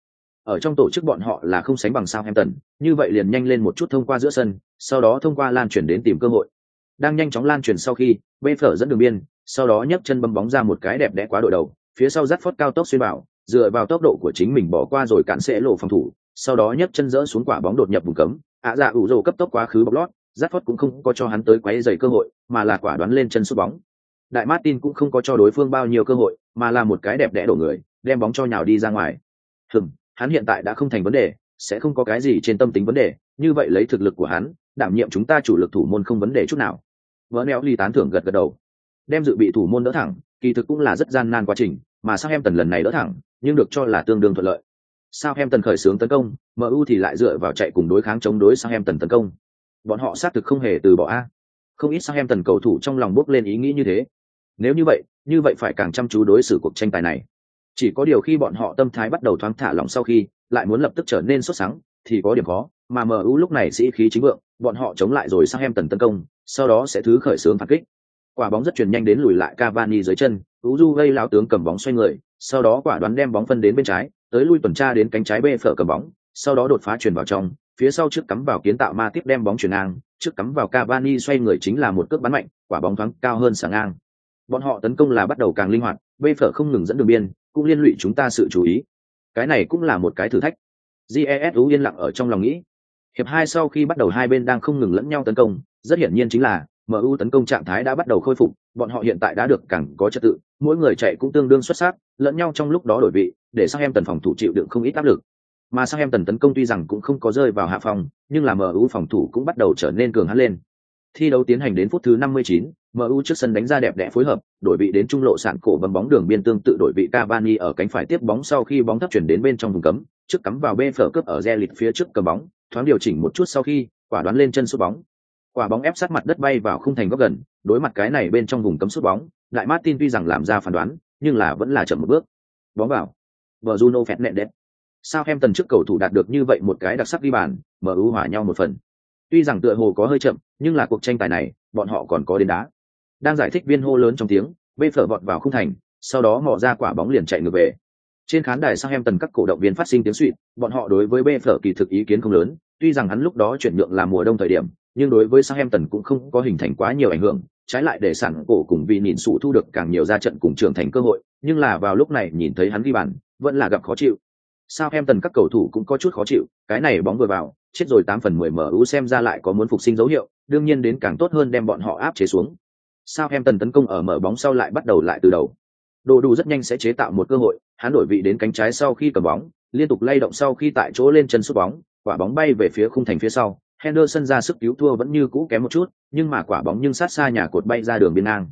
Ở trong tổ chức bọn họ là không sánh bằng Southampton, như vậy liền nhanh lên một chút thông qua giữa sân, sau đó thông qua lan truyền đến tìm cơ hội. Đang nhanh chóng lan truyền sau khi, Bayfer dẫn đường biên, sau đó nhấc chân bấm bóng ra một cái đẹp đẽ quá đội đầu, phía sau dắt phốt cao tốc xuyên bảo, dựa vào tốc độ của chính mình bỏ qua rồi cản sẽ lộ phòng thủ, sau đó nhấc chân dỡ xuống quả bóng đột nhập vùng cấm, ạ dạ ủ rồ cấp tốc quá khứ bọc lót, dắt phốt cũng không có cho hắn tới quấy rầy cơ hội, mà là quả đoán lên chân sút bóng. Đại Martin cũng không có cho đối phương bao nhiêu cơ hội, mà là một cái đẹp đẽ đổ người, đem bóng cho nhào đi ra ngoài. Hừm, hắn hiện tại đã không thành vấn đề, sẽ không có cái gì trên tâm tính vấn đề, như vậy lấy thực lực của hắn, đảm nhiệm chúng ta chủ lực thủ môn không vấn đề chút nào. Vỡ neo ly tán thưởng gật gật đầu. Đem dự bị thủ môn đỡ thẳng, kỳ thực cũng là rất gian nan quá trình, mà sao em tần lần này đỡ thẳng, nhưng được cho là tương đương thuận lợi. Sao em tần khởi xướng tấn công, MU thì lại dựa vào chạy cùng đối kháng chống đối sao em tần tấn công. Bọn họ xác thực không hề từ bỏ a. Không ít sao em tần cầu thủ trong lòng bốc lên ý nghĩ như thế. Nếu như vậy, như vậy phải càng chăm chú đối xử cuộc tranh tài này. Chỉ có điều khi bọn họ tâm thái bắt đầu thoáng thả lỏng sau khi, lại muốn lập tức trở nên sốt sắng, thì có điểm khó, mà MU lúc này sĩ khí chính vượng, bọn họ chống lại rồi sang em tần tấn công, sau đó sẽ thứ khởi xướng phản kích. Quả bóng rất truyền nhanh đến lùi lại Cavani dưới chân, Uju gây lão tướng cầm bóng xoay người, sau đó quả đoán đem bóng phân đến bên trái, tới lui tuần tra đến cánh trái bê phở cầm bóng, sau đó đột phá truyền vào trong, phía sau trước cắm vào kiến tạo ma tiếp đem bóng chuyển ngang, trước cắm vào Cavani xoay người chính là một cước bắn mạnh, quả bóng thoáng cao hơn sáng ngang. Bọn họ tấn công là bắt đầu càng linh hoạt, bê phở không ngừng dẫn đường biên, cũng liên lụy chúng ta sự chú ý. Cái này cũng là một cái thử thách. Jesu yên lặng ở trong lòng nghĩ. Hiệp hai sau khi bắt đầu hai bên đang không ngừng lẫn nhau tấn công, rất hiển nhiên chính là MU tấn công trạng thái đã bắt đầu khôi phục, bọn họ hiện tại đã được càng có trật tự, mỗi người chạy cũng tương đương xuất sắc, lẫn nhau trong lúc đó đổi vị, để sang em tần phòng thủ chịu đựng không ít áp lực. Mà sang em tần tấn công tuy rằng cũng không có rơi vào hạ phòng, nhưng là MU phòng thủ cũng bắt đầu trở nên cường hãn lên. Thi đấu tiến hành đến phút thứ 59, MU trước sân đánh ra đẹp đẽ phối hợp, đổi vị đến trung lộ sạn cổ bấm bóng đường biên tương tự đổi vị Cavani ở cánh phải tiếp bóng sau khi bóng thấp chuyển đến bên trong vùng cấm, trước cắm vào bê phở cướp ở re lịt phía trước cầm bóng, thoáng điều chỉnh một chút sau khi, quả đoán lên chân sút bóng. Quả bóng ép sát mặt đất bay vào khung thành góc gần, đối mặt cái này bên trong vùng cấm sút bóng, lại Martin tuy rằng làm ra phán đoán, nhưng là vẫn là chậm một bước. Bóng vào. Bờ Juno phẹt nẹn đẹp. Sao em tần trước cầu thủ đạt được như vậy một cái đặc sắc ghi bàn, mở ưu hòa nhau một phần. Tuy rằng tựa hồ có hơi chậm, nhưng là cuộc tranh tài này, bọn họ còn có đến đá. Đang giải thích viên hô lớn trong tiếng, bê phở vọt vào khung thành, sau đó mò ra quả bóng liền chạy ngược về. Trên khán đài sang em tần các cổ động viên phát sinh tiếng suýt, bọn họ đối với bê phở kỳ thực ý kiến không lớn, tuy rằng hắn lúc đó chuyển nhượng là mùa đông thời điểm, nhưng đối với Southampton cũng không có hình thành quá nhiều ảnh hưởng, trái lại để sẵn cổ cùng vì nhìn sụ thu được càng nhiều ra trận cùng trưởng thành cơ hội, nhưng là vào lúc này nhìn thấy hắn ghi bàn, vẫn là gặp khó chịu. Southampton các cầu thủ cũng có chút khó chịu, cái này bóng vừa vào, chết rồi 8 phần 10 MU xem ra lại có muốn phục sinh dấu hiệu, đương nhiên đến càng tốt hơn đem bọn họ áp chế xuống. Southampton tấn công ở mở bóng sau lại bắt đầu lại từ đầu. Đồ đủ rất nhanh sẽ chế tạo một cơ hội, hắn đổi vị đến cánh trái sau khi cầm bóng, liên tục lay động sau khi tại chỗ lên chân sút bóng, quả bóng bay về phía khung thành phía sau, Henderson ra sức cứu thua vẫn như cũ kém một chút, nhưng mà quả bóng nhưng sát xa nhà cột bay ra đường biên ngang.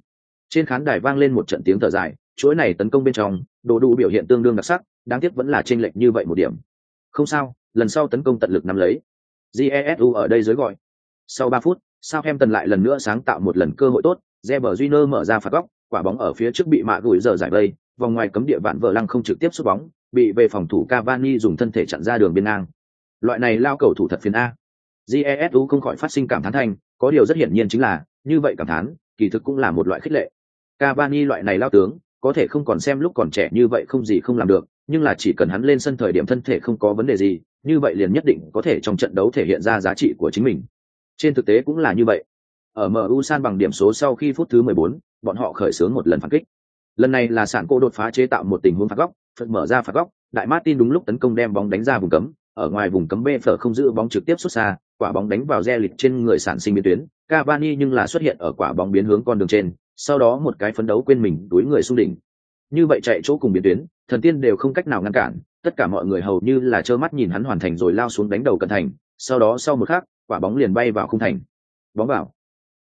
Trên khán đài vang lên một trận tiếng thở dài, chuỗi này tấn công bên trong, đồ đủ biểu hiện tương đương đặc sắc, đáng tiếc vẫn là chênh lệch như vậy một điểm. Không sao, lần sau tấn công tận lực nắm lấy. Jesu ở đây dưới gọi. Sau 3 phút, Southampton lại lần nữa sáng tạo một lần cơ hội tốt, Reber Júnior mở ra phạt góc, quả bóng ở phía trước bị mạ gửi giờ giải vây, vòng ngoài cấm địa vạn vợ lăng không trực tiếp sút bóng, bị về phòng thủ Cavani dùng thân thể chặn ra đường biên ngang. Loại này lao cầu thủ thật phiền a. Jesu không khỏi phát sinh cảm thán thành, có điều rất hiển nhiên chính là, như vậy cảm thán, kỳ thực cũng là một loại khích lệ. Cavani loại này lao tướng, có thể không còn xem lúc còn trẻ như vậy không gì không làm được, nhưng là chỉ cần hắn lên sân thời điểm thân thể không có vấn đề gì, như vậy liền nhất định có thể trong trận đấu thể hiện ra giá trị của chính mình. Trên thực tế cũng là như vậy. Ở MU san bằng điểm số sau khi phút thứ 14, bọn họ khởi xướng một lần phản kích. Lần này là sản cô đột phá chế tạo một tình huống phạt góc, phật mở ra phạt góc, đại Martin đúng lúc tấn công đem bóng đánh ra vùng cấm, ở ngoài vùng cấm B phở không giữ bóng trực tiếp xuất xa, quả bóng đánh vào re lịch trên người sản sinh biến tuyến, Cavani nhưng là xuất hiện ở quả bóng biến hướng con đường trên, sau đó một cái phấn đấu quên mình đuối người xung đỉnh. Như vậy chạy chỗ cùng biến tuyến, thần tiên đều không cách nào ngăn cản, tất cả mọi người hầu như là trơ mắt nhìn hắn hoàn thành rồi lao xuống đánh đầu cận thành, sau đó sau một khắc, quả bóng liền bay vào khung thành. Bóng vào.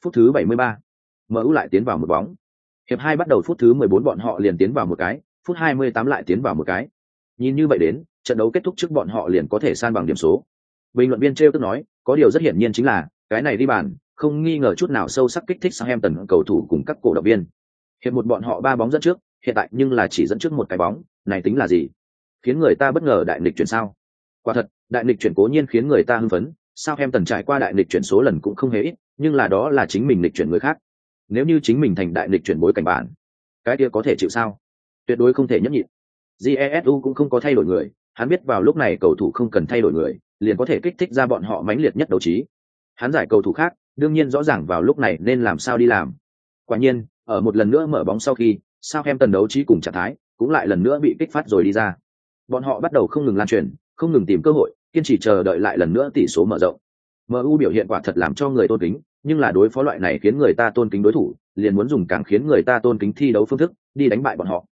Phút thứ 73. MU lại tiến vào một bóng. Hiệp hai bắt đầu phút thứ 14 bọn họ liền tiến vào một cái, phút 28 lại tiến vào một cái. Nhìn như vậy đến, trận đấu kết thúc trước bọn họ liền có thể san bằng điểm số. Bình luận viên treo tức nói, có điều rất hiển nhiên chính là, cái này đi bàn, không nghi ngờ chút nào sâu sắc kích thích sang em tần cầu thủ cùng các cổ động viên. hiện một bọn họ ba bóng dẫn trước, hiện tại nhưng là chỉ dẫn trước một cái bóng, này tính là gì? Khiến người ta bất ngờ đại nghịch chuyển sao? Quả thật, đại nghịch chuyển cố nhiên khiến người ta hưng phấn, sao em tần trải qua đại nghịch chuyển số lần cũng không hề ít, nhưng là đó là chính mình nghịch chuyển người khác. Nếu như chính mình thành đại nghịch chuyển bối cảnh bản, cái kia có thể chịu sao? Tuyệt đối không thể nhẫn nhịn. Jesu cũng không có thay đổi người, hắn biết vào lúc này cầu thủ không cần thay đổi người, liền có thể kích thích ra bọn họ mãnh liệt nhất đấu trí. Hắn giải cầu thủ khác, đương nhiên rõ ràng vào lúc này nên làm sao đi làm. Quả nhiên, ở một lần nữa mở bóng sau khi, sao em tần đấu trí cùng trạng thái, cũng lại lần nữa bị kích phát rồi đi ra. Bọn họ bắt đầu không ngừng lan truyền, không ngừng tìm cơ hội, kiên trì chờ đợi lại lần nữa tỷ số mở rộng. MU biểu hiện quả thật làm cho người tôn kính, nhưng là đối phó loại này khiến người ta tôn kính đối thủ, liền muốn dùng càng khiến người ta tôn kính thi đấu phương thức, đi đánh bại bọn họ.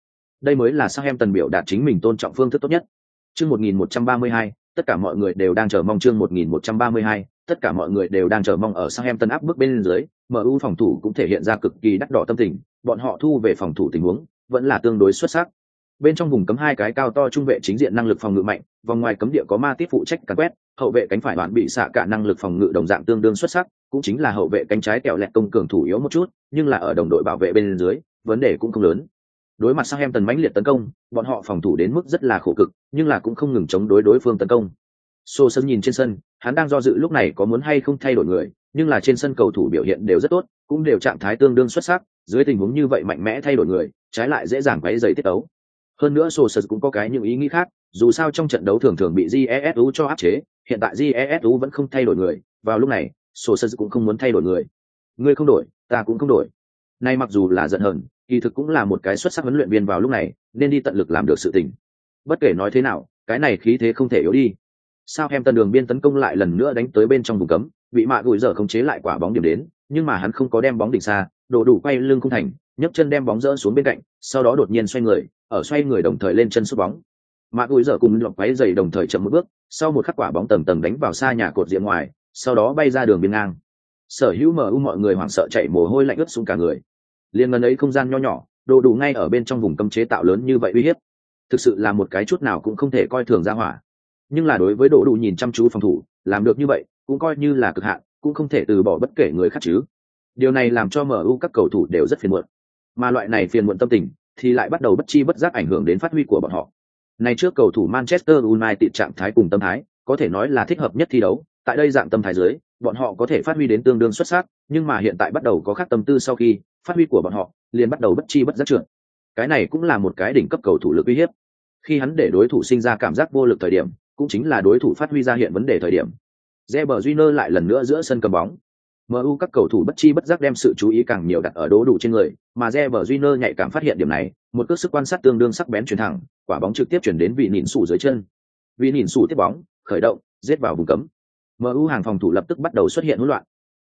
Đây mới là sao em tần biểu đạt chính mình tôn trọng phương thức tốt nhất. Chương 1132, tất cả mọi người đều đang chờ mong chương 1132, tất cả mọi người đều đang chờ mong ở sang em tân áp bước bên dưới, MU phòng thủ cũng thể hiện ra cực kỳ đắt đỏ tâm tình, bọn họ thu về phòng thủ tình huống, vẫn là tương đối xuất sắc. Bên trong vùng cấm hai cái cao to trung vệ chính diện năng lực phòng ngự mạnh, vòng ngoài cấm địa có ma tiếp phụ trách càn quét, hậu vệ cánh phải đoạn bị xạ cả năng lực phòng ngự đồng dạng tương đương xuất sắc, cũng chính là hậu vệ cánh trái kẹo lẹt công cường thủ yếu một chút, nhưng là ở đồng đội bảo vệ bên dưới, vấn đề cũng không lớn. Đối mặt sang em tần mãnh liệt tấn công, bọn họ phòng thủ đến mức rất là khổ cực, nhưng là cũng không ngừng chống đối đối phương tấn công. Sô Sân nhìn trên sân, hắn đang do dự lúc này có muốn hay không thay đổi người, nhưng là trên sân cầu thủ biểu hiện đều rất tốt, cũng đều trạng thái tương đương xuất sắc, dưới tình huống như vậy mạnh mẽ thay đổi người, trái lại dễ dàng quấy rầy tiết ấu. Hơn nữa Sô Sân cũng có cái những ý nghĩ khác, dù sao trong trận đấu thường thường bị GESU cho áp chế, hiện tại GESU vẫn không thay đổi người, vào lúc này, Sô Sân cũng không muốn thay đổi người. Người không đổi, ta cũng không đổi. Nay mặc dù là giận hờn, kỳ thực cũng là một cái xuất sắc huấn luyện viên vào lúc này, nên đi tận lực làm được sự tình. Bất kể nói thế nào, cái này khí thế không thể yếu đi. Sao em tân đường biên tấn công lại lần nữa đánh tới bên trong vùng cấm bị mạ gùi giờ không chế lại quả bóng điểm đến nhưng mà hắn không có đem bóng đỉnh xa đổ đủ quay lưng không thành nhấc chân đem bóng dỡ xuống bên cạnh sau đó đột nhiên xoay người ở xoay người đồng thời lên chân sút bóng. Mạ gùi giờ cùng lọc quáy dày đồng thời chậm một bước sau một khắc quả bóng tầng tầng đánh vào xa nhà cột diện ngoài sau đó bay ra đường biên ngang. Sở hữu mu mọi người hoảng sợ chạy mồ hôi lạnh ướt xuống cả người liền ngần ấy không gian nho nhỏ, đồ đủ ngay ở bên trong vùng cấm chế tạo lớn như vậy uy hiếp. Thực sự là một cái chút nào cũng không thể coi thường ra hỏa. Nhưng là đối với đồ đủ nhìn chăm chú phòng thủ, làm được như vậy, cũng coi như là cực hạn, cũng không thể từ bỏ bất kể người khác chứ. Điều này làm cho mu các cầu thủ đều rất phiền muộn. Mà loại này phiền muộn tâm tình, thì lại bắt đầu bất chi bất giác ảnh hưởng đến phát huy của bọn họ. Này trước cầu thủ manchester united trạng thái cùng tâm thái, có thể nói là thích hợp nhất thi đấu, tại đây dạng tâm thái dưới bọn họ có thể phát huy đến tương đương xuất sắc nhưng mà hiện tại bắt đầu có khác tâm tư sau khi phát huy của bọn họ liền bắt đầu bất chi bất giác trượt cái này cũng là một cái đỉnh cấp cầu thủ lực uy hiếp khi hắn để đối thủ sinh ra cảm giác vô lực thời điểm cũng chính là đối thủ phát huy ra hiện vấn đề thời điểm. Reber Júnior lại lần nữa giữa sân cầm bóng. MU các cầu thủ bất chi bất giác đem sự chú ý càng nhiều đặt ở đố đủ trên người, mà Reber Júnior nhạy cảm phát hiện điểm này, một cước sức quan sát tương đương sắc bén chuyển thẳng, quả bóng trực tiếp chuyển đến vị nhìn sủ dưới chân. Vị nhìn sủ tiếp bóng, khởi động, giết vào vùng cấm. MU hàng phòng thủ lập tức bắt đầu xuất hiện hỗn loạn.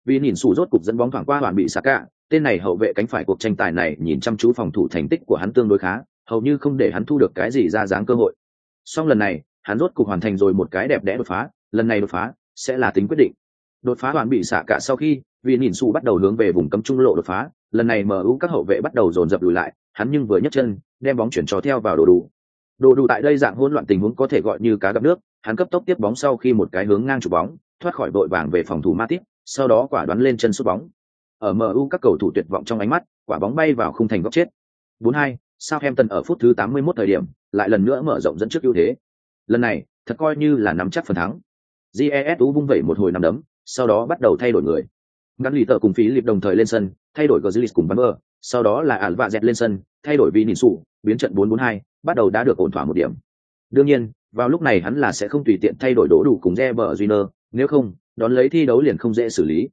Vị nhìn sủ rốt cục dẫn bóng thoảng qua hoàn bị Saka, tên này hậu vệ cánh phải cuộc tranh tài này nhìn chăm chú phòng thủ thành tích của hắn tương đối khá, hầu như không để hắn thu được cái gì ra dáng cơ hội. Song lần này, hắn rốt cục hoàn thành rồi một cái đẹp đẽ đột phá lần này đột phá sẽ là tính quyết định đột phá hoàn bị xả cả sau khi vì nhìn sủ bắt đầu hướng về vùng cấm trung lộ đột phá lần này mu các hậu vệ bắt đầu dồn dập lùi lại hắn nhưng vừa nhấc chân đem bóng chuyển trò theo vào đồ đủ đồ đủ tại đây dạng hỗn loạn tình huống có thể gọi như cá gặp nước hắn cấp tốc tiếp bóng sau khi một cái hướng ngang chụp bóng thoát khỏi đội vàng về phòng thủ Matip, sau đó quả đoán lên chân sút bóng. Ở MU các cầu thủ tuyệt vọng trong ánh mắt quả bóng bay vào khung thành góc chết. 4-2, Southampton ở phút thứ 81 thời điểm lại lần nữa mở rộng dẫn trước ưu thế. Lần này thật coi như là nắm chắc phần thắng. Jesu vung vẩy một hồi nằm đấm sau đó bắt đầu thay đổi người. Ngắn lì tờ cùng phí liệp đồng thời lên sân thay đổi gozlis cùng Bamber, sau đó là ảo vạ dẹt lên sân thay đổi Vinicius, sụ biến trận 4-4-2, bắt đầu đã được ổn thỏa một điểm. Đương nhiên vào lúc này hắn là sẽ không tùy tiện thay đổi đỗ đủ cùng Reber Júnior, nếu không, đón lấy thi đấu liền không dễ xử lý.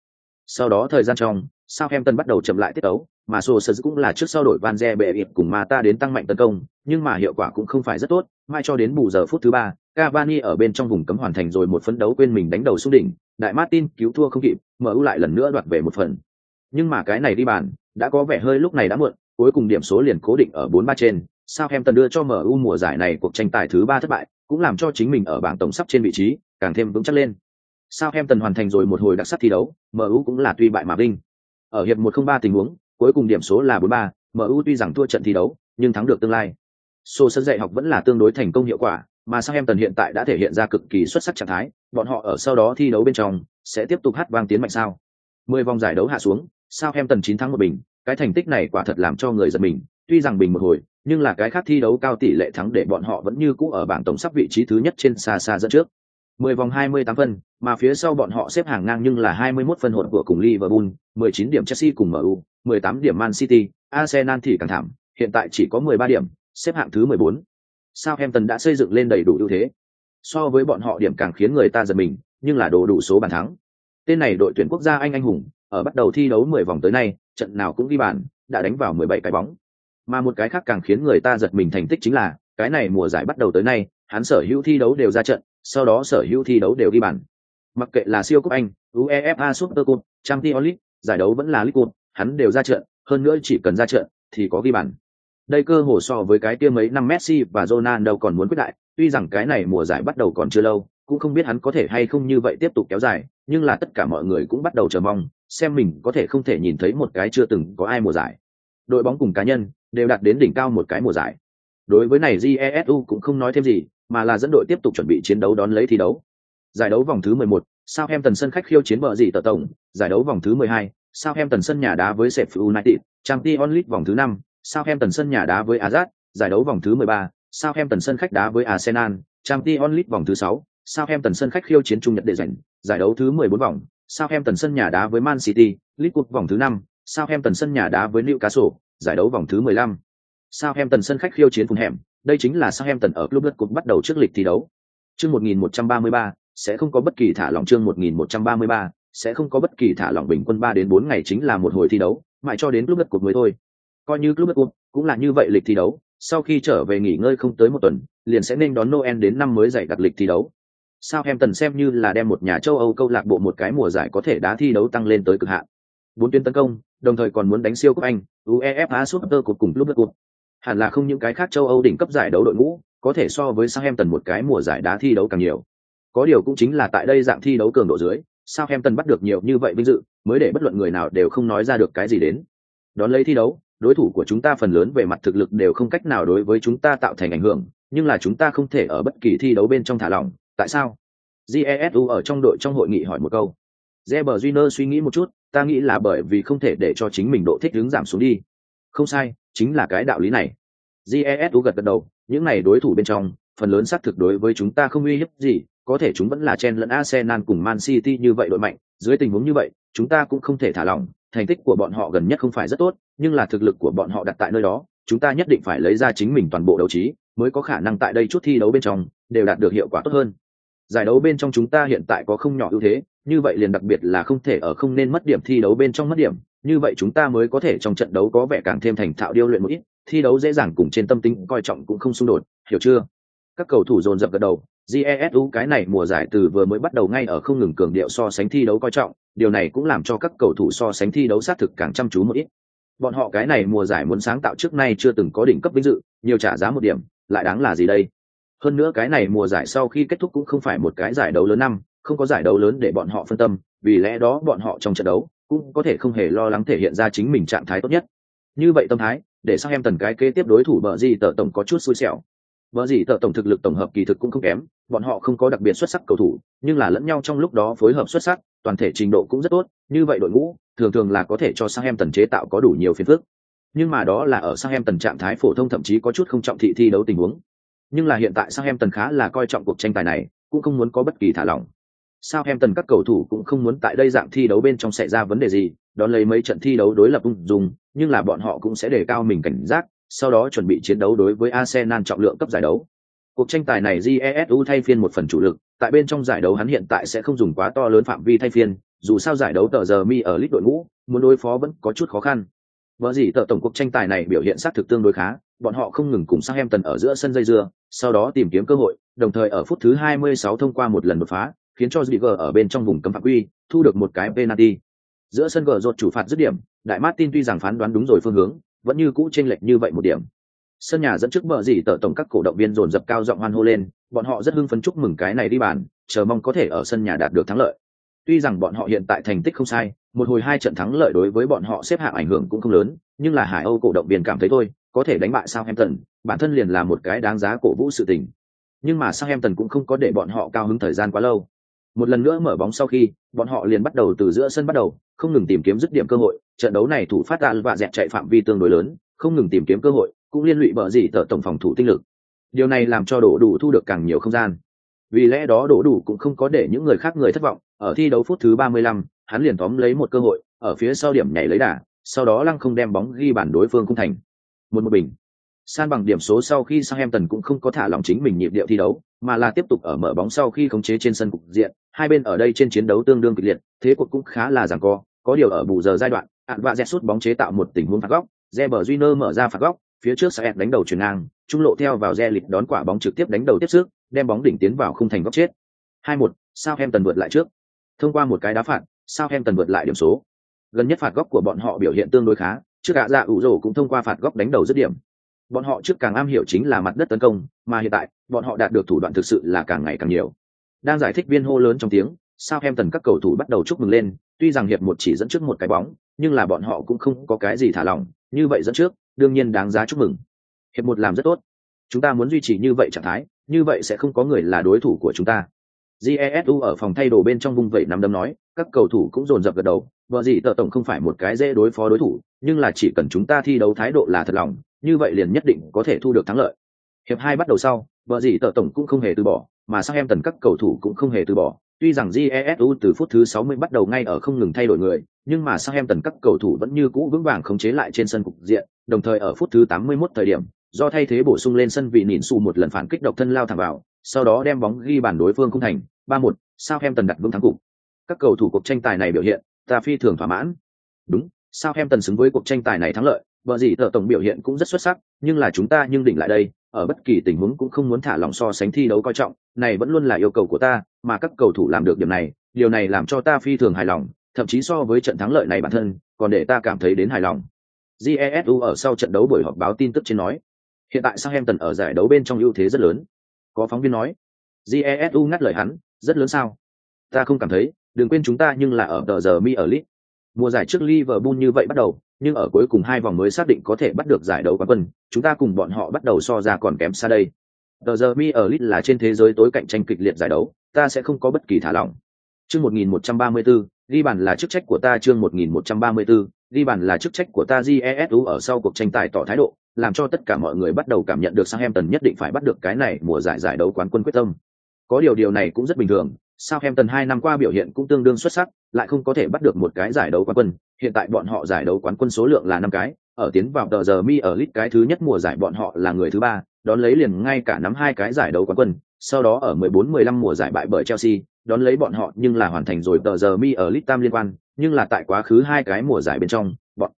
Sau đó thời gian trong, Southampton bắt đầu chậm lại tiết đấu, mà Solskjaer cũng là trước sau đổi Van Ze bệ cùng Mata đến tăng mạnh tấn công, nhưng mà hiệu quả cũng không phải rất tốt, mai cho đến bù giờ phút thứ ba, Cavani ở bên trong vùng cấm hoàn thành rồi một phấn đấu quên mình đánh đầu xuống đỉnh, đại Martin cứu thua không kịp, MU lại lần nữa đoạt về một phần. Nhưng mà cái này đi bàn, đã có vẻ hơi lúc này đã muộn, cuối cùng điểm số liền cố định ở 4-3 trên, Southampton đưa cho MU mùa giải này cuộc tranh tài thứ ba thất bại, cũng làm cho chính mình ở bảng tổng sắp trên vị trí càng thêm vững chắc lên. Southampton hoàn thành rồi một hồi đặc sắc thi đấu, MU cũng là tuy bại mà vinh. Ở hiệp 1-0-3 tình huống, cuối cùng điểm số là 4-3, MU tuy rằng thua trận thi đấu, nhưng thắng được tương lai. Sô sân dạy học vẫn là tương đối thành công hiệu quả, mà Southampton hiện tại đã thể hiện ra cực kỳ xuất sắc trạng thái, bọn họ ở sau đó thi đấu bên trong sẽ tiếp tục hát vang tiến mạnh sao. 10 vòng giải đấu hạ xuống, Southampton 9 thắng một bình, cái thành tích này quả thật làm cho người giật mình, tuy rằng bình một hồi, nhưng là cái khác thi đấu cao tỷ lệ thắng để bọn họ vẫn như cũ ở bảng tổng sắp vị trí thứ nhất trên xa xa dẫn trước. 10 vòng 28 phân, mà phía sau bọn họ xếp hàng ngang nhưng là 21 phân hỗn của cùng Liverpool, 19 điểm Chelsea cùng MU, 18 điểm Man City, Arsenal thì càng thảm, hiện tại chỉ có 13 điểm, xếp hạng thứ 14. Southampton đã xây dựng lên đầy đủ ưu thế. So với bọn họ điểm càng khiến người ta giật mình, nhưng là đồ đủ số bàn thắng. Tên này đội tuyển quốc gia Anh anh hùng, ở bắt đầu thi đấu 10 vòng tới nay, trận nào cũng ghi bàn, đã đánh vào 17 cái bóng. Mà một cái khác càng khiến người ta giật mình thành tích chính là, cái này mùa giải bắt đầu tới nay, hắn sở hữu thi đấu đều ra trận, sau đó sở hữu thi đấu đều ghi bàn. Mặc kệ là siêu cúp Anh, UEFA Super Cup, Champions League, giải đấu vẫn là League Cup, hắn đều ra trận, hơn nữa chỉ cần ra trận thì có ghi bàn. Đây cơ hồ so với cái kia mấy năm Messi và Ronaldo còn muốn quyết đại, tuy rằng cái này mùa giải bắt đầu còn chưa lâu, cũng không biết hắn có thể hay không như vậy tiếp tục kéo dài, nhưng là tất cả mọi người cũng bắt đầu chờ mong, xem mình có thể không thể nhìn thấy một cái chưa từng có ai mùa giải. Đội bóng cùng cá nhân đều đạt đến đỉnh cao một cái mùa giải. Đối với này Jesu cũng không nói thêm gì, mà là dẫn đội tiếp tục chuẩn bị chiến đấu đón lấy thi đấu. Giải đấu vòng thứ 11, Southampton sân khách khiêu chiến bờ gì tờ tổng, giải đấu vòng thứ 12, Southampton sân nhà đá với Sheffield United, Champions League vòng thứ 5, Southampton sân nhà đá với Ajax, giải đấu vòng thứ 13, Southampton sân khách đá với Arsenal, Champions League vòng thứ 6, Southampton sân khách khiêu chiến Trung Nhật để giành, giải đấu thứ 14 vòng, Southampton sân nhà đá với Man City, League Cup vòng thứ 5, Southampton sân nhà đá với Newcastle, giải đấu vòng thứ 15. Southampton sân khách khiêu chiến Fulham, đây chính là Southampton ở club đất cục bắt đầu trước lịch thi đấu. Chương 1133 sẽ không có bất kỳ thả lỏng chương 1133 sẽ không có bất kỳ thả lỏng bình quân 3 đến 4 ngày chính là một hồi thi đấu, mãi cho đến club đất cục mới thôi. Coi như club đất cục cũng là như vậy lịch thi đấu, sau khi trở về nghỉ ngơi không tới một tuần, liền sẽ nên đón Noel đến năm mới giải đặt lịch thi đấu. Southampton xem như là đem một nhà châu Âu câu lạc bộ một cái mùa giải có thể đá thi đấu tăng lên tới cực hạn. Bốn tuyến tấn công, đồng thời còn muốn đánh siêu cúp Anh, UEFA Super Cup cùng Club Cup. Hẳn là không những cái khác châu Âu đỉnh cấp giải đấu đội ngũ, có thể so với Southampton một cái mùa giải đá thi đấu càng nhiều. Có điều cũng chính là tại đây dạng thi đấu cường độ dưới, Southampton bắt được nhiều như vậy vinh dự, mới để bất luận người nào đều không nói ra được cái gì đến. Đón lấy thi đấu, đối thủ của chúng ta phần lớn về mặt thực lực đều không cách nào đối với chúng ta tạo thành ảnh hưởng, nhưng là chúng ta không thể ở bất kỳ thi đấu bên trong thả lỏng, tại sao? Jesu ở trong đội trong hội nghị hỏi một câu. Reber suy nghĩ một chút, ta nghĩ là bởi vì không thể để cho chính mình độ thích ứng giảm xuống đi. Không sai, chính là cái đạo lý này. Jesu gật gật đầu, những này đối thủ bên trong, phần lớn xác thực đối với chúng ta không uy hiếp gì, có thể chúng vẫn là chen lẫn Arsenal cùng Man City như vậy đội mạnh, dưới tình huống như vậy, chúng ta cũng không thể thả lỏng, thành tích của bọn họ gần nhất không phải rất tốt, nhưng là thực lực của bọn họ đặt tại nơi đó, chúng ta nhất định phải lấy ra chính mình toàn bộ đấu trí, mới có khả năng tại đây chút thi đấu bên trong đều đạt được hiệu quả tốt hơn. Giải đấu bên trong chúng ta hiện tại có không nhỏ ưu thế, như vậy liền đặc biệt là không thể ở không nên mất điểm thi đấu bên trong mất điểm, như vậy chúng ta mới có thể trong trận đấu có vẻ càng thêm thành thạo điêu luyện một ít, thi đấu dễ dàng cùng trên tâm tính coi trọng cũng không xung đột, hiểu chưa? Các cầu thủ dồn dập gật đầu, GESU cái này mùa giải từ vừa mới bắt đầu ngay ở không ngừng cường điệu so sánh thi đấu coi trọng, điều này cũng làm cho các cầu thủ so sánh thi đấu sát thực càng chăm chú một ít. Bọn họ cái này mùa giải muốn sáng tạo trước nay chưa từng có đỉnh cấp vinh dự, nhiều trả giá một điểm, lại đáng là gì đây? Hơn nữa cái này mùa giải sau khi kết thúc cũng không phải một cái giải đấu lớn năm, không có giải đấu lớn để bọn họ phân tâm, vì lẽ đó bọn họ trong trận đấu cũng có thể không hề lo lắng thể hiện ra chính mình trạng thái tốt nhất. Như vậy tâm thái, để sang em tần cái kế tiếp đối thủ bờ gì tờ tổng có chút xui xẻo. bờ gì tờ tổng thực lực tổng hợp kỳ thực cũng không kém bọn họ không có đặc biệt xuất sắc cầu thủ nhưng là lẫn nhau trong lúc đó phối hợp xuất sắc toàn thể trình độ cũng rất tốt như vậy đội ngũ thường thường là có thể cho sang em tần chế tạo có đủ nhiều phiền phức nhưng mà đó là ở sang em tần trạng thái phổ thông thậm chí có chút không trọng thị thi đấu tình huống nhưng là hiện tại sang em tần khá là coi trọng cuộc tranh tài này, cũng không muốn có bất kỳ thả lỏng. Sao em tần các cầu thủ cũng không muốn tại đây dạng thi đấu bên trong xảy ra vấn đề gì, đón lấy mấy trận thi đấu đối lập ung dung, nhưng là bọn họ cũng sẽ đề cao mình cảnh giác, sau đó chuẩn bị chiến đấu đối với arsenal trọng lượng cấp giải đấu. Cuộc tranh tài này jesu thay phiên một phần chủ lực, tại bên trong giải đấu hắn hiện tại sẽ không dùng quá to lớn phạm vi thay phiên, dù sao giải đấu tờ giờ mi ở lít đội ngũ, muốn đối phó vẫn có chút khó khăn vợ gì tờ tổng cuộc tranh tài này biểu hiện sát thực tương đối khá, bọn họ không ngừng cùng sang em tần ở giữa sân dây dưa, sau đó tìm kiếm cơ hội, đồng thời ở phút thứ 26 thông qua một lần đột phá, khiến cho Ziger ở bên trong vùng cấm phạm quy, thu được một cái penalty. Giữa sân gờ rột chủ phạt dứt điểm, đại martin tuy rằng phán đoán đúng rồi phương hướng, vẫn như cũ chênh lệch như vậy một điểm. Sân nhà dẫn trước bờ gì tờ tổng các cổ động viên dồn dập cao giọng hoan hô lên, bọn họ rất hưng phấn chúc mừng cái này đi bàn, chờ mong có thể ở sân nhà đạt được thắng lợi tuy rằng bọn họ hiện tại thành tích không sai một hồi hai trận thắng lợi đối với bọn họ xếp hạng ảnh hưởng cũng không lớn nhưng là hải âu cổ động viên cảm thấy thôi có thể đánh bại Southampton, bản thân liền là một cái đáng giá cổ vũ sự tình. Nhưng mà Southampton cũng không có để bọn họ cao hứng thời gian quá lâu. Một lần nữa mở bóng sau khi, bọn họ liền bắt đầu từ giữa sân bắt đầu, không ngừng tìm kiếm dứt điểm cơ hội, trận đấu này thủ phát Al và dẹp chạy phạm vi tương đối lớn, không ngừng tìm kiếm cơ hội, cũng liên lụy bờ gì tờ tổng phòng thủ tinh lực. Điều này làm cho đổ đủ thu được càng nhiều không gian. Vì lẽ đó đổ đủ cũng không có để những người khác người thất vọng, ở thi đấu phút thứ 35, hắn liền tóm lấy một cơ hội, ở phía sau điểm nhảy lấy đà, sau đó lăng không đem bóng ghi bàn đối phương cung thành một một bình san bằng điểm số sau khi Southampton cũng không có thả lỏng chính mình nhịp điệu thi đấu, mà là tiếp tục ở mở bóng sau khi khống chế trên sân cục diện, hai bên ở đây trên chiến đấu tương đương kịch liệt, thế cuộc cũng khá là giằng co, có điều ở bù giờ giai đoạn, ạn và sút bóng chế tạo một tình huống phạt góc, Reber Júnior mở ra phạt góc, phía trước Saet đánh đầu chuyền ngang, trung lộ theo vào Re lịch đón quả bóng trực tiếp đánh đầu tiếp sức, đem bóng đỉnh tiến vào khung thành góc chết. 2-1, Southampton vượt lại trước. Thông qua một cái đá phạt, Southampton vượt lại điểm số. Gần nhất phạt góc của bọn họ biểu hiện tương đối khá, trước cả dạ ủ rổ cũng thông qua phạt góc đánh đầu dứt điểm. Bọn họ trước càng am hiểu chính là mặt đất tấn công mà hiện tại bọn họ đạt được thủ đoạn thực sự là càng ngày càng nhiều. Đang giải thích viên hô lớn trong tiếng sao em tần các cầu thủ bắt đầu chúc mừng lên tuy rằng hiệp một chỉ dẫn trước một cái bóng nhưng là bọn họ cũng không có cái gì thả lỏng như vậy dẫn trước đương nhiên đáng giá chúc mừng. Hiệp một làm rất tốt. Chúng ta muốn duy trì như vậy trạng thái như vậy sẽ không có người là đối thủ của chúng ta jesu ở phòng thay đồ bên trong vung vẩy nắm đấm nói, các cầu thủ cũng dồn dập gật đầu, vợ gì tờ tổng không phải một cái dễ đối phó đối thủ, nhưng là chỉ cần chúng ta thi đấu thái độ là thật lòng, như vậy liền nhất định có thể thu được thắng lợi. Hiệp hai bắt đầu sau, vợ gì tờ tổng cũng không hề từ bỏ, mà sang em tần các cầu thủ cũng không hề từ bỏ. Tuy rằng jesu từ phút thứ 60 bắt đầu ngay ở không ngừng thay đổi người, nhưng mà sang em tần các cầu thủ vẫn như cũ vững vàng khống chế lại trên sân cục diện, đồng thời ở phút thứ 81 thời điểm, do thay thế bổ sung lên sân vị nỉn xù một lần phản kích độc thân lao thẳng vào sau đó đem bóng ghi bàn đối phương không thành, ba một, sao em tần đặt vững thắng cục. Các cầu thủ cuộc tranh tài này biểu hiện, ta phi thường thỏa mãn. Đúng, sao tần xứng với cuộc tranh tài này thắng lợi, vợ gì thợ tổng biểu hiện cũng rất xuất sắc, nhưng là chúng ta nhưng đỉnh lại đây, ở bất kỳ tình huống cũng không muốn thả lòng so sánh thi đấu coi trọng, này vẫn luôn là yêu cầu của ta, mà các cầu thủ làm được điểm này, điều này làm cho ta phi thường hài lòng, thậm chí so với trận thắng lợi này bản thân, còn để ta cảm thấy đến hài lòng. Jesu ở sau trận đấu buổi họp báo tin tức trên nói, hiện tại Southampton ở giải đấu bên trong ưu thế rất lớn? Có phóng viên nói jesu ngắt lời hắn rất lớn sao? Ta không cảm thấy đừng quên chúng ta nhưng là ở tờ giờ mi ở lit mùa giải trước liverpool như vậy bắt đầu nhưng ở cuối cùng hai vòng mới xác định có thể bắt được giải đấu quán quân chúng ta cùng bọn họ bắt đầu so ra còn kém xa đây. Tờ giờ mi ở lit là trên thế giới tối cạnh tranh kịch liệt giải đấu ta sẽ không có bất kỳ thả lỏng. Chương 1134, ghi bàn là chức trách của ta chương 1134, ghi bàn là chức trách của ta jesu ở sau cuộc tranh tài tỏ thái độ làm cho tất cả mọi người bắt đầu cảm nhận được Southampton em tần nhất định phải bắt được cái này mùa giải giải đấu quán quân quyết tâm có điều điều này cũng rất bình thường Southampton hai năm qua biểu hiện cũng tương đương xuất sắc, lại không có thể bắt được một cái giải đấu quán quân. Hiện tại bọn họ giải đấu quán quân số lượng là năm cái, ở tiến vào tờ giờ mi ở lit cái thứ nhất mùa giải bọn họ là người thứ ba, đón lấy liền ngay cả nắm hai cái giải đấu quán quân. Sau đó ở 14-15 mùa giải bại bởi Chelsea, đón lấy bọn họ nhưng là hoàn thành rồi tờ giờ mi ở lit tam liên quan, nhưng là tại quá khứ hai cái mùa giải bên trong, bọn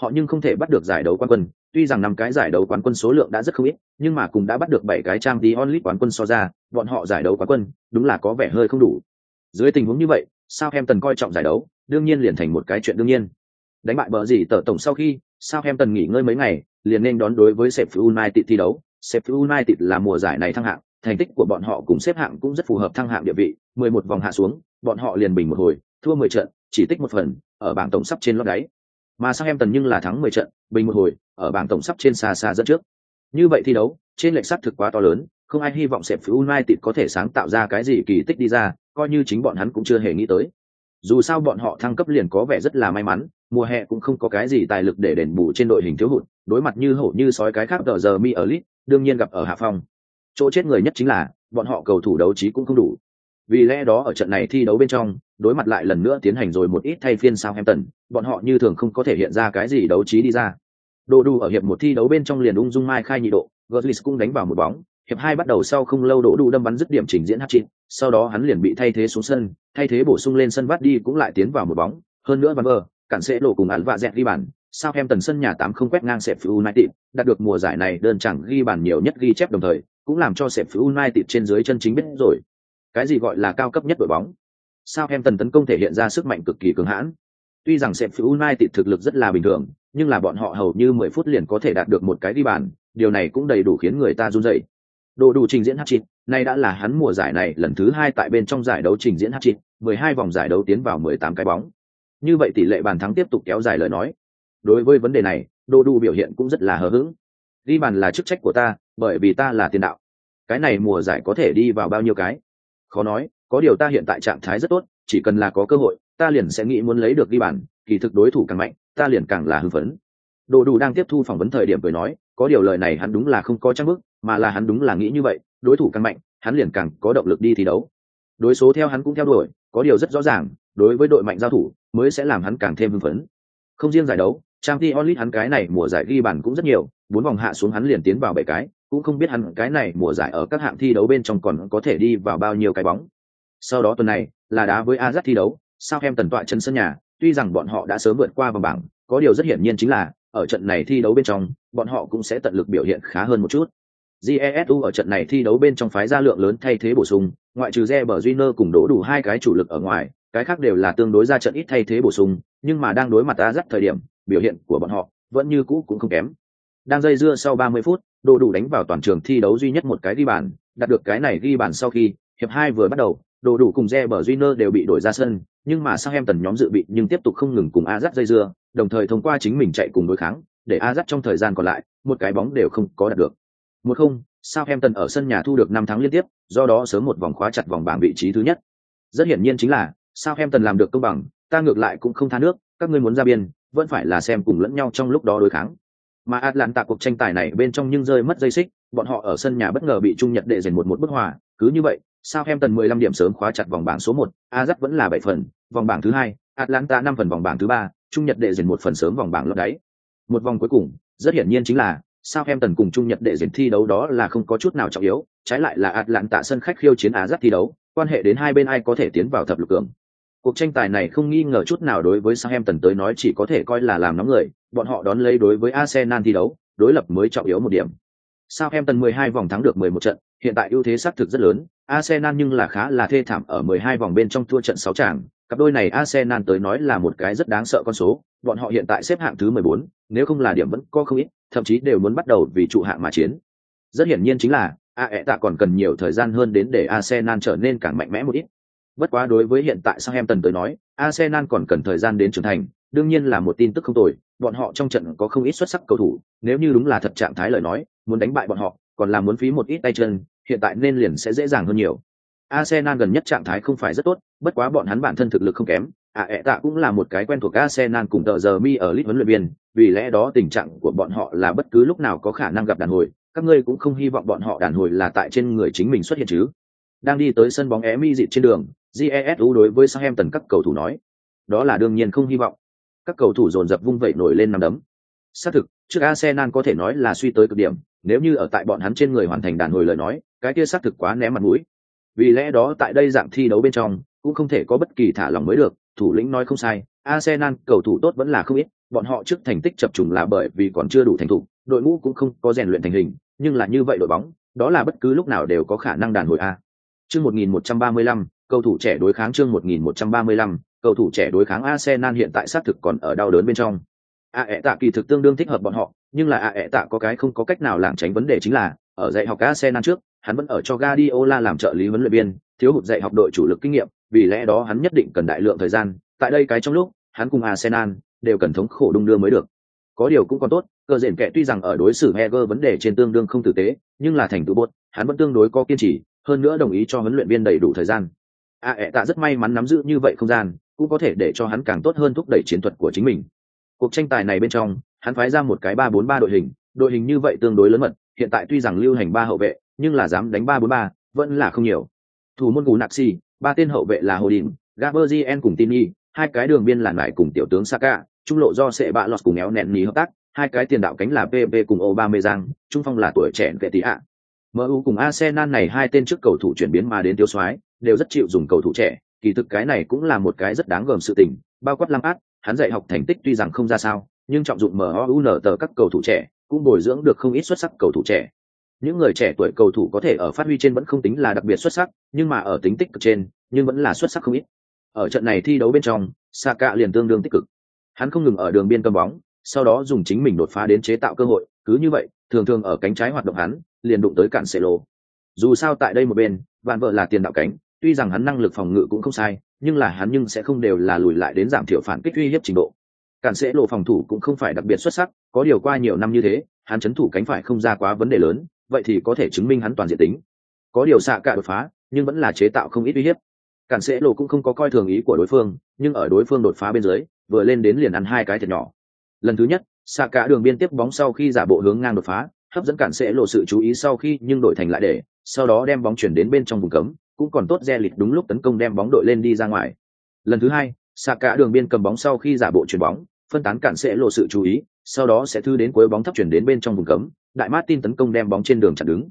họ nhưng không thể bắt được giải đấu quán quân. Tuy rằng năm cái giải đấu quán quân số lượng đã rất không ít, nhưng mà cũng đã bắt được bảy cái trang tí onlit quán quân so ra, bọn họ giải đấu quán quân, đúng là có vẻ hơi không đủ. Dưới tình huống như vậy, sao em tần coi trọng giải đấu, đương nhiên liền thành một cái chuyện đương nhiên. Đánh bại bờ gì tờ tổng sau khi, sao em tần nghỉ ngơi mấy ngày, liền nên đón đối với Sheffield United thi đấu. Sheffield United là mùa giải này thăng hạng, thành tích của bọn họ cùng xếp hạng cũng rất phù hợp thăng hạng địa vị, 11 vòng hạ xuống, bọn họ liền bình một hồi, thua 10 trận, chỉ tích một phần, ở bảng tổng sắp trên lót đáy. Mà sang em tần nhưng là thắng 10 trận, bình một hồi, ở bảng tổng sắp trên xa xa dẫn trước. Như vậy thi đấu, trên lệch sắc thực quá to lớn, không ai hy vọng Sheffield United có thể sáng tạo ra cái gì kỳ tích đi ra, coi như chính bọn hắn cũng chưa hề nghĩ tới. Dù sao bọn họ thăng cấp liền có vẻ rất là may mắn, mùa hè cũng không có cái gì tài lực để đền bù trên đội hình thiếu hụt, đối mặt như hổ như sói cái khác tờ giờ mi ở lit, đương nhiên gặp ở hạ phong. Chỗ chết người nhất chính là, bọn họ cầu thủ đấu trí cũng không đủ. Vì lẽ đó ở trận này thi đấu bên trong, đối mặt lại lần nữa tiến hành rồi một ít thay phiên Southampton, bọn họ như thường không có thể hiện ra cái gì đấu trí đi ra. Đồ đủ ở hiệp một thi đấu bên trong liền ung dung mai khai nhị độ, Götze cũng đánh vào một bóng, hiệp hai bắt đầu sau không lâu đổ đủ đâm bắn dứt điểm trình diễn hát chín sau đó hắn liền bị thay thế xuống sân, thay thế bổ sung lên sân vắt đi cũng lại tiến vào một bóng, hơn nữa Van vờ, cản sẽ lộ cùng án vạ dẹt ghi bàn, Southampton sân nhà 8 không quét ngang Sheffield United, đạt được mùa giải này đơn chẳng ghi bàn nhiều nhất ghi chép đồng thời, cũng làm cho Sheffield United trên dưới chân chính biết rồi. Cái gì gọi là cao cấp nhất đội bóng? Sao em Tần tấn công thể hiện ra sức mạnh cực kỳ cường hãn. Tuy rằng Sheffield United thực lực rất là bình thường, nhưng là bọn họ hầu như 10 phút liền có thể đạt được một cái đi bàn, điều này cũng đầy đủ khiến người ta run rẩy. Đồ đủ trình diễn hat-trick, nay đã là hắn mùa giải này lần thứ hai tại bên trong giải đấu trình diễn hat-trick, 12 vòng giải đấu tiến vào 18 cái bóng. Như vậy tỷ lệ bàn thắng tiếp tục kéo dài lời nói. Đối với vấn đề này, Đồ đủ biểu hiện cũng rất là hờ hững. Đi bàn là chức trách của ta, bởi vì ta là tiền đạo. Cái này mùa giải có thể đi vào bao nhiêu cái? Khó nói, có điều ta hiện tại trạng thái rất tốt, chỉ cần là có cơ hội, ta liền sẽ nghĩ muốn lấy được ghi bàn, kỳ thực đối thủ càng mạnh, ta liền càng là hưng phấn. Đồ đủ đang tiếp thu phỏng vấn thời điểm cười nói, có điều lời này hắn đúng là không có trang bức, mà là hắn đúng là nghĩ như vậy, đối thủ càng mạnh, hắn liền càng có động lực đi thi đấu. Đối số theo hắn cũng theo đuổi, có điều rất rõ ràng, đối với đội mạnh giao thủ, mới sẽ làm hắn càng thêm hưng phấn. Không riêng giải đấu, Champions onlit hắn cái này mùa giải ghi bàn cũng rất nhiều, bốn vòng hạ xuống hắn liền tiến vào bảy cái, cũng không biết hắn cái này mùa giải ở các hạng thi đấu bên trong còn có thể đi vào bao nhiêu cái bóng. Sau đó tuần này, là đá với Ajax thi đấu, sao em tần tọa chân sân nhà, tuy rằng bọn họ đã sớm vượt qua vòng bảng, có điều rất hiển nhiên chính là ở trận này thi đấu bên trong, bọn họ cũng sẽ tận lực biểu hiện khá hơn một chút. Jesu ở trận này thi đấu bên trong phái ra lượng lớn thay thế bổ sung, ngoại trừ Reber Júnior cùng đổ đủ hai cái chủ lực ở ngoài, cái khác đều là tương đối ra trận ít thay thế bổ sung, nhưng mà đang đối mặt Ajax thời điểm, biểu hiện của bọn họ vẫn như cũ cũng không kém. Đang dây dưa sau 30 phút, đồ đủ đánh vào toàn trường thi đấu duy nhất một cái ghi bàn, đạt được cái này ghi bàn sau khi hiệp hai vừa bắt đầu, đồ đủ cùng Reber Júnior đều bị đổi ra sân, nhưng mà Southampton nhóm dự bị nhưng tiếp tục không ngừng cùng Ajax dây dưa, đồng thời thông qua chính mình chạy cùng đối kháng, để Ajax trong thời gian còn lại, một cái bóng đều không có đạt được. Một không, Southampton ở sân nhà thu được năm tháng liên tiếp, do đó sớm một vòng khóa chặt vòng bảng vị trí thứ nhất. Rất hiển nhiên chính là Southampton làm được công bằng, ta ngược lại cũng không tha nước, các ngươi muốn ra biên, vẫn phải là xem cùng lẫn nhau trong lúc đó đối kháng. Mà Atlanta cuộc tranh tài này bên trong nhưng rơi mất dây xích, bọn họ ở sân nhà bất ngờ bị Trung Nhật đệ dền một một bức hòa, cứ như vậy, Southampton 15 điểm sớm khóa chặt vòng bảng số 1, Ajax vẫn là 7 phần, vòng bảng thứ hai, Atlanta 5 phần vòng bảng thứ ba, Trung Nhật đệ giành một phần sớm vòng bảng lọt đáy. Một vòng cuối cùng, rất hiển nhiên chính là Southampton cùng Trung Nhật đệ giành thi đấu đó là không có chút nào trọng yếu, trái lại là Atlanta sân khách khiêu chiến Ajax thi đấu, quan hệ đến hai bên ai có thể tiến vào thập lục cường. Cuộc tranh tài này không nghi ngờ chút nào đối với Southampton tới nói chỉ có thể coi là làm nóng người, bọn họ đón lấy đối với Arsenal thi đấu, đối lập mới trọng yếu một điểm. Southampton 12 vòng thắng được 11 trận, hiện tại ưu thế sát thực rất lớn, Arsenal nhưng là khá là thê thảm ở 12 vòng bên trong thua trận 6 trận, cặp đôi này Arsenal tới nói là một cái rất đáng sợ con số, bọn họ hiện tại xếp hạng thứ 14, nếu không là điểm vẫn có không ít, thậm chí đều muốn bắt đầu vì trụ hạng mà chiến. Rất hiển nhiên chính là, Aeta còn cần nhiều thời gian hơn đến để Arsenal trở nên càng mạnh mẽ một ít. Bất quá đối với hiện tại Southampton tới nói, Arsenal còn cần thời gian đến trưởng thành, đương nhiên là một tin tức không tồi, bọn họ trong trận có không ít xuất sắc cầu thủ, nếu như đúng là thật trạng thái lời nói, muốn đánh bại bọn họ, còn là muốn phí một ít tay chân, hiện tại nên liền sẽ dễ dàng hơn nhiều. Arsenal gần nhất trạng thái không phải rất tốt, bất quá bọn hắn bản thân thực lực không kém, à ẹ tạ cũng là một cái quen thuộc Arsenal cùng tờ giờ mi ở lit huấn luyện viên, vì lẽ đó tình trạng của bọn họ là bất cứ lúc nào có khả năng gặp đàn hồi, các ngươi cũng không hy vọng bọn họ đàn hồi là tại trên người chính mình xuất hiện chứ. Đang đi tới sân bóng Emi dịt trên đường, GESU đối với Southampton các cầu thủ nói, đó là đương nhiên không hy vọng. Các cầu thủ dồn dập vung vẩy nổi lên nằm đấm. Xác thực, trước Arsenal có thể nói là suy tới cực điểm, nếu như ở tại bọn hắn trên người hoàn thành đàn hồi lời nói, cái kia xác thực quá ném mặt mũi. Vì lẽ đó tại đây dạng thi đấu bên trong, cũng không thể có bất kỳ thả lỏng mới được, thủ lĩnh nói không sai, Arsenal cầu thủ tốt vẫn là không ít, bọn họ trước thành tích chập trùng là bởi vì còn chưa đủ thành thục, đội ngũ cũng không có rèn luyện thành hình, nhưng là như vậy đội bóng, đó là bất cứ lúc nào đều có khả năng đàn hồi a. Chương 1135, cầu thủ trẻ đối kháng chương 1135, cầu thủ trẻ đối kháng Arsenal hiện tại xác thực còn ở đau đớn bên trong. A ẹ tạ kỳ thực tương đương thích hợp bọn họ, nhưng là A ẹ tạ có cái không có cách nào lảng tránh vấn đề chính là, ở dạy học Arsenal trước, hắn vẫn ở cho Guardiola làm trợ lý huấn luyện viên, thiếu hụt dạy học đội chủ lực kinh nghiệm, vì lẽ đó hắn nhất định cần đại lượng thời gian, tại đây cái trong lúc, hắn cùng Arsenal đều cần thống khổ đung đưa mới được. Có điều cũng còn tốt, Cờ rèn kệ tuy rằng ở đối xử Heger vấn đề trên tương đương không tử tế, nhưng là thành tựu bột, hắn vẫn tương đối có kiên trì, hơn nữa đồng ý cho huấn luyện viên đầy đủ thời gian. A ẹ tạ rất may mắn nắm giữ như vậy không gian, cũng có thể để cho hắn càng tốt hơn thúc đẩy chiến thuật của chính mình. Cuộc tranh tài này bên trong, hắn phái ra một cái ba bốn ba đội hình, đội hình như vậy tương đối lớn mật, hiện tại tuy rằng lưu hành ba hậu vệ, nhưng là dám đánh ba bốn ba, vẫn là không nhiều. Thủ môn Gù Naxi, ba tên hậu vệ là Hồ Đình, Gaberzien cùng Tini, hai cái đường biên là lại cùng tiểu tướng Saka, trung lộ do sệ bạ lọt cùng éo nẹn ní hợp tác, hai cái tiền đạo cánh là PP cùng Aubameyang, trung phong là tuổi trẻ vệ tị ạ. MU cùng Arsenal này hai tên trước cầu thủ chuyển biến mà đến tiêu soái, đều rất chịu dùng cầu thủ trẻ, kỳ thực cái này cũng là một cái rất đáng gờm sự tình, bao quát Lampard, hắn dạy học thành tích tuy rằng không ra sao, nhưng trọng dụng MUN tờ các cầu thủ trẻ, cũng bồi dưỡng được không ít xuất sắc cầu thủ trẻ. Những người trẻ tuổi cầu thủ có thể ở phát huy trên vẫn không tính là đặc biệt xuất sắc, nhưng mà ở tính tích cực trên, nhưng vẫn là xuất sắc không ít. Ở trận này thi đấu bên trong, Saka liền tương đương tích cực. Hắn không ngừng ở đường biên cầm bóng, sau đó dùng chính mình đột phá đến chế tạo cơ hội, cứ như vậy, thường thường ở cánh trái hoạt động hắn, liền đụng tới cản lô. Dù sao tại đây một bên, bạn vợ là tiền đạo cánh, tuy rằng hắn năng lực phòng ngự cũng không sai, nhưng là hắn nhưng sẽ không đều là lùi lại đến giảm thiểu phản kích uy hiếp trình độ. Cản sẽ lộ phòng thủ cũng không phải đặc biệt xuất sắc, có điều qua nhiều năm như thế, hắn chấn thủ cánh phải không ra quá vấn đề lớn, vậy thì có thể chứng minh hắn toàn diện tính. Có điều xạ cả đột phá, nhưng vẫn là chế tạo không ít uy hiếp. Cản sẽ lộ cũng không có coi thường ý của đối phương, nhưng ở đối phương đột phá bên dưới, vừa lên đến liền ăn hai cái thiệt nhỏ. Lần thứ nhất, xạ cả đường biên tiếp bóng sau khi giả bộ hướng ngang đột phá, hấp dẫn cản sẽ lộ sự chú ý sau khi nhưng đổi thành lại để, sau đó đem bóng chuyển đến bên trong vùng cấm, cũng còn tốt re lịch đúng lúc tấn công đem bóng đội lên đi ra ngoài. Lần thứ hai, xạ cả đường biên cầm bóng sau khi giả bộ chuyển bóng, phân tán cản sẽ lộ sự chú ý, sau đó sẽ thư đến cuối bóng thấp chuyển đến bên trong vùng cấm, đại Martin tấn công đem bóng trên đường chặn đứng.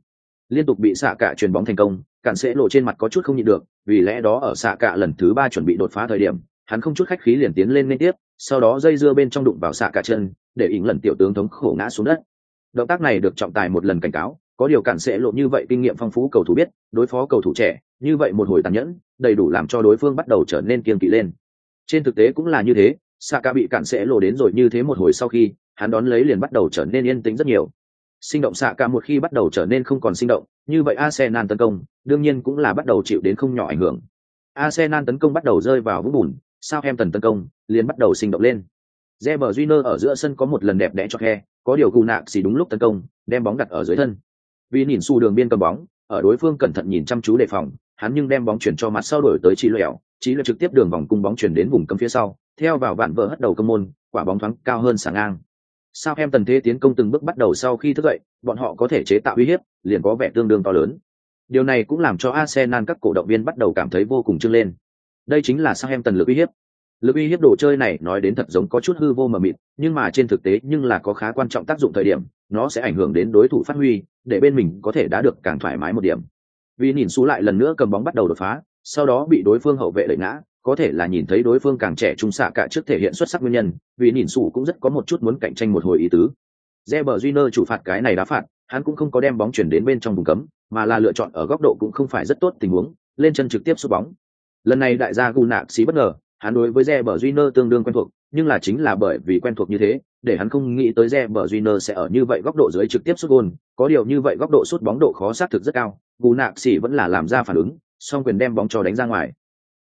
Liên tục bị xạ cả chuyển bóng thành công, cản sẽ lộ trên mặt có chút không nhịn được, vì lẽ đó ở xạ cả lần thứ ba chuẩn bị đột phá thời điểm, hắn không chút khách khí liền tiến lên liên tiếp, sau đó dây dưa bên trong đụng vào xạ cả chân, để ỉn lần tiểu tướng thống khổ ngã xuống đất. Động tác này được trọng tài một lần cảnh cáo, có điều cản sẽ lộ như vậy kinh nghiệm phong phú cầu thủ biết, đối phó cầu thủ trẻ, như vậy một hồi tàn nhẫn, đầy đủ làm cho đối phương bắt đầu trở nên kiên kỵ lên. Trên thực tế cũng là như thế, Saka bị cản sẽ lộ đến rồi như thế một hồi sau khi, hắn đón lấy liền bắt đầu trở nên yên tĩnh rất nhiều. Sinh động Saka một khi bắt đầu trở nên không còn sinh động, như vậy Arsenal tấn công, đương nhiên cũng là bắt đầu chịu đến không nhỏ ảnh hưởng. Arsenal tấn công bắt đầu rơi vào vũng bùn, Southampton tấn công, liền bắt đầu sinh động lên. Reber Júnior ở giữa sân có một lần đẹp đẽ cho khe, có điều cù nạc xì đúng lúc tấn công, đem bóng đặt ở dưới thân. Vì nhìn xu đường biên cầm bóng, ở đối phương cẩn thận nhìn chăm chú đề phòng, hắn nhưng đem bóng chuyển cho mặt sau đổi tới trí Lẹo, Chí Lẹo trực tiếp đường vòng cung bóng chuyển đến vùng cấm phía sau, theo vào vạn vợ hất đầu cơ môn, quả bóng thoáng cao hơn sáng ngang. Sao em tần thế tiến công từng bước bắt đầu sau khi thức dậy, bọn họ có thể chế tạo uy hiếp, liền có vẻ tương đương to lớn. Điều này cũng làm cho Arsenal các cổ động viên bắt đầu cảm thấy vô cùng trưng lên. Đây chính là sao em tần lực uy hiếp. Lực uy hiếp đồ chơi này nói đến thật giống có chút hư vô mờ mịt, nhưng mà trên thực tế nhưng là có khá quan trọng tác dụng thời điểm, nó sẽ ảnh hưởng đến đối thủ phát huy, để bên mình có thể đã được càng thoải mái một điểm. Vì nhìn xú lại lần nữa cầm bóng bắt đầu đột phá, sau đó bị đối phương hậu vệ đẩy ngã, có thể là nhìn thấy đối phương càng trẻ trung xạ cả trước thể hiện xuất sắc nguyên nhân, vì nhìn xú cũng rất có một chút muốn cạnh tranh một hồi ý tứ. Reber Júnior chủ phạt cái này đá phạt, hắn cũng không có đem bóng chuyển đến bên trong vùng cấm, mà là lựa chọn ở góc độ cũng không phải rất tốt tình huống, lên chân trực tiếp sút bóng. Lần này đại gia Gu Nạc xí bất ngờ, hắn đối với Reber Júnior tương đương quen thuộc, nhưng là chính là bởi vì quen thuộc như thế, để hắn không nghĩ tới Reber Júnior sẽ ở như vậy góc độ dưới trực tiếp sút gol, có điều như vậy góc độ sút bóng độ khó xác thực rất cao, Gu Nạc xỉ vẫn là làm ra phản ứng, song quyền đem bóng cho đánh ra ngoài.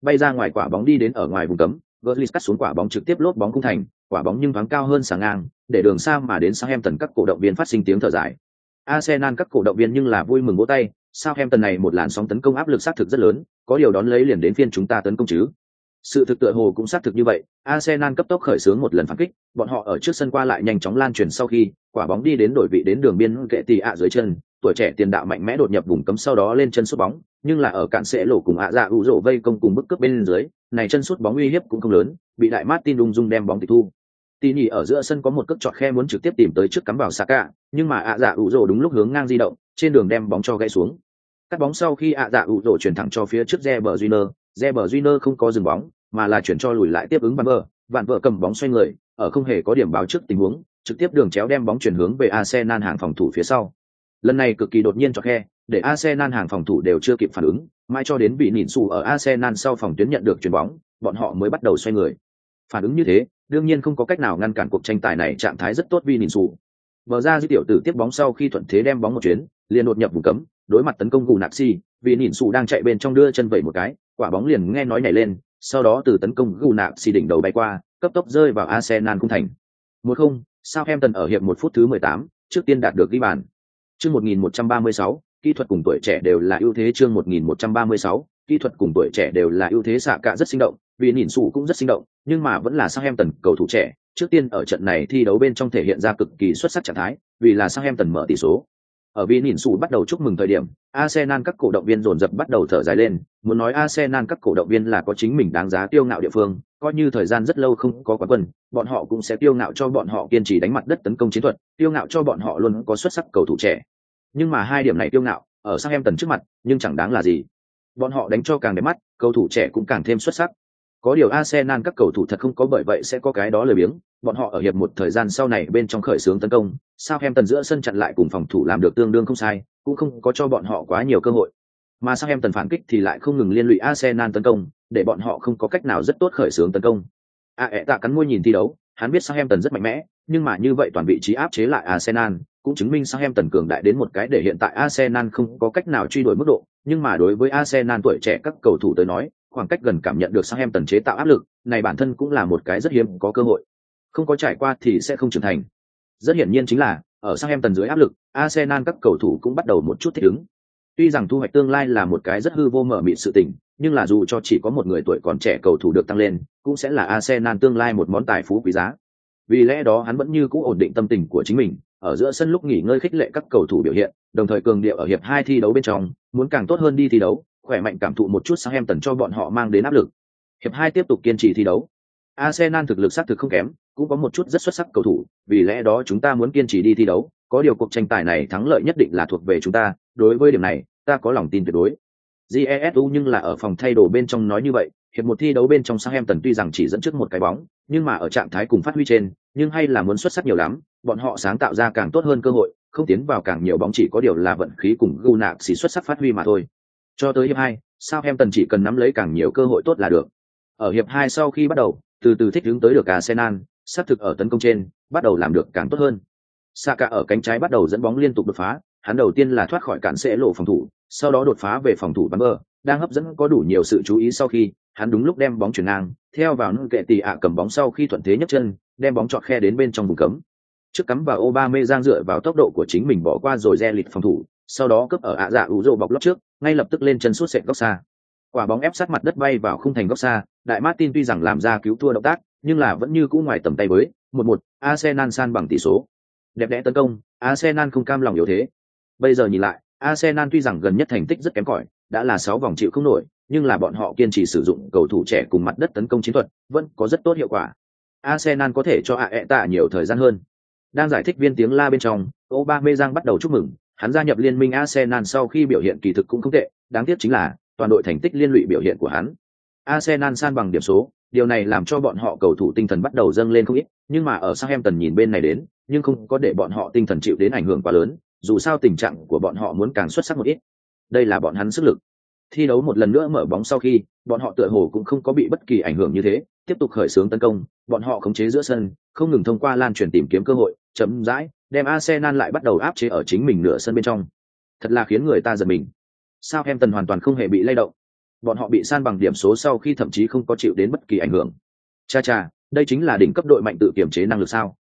Bay ra ngoài quả bóng đi đến ở ngoài vùng cấm, Götze cắt xuống quả bóng trực tiếp lốp bóng cung thành, quả bóng nhưng thoáng cao hơn sáng ngang, để đường xa mà đến Southampton các cổ động viên phát sinh tiếng thở dài. Arsenal các cổ động viên nhưng là vui mừng vỗ tay, Southampton này một làn sóng tấn công áp lực xác thực rất lớn, có điều đón lấy liền đến phiên chúng ta tấn công chứ. Sự thực tựa hồ cũng xác thực như vậy, Arsenal cấp tốc khởi xướng một lần phản kích, bọn họ ở trước sân qua lại nhanh chóng lan truyền sau khi, quả bóng đi đến đổi vị đến đường biên kệ tỷ ạ dưới chân, tuổi trẻ tiền đạo mạnh mẽ đột nhập vùng cấm sau đó lên chân sút bóng, nhưng là ở cạn sẽ lộ cùng ạ dạ ủ rổ vây công cùng bức cướp bên dưới, này chân sút bóng uy hiếp cũng không lớn, bị đại Martin đung dung đem bóng tịch thu. Tỉ nhỉ ở giữa sân có một cước chọt khe muốn trực tiếp tìm tới trước cắm vào Saka, nhưng mà ạ dạ ủ rổ đúng lúc hướng ngang di động, trên đường đem bóng cho gãy xuống. Cắt bóng sau khi ạ dạ ủ rổ chuyển thẳng cho phía trước Reber Júnior, Reber Júnior không có dừng bóng, mà là chuyển cho lùi lại tiếp ứng Van Vợ, Van Vợ cầm bóng xoay người, ở không hề có điểm báo trước tình huống, trực tiếp đường chéo đem bóng chuyển hướng về Arsenal hàng phòng thủ phía sau. Lần này cực kỳ đột nhiên cho khe, để Arsenal hàng phòng thủ đều chưa kịp phản ứng, mai cho đến bị nhìn xù ở Arsenal sau phòng tuyến nhận được chuyền bóng, bọn họ mới bắt đầu xoay người. Phản ứng như thế, đương nhiên không có cách nào ngăn cản cuộc tranh tài này trạng thái rất tốt vì nhìn xù. Bờ ra dư tiểu tử tiếp bóng sau khi thuận thế đem bóng một chuyến, liền đột nhập vùng cấm, đối mặt tấn công gù nạp si, vì Nhìn xù đang chạy bên trong đưa chân vẩy một cái, quả bóng liền nghe nói nhảy lên, sau đó từ tấn công gù nạp si đỉnh đầu bay qua, cấp tốc rơi vào Arsenal cung thành. Một không, sao Southampton ở hiệp một phút thứ 18, trước tiên đạt được ghi bàn. Chương 1136, kỹ thuật cùng tuổi trẻ đều là ưu thế chương 1136, kỹ thuật cùng tuổi trẻ đều là ưu thế xạ cả rất sinh động, vì nhìn sụ cũng rất sinh động, nhưng mà vẫn là Southampton cầu thủ trẻ, trước tiên ở trận này thi đấu bên trong thể hiện ra cực kỳ xuất sắc trạng thái, vì là Southampton mở tỷ số. Ở vì nhìn sụ bắt đầu chúc mừng thời điểm, Arsenal các cổ động viên dồn dập bắt đầu thở dài lên, muốn nói Arsenal các cổ động viên là có chính mình đáng giá tiêu ngạo địa phương, coi như thời gian rất lâu không có quán quân, bọn họ cũng sẽ tiêu ngạo cho bọn họ kiên trì đánh mặt đất tấn công chiến thuật, tiêu ngạo cho bọn họ luôn có xuất sắc cầu thủ trẻ. Nhưng mà hai điểm này tiêu ngạo, ở sang em tần trước mặt, nhưng chẳng đáng là gì. Bọn họ đánh cho càng đẹp mắt, cầu thủ trẻ cũng càng thêm xuất sắc. Có điều Arsenal các cầu thủ thật không có bởi vậy sẽ có cái đó lười biếng, bọn họ ở hiệp một thời gian sau này bên trong khởi xướng tấn công, Southampton giữa sân chặn lại cùng phòng thủ làm được tương đương không sai, cũng không có cho bọn họ quá nhiều cơ hội. Mà Southampton phản kích thì lại không ngừng liên lụy Arsenal tấn công, để bọn họ không có cách nào rất tốt khởi xướng tấn công. À, A tạ cắn môi nhìn thi đấu, hắn biết Southampton rất mạnh mẽ, nhưng mà như vậy toàn vị trí áp chế lại Arsenal, cũng chứng minh Southampton cường đại đến một cái để hiện tại Arsenal không có cách nào truy đuổi mức độ, nhưng mà đối với Arsenal tuổi trẻ các cầu thủ tới nói, khoảng cách gần cảm nhận được sang em tần chế tạo áp lực, này bản thân cũng là một cái rất hiếm có cơ hội. Không có trải qua thì sẽ không trưởng thành. Rất hiển nhiên chính là, ở sang em tần dưới áp lực, Arsenal các cầu thủ cũng bắt đầu một chút thích ứng. Tuy rằng thu hoạch tương lai là một cái rất hư vô mở mịt sự tình, nhưng là dù cho chỉ có một người tuổi còn trẻ cầu thủ được tăng lên, cũng sẽ là Arsenal tương lai một món tài phú quý giá. Vì lẽ đó hắn vẫn như cũ ổn định tâm tình của chính mình, ở giữa sân lúc nghỉ ngơi khích lệ các cầu thủ biểu hiện, đồng thời cường điệu ở hiệp hai thi đấu bên trong, muốn càng tốt hơn đi thi đấu, khỏe mạnh cảm thụ một chút sang em tần cho bọn họ mang đến áp lực. Hiệp hai tiếp tục kiên trì thi đấu. Arsenal thực lực xác thực không kém, cũng có một chút rất xuất sắc cầu thủ, vì lẽ đó chúng ta muốn kiên trì đi thi đấu, có điều cuộc tranh tài này thắng lợi nhất định là thuộc về chúng ta, đối với điểm này, ta có lòng tin tuyệt đối. GESU nhưng là ở phòng thay đồ bên trong nói như vậy, hiệp một thi đấu bên trong sang em tần tuy rằng chỉ dẫn trước một cái bóng, nhưng mà ở trạng thái cùng phát huy trên, nhưng hay là muốn xuất sắc nhiều lắm, bọn họ sáng tạo ra càng tốt hơn cơ hội, không tiến vào càng nhiều bóng chỉ có điều là vận khí cùng gu nạc xì xuất sắc phát huy mà thôi. Cho tới hiệp 2, Southampton chỉ cần nắm lấy càng nhiều cơ hội tốt là được. Ở hiệp 2 sau khi bắt đầu, từ từ thích ứng tới được Arsenal, sát thực ở tấn công trên, bắt đầu làm được càng tốt hơn. Saka ở cánh trái bắt đầu dẫn bóng liên tục đột phá, hắn đầu tiên là thoát khỏi cản sẽ lộ phòng thủ, sau đó đột phá về phòng thủ bắn bờ, đang hấp dẫn có đủ nhiều sự chú ý sau khi, hắn đúng lúc đem bóng chuyển ngang, theo vào nâng kệ tỷ ạ cầm bóng sau khi thuận thế nhấc chân, đem bóng chọt khe đến bên trong vùng cấm. Trước cắm vào Obama giang dựa vào tốc độ của chính mình bỏ qua rồi re lịch phòng thủ, sau đó cướp ở ạ dạ ủ rộ bọc lót trước, ngay lập tức lên chân suốt sệt góc xa. Quả bóng ép sát mặt đất bay vào khung thành góc xa, đại Martin tuy rằng làm ra cứu thua động tác, nhưng là vẫn như cũ ngoài tầm tay với, một một, Arsenal san bằng tỷ số. Đẹp đẽ tấn công, Arsenal không cam lòng yếu thế. Bây giờ nhìn lại, Arsenal tuy rằng gần nhất thành tích rất kém cỏi, đã là sáu vòng chịu không nổi, nhưng là bọn họ kiên trì sử dụng cầu thủ trẻ cùng mặt đất tấn công chiến thuật, vẫn có rất tốt hiệu quả. Arsenal có thể cho Aeta nhiều thời gian hơn. Đang giải thích viên tiếng la bên trong, Aubameyang bắt đầu chúc mừng, hắn gia nhập liên minh Arsenal sau khi biểu hiện kỳ thực cũng không tệ, đáng tiếc chính là toàn đội thành tích liên lụy biểu hiện của hắn. Arsenal san bằng điểm số, điều này làm cho bọn họ cầu thủ tinh thần bắt đầu dâng lên không ít, nhưng mà ở Southampton nhìn bên này đến, nhưng không có để bọn họ tinh thần chịu đến ảnh hưởng quá lớn, dù sao tình trạng của bọn họ muốn càng xuất sắc một ít. Đây là bọn hắn sức lực. Thi đấu một lần nữa mở bóng sau khi, bọn họ tựa hồ cũng không có bị bất kỳ ảnh hưởng như thế, tiếp tục khởi xướng tấn công, bọn họ khống chế giữa sân, không ngừng thông qua lan truyền tìm kiếm cơ hội, chấm dãi, đem Arsenal lại bắt đầu áp chế ở chính mình nửa sân bên trong. Thật là khiến người ta giật mình. Sao Southampton hoàn toàn không hề bị lay động. Bọn họ bị san bằng điểm số sau khi thậm chí không có chịu đến bất kỳ ảnh hưởng. Cha cha, đây chính là đỉnh cấp đội mạnh tự kiểm chế năng lực sao?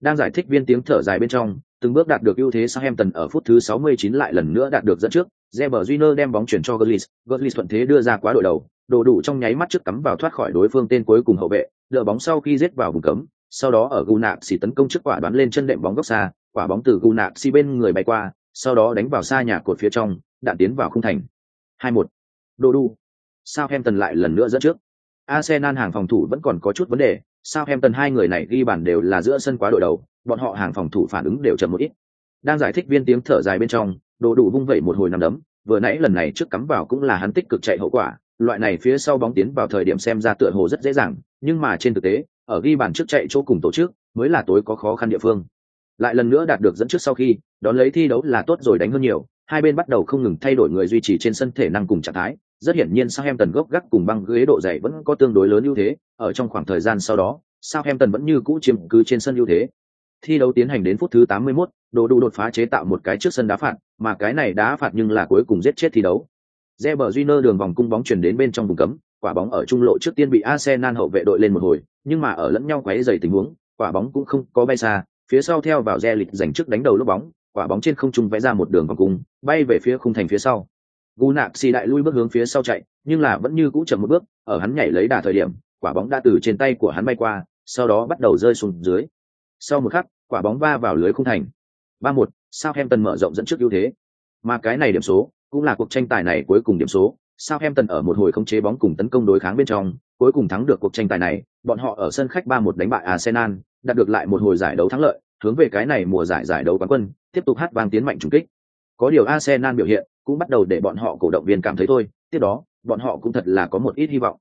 Đang giải thích viên tiếng thở dài bên trong, từng bước đạt được ưu thế Southampton ở phút thứ 69 lại lần nữa đạt được dẫn trước, Reber Júnior đem bóng chuyển cho Gullis, Gullis thuận thế đưa ra quá đội đầu, đồ đủ trong nháy mắt trước cắm vào thoát khỏi đối phương tên cuối cùng hậu vệ, đỡ bóng sau khi giết vào vùng cấm, sau đó ở Gunnar xì tấn công trước quả đoán lên chân đệm bóng góc xa, quả bóng từ Gunnar xì bên người bay qua, sau đó đánh vào xa nhà cột phía trong, đạn tiến vào khung thành. hai một đô đu Southampton lại lần nữa dẫn trước. Arsenal hàng phòng thủ vẫn còn có chút vấn đề, Southampton hai người này ghi bàn đều là giữa sân quá đội đầu, bọn họ hàng phòng thủ phản ứng đều chậm một ít. Đang giải thích viên tiếng thở dài bên trong, đồ đủ vung vẩy một hồi nằm đấm, vừa nãy lần này trước cắm vào cũng là hắn tích cực chạy hậu quả, loại này phía sau bóng tiến vào thời điểm xem ra tựa hồ rất dễ dàng, nhưng mà trên thực tế, ở ghi bàn trước chạy chỗ cùng tổ chức, mới là tối có khó khăn địa phương. Lại lần nữa đạt được dẫn trước sau khi, đón lấy thi đấu là tốt rồi đánh hơn nhiều, hai bên bắt đầu không ngừng thay đổi người duy trì trên sân thể năng cùng trạng thái, rất hiển nhiên Southampton gốc gác cùng băng ghế độ dày vẫn có tương đối lớn ưu thế, ở trong khoảng thời gian sau đó, Southampton vẫn như cũ chiếm cứ trên sân ưu thế. Thi đấu tiến hành đến phút thứ 81, Đồ Đủ đột phá chế tạo một cái trước sân đá phạt, mà cái này đá phạt nhưng là cuối cùng giết chết thi đấu. Reber Júnior đường vòng cung bóng chuyển đến bên trong vùng cấm, quả bóng ở trung lộ trước tiên bị Arsenal hậu vệ đội lên một hồi, nhưng mà ở lẫn nhau quấy dày tình huống, quả bóng cũng không có bay xa, phía sau theo vào re lịch giành trước đánh đầu lúc bóng quả bóng trên không trung vẽ ra một đường vòng cung bay về phía khung thành phía sau. Gu nạp xì đại lui bước hướng phía sau chạy nhưng là vẫn như cũ chậm một bước ở hắn nhảy lấy đà thời điểm quả bóng đã từ trên tay của hắn bay qua sau đó bắt đầu rơi xuống dưới. Sau một khắc quả bóng va vào lưới khung thành. Ba một Southampton mở rộng dẫn trước ưu thế. Mà cái này điểm số cũng là cuộc tranh tài này cuối cùng điểm số. Southampton ở một hồi không chế bóng cùng tấn công đối kháng bên trong, cuối cùng thắng được cuộc tranh tài này, bọn họ ở sân khách ba một đánh bại Arsenal, đạt được lại một hồi giải đấu thắng lợi, hướng về cái này mùa giải giải đấu quán quân, tiếp tục hát vang tiến mạnh trùng kích. Có điều Arsenal biểu hiện cũng bắt đầu để bọn họ cổ động viên cảm thấy thôi, tiếp đó, bọn họ cũng thật là có một ít hy vọng.